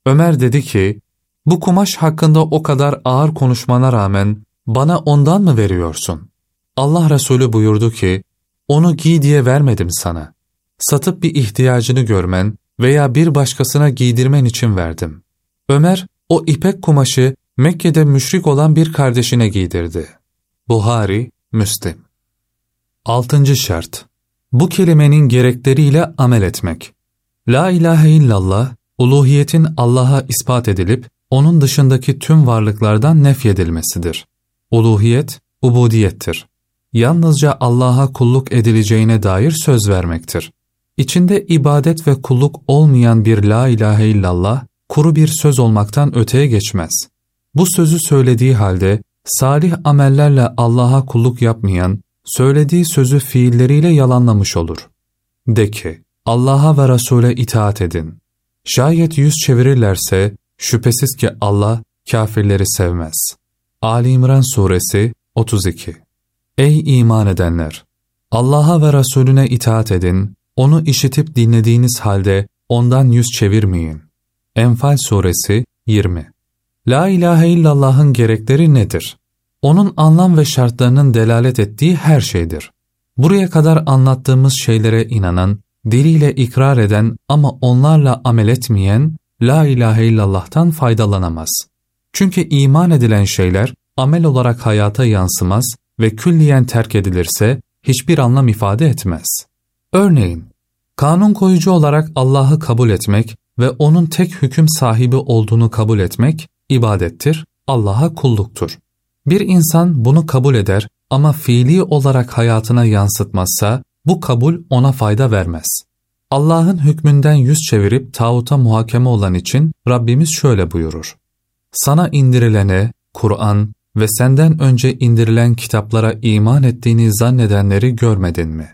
Speaker 1: Ömer dedi ki, bu kumaş hakkında o kadar ağır konuşmana rağmen bana ondan mı veriyorsun? Allah Resulü buyurdu ki, onu giy diye vermedim sana. Satıp bir ihtiyacını görmen veya bir başkasına giydirmen için verdim. Ömer, o ipek kumaşı Mekke'de müşrik olan bir kardeşine giydirdi. Buhari, Müslim. Altıncı şart. Bu kelimenin gerekleriyle amel etmek. La ilahe illallah, uluhiyetin Allah'a ispat edilip, onun dışındaki tüm varlıklardan nefyedilmesidir. Uluhiyet, ubudiyettir. Yalnızca Allah'a kulluk edileceğine dair söz vermektir. İçinde ibadet ve kulluk olmayan bir la ilahe illallah, kuru bir söz olmaktan öteye geçmez. Bu sözü söylediği halde, salih amellerle Allah'a kulluk yapmayan, söylediği sözü fiilleriyle yalanlamış olur. De ki, Allah'a ve Resul'e itaat edin. Şayet yüz çevirirlerse, şüphesiz ki Allah kafirleri sevmez. Ali İmran Suresi 32 Ey iman edenler! Allah'a ve Resulüne itaat edin, onu işitip dinlediğiniz halde ondan yüz çevirmeyin. Enfal Suresi 20 La ilahe illallah'ın gerekleri nedir? Onun anlam ve şartlarının delalet ettiği her şeydir. Buraya kadar anlattığımız şeylere inanan, diliyle ikrar eden ama onlarla amel etmeyen, La ilahe illallah'tan faydalanamaz. Çünkü iman edilen şeyler, amel olarak hayata yansımaz ve külliyen terk edilirse, hiçbir anlam ifade etmez. Örneğin, kanun koyucu olarak Allah'ı kabul etmek ve O'nun tek hüküm sahibi olduğunu kabul etmek, ibadettir, Allah'a kulluktur. Bir insan bunu kabul eder ama fiili olarak hayatına yansıtmazsa bu kabul ona fayda vermez. Allah'ın hükmünden yüz çevirip tağuta muhakeme olan için Rabbimiz şöyle buyurur. Sana indirilene, Kur'an ve senden önce indirilen kitaplara iman ettiğini zannedenleri görmedin mi?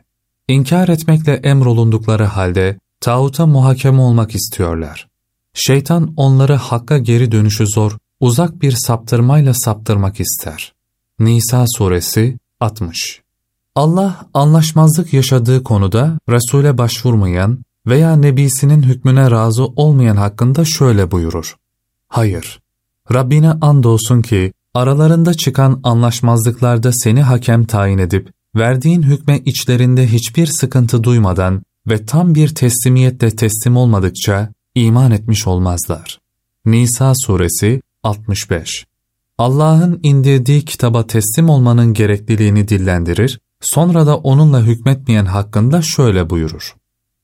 Speaker 1: İnkar etmekle emrolundukları halde tağuta muhakeme olmak istiyorlar. Şeytan onları hakka geri dönüşü zor, uzak bir saptırmayla saptırmak ister. Nisa suresi 60 Allah anlaşmazlık yaşadığı konuda Resul'e başvurmayan veya Nebisinin hükmüne razı olmayan hakkında şöyle buyurur. Hayır, Rabbine andolsun ki aralarında çıkan anlaşmazlıklarda seni hakem tayin edip verdiğin hükme içlerinde hiçbir sıkıntı duymadan ve tam bir teslimiyetle teslim olmadıkça iman etmiş olmazlar. Nisa suresi 65 Allah'ın indirdiği kitaba teslim olmanın gerekliliğini dillendirir, sonra da onunla hükmetmeyen hakkında şöyle buyurur.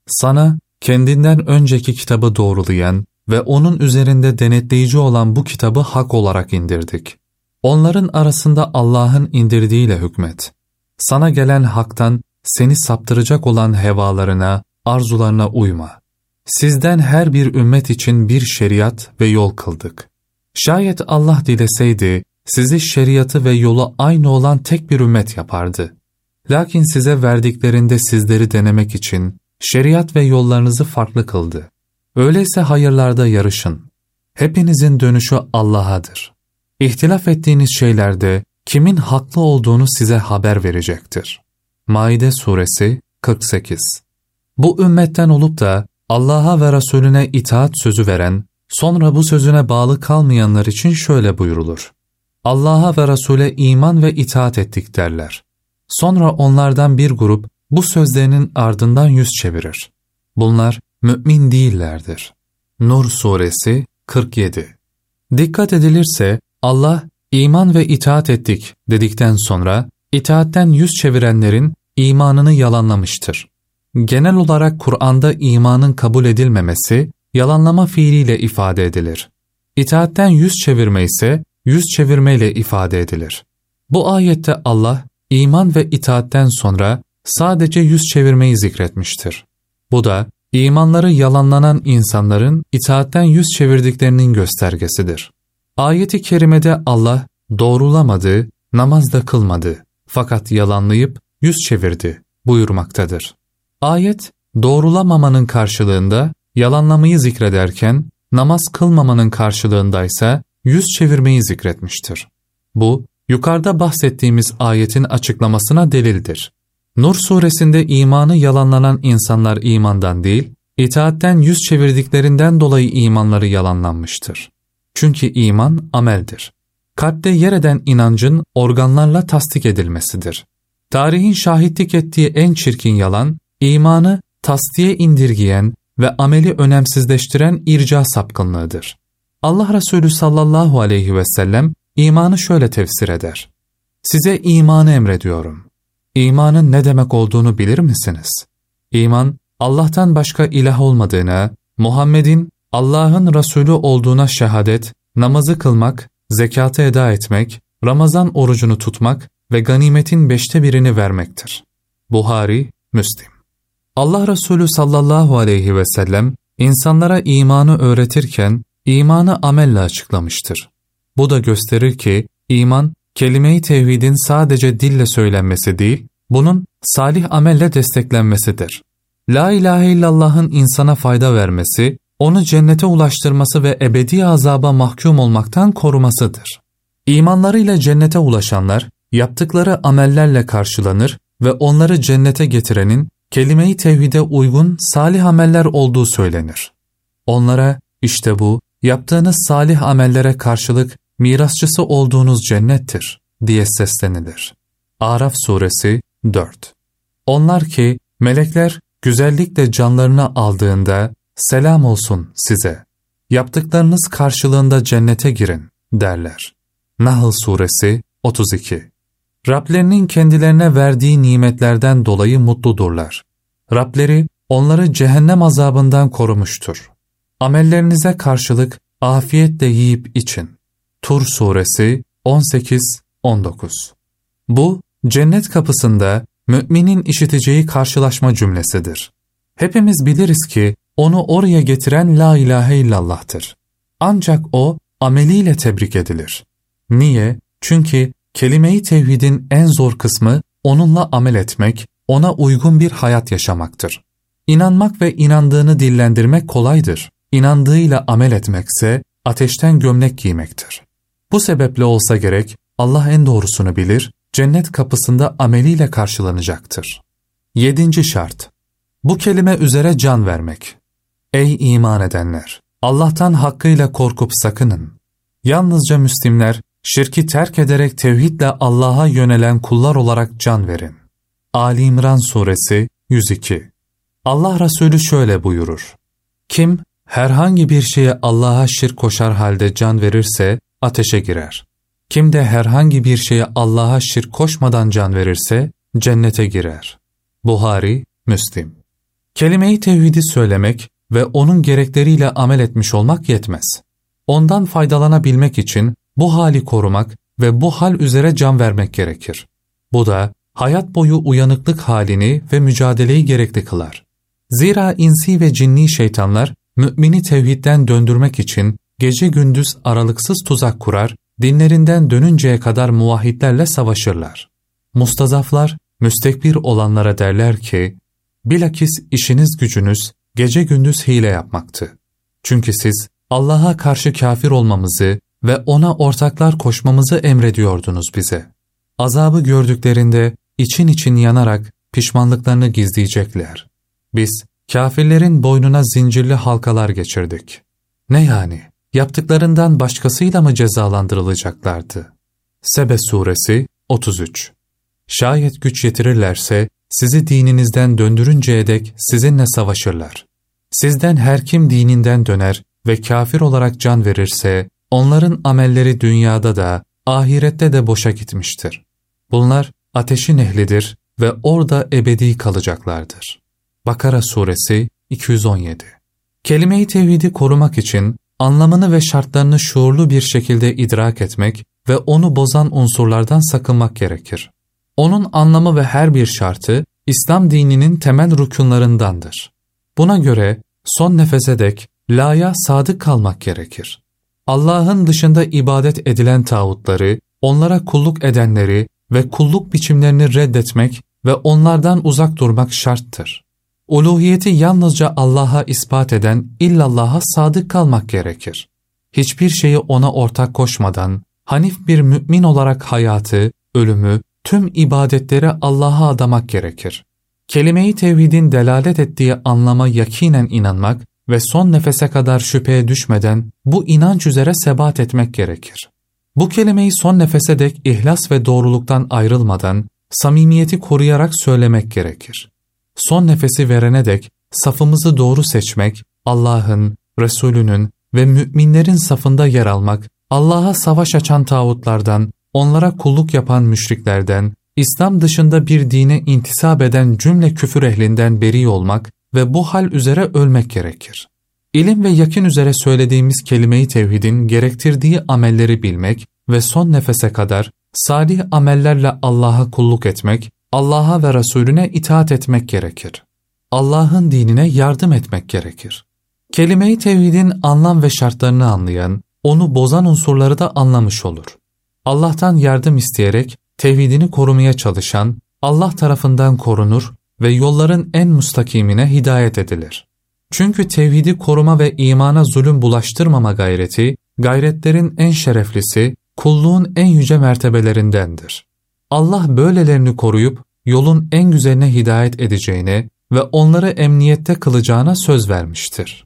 Speaker 1: Sana kendinden önceki kitabı doğrulayan ve onun üzerinde denetleyici olan bu kitabı hak olarak indirdik. Onların arasında Allah'ın indirdiğiyle hükmet. Sana gelen haktan seni saptıracak olan hevalarına, arzularına uyma. Sizden her bir ümmet için bir şeriat ve yol kıldık. Şayet Allah dileseydi, sizi şeriatı ve yolu aynı olan tek bir ümmet yapardı. Lakin size verdiklerinde sizleri denemek için şeriat ve yollarınızı farklı kıldı. Öyleyse hayırlarda yarışın. Hepinizin dönüşü Allah'adır. İhtilaf ettiğiniz şeylerde kimin haklı olduğunu size haber verecektir. Maide Suresi 48 Bu ümmetten olup da Allah'a ve Resulüne itaat sözü veren, sonra bu sözüne bağlı kalmayanlar için şöyle buyurulur. Allah'a ve Resul'e iman ve itaat ettik derler. Sonra onlardan bir grup bu sözlerinin ardından yüz çevirir. Bunlar mümin değillerdir. Nur Suresi 47 Dikkat edilirse Allah iman ve itaat ettik dedikten sonra itaatten yüz çevirenlerin imanını yalanlamıştır. Genel olarak Kur'an'da imanın kabul edilmemesi yalanlama fiiliyle ifade edilir. İtaatten yüz çevirme ise yüz çevirmeyle ifade edilir. Bu ayette Allah iman ve itaatten sonra sadece yüz çevirmeyi zikretmiştir. Bu da imanları yalanlanan insanların itaatten yüz çevirdiklerinin göstergesidir. Ayeti kerimede Allah doğrulamadı, namaz da kılmadı fakat yalanlayıp yüz çevirdi buyurmaktadır. Ayet doğrulamamanın karşılığında yalanlamayı zikrederken namaz kılmamanın karşılığındaysa yüz çevirmeyi zikretmiştir. Bu yukarıda bahsettiğimiz ayetin açıklamasına delildir. Nur suresinde imanı yalanlanan insanlar imandan değil, itaatten yüz çevirdiklerinden dolayı imanları yalanlanmıştır. Çünkü iman ameldir. Kalpte yer eden inancın organlarla tasdik edilmesidir. Tarihin şahitlik ettiği en çirkin yalan, imanı tasdiye indirgiyen ve ameli önemsizleştiren irca sapkınlığıdır. Allah Resulü sallallahu aleyhi ve sellem imanı şöyle tefsir eder. Size imanı emrediyorum. İmanın ne demek olduğunu bilir misiniz? İman, Allah'tan başka ilah olmadığına, Muhammed'in Allah'ın Resulü olduğuna şehadet, namazı kılmak, zekatı eda etmek, Ramazan orucunu tutmak ve ganimetin beşte birini vermektir. Buhari, Müslim. Allah Resulü sallallahu aleyhi ve sellem insanlara imanı öğretirken imanı amelle açıklamıştır. Bu da gösterir ki iman kelime-i tevhidin sadece dille söylenmesi değil, bunun salih amelle desteklenmesidir. La ilahe illallah'ın insana fayda vermesi, onu cennete ulaştırması ve ebedi azaba mahkum olmaktan korumasıdır. İmanlarıyla cennete ulaşanlar, yaptıkları amellerle karşılanır ve onları cennete getirenin kelime-i tevhide uygun salih ameller olduğu söylenir. Onlara işte bu yaptığınız salih amellere karşılık mirasçısı olduğunuz cennettir diye seslenilir. Araf suresi 4 Onlar ki melekler güzellikle canlarını aldığında selam olsun size. Yaptıklarınız karşılığında cennete girin derler. Nahl suresi 32 Rablerinin kendilerine verdiği nimetlerden dolayı mutludurlar. Rableri onları cehennem azabından korumuştur. Amellerinize karşılık afiyetle yiyip için. Tur suresi 18-19 Bu, cennet kapısında müminin işiteceği karşılaşma cümlesidir. Hepimiz biliriz ki onu oraya getiren La ilahe illallah'tır. Ancak o ameliyle tebrik edilir. Niye? Çünkü kelime-i tevhidin en zor kısmı onunla amel etmek, ona uygun bir hayat yaşamaktır. İnanmak ve inandığını dillendirmek kolaydır. İnandığıyla amel etmekse ateşten gömlek giymektir. Bu sebeple olsa gerek Allah en doğrusunu bilir, cennet kapısında ameliyle karşılanacaktır. Yedinci şart. Bu kelime üzere can vermek. Ey iman edenler! Allah'tan hakkıyla korkup sakının. Yalnızca Müslimler, şirki terk ederek tevhidle Allah'a yönelen kullar olarak can verin. Ali İmran Suresi 102 Allah Resulü şöyle buyurur. Kim herhangi bir şeye Allah'a şirk koşar halde can verirse ateşe girer. Kim de herhangi bir şeye Allah'a şirk koşmadan can verirse cennete girer. Buhari, Müslim. Kelime-i tevhidi söylemek ve onun gerekleriyle amel etmiş olmak yetmez. Ondan faydalanabilmek için bu hali korumak ve bu hal üzere can vermek gerekir. Bu da hayat boyu uyanıklık halini ve mücadeleyi gerekli kılar. Zira insi ve cinni şeytanlar mümini tevhidden döndürmek için gece gündüz aralıksız tuzak kurar, dinlerinden dönünceye kadar muvahhidlerle savaşırlar. Mustazaflar, müstekbir olanlara derler ki, bilakis işiniz gücünüz gece gündüz hile yapmaktı. Çünkü siz Allah'a karşı kafir olmamızı ve ona ortaklar koşmamızı emrediyordunuz bize. Azabı gördüklerinde için için yanarak pişmanlıklarını gizleyecekler. Biz kafirlerin boynuna zincirli halkalar geçirdik. Ne yani? Yaptıklarından başkasıyla mı cezalandırılacaklardı? Sebe Suresi 33 Şayet güç yetirirlerse sizi dininizden döndürünceye dek sizinle savaşırlar. Sizden her kim dininden döner ve kafir olarak can verirse onların amelleri dünyada da ahirette de boşa gitmiştir. Bunlar ateşin ehlidir ve orada ebedi kalacaklardır. Bakara Suresi 217 Kelime-i tevhidi korumak için anlamını ve şartlarını şuurlu bir şekilde idrak etmek ve onu bozan unsurlardan sakınmak gerekir. Onun anlamı ve her bir şartı İslam dininin temel rükunlarındandır. Buna göre son nefese dek laya sadık kalmak gerekir. Allah'ın dışında ibadet edilen tağutları, onlara kulluk edenleri ve kulluk biçimlerini reddetmek ve onlardan uzak durmak şarttır. Uluhiyeti yalnızca Allah'a ispat eden illallah'a sadık kalmak gerekir. Hiçbir şeyi ona ortak koşmadan, hanif bir mümin olarak hayatı, ölümü, tüm ibadetleri Allah'a adamak gerekir. Kelime-i tevhidin delalet ettiği anlama yakinen inanmak ve son nefese kadar şüpheye düşmeden bu inanç üzere sebat etmek gerekir. Bu kelimeyi son nefese dek ihlas ve doğruluktan ayrılmadan, samimiyeti koruyarak söylemek gerekir. Son nefesi verene dek safımızı doğru seçmek, Allah'ın, Resulünün ve müminlerin safında yer almak, Allah'a savaş açan tağutlardan, onlara kulluk yapan müşriklerden, İslam dışında bir dine intisap eden cümle küfür ehlinden beri olmak ve bu hal üzere ölmek gerekir. İlim ve yakin üzere söylediğimiz kelime-i tevhidin gerektirdiği amelleri bilmek ve son nefese kadar salih amellerle Allah'a kulluk etmek, Allah'a ve Resulüne itaat etmek gerekir. Allah'ın dinine yardım etmek gerekir. Kelime-i tevhidin anlam ve şartlarını anlayan, onu bozan unsurları da anlamış olur. Allah'tan yardım isteyerek tevhidini korumaya çalışan, Allah tarafından korunur ve yolların en mustakimine hidayet edilir. Çünkü tevhidi koruma ve imana zulüm bulaştırmama gayreti, gayretlerin en şereflisi, kulluğun en yüce mertebelerindendir. Allah böylelerini koruyup yolun en güzeline hidayet edeceğine ve onları emniyette kılacağına söz vermiştir.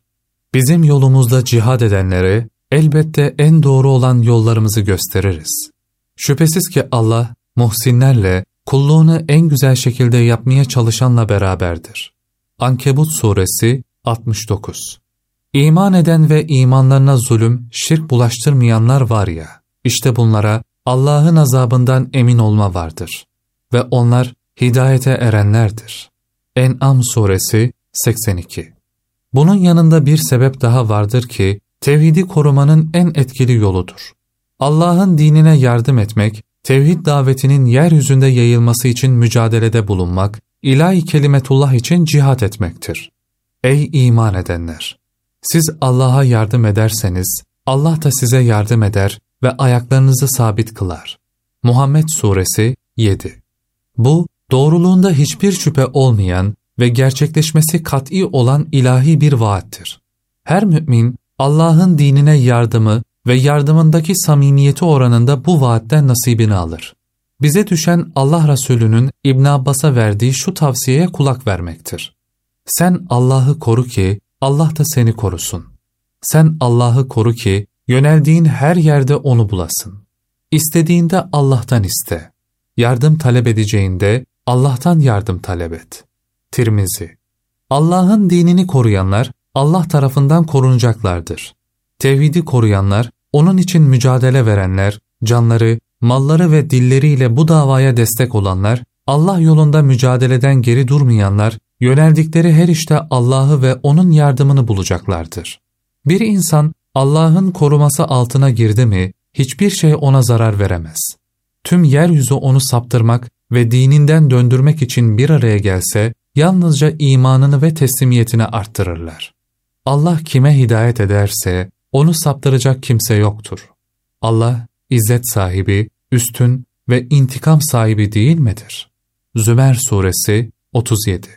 Speaker 1: Bizim yolumuzda cihad edenlere elbette en doğru olan yollarımızı gösteririz. Şüphesiz ki Allah muhsinlerle kulluğunu en güzel şekilde yapmaya çalışanla beraberdir. Ankebut Suresi 69 İman eden ve imanlarına zulüm, şirk bulaştırmayanlar var ya, işte bunlara Allah'ın azabından emin olma vardır. Ve onlar hidayete erenlerdir. En'am Suresi 82 Bunun yanında bir sebep daha vardır ki, tevhidi korumanın en etkili yoludur. Allah'ın dinine yardım etmek, tevhid davetinin yeryüzünde yayılması için mücadelede bulunmak, ilahi kelimetullah için cihat etmektir. Ey iman edenler! Siz Allah'a yardım ederseniz, Allah da size yardım eder ve ayaklarınızı sabit kılar. Muhammed Suresi 7 Bu, doğruluğunda hiçbir şüphe olmayan ve gerçekleşmesi kat'i olan ilahi bir vaattir. Her mümin, Allah'ın dinine yardımı ve yardımındaki samimiyeti oranında bu vaatten nasibini alır. Bize düşen Allah Resulü'nün İbn Abbas'a verdiği şu tavsiyeye kulak vermektir. Sen Allah'ı koru ki Allah da seni korusun. Sen Allah'ı koru ki yöneldiğin her yerde onu bulasın. İstediğinde Allah'tan iste. Yardım talep edeceğinde Allah'tan yardım talep et. Tirmizi Allah'ın dinini koruyanlar Allah tarafından korunacaklardır. Tevhidi koruyanlar, onun için mücadele verenler, canları, malları ve dilleriyle bu davaya destek olanlar, Allah yolunda mücadeleden geri durmayanlar, yöneldikleri her işte Allah'ı ve O'nun yardımını bulacaklardır. Bir insan Allah'ın koruması altına girdi mi, hiçbir şey ona zarar veremez. Tüm yeryüzü onu saptırmak ve dininden döndürmek için bir araya gelse, yalnızca imanını ve teslimiyetini arttırırlar. Allah kime hidayet ederse, onu saptıracak kimse yoktur. Allah, izzet sahibi, üstün ve intikam sahibi değil midir? Zümer Suresi 37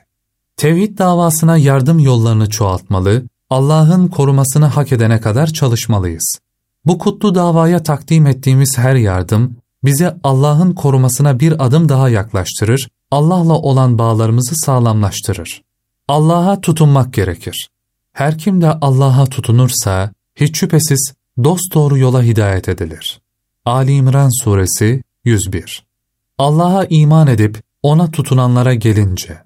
Speaker 1: Tevhid davasına yardım yollarını çoğaltmalı, Allah'ın korumasını hak edene kadar çalışmalıyız. Bu kutlu davaya takdim ettiğimiz her yardım, bizi Allah'ın korumasına bir adım daha yaklaştırır, Allah'la olan bağlarımızı sağlamlaştırır. Allah'a tutunmak gerekir. Her kim de Allah'a tutunursa, hiç şüphesiz dosdoğru yola hidayet edilir. Ali İmran Suresi 101 Allah'a iman edip ona tutunanlara gelince,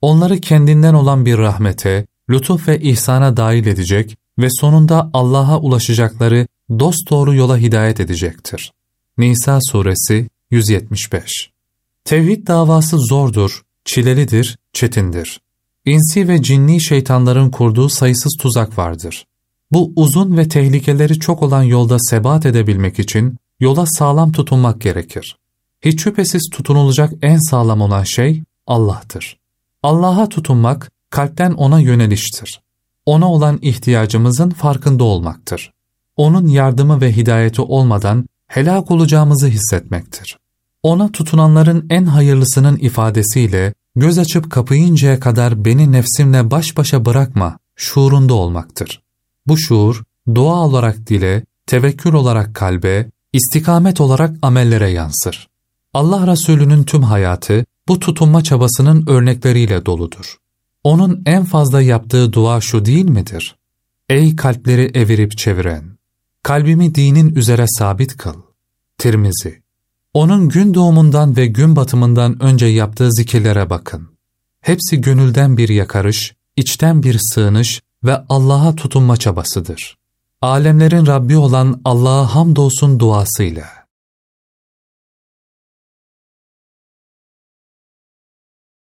Speaker 1: onları kendinden olan bir rahmete, lütuf ve ihsana dahil edecek ve sonunda Allah'a ulaşacakları dosdoğru yola hidayet edecektir. Nisa Suresi 175 Tevhid davası zordur, çilelidir, çetindir. İnsi ve cinni şeytanların kurduğu sayısız tuzak vardır. Bu uzun ve tehlikeleri çok olan yolda sebat edebilmek için yola sağlam tutunmak gerekir. Hiç şüphesiz tutunulacak en sağlam olan şey Allah'tır. Allah'a tutunmak, kalpten O'na yöneliştir. O'na olan ihtiyacımızın farkında olmaktır. O'nun yardımı ve hidayeti olmadan helak olacağımızı hissetmektir. Ona tutunanların en hayırlısının ifadesiyle göz açıp kapayıncaya kadar beni nefsimle baş başa bırakma şuurunda olmaktır. Bu şuur dua olarak dile, tevekkül olarak kalbe, istikamet olarak amellere yansır. Allah Resulü'nün tüm hayatı bu tutunma çabasının örnekleriyle doludur. Onun en fazla yaptığı dua şu değil midir? Ey kalpleri evirip çeviren! Kalbimi dinin üzere sabit kıl. Tirmizi Onun gün doğumundan ve gün batımından önce yaptığı zikirlere bakın. Hepsi gönülden bir yakarış, içten bir sığınış ve Allah'a tutunma çabasıdır. Alemlerin Rabbi olan Allah'a hamdolsun duasıyla.